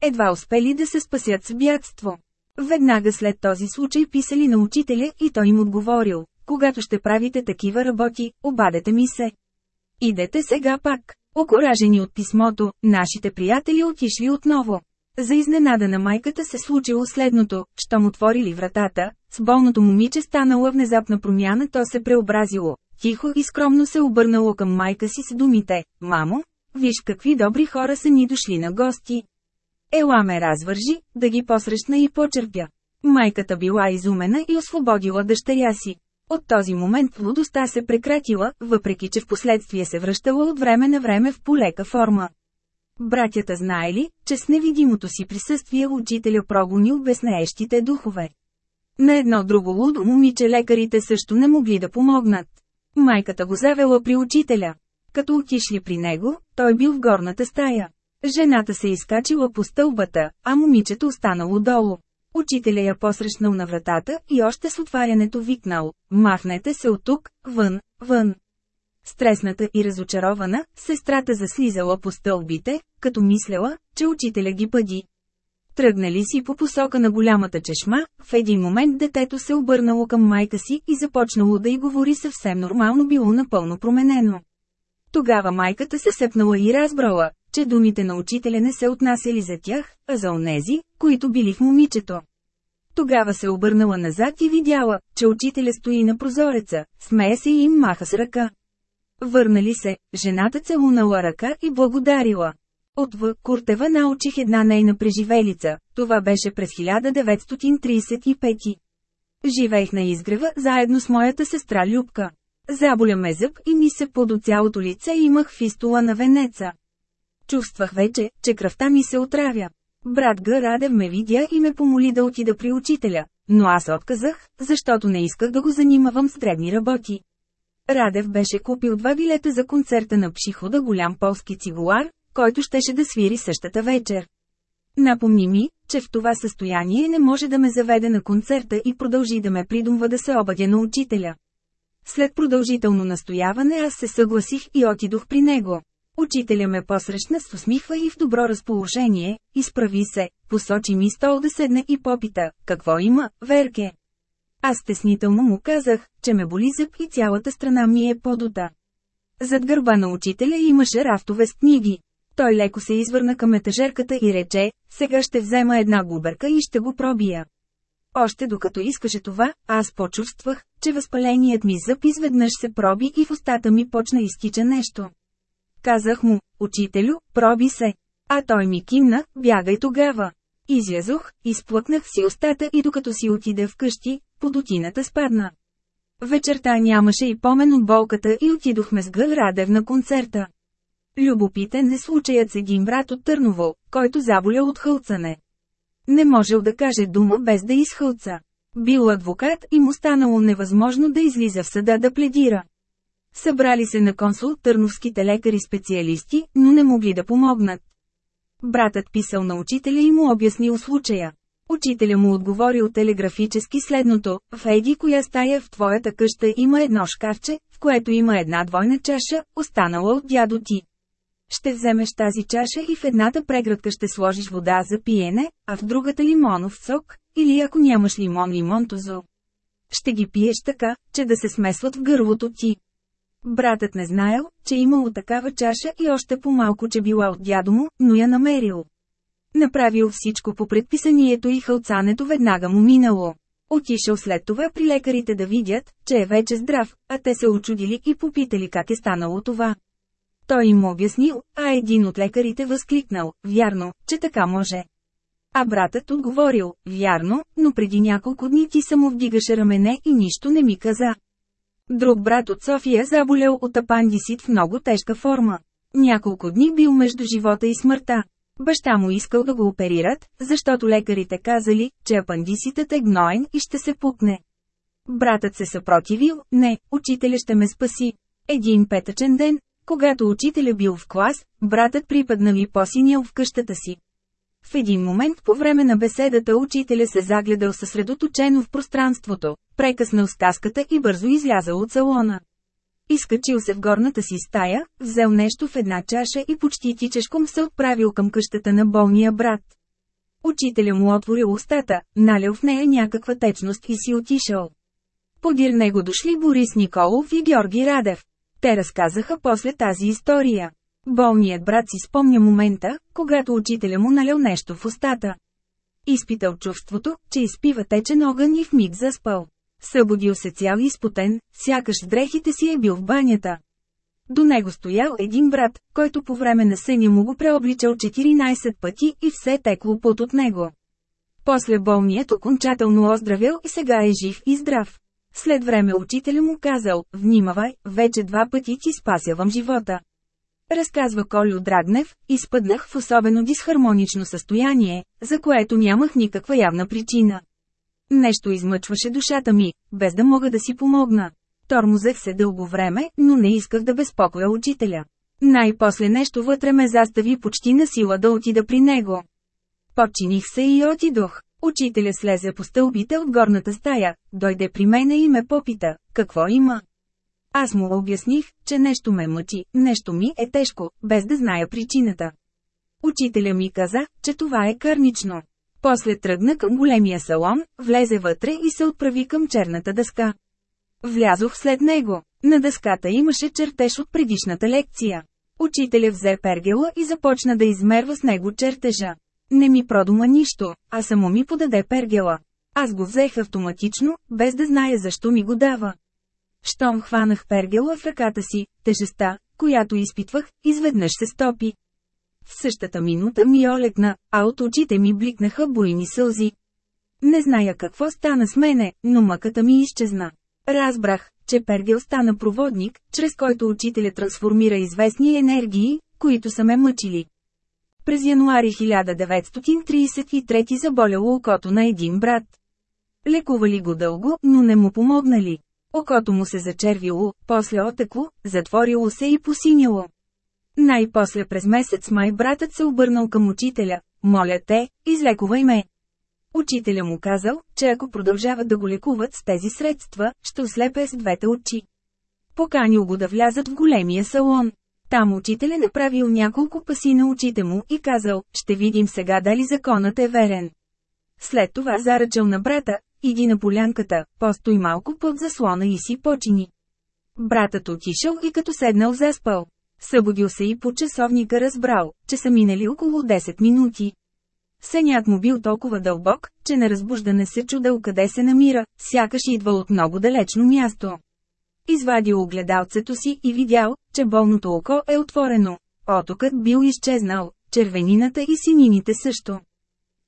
Едва успели да се спасят с бягство. Веднага след този случай писали на учителя и той им отговорил, когато ще правите такива работи, обадете ми се. Идете сега пак. Окоражени от писмото, нашите приятели отишли отново. За изненада на майката се случило следното, щом отворили вратата, с болното момиче станала внезапна промяна то се преобразило. Тихо и скромно се обърнало към майка си с думите, «Мамо, виж какви добри хора са ни дошли на гости. Ела ме развържи, да ги посрещна и почерпя». Майката била изумена и освободила дъщеря си. От този момент лудостта се прекратила, въпреки че в последствие се връщала от време на време в полека форма. Братята знаели, че с невидимото си присъствие учителя прогонил безнеещите духове. На едно друго лудо момиче лекарите също не могли да помогнат. Майката го завела при учителя. Като отишли при него, той бил в горната стая. Жената се изкачила по стълбата, а момичето останало долу. Учителя я посрещнал на вратата и още с отварянето викнал «Махнете се от тук, вън, вън». Стресната и разочарована, сестрата заслизала по стълбите, като мислела, че учителя ги пъди. Тръгнали си по посока на голямата чешма, в един момент детето се обърнало към майка си и започнало да й говори съвсем нормално било напълно променено. Тогава майката се сепнала и разбрала, че думите на учителя не се отнасяли за тях, а за онези, които били в момичето. Тогава се обърнала назад и видяла, че учителя стои на прозореца, смея се и им маха с ръка. Върнали се, жената целунала ръка и благодарила. От В. Куртева научих една нейна преживелица, това беше през 1935. Живеех на изгрева заедно с моята сестра Любка. Заболя ме зъб и ми се подо цялото лице имах фистула на венеца. Чувствах вече, че кръвта ми се отравя. Брат Г. Радев ме видя и ме помоли да отида при учителя, но аз отказах, защото не исках да го занимавам с древни работи. Радев беше купил два билета за концерта на Пшихода голям полски цигулар, който щеше да свири същата вечер. Напомни ми, че в това състояние не може да ме заведе на концерта и продължи да ме придумва да се обадя на учителя. След продължително настояване аз се съгласих и отидох при него. Учителя ме посрещна с усмихва и в добро разположение, изправи се, посочи ми стол да седне и попита, какво има, Верке. Аз стеснително му казах, че ме боли зъб и цялата страна ми е подута. Зад гърба на учителя имаше рафтове с книги. Той леко се извърна към етажерката и рече, сега ще взема една губерка и ще го пробия. Още докато искаше това, аз почувствах, че възпаленият ми зъб изведнъж се проби и в устата ми почна изтича нещо. Казах му, учителю, проби се. А той ми кимна, бягай тогава. Излязох, изплъкнах си устата и докато си отиде вкъщи, подотината спадна. Вечерта нямаше и помен от болката и отидохме с Гъл Радев на концерта. Любопитен е случаят с един брат от Търново, който заболя от хълцане. Не можел да каже дума без да изхълца. Бил адвокат и му станало невъзможно да излиза в съда да пледира. Събрали се на консул търновските лекари-специалисти, но не могли да помогнат. Братът писал на учителя и му обяснил случая. Учителя му отговорил телеграфически следното, в еди коя стая в твоята къща има едно шкафче, в което има една двойна чаша, останала от дядо ти. Ще вземеш тази чаша и в едната преградка ще сложиш вода за пиене, а в другата лимонов сок, или ако нямаш лимон лимонтозо. Ще ги пиеш така, че да се смесват в гърлото ти. Братът не знаел, че имало такава чаша и още по-малко, че била от дядо му, но я намерил. Направил всичко по предписанието и хълцането веднага му минало. Отишъл след това при лекарите да видят, че е вече здрав, а те се очудили и попитали как е станало това. Той им обяснил, а един от лекарите възкликнал, вярно, че така може. А братът отговорил, вярно, но преди няколко дни ти само вдигаше рамене и нищо не ми каза. Друг брат от София заболял от апандисит в много тежка форма. Няколко дни бил между живота и смъртта. Баща му искал да го оперират, защото лекарите казали, че апандиситът е гноен и ще се пукне. Братът се съпротивил, не, учителя ще ме спаси. Един петъчен ден, когато учителя бил в клас, братът припаднал и посинял в къщата си. В един момент по време на беседата учителя се загледал съсредоточено в пространството, прекъснал сказката и бързо излязал от салона. Изкачил се в горната си стая, взел нещо в една чаша и почти тичешком се отправил към къщата на болния брат. Учителя му отворил устата, налял в нея някаква течност и си отишъл. Подир него дошли Борис Николов и Георги Радев. Те разказаха после тази история. Болният брат си спомня момента, когато учителя му налял нещо в устата. Изпитал чувството, че изпива течен огън и в миг заспал. Събудил се цял изпотен, сякаш в дрехите си е бил в банята. До него стоял един брат, който по време на съня му го преобличал 14 пъти и все текло пот от него. После болният окончателно оздравял и сега е жив и здрав. След време учителя му казал, внимавай, вече два пъти ти спасявам живота. Разказва Колю Драгнев, изпъднах в особено дисхармонично състояние, за което нямах никаква явна причина. Нещо измъчваше душата ми, без да мога да си помогна. Тормозех се дълго време, но не исках да безпокоя учителя. Най-после нещо вътре ме застави почти на сила да отида при него. Подчиних се и отидох. Учителя слезе по стълбите от горната стая, дойде при мене и ме попита, какво има. Аз му обясних, че нещо ме мъчи, нещо ми е тежко, без да зная причината. Учителя ми каза, че това е кърнично. После тръгна към големия салон, влезе вътре и се отправи към черната дъска. Влязох след него. На дъската имаше чертеж от предишната лекция. Учителя взе пергела и започна да измерва с него чертежа. Не ми продума нищо, а само ми подаде пергела. Аз го взех автоматично, без да зная защо ми го дава. Щом хванах пергела в ръката си, тежеста, която изпитвах, изведнъж се стопи. В същата минута ми олекна, а от очите ми бликнаха буйни сълзи. Не зная какво стана с мене, но мъката ми изчезна. Разбрах, че Пергел стана проводник, чрез който учителя трансформира известни енергии, които са ме мъчили. През януари 1933 заболяло окото на един брат. Лекували го дълго, но не му помогнали. Окото му се зачервило, после отекло, затворило се и посиняло. Най-после през месец май братът се обърнал към учителя, моля те, излекувай ме. Учителя му казал, че ако продължават да го лекуват с тези средства, ще ослепе с двете очи. Поканил го да влязат в големия салон. Там учителя направил няколко паси на очите му и казал, ще видим сега дали законът е верен. След това заръчал на брата, иди на полянката, постой малко под заслона и си почини. Братът отишъл и като седнал заспал. Събудил се и по часовника разбрал, че са минали около 10 минути. Сънят му бил толкова дълбок, че на разбуждане се чудел къде се намира, сякаш идва от много далечно място. Извадил огледалцето си и видял, че болното око е отворено. Отокът бил изчезнал, червенината и синините също.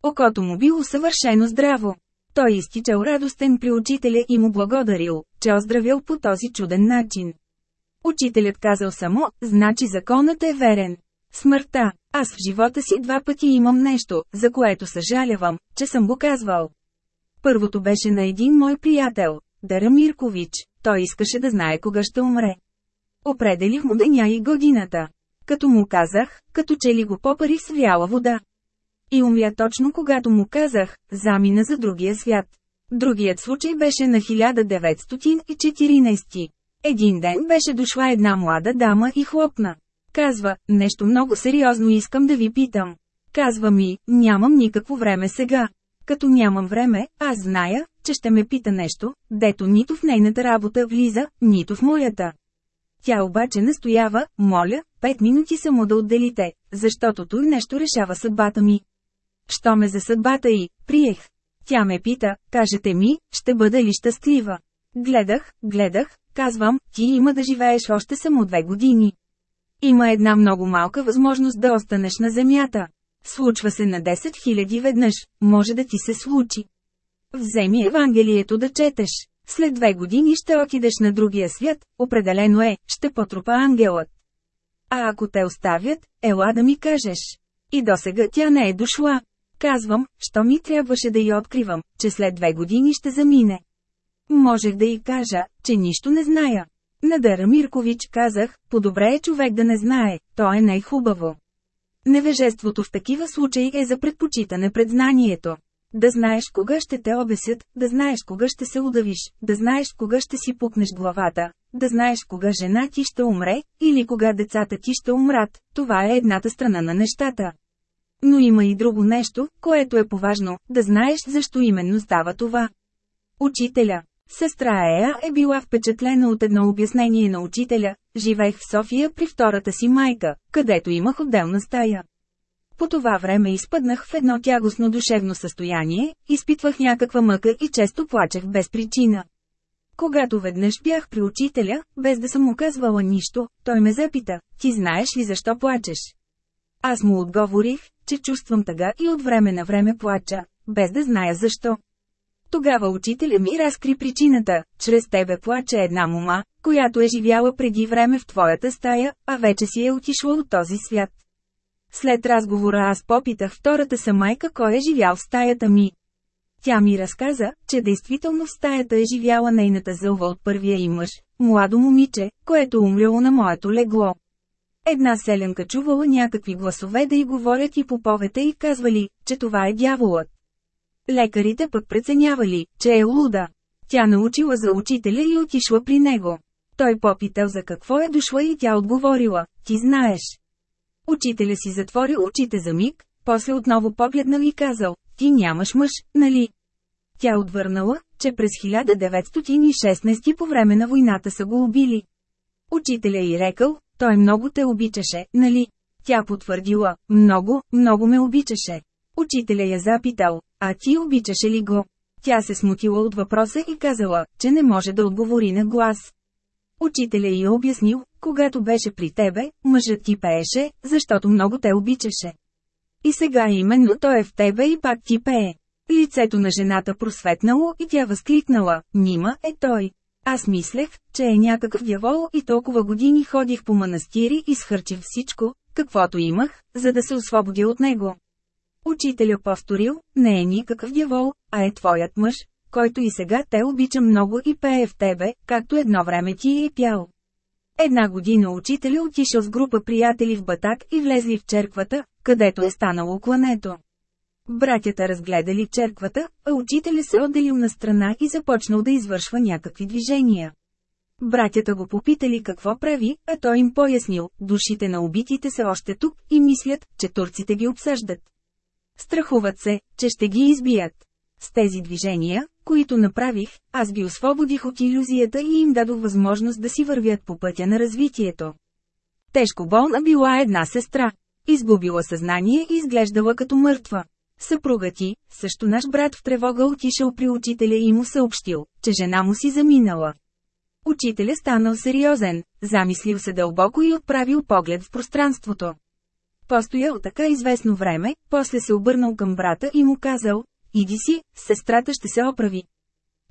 Окото му било съвършено здраво. Той изтичал радостен при учителя и му благодарил, че оздравил по този чуден начин. Учителят казал само, значи законът е верен. Смъртта. Аз в живота си два пъти имам нещо, за което съжалявам, че съм го казвал. Първото беше на един мой приятел, Дара Миркович. Той искаше да знае кога ще умре. Определих му деня и годината. Като му казах, като че ли го попарих с вяла вода. И умля точно когато му казах, замина за другия свят. Другият случай беше на 1914. Един ден беше дошла една млада дама и хлопна. Казва, нещо много сериозно искам да ви питам. Казва ми, нямам никакво време сега. Като нямам време, аз зная, че ще ме пита нещо, дето нито в нейната работа влиза, нито в моята. Тя обаче настоява, моля, пет минути само да отделите, защото той нещо решава съдбата ми. Що ме за съдбата и, приех. Тя ме пита, кажете ми, ще бъда ли щастлива. Гледах, гледах, казвам, ти има да живееш още само две години. Има една много малка възможност да останеш на земята. Случва се на 10 000 веднъж, може да ти се случи. Вземи Евангелието да четеш. След две години ще отидеш на другия свят, определено е, ще потрупа ангелът. А ако те оставят, ела да ми кажеш. И досега тя не е дошла. Казвам, що ми трябваше да я откривам, че след две години ще замине. Можех да й кажа, че нищо не зная. На Дара Миркович казах, по-добре е човек да не знае, то е най-хубаво. Невежеството в такива случаи е за предпочитане пред знанието. Да знаеш кога ще те обесят, да знаеш кога ще се удавиш, да знаеш кога ще си пукнеш главата, да знаеш кога жена ти ще умре, или кога децата ти ще умрат, това е едната страна на нещата. Но има и друго нещо, което е поважно, да знаеш защо именно става това. Учителя Сестра Ея е била впечатлена от едно обяснение на учителя, живеех в София при втората си майка, където имах отделна стая. По това време изпаднах в едно тягостно душевно състояние, изпитвах някаква мъка и често плачех без причина. Когато веднъж бях при учителя, без да съм му казвала нищо, той ме запита, ти знаеш ли защо плачеш? Аз му отговорих, че чувствам тъга и от време на време плача, без да зная защо. Тогава учителя ми разкри причината, чрез тебе плаче една мума, която е живяла преди време в твоята стая, а вече си е отишла от този свят. След разговора аз попитах втората са майка кой е живял в стаята ми. Тя ми разказа, че действително в стаята е живяла нейната зълва от първия и мъж, младо момиче, което умряло на моето легло. Една селенка чувала някакви гласове да й говорят и поповете и казвали, че това е дяволът. Лекарите пък преценявали, че е луда. Тя научила за учителя и отишла при него. Той попитал за какво е дошла и тя отговорила, ти знаеш. Учителя си затворил очите за миг, после отново погледнал и казал, ти нямаш мъж, нали? Тя отвърнала, че през 1916 по време на войната са го убили. Учителя й рекал, той много те обичаше, нали? Тя потвърдила, много, много ме обичаше. Учителя я запитал, а ти обичаше ли го? Тя се смутила от въпроса и казала, че не може да отговори на глас. Учителя й обяснил, когато беше при тебе, мъжът ти пееше, защото много те обичаше. И сега именно той е в тебе и пак ти пее. Лицето на жената просветнало и тя възкликнала, Нима е той. Аз мислех, че е някакъв дявол и толкова години ходих по манастири и схърчих всичко, каквото имах, за да се освободя от него. Учителя повторил, не е никакъв дявол, а е твоят мъж, който и сега те обича много и пее в тебе, както едно време ти е пял. Една година учителя отишъл с група приятели в Батак и влезли в черквата, където е станало клането. Братята разгледали черквата, а учителя се отделил на страна и започнал да извършва някакви движения. Братята го попитали какво прави, а той им пояснил, душите на убитите са още тук и мислят, че турците ги обсъждат. Страхуват се, че ще ги избият. С тези движения, които направих, аз ги освободих от иллюзията и им дадох възможност да си вървят по пътя на развитието. Тежко болна била една сестра. Изгубила съзнание и изглеждала като мъртва. Съпруга ти, също наш брат в тревога отишъл при учителя и му съобщил, че жена му си заминала. Учителя станал сериозен, замислил се дълбоко и отправил поглед в пространството. Постоял така известно време, после се обърнал към брата и му казал, иди си, сестрата ще се оправи.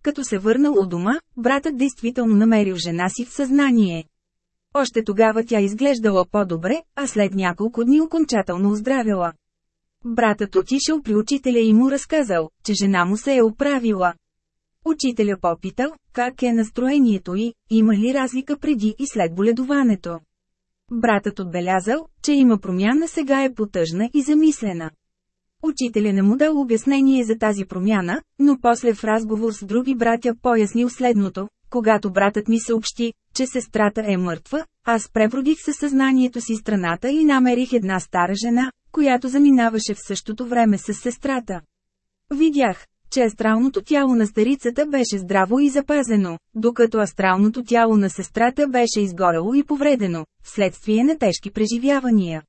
Като се върнал у дома, братът действително намерил жена си в съзнание. Още тогава тя изглеждала по-добре, а след няколко дни окончателно оздравила. Братът отишъл при учителя и му разказал, че жена му се е оправила. Учителя попитал, как е настроението й, има ли разлика преди и след боледуването. Братът отбелязал, че има промяна сега е потъжна и замислена. Учителя не му дал обяснение за тази промяна, но после в разговор с други братя пояснил следното. Когато братът ми съобщи, че сестрата е мъртва, аз пребродих със съзнанието си страната и намерих една стара жена, която заминаваше в същото време с сестрата. Видях, че астралното тяло на старицата беше здраво и запазено, докато астралното тяло на сестрата беше изгорело и повредено, вследствие на тежки преживявания.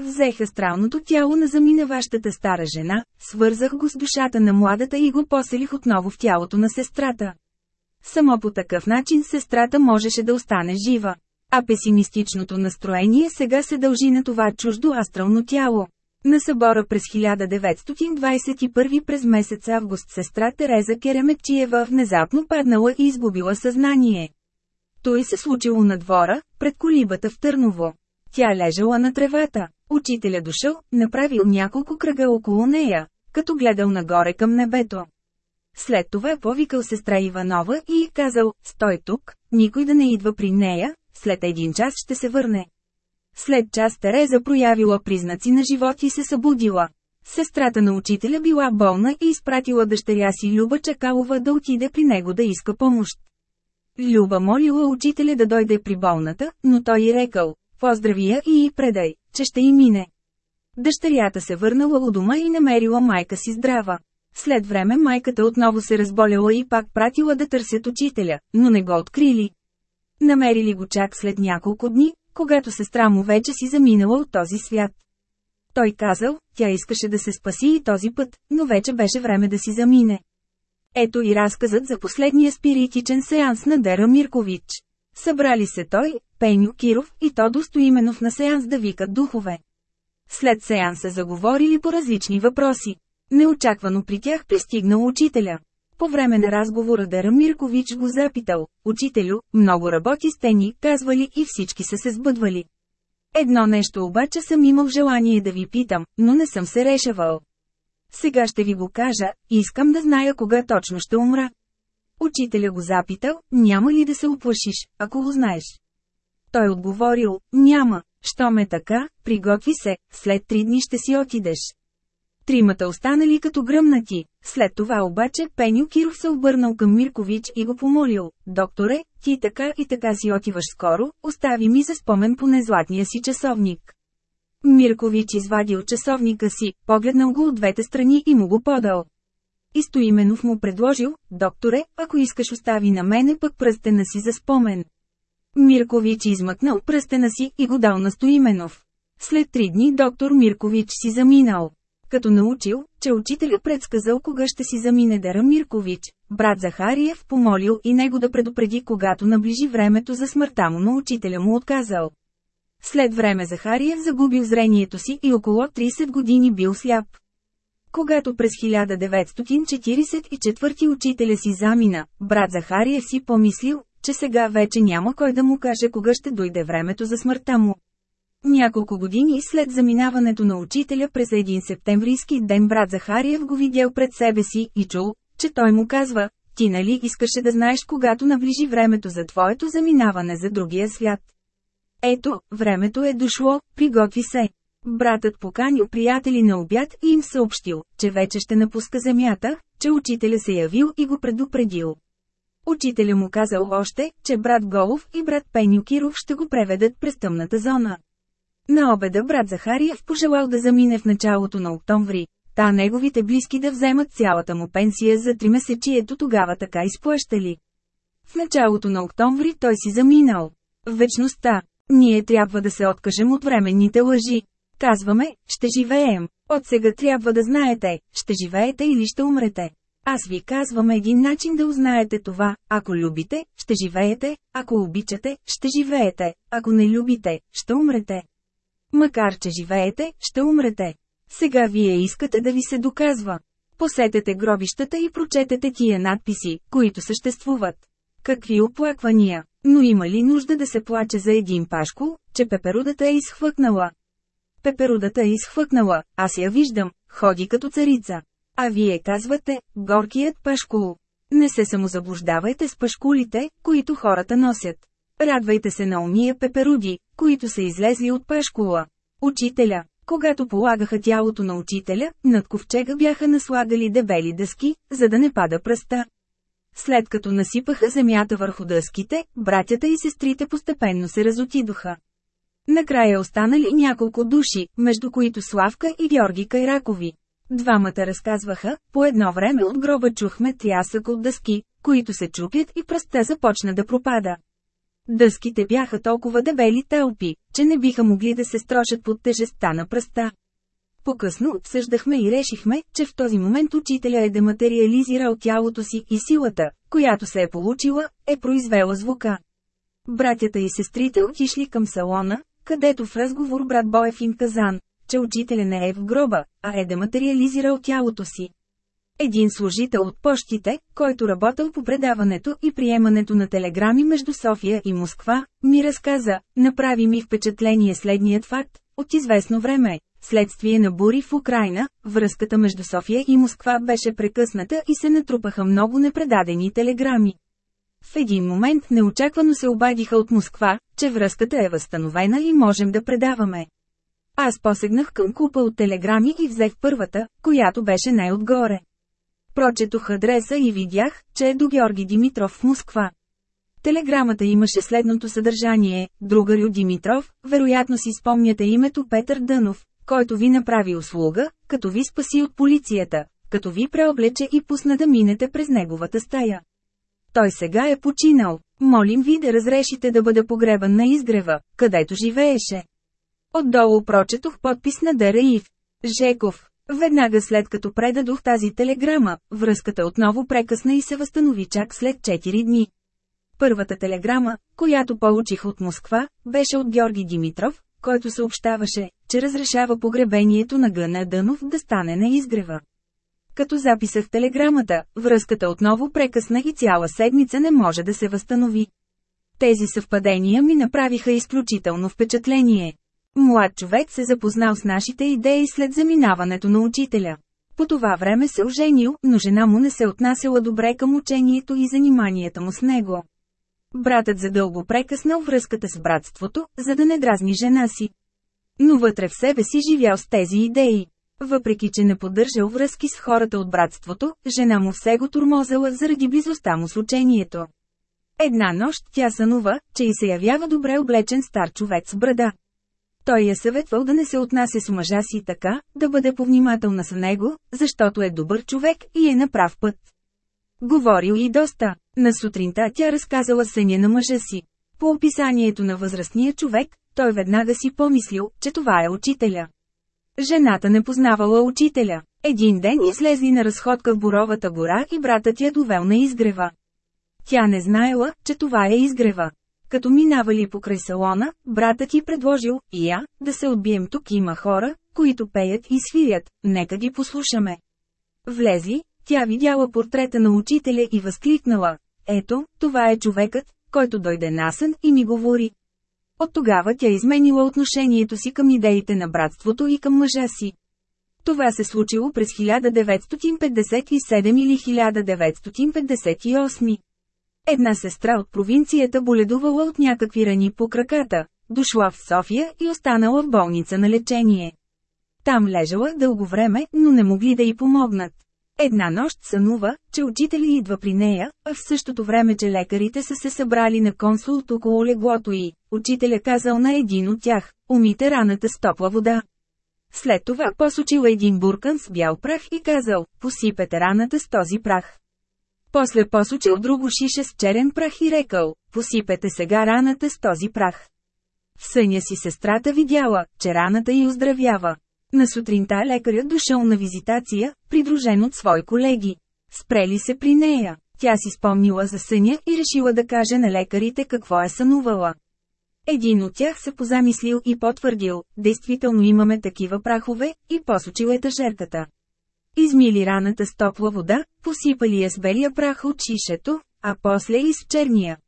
Взех астралното тяло на заминаващата стара жена, свързах го с душата на младата и го поселих отново в тялото на сестрата. Само по такъв начин сестрата можеше да остане жива. А песимистичното настроение сега се дължи на това чуждо астрално тяло. На събора през 1921 през месец август сестра Тереза Кереметчиева внезапно паднала и изгубила съзнание. Той се случило на двора, пред колибата в Търново. Тя лежала на тревата. Учителя дошъл, направил няколко кръга около нея, като гледал нагоре към небето. След това повикал сестра Иванова и казал, стой тук, никой да не идва при нея, след един час ще се върне. След час Тереза проявила признаци на живот и се събудила. Сестрата на учителя била болна и изпратила дъщеря си Люба Чакалова да отиде при него да иска помощ. Люба молила учителя да дойде при болната, но той й рекал, поздрави я и й предай, че ще й мине. Дъщерята се върнала у дома и намерила майка си здрава. След време майката отново се разболяла и пак пратила да търсят учителя, но не го открили. Намерили го чак след няколко дни, когато сестра му вече си заминала от този свят. Той казал, тя искаше да се спаси и този път, но вече беше време да си замине. Ето и разказът за последния спиритичен сеанс на Дера Миркович. Събрали се той, Пеню Киров и Тодо Стоименов на сеанс да викат духове. След сеанса заговорили по различни въпроси. Неочаквано при тях пристигнал учителя. По време на разговора Дера Миркович го запитал, «Учителю, много работи сте ни, казвали и всички са се сбъдвали. Едно нещо обаче съм имал желание да ви питам, но не съм се решавал. Сега ще ви го кажа, искам да зная кога точно ще умра. Учителя го запитал, няма ли да се оплашиш, ако го знаеш. Той отговорил, няма, що ме така, приготви се, след три дни ще си отидеш. Тримата останали като гръмнати. След това обаче Пеню Киров се обърнал към Миркович и го помолил. Докторе, ти така и така си отиваш скоро, остави ми за спомен по незлатния си часовник. Миркович извадил часовника си, погледнал го от двете страни и му го подал. Истоименов му предложил, докторе, ако искаш остави на мене пък пръстена си за спомен. Миркович измъкнал пръстена си и го дал на Стоименов. След три дни доктор Миркович си заминал. Като научил, че учителя предсказал кога ще си замине Дера Миркович, брат Захариев помолил и него да предупреди когато наближи времето за смъртта му, но учителя му отказал. След време Захариев загубил зрението си и около 30 години бил сляп. Когато през 1944 учителя си замина, брат Захариев си помислил, че сега вече няма кой да му каже кога ще дойде времето за смъртта му. Няколко години след заминаването на учителя през един септемврийски ден брат Захариев го видял пред себе си и чул, че той му казва, ти нали искаше да знаеш когато наближи времето за твоето заминаване за другия свят. Ето, времето е дошло, приготви се. Братът поканил приятели на обяд и им съобщил, че вече ще напуска земята, че учителя се явил и го предупредил. Учителя му казал още, че брат Голов и брат Пеню Киров ще го преведат през тъмната зона. На обеда брат Захариев пожелал да замине в началото на октомври, та неговите близки да вземат цялата му пенсия за три месечието тогава така изплащали. В началото на октомври той си заминал. В вечността, ние трябва да се откажем от временните лъжи. Казваме, ще живеем. От сега трябва да знаете, ще живеете или ще умрете. Аз ви казвам един начин да узнаете това, ако любите, ще живеете, ако обичате, ще живеете, ако не любите, ще умрете. Макар че живеете, ще умрете. Сега вие искате да ви се доказва. Посетете гробищата и прочетете тия надписи, които съществуват. Какви оплаквания, но има ли нужда да се плаче за един пашко, че пеперудата е изхвъкнала? Пеперудата е изхвъкнала, аз я виждам, ходи като царица. А вие казвате, горкият пашкул. Не се самозаблуждавайте с пашкулите, които хората носят. Радвайте се на уния пеперуди, които са излезли от пашкула. Учителя. Когато полагаха тялото на учителя, над ковчега бяха наслагали дебели дъски, за да не пада пръста. След като насипаха земята върху дъските, братята и сестрите постепенно се разотидоха. Накрая останали няколко души, между които Славка и Георги Кайракови. Двамата разказваха, по едно време от гроба чухме трясък от дъски, които се чупят и пръста започна да пропада. Дъските бяха толкова дебели тълпи, че не биха могли да се строшат под тежестта на пръста. По-късно обсъждахме и решихме, че в този момент учителя е дематериализирал тялото си и силата, която се е получила, е произвела звука. Братята и сестрите отишли към салона, където в разговор брат Боев им казан, че учителя не е в гроба, а е дематериализирал тялото си. Един служител от почтите, който работил по предаването и приемането на телеграми между София и Москва, ми разказа, направи ми впечатление следният факт, от известно време, следствие на бури в Украина, връзката между София и Москва беше прекъсната и се натрупаха много непредадени телеграми. В един момент неочаквано се обадиха от Москва, че връзката е възстановена и можем да предаваме. Аз посегнах към купа от телеграми и взех първата, която беше най-отгоре. Прочетох адреса и видях, че е до Георги Димитров в Москва. Телеграмата имаше следното съдържание – Другарю Димитров, вероятно си спомняте името Петър Дънов, който ви направи услуга, като ви спаси от полицията, като ви преоблече и пусна да минете през неговата стая. Той сега е починал. Молим ви да разрешите да бъде погребан на изгрева, където живееше. Отдолу прочетох подпис на Дараив. Жеков. Веднага след като предадох тази телеграма, връзката отново прекъсна и се възстанови чак след 4 дни. Първата телеграма, която получих от Москва, беше от Георги Димитров, който съобщаваше, че разрешава погребението на Гъна Дънов да стане на изгрева. Като записах телеграмата, връзката отново прекъсна и цяла седмица не може да се възстанови. Тези съвпадения ми направиха изключително впечатление. Млад човек се запознал с нашите идеи след заминаването на учителя. По това време се оженил, но жена му не се отнасяла добре към учението и заниманията му с него. Братът задълго прекъснал връзката с братството, за да не дразни жена си. Но вътре в себе си живял с тези идеи. Въпреки, че не поддържал връзки с хората от братството, жена му все го турмозела заради близостта му с учението. Една нощ тя сънува, че и се явява добре облечен стар човек с брада. Той я съветвал да не се отнася с мъжа си така, да бъде повнимателна с него, защото е добър човек и е на прав път. Говорил и доста. На сутринта тя разказала съня на мъжа си. По описанието на възрастния човек, той веднага си помислил, че това е учителя. Жената не познавала учителя. Един ден излезли на разходка в Боровата гора и братът я довел на изгрева. Тя не знаела, че това е изгрева. Като минавали покрай салона, братът ти предложил, и я, да се отбием тук има хора, които пеят и свирят, нека ги послушаме. Влезли, тя видяла портрета на учителя и възкликнала, ето, това е човекът, който дойде насън и ми говори. От тогава тя изменила отношението си към идеите на братството и към мъжа си. Това се случило през 1957 или 1958. Една сестра от провинцията боледувала от някакви рани по краката, дошла в София и останала в болница на лечение. Там лежала дълго време, но не могли да й помогнат. Една нощ сънува, че учители идва при нея, а в същото време, че лекарите са се събрали на консулт около леглото й. Учителя казал на един от тях, умите раната с топла вода. След това посочил един буркан с бял прах и казал, посипете раната с този прах. После посочил друго шише с черен прах и рекал, посипете сега раната с този прах. В съня си сестрата видяла, че раната й оздравява. На сутринта лекарят дошъл на визитация, придружен от свои колеги. Спрели се при нея. Тя си спомнила за съня и решила да каже на лекарите какво е сънувала. Един от тях се позамислил и потвърдил, действително имаме такива прахове, и посочил етажерката. Измили раната с топла вода, посипали я с белия прах от шишето, а после и с черния.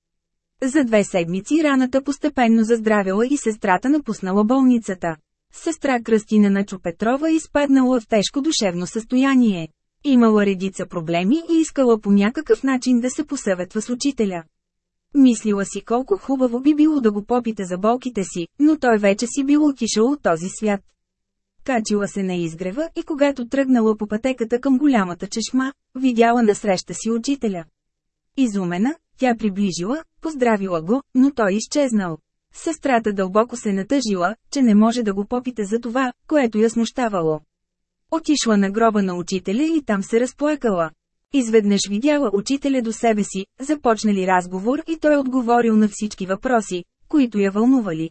За две седмици раната постепенно заздравила и сестрата напуснала болницата. Сестра Кръстина Начо Петрова изпаднала в тежко душевно състояние. Имала редица проблеми и искала по някакъв начин да се посъветва с учителя. Мислила си колко хубаво би било да го попита за болките си, но той вече си бил отишъл от този свят. Качила се на изгрева и когато тръгнала по пътеката към голямата чешма, видяла насреща си учителя. Изумена, тя приближила, поздравила го, но той изчезнал. Сестрата дълбоко се натъжила, че не може да го попита за това, което я смущавало. Отишла на гроба на учителя и там се разплакала. Изведнъж видяла учителя до себе си, започнали разговор и той отговорил на всички въпроси, които я вълнували.